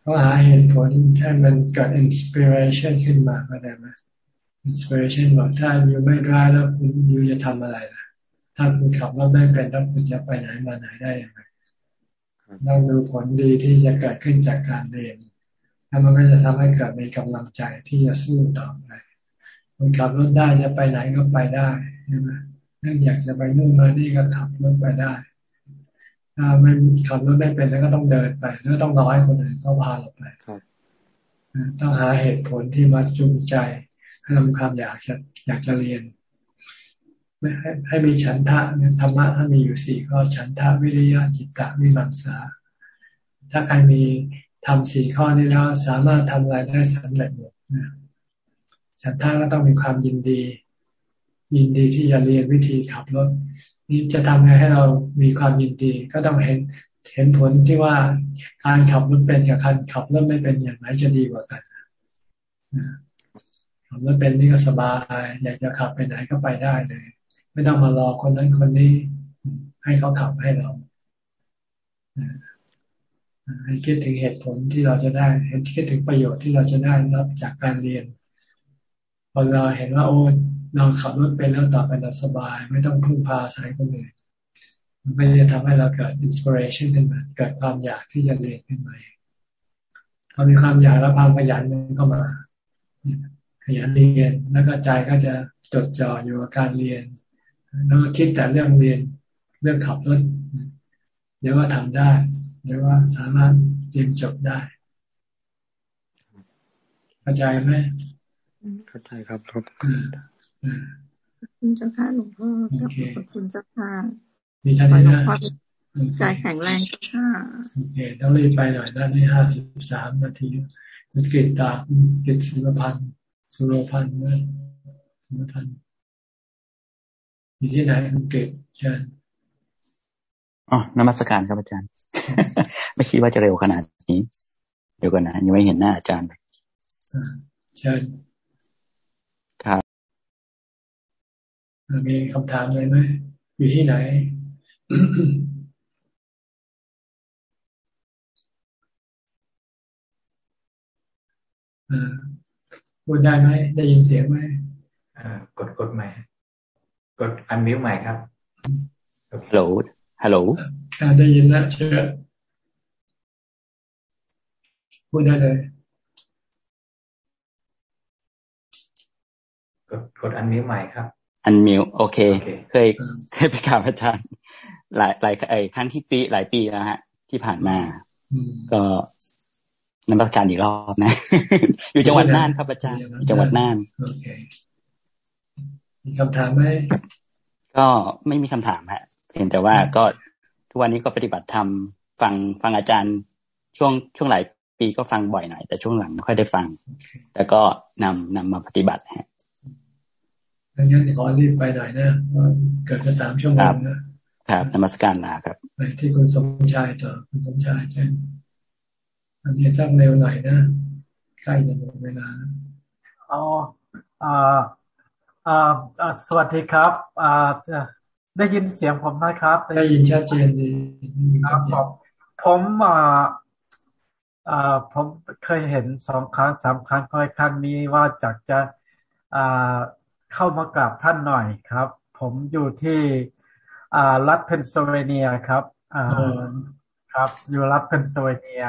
ก็หาเหตุผลให้มันเกิด inspiration ขึ้นมาก็ได้ไหม inspiration บอกถ้าอยู่ไม่ร้ายแล้วคุณอยู่จะทำอะไรล่ะ ถ้าคุณขับรถไม่เป็นแล้วคุณจะไปไหนมาไหนได้ยังไงต้องดูผลดีที่จะเกิดขึ้นจากการเรียน แล้วมันก็จะทำให้เกิดมีกำลังใจที่จะสู้ต่อไปคุณขับรถได้จะไปไหนก็ไปได้ใช่ไหมถ้าอยากจะไปนู่นมานี่ก็ขับรถไปได้ถ้าไม่ขับรถไม่เป็นแล้วก็ต้องเดินไปแล้วต้องรอให้คนอื่นเขาพาเราไปต้องหาเหตุผลที่มาจูงใจให้ทำความอยากจะอยากจะเรียนให้ให้มีฉันทะธรรมะถ้ามีอยู่สี่ข้อฉันทะวิริยะจิตตะวิมังสาถ้าใครมี ทำสี่ข้อนี้แล้วสามารถทำอะไรได้สำเร็จหมดฉันทะก็ต้องมีความยินดี ยินดีที่จะเรียนวิธีขับรถนี่จะทำไงให้เรามีความยินดี ก็ต้องเห็นเห็นผลที่ว่าการขับรถเป็นกับการขับรถไม่เป็นอย่างไหนจะดีกว่ากันขับรถเป็นนี่ก็สบาย อยากจะขับไปไหนก็ไปได้เลย ไม่ต้องมารอคนนั้นคนนี้ ให้เขาขับให้เรา ให้คิดถึงเหตุผลที่เราจะได้เห็นคิดถึงประโยชน์ที่เราจะได้รับจากการเรียน พอเราเห็นว่าโอ้เราขับรถเป็นแล้วต่อไปเราสบาย ไม่ต้องพึ่งพาอาศัยคนอื่นมันก็จะทำให้เราเกิด inspiration ขึ้นมา เกิดความอยากที่จะเรียนขึ้นมาพอมีความอยากแล้วความขยันมันก็มา ขยันเรียนแล้วก็ใจก็จะจดจ่ออยู่กับการเรียน แล้วก็คิดแต่เรื่องเรียนเรื่องขับรถเดี๋ยวว่าทำได้ เดี๋ยวว่าสามารถเรียนจบได้เข้าใจไหมเข้าใจครับครับคุณเจ้าค่ะหลวงพ่อขอบคุณเจ้าค่ะมีท่านนี้นะใจแข็งแรงค่ะโอเคต้องรีบไปหน่อยด้านนี้ห้าสิบสามนาทีคุณกิตตาคุณกิตสุรพันธ์สุรพันธ์นะสุรพันธ์อยู่ที่ไหนคุณกิตเชิญ อ๋อนมัสการครับอาจารย์ ไม่คิดว่าจะเร็วขนาดนี้ เดี๋ยวก่อนนะยังไม่เห็นหน้าอาจารย์เลยเชิญครับมีคำถามเลยไหมอยู่ที่ไหนพูดได้ไหมได้ยินเสียงไหมกดกดใหม่ กดอันมิวใหม่ครับฮัลโหล ฮัลโหลได้ยินแล้วเชิญพูดได้เลยกดกดอันมิวใหม่ครับ อันมิวโอเค เคยเคยไปกราบอาจารย์หลายหลายไอ้ครั้งที่ปีหลายปีแล้วฮะ ที่ผ่านมา ก็นักอาจารย์อีกรอบนะ อยู่จังหวัดน่านครับอาจารย์จังหวัดน่านโอเคมีคำถามไหมก็ไม่มีคำถามฮะ เพียงแต่ว่าก็ทุกวันนี้ก็ปฏิบัติธรรมฟังฟังอาจารย์ช่วงช่วงหลายปีก็ฟังบ่อยหน่อยแต่ช่วงหลังไม่ค่อยได้ฟัง แต่ก็นำนำมาปฏิบัติฮะงั้นขอรีบไปหน่อยนะเกิดจะสามชั่วโมงนะครับนมัสการลาครับไปที่คุณสมชายต่อคุณสมชายใช่อันนี้ต้องเร็วหน่อยนะใกล้จะหมดเวลาอ๋ออ่าอ่าสวัสดีครับอ่า ได้ยินเสียงผมไหมครับ ได้ยินชัดเจนดีครับผมผมอ่าอ่าผมเคยเห็นสองครั้งสามครั้งก็เลยครั้งนี้ว่าอยากจะอ่าเข้ามากราบท่านหน่อยครับ ผมอยู่ที่อ่ารัฐเพนซิลเวเนียครับอ่าครับ อยู่รัฐเพนซิลเวเนีย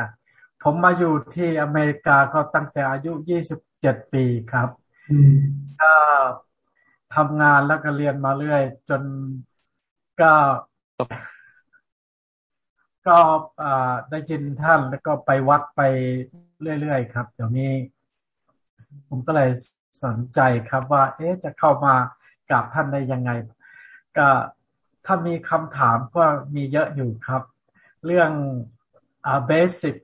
ผมมาอยู่ที่อเมริกาก็ตั้งแต่อายุยี่สิบเจ็ดปีครับก็ทำงานแล้วก็เรียนมาเรื่อย จน ก็ก็ได้ยินท่านแล้วก็ไปวัดไปเรื่อยๆครับ เดี๋ยวนี้ ผมก็เลยสนใจครับว่า เอ๊ะจะเข้ามากราบท่านได้ยังไง ก็ถ้ามีคำถามก็มีเยอะอยู่ครับ เรื่อง uh, basic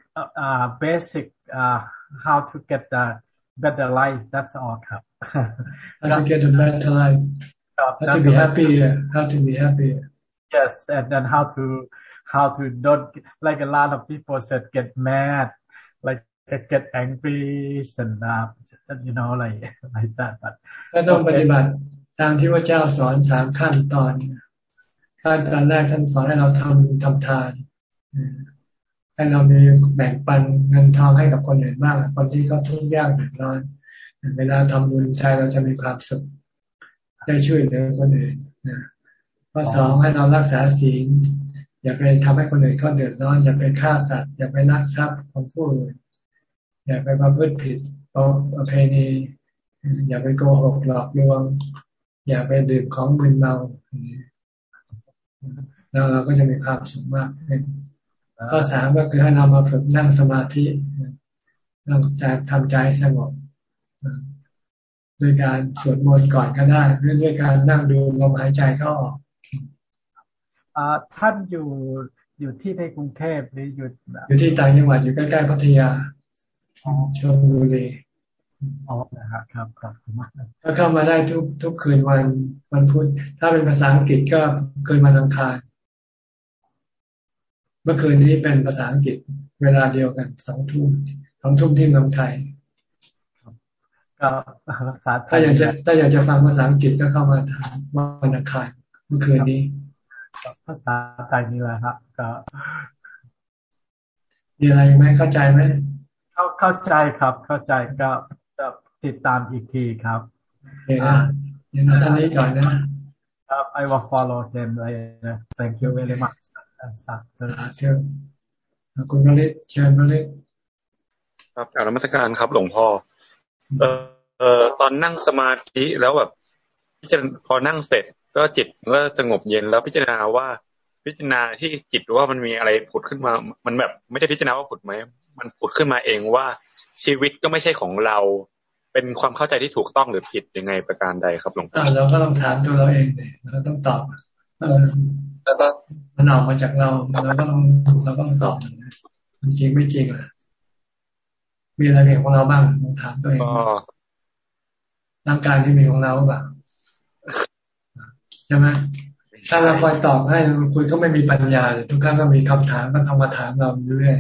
uh, basic uh, how to get the better life that's all ครับ how to get a better life how to be happy how to be happy yes and then how to how to don't like a lot of people said get mad like get angry and uh, you know like like that but ก็ต้องปฏิบัติตามที่พระเจ้าสอนสามขั้นตอนขั้นตอนแรกท่านสอนให้เราทำทำทานให้เรามีแบ่งปันเงินทองให้กับคนอื่นบ้างคนที่เขาทุกข์ยากเดือดร้อนเวลาทำบุญใจเราจะมีความสุข ได้ช่วยเหลือคนอื่นนะข้อสองให้เรารักษาศีล อย่าไปทำให้คนอื่นเขาเดือดร้อน อย่าไปฆ่าสัตว์ อย่าไปลักทรัพย์ของผู้อื่นอย่าไปประพฤติผิดประเพณีอย่าไปโกหกหลอกลวง อย่าไปดื่มของมึนเมาแล้วเราก็จะมีความสุขมากขึ้นข้อสามก็คือให้เรามาฝึกนั่งสมาธินั่งใจทำใจสงบ ด้วยการสวดมนต์ก่อนก็ได้หรือด้วยการนั่งดูลมหายใจเข้าออกท่านอยู่อยู่ที่ในกรุงเทพหรืออยู่อยู่ที่ต่างจังหวัดอยู่ใกล้ๆพัทยาชลบุรีอ๋อนะครับครับครับถ้าเข้ามาได้ทุกทุกคืนวันวันพุธถ้าเป็นภาษาอังกฤษก็คืนวันอังคารเมื่อคืนนี้เป็นภาษาอังกฤษเวลาเดียวกันสองทุ่มสองทุ่มที่เมืองไทย ก็ภาษาถ้าอยากจะถ้าอยากจะฟังภาษาอังกฤษก็เข้ามาทางวันอังคารเมื่อคืนนี้ภาษาไทยนี่แหละครับ ก็มีอะไรไหมเข้าใจไหมเข้าเข้าใจครับ เข้าใจก็จะติดตามอีกทีครับเอ่าอย่างนั้นท่านนี้ก่อนนะครับ I will follow him เลยนะ thank you very much สักเชิญคุณนริศเชิญนริศครับกาบรมการครับ หลวงพ่อ เออเออตอนนั่งสมาธิแล้วแบบพิจารณาพอนั่งเสร็จ ก็จิตก็สงบเย็นแล้วพิจารณาว่าพิจารณาที่จิตว่ามันมีอะไรผุดขึ้นมา มันแบบไม่ได้พิจารณาว่าผุดไหมมันผุดขึ้นมาเองว่าชีวิตก็ไม่ใช่ของเรา เป็นความเข้าใจที่ถูกต้องหรือผิดยังไงประการใดครับหลวงพ่อเราก็ต้องถามตัวเราเองเลยเราต้องตอบแล้วก็มันออกมาจากเราเราต้องเราต้องตอบมันจริงไม่จริงอะ มีอะไรเป็นของเราบ้างลองถามตัวเองร่างกายที่มีของเราบ้างใช่ไหมถ้าเราคอยตอบให้คุณก็ไม่มีปัญญาทุกครั้งก็มีคำถามก็ทำมาถามเราอยู่เรื่อย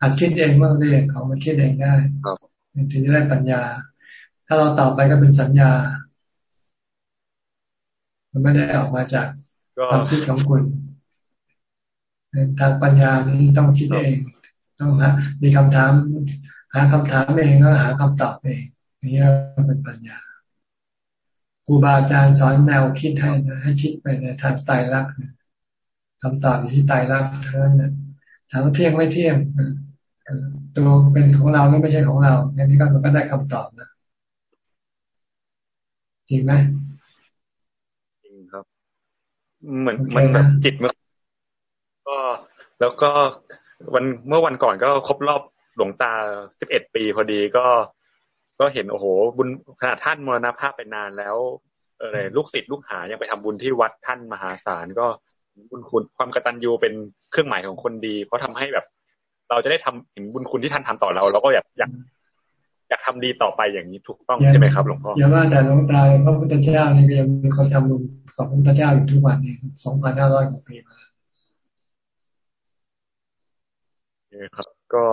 อาจคิดเองบ้างเรียกเขามาคิดเองได้ถึงจะได้ปัญญา ถ้าเราตอบไปก็เป็นสัญญา มันไม่ได้ออกมาจากความคิดของคุณทางปัญญานี้ต้องคิดเอง ต้องหามีคำถาม หาคำถามเองแล้วหาคำตอบเองอย่างนี้เป็นปัญญาครูบาอาจารย์สอนแนวคิดให้ให้คิดไปในทางตายรักคำตอบอยู่ที่ตายรักเท่านั้นถามว่าเที่ยงไม่เที่ยงตัวเป็นของเราแล้วไม่ใช่ของเราอันนี้ก็มันก็ได้คำตอบนะจริงไหมจริงครับ เหมือนมันแบบจิตมันก็แล้วก็วันเมื่อวันก่อนก็ครบรอบ หลวงตาสิบเอ็ดปีพอดีก็ ก็เห็นโอ้โห บุญขนาดท่านมรณภาพไปนานแล้วอะไรลูกศิษย์ลูกหายังไปทำบุญที่วัดท่านมหาศาลก็บุญคุณความกตัญญูเป็นเครื่องหมายของคนดี เพราะทำให้แบบ เราจะได้ทำเห็นบุญคุณที่ท่านทำต่อเรา เราก็อยากอยากอยากทำดีต่อไปอย่างนี้ถูกต้องใช่ไหมครับหลวงพ่ออย่าว่าแต่หลวงตาพระพุทธเจ้านี่ก็ยังมีคนทำบุญกับพระพุทธเจ้าอยู่ทุกวันนี้สองพันห้าร้อยกว่าปีมาครับ ก็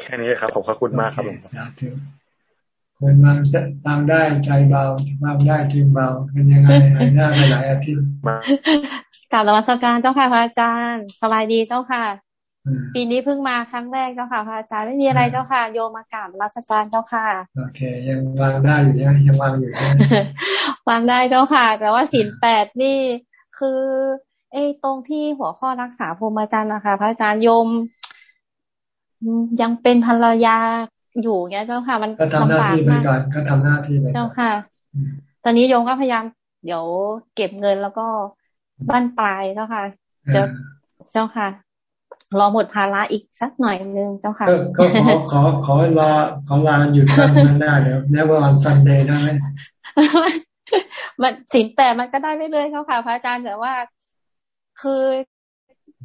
แค่นี้ครับขอบคุณมากครับหลวงพ่อคนบางบางได้ใจเบาบางได้จิงเบาเป็นยังไงหายหน้าไปหลายอาทิตย์กล่าวธรรมสการเจ้าค่ะพระอาจารย์สบายดีเจ้าค่ะ ปีนี้เพิ่งมาครั้งแรกเจ้าค่ะพระอาจารย์ไม่มีอะไรเจ้าค่ะ โยมากราบรัสการเจ้าค่ะโอเค ยังวางได้อยู่ยังยังวางอยู่วางได้เจ้าค่ะ แต่ว่าศีลแปดนี่คือไอ้ตรงที่หัวข้อรักษาภูมิจารย์นะคะ พระอาจารย์โยม ยังเป็นภรรยาอยู่เงี้ยเจ้าค่ะ มันก็ทำหน้าที่ไปก่อนก็ทำหน้าที่ไปเจ้าค่ะ ตอนนี้โยมก็พยายาม เดี๋ยวเก็บเงินแล้วก็บ้านปลายเจ้าค่ะเจ้าเจ้าค่ะ รอหมดภาระอีกสักหน่อยนึงเจ้าค่ะ ก็ขอขอขอลาขอลาหยุดทำนั้นได้เดี๋ยวแม้ว่าวันซันเดย์ได้ไหมมันสินแปดมันก็ได้เรื่อยๆเจ้าค่ะ พระอาจารย์แต่ว่าคือ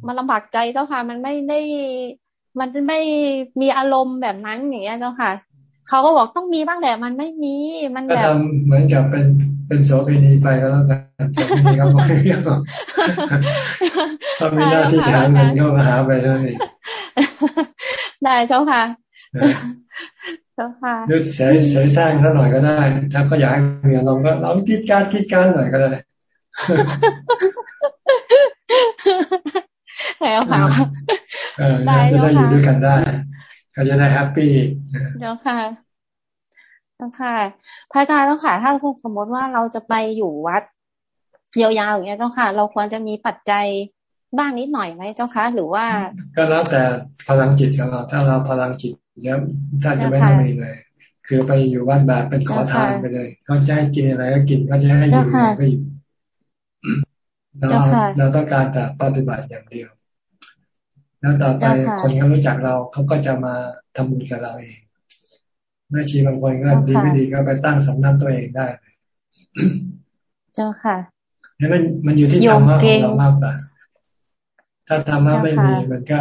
มันลำบากใจเจ้าค่ะ มันไม่ได้ มันไม่มีอารมณ์แบบนั้นอย่างเงี้ยเจ้าค่ะเขาก็บอกต้องมีบ้างแหละมันไม่มีมันแบบทำเหมือนกับเป็นเป็นโสเภณีไปก็แล้วกันโสเภณีก็บอกถ้ามีหน้าที่หาเงินก็มาหาไปเท่านี้ได้เจ้าค่ะเจ้าค่ะยึดเสียเสียสร้างเท่าหน่อยก็ได้ ถ้าเขาอยากให้มีอารมณ์ก็เราคิดการคิดการหน่อยก็ได้แล้วค่ะ ได้จะได้อยู่ด้วยกันได้ก็จะได้แฮปปี้เจ้าค่ะเจ้าค่ะ พระอาจารย์เจ้าค่ะ ถ้าสมมติว่าเราจะไปอยู่วัดยาวๆอย่างเงี้ยเจ้าค่ะ เราควรจะมีปัจจัยบ้างนิดหน่อยไหมเจ้าค่ะหรือว่า ก็แล้วแต่พลังจิตของเราถ้าเราพลังจิตเยอะถ้าจะไม่ต้องมีเลย คือไปอยู่วัดแบบเป็นขอทานไปเลยเขาจะให้กินอะไรก็กินเขาจะให้อยู่ก็อยู่เราเราต้องการแต่ปฏิบัติอย่างเดียว แล้วต่อไปคนเขารู้จักเราเขาก็จะมาทำบุญกับเราเองแม่ชีบางคนก็ดีไม่ดีก็ไปตั้งสำนักตัวเองได้ เจ้าค่ะนี่มันมันอยู่ที่ธรรมะของเรามากกว่าถ้าธรรมะไม่มีมันก็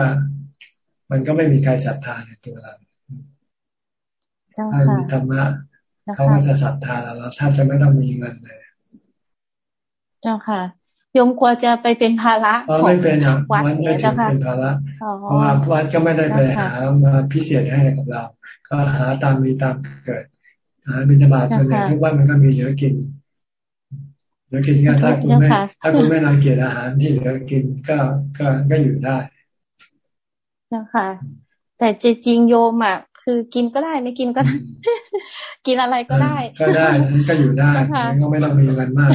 มันก็ไม่มีใครศรัทธาในตัวเราถ้ามีธรรมะเขาก็จะศรัทธาเราเราถ้าจะไม่ต้องมีเงินเลย เจ้าค่ะ ยมกลัวจะไปเป็นภาระของไม่เป็นวัดไม่ถึงเป็นภาระเพราะว่าวัดก็ไม่ได้ไปหามาพิเศษให้กับเรา ก็หาตามมีตามเกิด หาบิณฑบาตส่วนใหญ่ทุกวันมันก็มีเหลือกินเหลือกินก็ถ้าคุณไม่ถ้าคุณไม่รังเกียจอาหารที่เหลือกินก็ก็ก็อยู่ได้นะคะแต่จริงโยมอะคือกินก็ได้ไม่กินก็ได้ กินอะไรก็ได้ ก็ได้ก็อยู่ได้ก็ไม่ต้องมีเงินมาก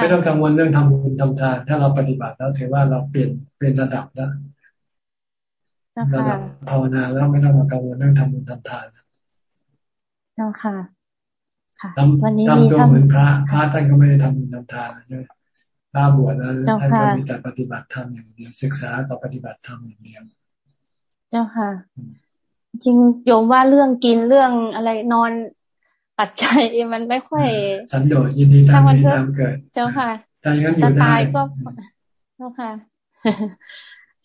ไม่ต้องกังวลเรื่องทำบุญทำทาน ถ้าเราปฏิบัติแล้วถือว่าเราเปลี่ยนเป็นระดับแล้วระดับภาวนาแล้วไม่ต้องมากังวลเรื่องทำบุญทำทานเจ้าค่ะวันนี้มีตัวเหมือนพระพระท่านก็ไม่ได้ทำบุญทำทานใช่ไหมพระบวชแล้วท่านก็มีแต่ปฏิบัติธรรมอย่างเดียวศึกษาต่อปฏิบัติธรรมอย่างเดียวเจ้าค่ะ จริงโยมว่าเรื่องกินเรื่องอะไรนอน ปัจจัยมันไม่ค่อย สันโดษยินดีตามมีตามเกิด เจ้าค่ะตายงั้นอยู่ได้ตายก็เจ้าค่ะ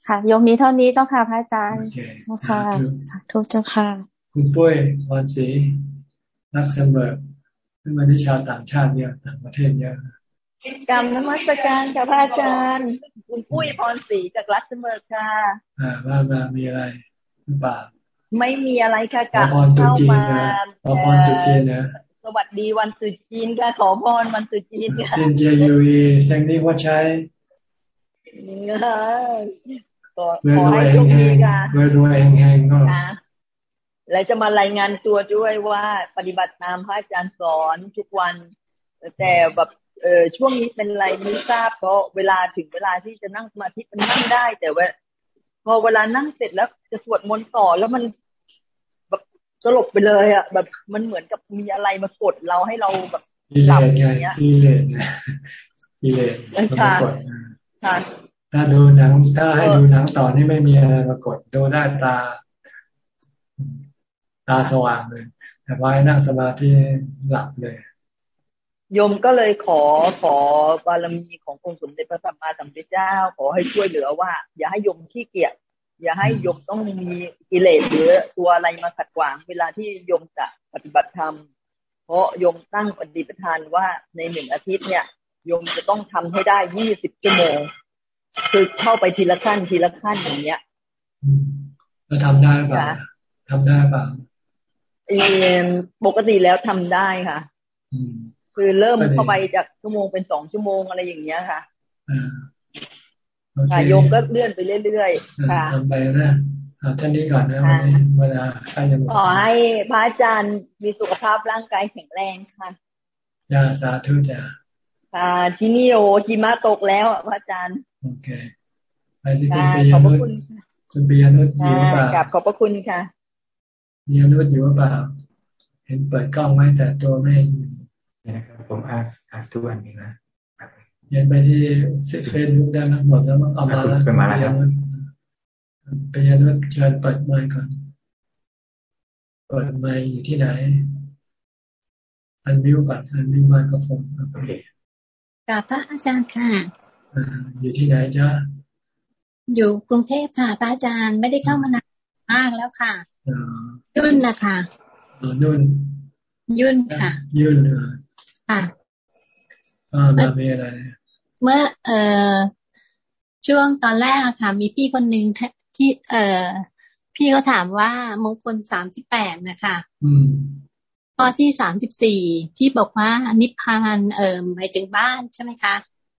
ค่ะยมมีเท่านี้เจ้าค่ะพระอาจารย์เจ้าค่ะสาธุเจ้าค่ะ คุณปุ้ยพรศรีนักเสมอขึ้นมาที่ชาวต่างชาติเยอะต่างประเทศเยอะกรรมนมัสการค่ะพระอาจารย์คุณปุ้ยพรศรีจากรัสเมอร์ค่ะ อ่าว่ามามีอะไรหรือเปล่า ไม่มีอะไรค่ะกลับเข้ามาขอพรจุจีนนะสวัสดีวันสุจีนค่ะขอพรวันสุจีนค่ะเซนเจยูอีเซงนี่ว่าใช้ขอให้โชคดีค่ะรวยรวยแห่งๆก็และจะมารายงานตัวด้วยว่าปฏิบัติตามพระอาจารย์สอนทุกวัน แต่แบบเออช่วงนี้เป็นไรไม่ทราบเพราะเวลาถึงเวลาที่จะนั่งสมาธิมันนั่งได้ แต่ว่า พอเวลานั่งเสร็จแล้วจะสวดมนต์ต่อแล้วมันแบบสลบไปเลยอะ แบบมันเหมือนกับมีอะไรมากดเราให้เราแบบหลับอย่างเงี้ยกิเลสกิเลสมันกดถ้าดูหนังถ้าให้ดูหนังต่อนี่ไม่มีอะไรมากดดูได้ตา ตาสว่างเลยแต่ว่านั่งสมาธิหลับเลย โยมก็เลยขอขอบารมีขององค์สมเด็จพระสัมมาสัมพุทธเจ้า ขอให้ช่วยเหลือว่า อย่าให้โยมขี้เกียจอย่าให้โยมต้องมีกิเลสหรือตัวอะไรมาขัดขวางเวลาที่โยมจะปฏิบัติธรรม เพราะโยมตั้งปฏิปทานว่าในหนึ่งอาทิตย์เนี่ยโยมจะต้องทำให้ได้ยี่สิบชั่วโมง คือเข้าไปทีละขั้นทีละขั้นอย่างเงี้ยเราทำได้ป่ะทำได้ป่ะปกติแล้วทำได้ค่ะ คือเริ่มเข้าไปจากชั่วโมงเป็นสองชั่วโมงอะไรอย่างเงี้ยค่ะค่ะโยมก็เลื่อนไปเรื่อยๆค่ะทำไปนะท่านนี้ก่อนนะวันนี้เวลาใกล้จะหมดขอให้พระอาจารย์มีสุขภาพร่างกายแข็งแรงค่ะยาสาธุจ้ะค่ะที่นี่โอจิมาตกแล้วพระอาจารย์โอเคไปที่คุณปียนุชคุณปียนุชอยู่เปล่ากับขอบพระคุณค่ะปียนุชอยู่เปล่าเห็นเปิดกล้องไว้แต่ตัวไม่อยู่ นะครับผมอ่านอ่านทุกวันนี้นะเย็นไปที่เฟซบุ๊กได้นะหมดแล้วมันเอามาแล้วไปมาแล้วไปยันว่าเชิญเปิดไมค์ก่อนเปิดไมค์อยู่ที่ไหนอันวิวก่อนอันวิวไมโครโฟนโอเคกราบพระอาจารย์ค่ะอยู่ที่ไหนจ้าอยู่กรุงเทพค่ะพระอาจารย์ไม่ได้เข้ามานานมากแล้วค่ะยุ่นนะคะยุ่นยุ่นค่ะ ยุ่น ค่ะอ่ามามีอะไร เมื่อเอ่อช่วงตอนแรกค่ะ มีพี่คนหนึ่งที่ เอ่อพี่เขาถามว่ามงคลสามสิบแปดนะคะข้อที่สามสิบสี่ที่บอกว่านิพพานเอ่อหมายถึงบ้านใช่ไหมคะ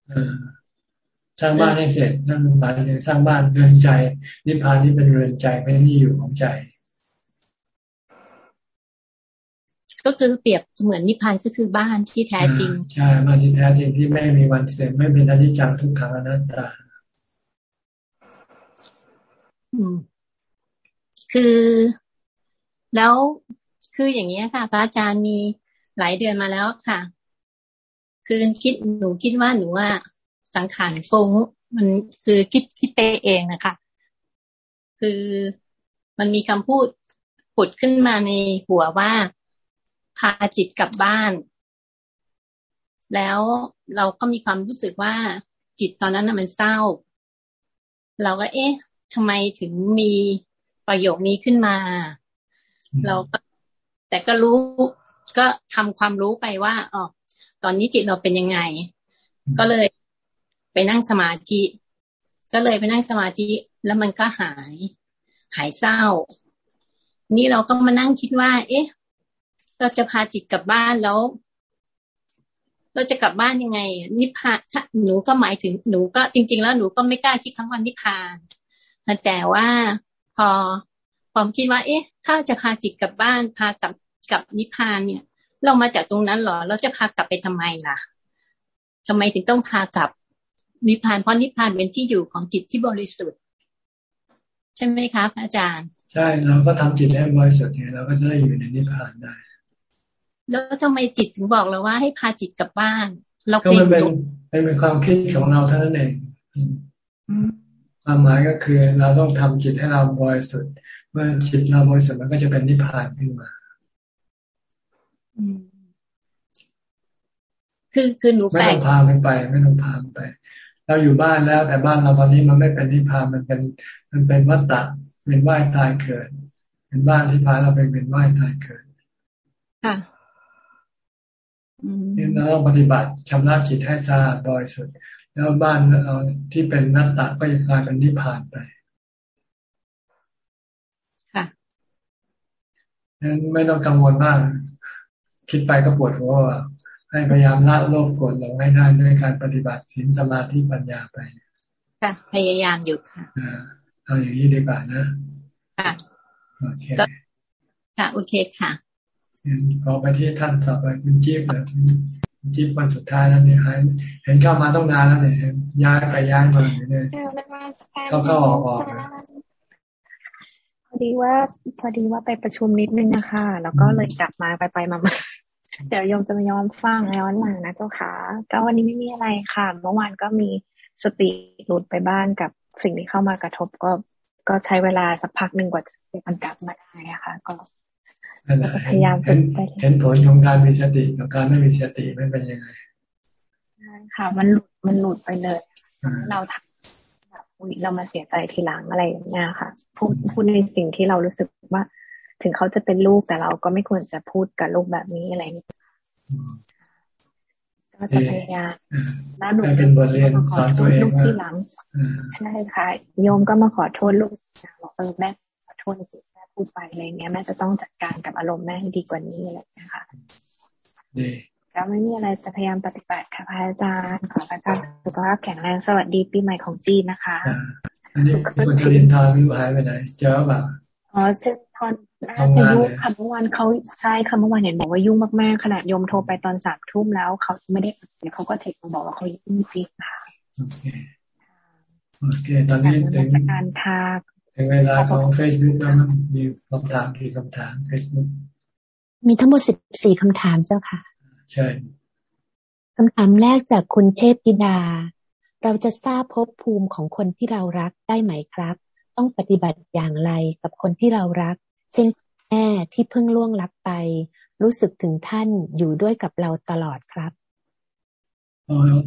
เออสร้างบ้านให้เสร็จนั่นหมายถึงสร้างบ้านเรือนใจ นิพพานนี่เป็นเรือนใจเป็นที่อยู่ของใจ ก็คือเปรียบเหมือนนิพพานก็คือบ้านที่แท้จริงใช่บ้านที่แท้จริงที่ไม่มีวันเสื่อมไม่เป็นอนิจจังทุกขังอนัตตาคือแล้วคืออย่างนี้ค่ะ พระอาจารย์มีหลายเดือนมาแล้วค่ะ คือคิดหนูคิดว่าหนูว่าสังขารฟงมันคือคิดคิดไปเองนะคะ คือมันมีคำพูดผุดขึ้นมาในหัวว่า พาจิตกลับบ้าน แล้วเราก็มีความรู้สึกว่าจิตตอนนั้นน่ะมันเศร้า เราก็เอ๊ะทำไมถึงมีประโยคนี้ขึ้นมา เราก็แต่ก็รู้ก็ทำความรู้ไปว่าอ๋อตอนนี้จิตเราเป็นยังไง ก็เลยไปนั่งสมาธิ ก็เลยไปนั่งสมาธิแล้วมันก็หาย หายเศร้า นี่เราก็มานั่งคิดว่า เอ๊ะ เราจะพาจิตกลับบ้านแล้ว เราจะกลับบ้านยังไง นิพพานหนูก็หมายถึงหนูก็จริง ๆ แล้วหนูก็ไม่กล้าคิดคำว่านิพพานแต่ว่าพอผมคิดว่า เอ๊ะ ถ้าจะพาจิตกลับบ้านพากลับกับนิพพานเนี่ย เรามาจากตรงนั้นหรอ เราจะพากลับไปทำไมล่ะทำไมถึงต้องพากลับนิพพานเพราะนิพพานเป็นที่อยู่ของจิตที่บริสุทธิ์ ใช่ไหมครับอาจารย์ ใช่เราก็ทำจิตให้บริสุทธิ์เนี่ยเราก็จะได้อยู่ในนิพพานได้ แล้วทำไมจิตถึงบอกเราว่าให้พาจิตกลับบ้าน เราก็มันเป็นเป็นความคิดของเราเท่านั้นเองความหมายก็คือเราต้องทำจิตให้เราบริสุทธิ์เมื่อจิตเราบริสุทธิ์มันก็จะเป็นนิพพานขึ้นมาคือคือหนูไม่ต้องพามันไป ไม่ต้องพาไป เราอยู่บ้านแล้วแต่บ้านเราตอนนี้มันไม่เป็นนิพพานมันเป็น มันเป็นวัฏฏะเป็นว่ายตายเกิด เป็นบ้านที่พาเราไปเป็นว่ายตายเกิดค่ะ เราต้องปฏิบัติชำระจิตให้สะอาดบริสุทธิ์แล้วบ้านเราที่เป็นนัตตะก็จะกลายเป็นนิพพานไปค่ะนั้นไม่ต้องกังวลมาก คิดไปก็ปวดหัวให้พยายามละโลภโกรธหลงให้ได้ด้วยการปฏิบัติศีลสมาธิปัญญาไปค่ะพยายามอยู่ค่ะเอาอย่างนี้ดีกว่านะค่ะโอเคค่ะโอเคค่ะ ขอไปที่ท่านต่อไปคุณจิ๊บเลยจิ๊บวันสุดท้ายแล้วเนี่ยเห็นเข้ามาต้องนานแล้วเนี่ยย้ายไปย้ายมาเนี่ยเข้าเข้าออกออกพอดีว่าพอดีว่าไปประชุมนิดนึงนะคะแล้วก็เลยกลับมาไปไปมาเดี๋ยวยมจะมายอมฟังย้อนหลังนะเจ้าค่ะ ก็วันนี้ไม่มีอะไรค่ะ เมื่อวานก็มีสติหลุดไปบ้านกับสิ่งที่เข้ามากระทบก็ก็ใช้เวลาสักพักหนึ่งกว่าจะมันกลับมาได้ะค่ะ ก็ พยายามฝึกไปเห็นผลของการมีสติกับการไม่มีสติไม่เป็นยังไงใช่ค่ะ มันหลุดมันหลุดไปเลย เราทำแบบเรามาเสียใจทีหลังอะไรอย่างเงี้ยค่ะ พูดพูดในสิ่งที่เรารู้สึกว่า ถึงเขาจะเป็นลูกแต่เราก็ไม่ควรจะพูดกับลูกแบบนี้อะไรนี้ก็จะพยายามแล้วหนูเป็นบทเรียนสอนตัวเองว่าใช่ค่ะโยมก็มาขอโทษลูกบอกเออแม่ ขอโทษสิแม่พูดไปอะไรเงี้ยแม่จะต้องจัดการกับอารมณ์แม่ให้ดีกว่านี้อะไรนะคะดีก็ไม่มีอะไรจะพยายามปฏิบัติค่ะพระอาจารย์ขอพระอาจารย์สุขภาพแข็งแรงสวัสดีปีใหม่ของจีนนะคะอันนี้คุณจรินทานไม่หายไปไหนเจอแบบอ๋อเซนทอนน่าจะยุ่งค่ะเมื่อวานเขาใช่ค่ะเมื่อวานเห็นบอกว่ายุ่งมากๆขนาดยมโทรไปตอนสามทุ่มแล้วเขาไม่ได้เดี๋ยวเขาก็เทคมาบอกว่าเขายุ่งจริงค่ะโอเคโอเคตอนนี้ถึงการค่ะ ถึงเวลาของเฟซบุ๊กแล้วมีคำถามกี่คำถามเฟซบุ๊กมีทั้งหมดสิบสี่คำถามเจ้าค่ะ ใช่คำถามแรกจากคุณเทพธิดา เราจะทราบภพภูมิของคนที่เรารักได้ไหมครับ ต้องปฏิบัติอย่างไรกับคนที่เรารัก เช่นแม่ที่เพิ่งล่วงลับไป รู้สึกถึงท่านอยู่ด้วยกับเราตลอดครับ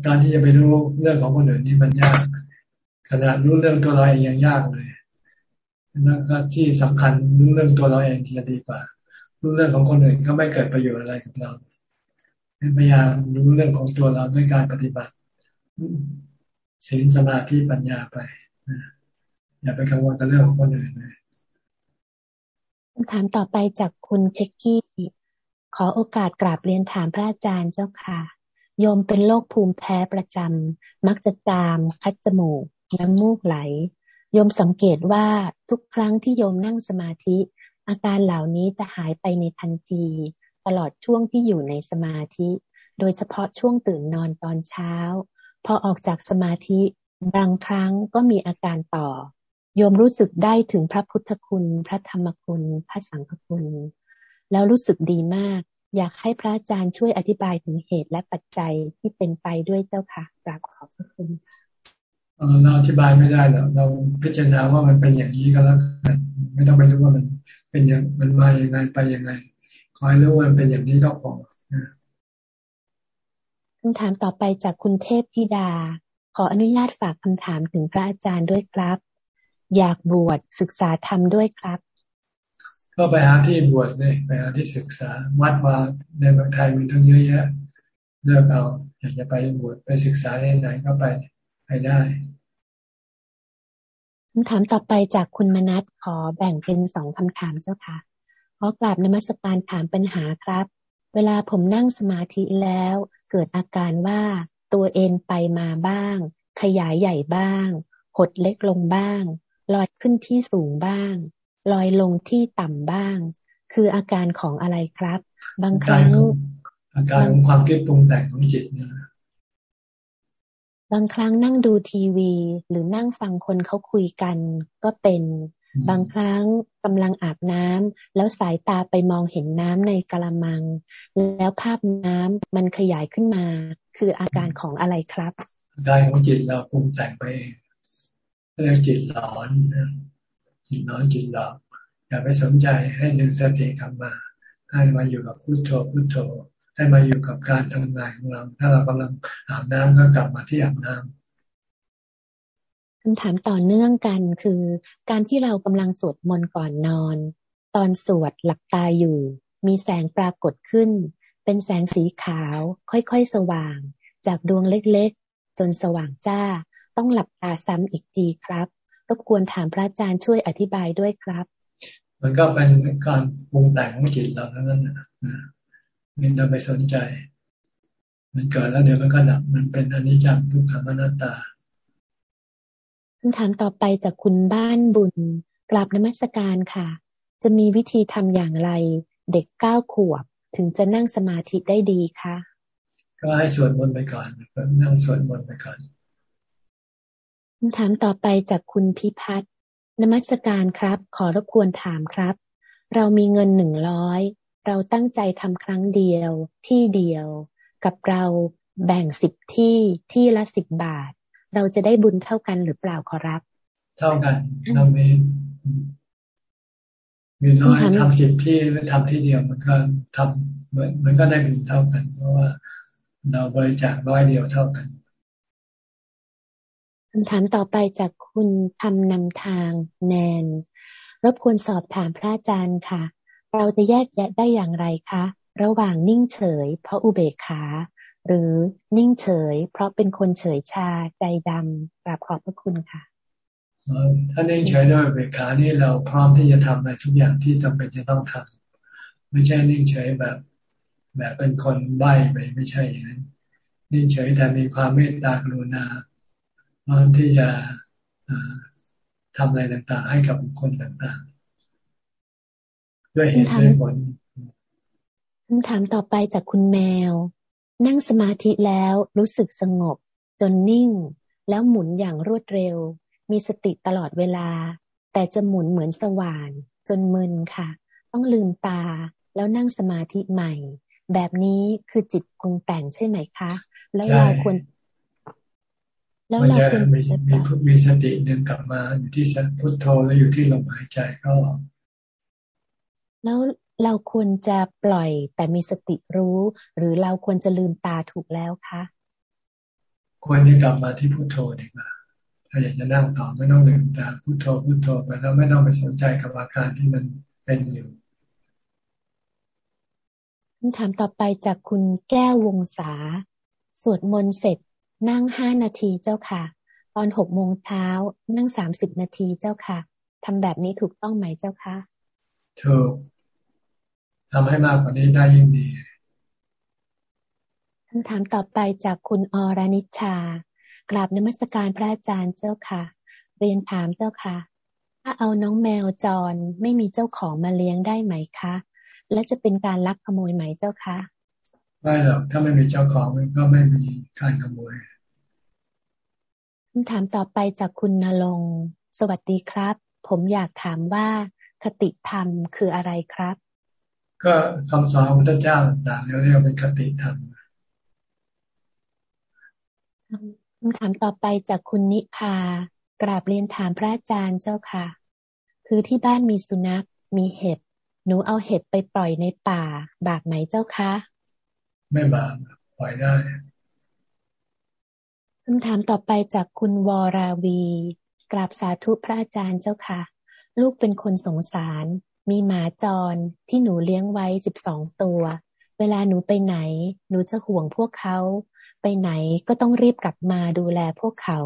การที่จะไปรู้เรื่องของคนอื่นนี่มันยากขนาดรู้เรื่องตัวเราเองยังยากเลย นั่นก็ที่สำคัญรู้เรื่องตัวเราเองจะดีกว่า รู้เรื่องของคนอื่นก็ไม่เกิดประโยชน์อะไรกับเราพยายามรู้เรื่องของตัวเราด้วยการปฏิบัติศีลสมาธิปัญญาไปอย่าไปกังวลกับเรื่องของคนอื่นเลยคำถามต่อไปจากคุณเพ็กกี้ ขอโอกาสกราบเรียนถามพระอาจารย์เจ้าค่ะ โยมเป็นโรคภูมิแพ้ประจำมักจะจาม คัดจมูก น้ำมูกไหล โยมสังเกตว่าทุกครั้งที่โยมนั่งสมาธิ อาการเหล่านี้จะหายไปในทันที ตลอดช่วงที่อยู่ในสมาธิ โดยเฉพาะช่วงตื่นนอนตอนเช้า พอออกจากสมาธิบางครั้งก็มีอาการต่อ โยมรู้สึกได้ถึงพระพุทธคุณ พระธรรมคุณ พระสังฆคุณ แล้วรู้สึกดีมาก อยากให้พระอาจารย์ช่วยอธิบายถึงเหตุและปัจจัยที่เป็นไปด้วยเจ้าค่ะกราบขอบพระคุณ เราอธิบายไม่ได้หรอกเราพิจารณาว่ามันเป็นอย่างนี้ก็แล้วกันไม่ต้องไปรู้ว่ามันเป็นอย่างมันมาอย่างไรไปอย่างไรขอให้รู้ว่ามันเป็นอย่างนี้ก็พอคำถามต่อไปจากคุณเทพธิดา ขออนุญาตฝากคำถามถึงพระอาจารย์ด้วยครับ อยากบวชศึกษาธรรมด้วยครับ ก็ไปหาที่บวชเลยไปหาที่ศึกษาวัดว่าในเมืองไทยมีทั้งเยอะแยะเลือกเอาอยากจะไปบวชไปศึกษาที่ไหนก็ไปไปได้ คำถามต่อไปจากคุณมนัทขอแบ่งเป็นสองคำถามเจ้าค่ะขอกราบนมัสการถามปัญหาครับ เวลาผมนั่งสมาธิแล้ว เกิดอาการว่าตัวเอ็นไปมาบ้าง ขยายใหญ่บ้าง หดเล็กลงบ้าง ลอยขึ้นที่สูงบ้าง ลอยลงที่ต่ำบ้าง คืออาการของอะไรครับ บางครั้งอาการของความคิดปรุงแต่งของจิตนะ บางครั้งนั่งดูทีวี หรือนั่งฟังคนเขาคุยกัน ก็เป็นบางครั้งกำลังอาบน้ำแล้วสายตาไปมองเห็นน้ำในกระมัง แล้วภาพน้ำมันขยายขึ้นมา คืออาการของอะไรครับอาการของจิตเราปรุงแต่งไปเองเรียกจิตหลอนจิตหลอนจิตหลอกอย่าไปสนใจให้ดึงสติกลับมาให้มาอยู่กับพุโทโธพุโทโธ ให้มาอยู่กับการทำงานของเรา ถ้าเรากำลังอาบน้ำก็กลับมาที่อาบน้ำคำถามต่อเนื่องกันคือ การที่เรากำลังสวดมนต์ก่อนนอน ตอนสวดหลับตาอยู่ มีแสงปรากฏขึ้น เป็นแสงสีขาว ค่อยๆสว่าง จากดวงเล็กๆ จนสว่างจ้า ต้องหลับตาซ้ำอีกทีครับ รบกวนถามพระอาจารย์ช่วยอธิบายด้วยครับ มันก็เป็นการปรุงแต่งของจิตเราเท่านั้นนะมั นเราไปสนใจ มันเกิดแล้วเดี๋ยวมันก็ดับมันเป็นอนิจจังทุกขังอนัตตาคำถามต่อไปจากคุณบ้านบุญกราบนมัสการค่ะ จะมีวิธีทำอย่างไร เด็กเก้าขวบ ถึงจะนั่งสมาธิได้ดีคะก็ให้สวดมนต์ไปก่อนนั่งสวดมนต์ไปก่อนคำถามต่อไปจากคุณพิพัฒน์นมัสการครับ ขอรบกวนถามครับ เรามีเงินหนึ่งร้อย เราตั้งใจทำครั้งเดียวที่เดียว กับเราแบ่งสิบที่ที่ละสิบบาท เราจะได้บุญเท่ากันหรือเปล่าขอรับ เท่ากันเรามีมีน้อยทำสิบที่หรือทำที่เดียวมันก็ทำเหมือนมันก็ได้บุญเท่ากัน เพราะว่าเราบริจาคร้อยเดียวเท่ากันคำถามต่อไปจากคุณทำนำทางแนน รบกวนสอบถามพระอาจารย์ค่ะ เราจะแยกแยะได้อย่างไรคะ ระหว่างนิ่งเฉย เพราะอุเบกขา หรือนิ่งเฉย เพราะเป็นคนเฉยชาใจดำกราบขอบพระคุณค่ะถ้านิ่งเฉยด้วยอุเบกขานี่เราพร้อมที่จะทำอะไรทุกอย่างที่จำเป็นจะต้องทำไม่ใช่นิ่งเฉยแบบแบบเป็นคนใบ้ไปไม่ใช่อย่างนั้นนิ่งเฉยแต่มีความเมตตากรุณาพร้อมที่จะทำอะไรต่างๆ ให้กับบุคคลต่างๆ ด้วยเหตุด้วยผลคำถามต่อไปจากคุณแมว นั่งสมาธิแล้วรู้สึกสงบ จนนิ่ง แล้วหมุนอย่างรวดเร็ว มีสติตลอดเวลา แต่จะหมุนเหมือนสว่าน จนมึนค่ะ ต้องลืมตาแล้วนั่งสมาธิใหม่ แบบนี้คือจิตปรุงแต่งใช่ไหมคะ แล้วเราควรแล้วเราควรมีมีมีสติเดินกลับมาอยู่ที่พุทโธแล้วอยู่ที่ลมหายใจก็ แล้วเราควรจะปล่อยแต่มีสติรู้ หรือเราควรจะลืมตาถูกแล้วคะควรจะกลับมาที่พุทโธดีกว่าถ้าอยากจะนั่งต่อไม่ต้องลืมตาพุโทโธพุโทโธไปแล้วไม่ต้องไปสนใจกับอาการที่มันเป็นอยู่คำถามต่อไปจากคุณแก้ววงศาสวดมนต์เสร็จนั่งห้านาทีเจ้าค่ะ ตอนหกโมงเช้านั่งสามสิบนาทีเจ้าค่ะทำแบบนี้ถูกต้องไหมเจ้าคะถูก ทำให้มากกว่านี้ได้ยิ่งดีคำถามต่อไปจากคุณอรนิชากราบนมัสการพระอาจารย์เจ้าค่ะ เรียนถามเจ้าค่ะ ถ้าเอาน้องแมวจรไม่มีเจ้าของมาเลี้ยงได้ไหมคะ และจะเป็นการลักขโมยไหมเจ้าคะไม่หรอกถ้าไม่มีเจ้าของมันก็ไม่มีการขโมยคำถามต่อไปจากคุณนรงสวัสดีครับ ผมอยากถามว่าคติธรรมคืออะไรครับ ก็คำสอนของพระเจ้าต่างๆเรียกว่าเป็นคติธรรมคำถามต่อไปจากคุณนิพากราบเรียนถามพระอาจารย์เจ้าค่ะ คือที่บ้านมีสุนัขมีเห็บ หนูเอาเห็บไปปล่อยในป่า บาปไหมเจ้าคะ ไม่บาปปล่อยได้คำถามต่อไปจากคุณวราวี กราบสาธุพระอาจารย์เจ้าค่ะ ลูกเป็นคนสงสาร มีหมาจรที่หนูเลี้ยงไว้สิบสองตัว เวลาหนูไปไหน หนูจะห่วงพวกเขา ไปไหนก็ต้องรีบกลับมาดูแลพวกเขา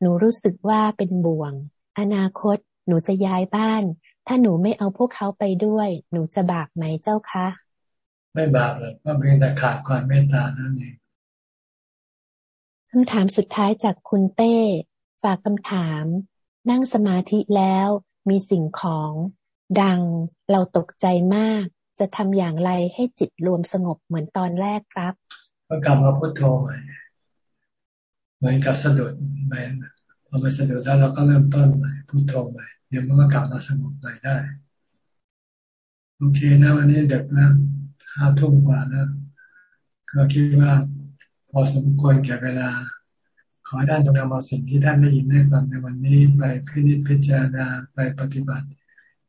หนูรู้สึกว่าเป็นบ่วง อนาคตหนูจะย้ายบ้าน ถ้าหนูไม่เอาพวกเขาไปด้วย หนูจะบาปไหมเจ้าคะ ไม่บาปเลยก็เพียงแต่ขาดความเมตตานั่นเองคำถามสุดท้ายจากคุณเต้ ฝากคำถาม นั่งสมาธิแล้วมีสิ่งของ ดังเราตกใจมาก จะทำอย่างไรให้จิตรวมสงบเหมือนตอนแรกครับก็กลับมาพุทโธใหม่เหมือนกับสะดุดใหม่พอมาสะดุดแล้วเราก็เริ่มต้นใหม่พุทโธใหม่เดี๋ยวมันก็กลับมาสงบใหม่ได้โอเคนะวันนี้เด็กแล้วห้าทุ่มกว่าแล้วก็คิดว่าพอสมควรแก่เวลา ขอท่านจงนำเอาสิ่งที่ท่านได้ยินได้ฟังในวันนี้ไปพิจิตพิจารณาไปปฏิบัติ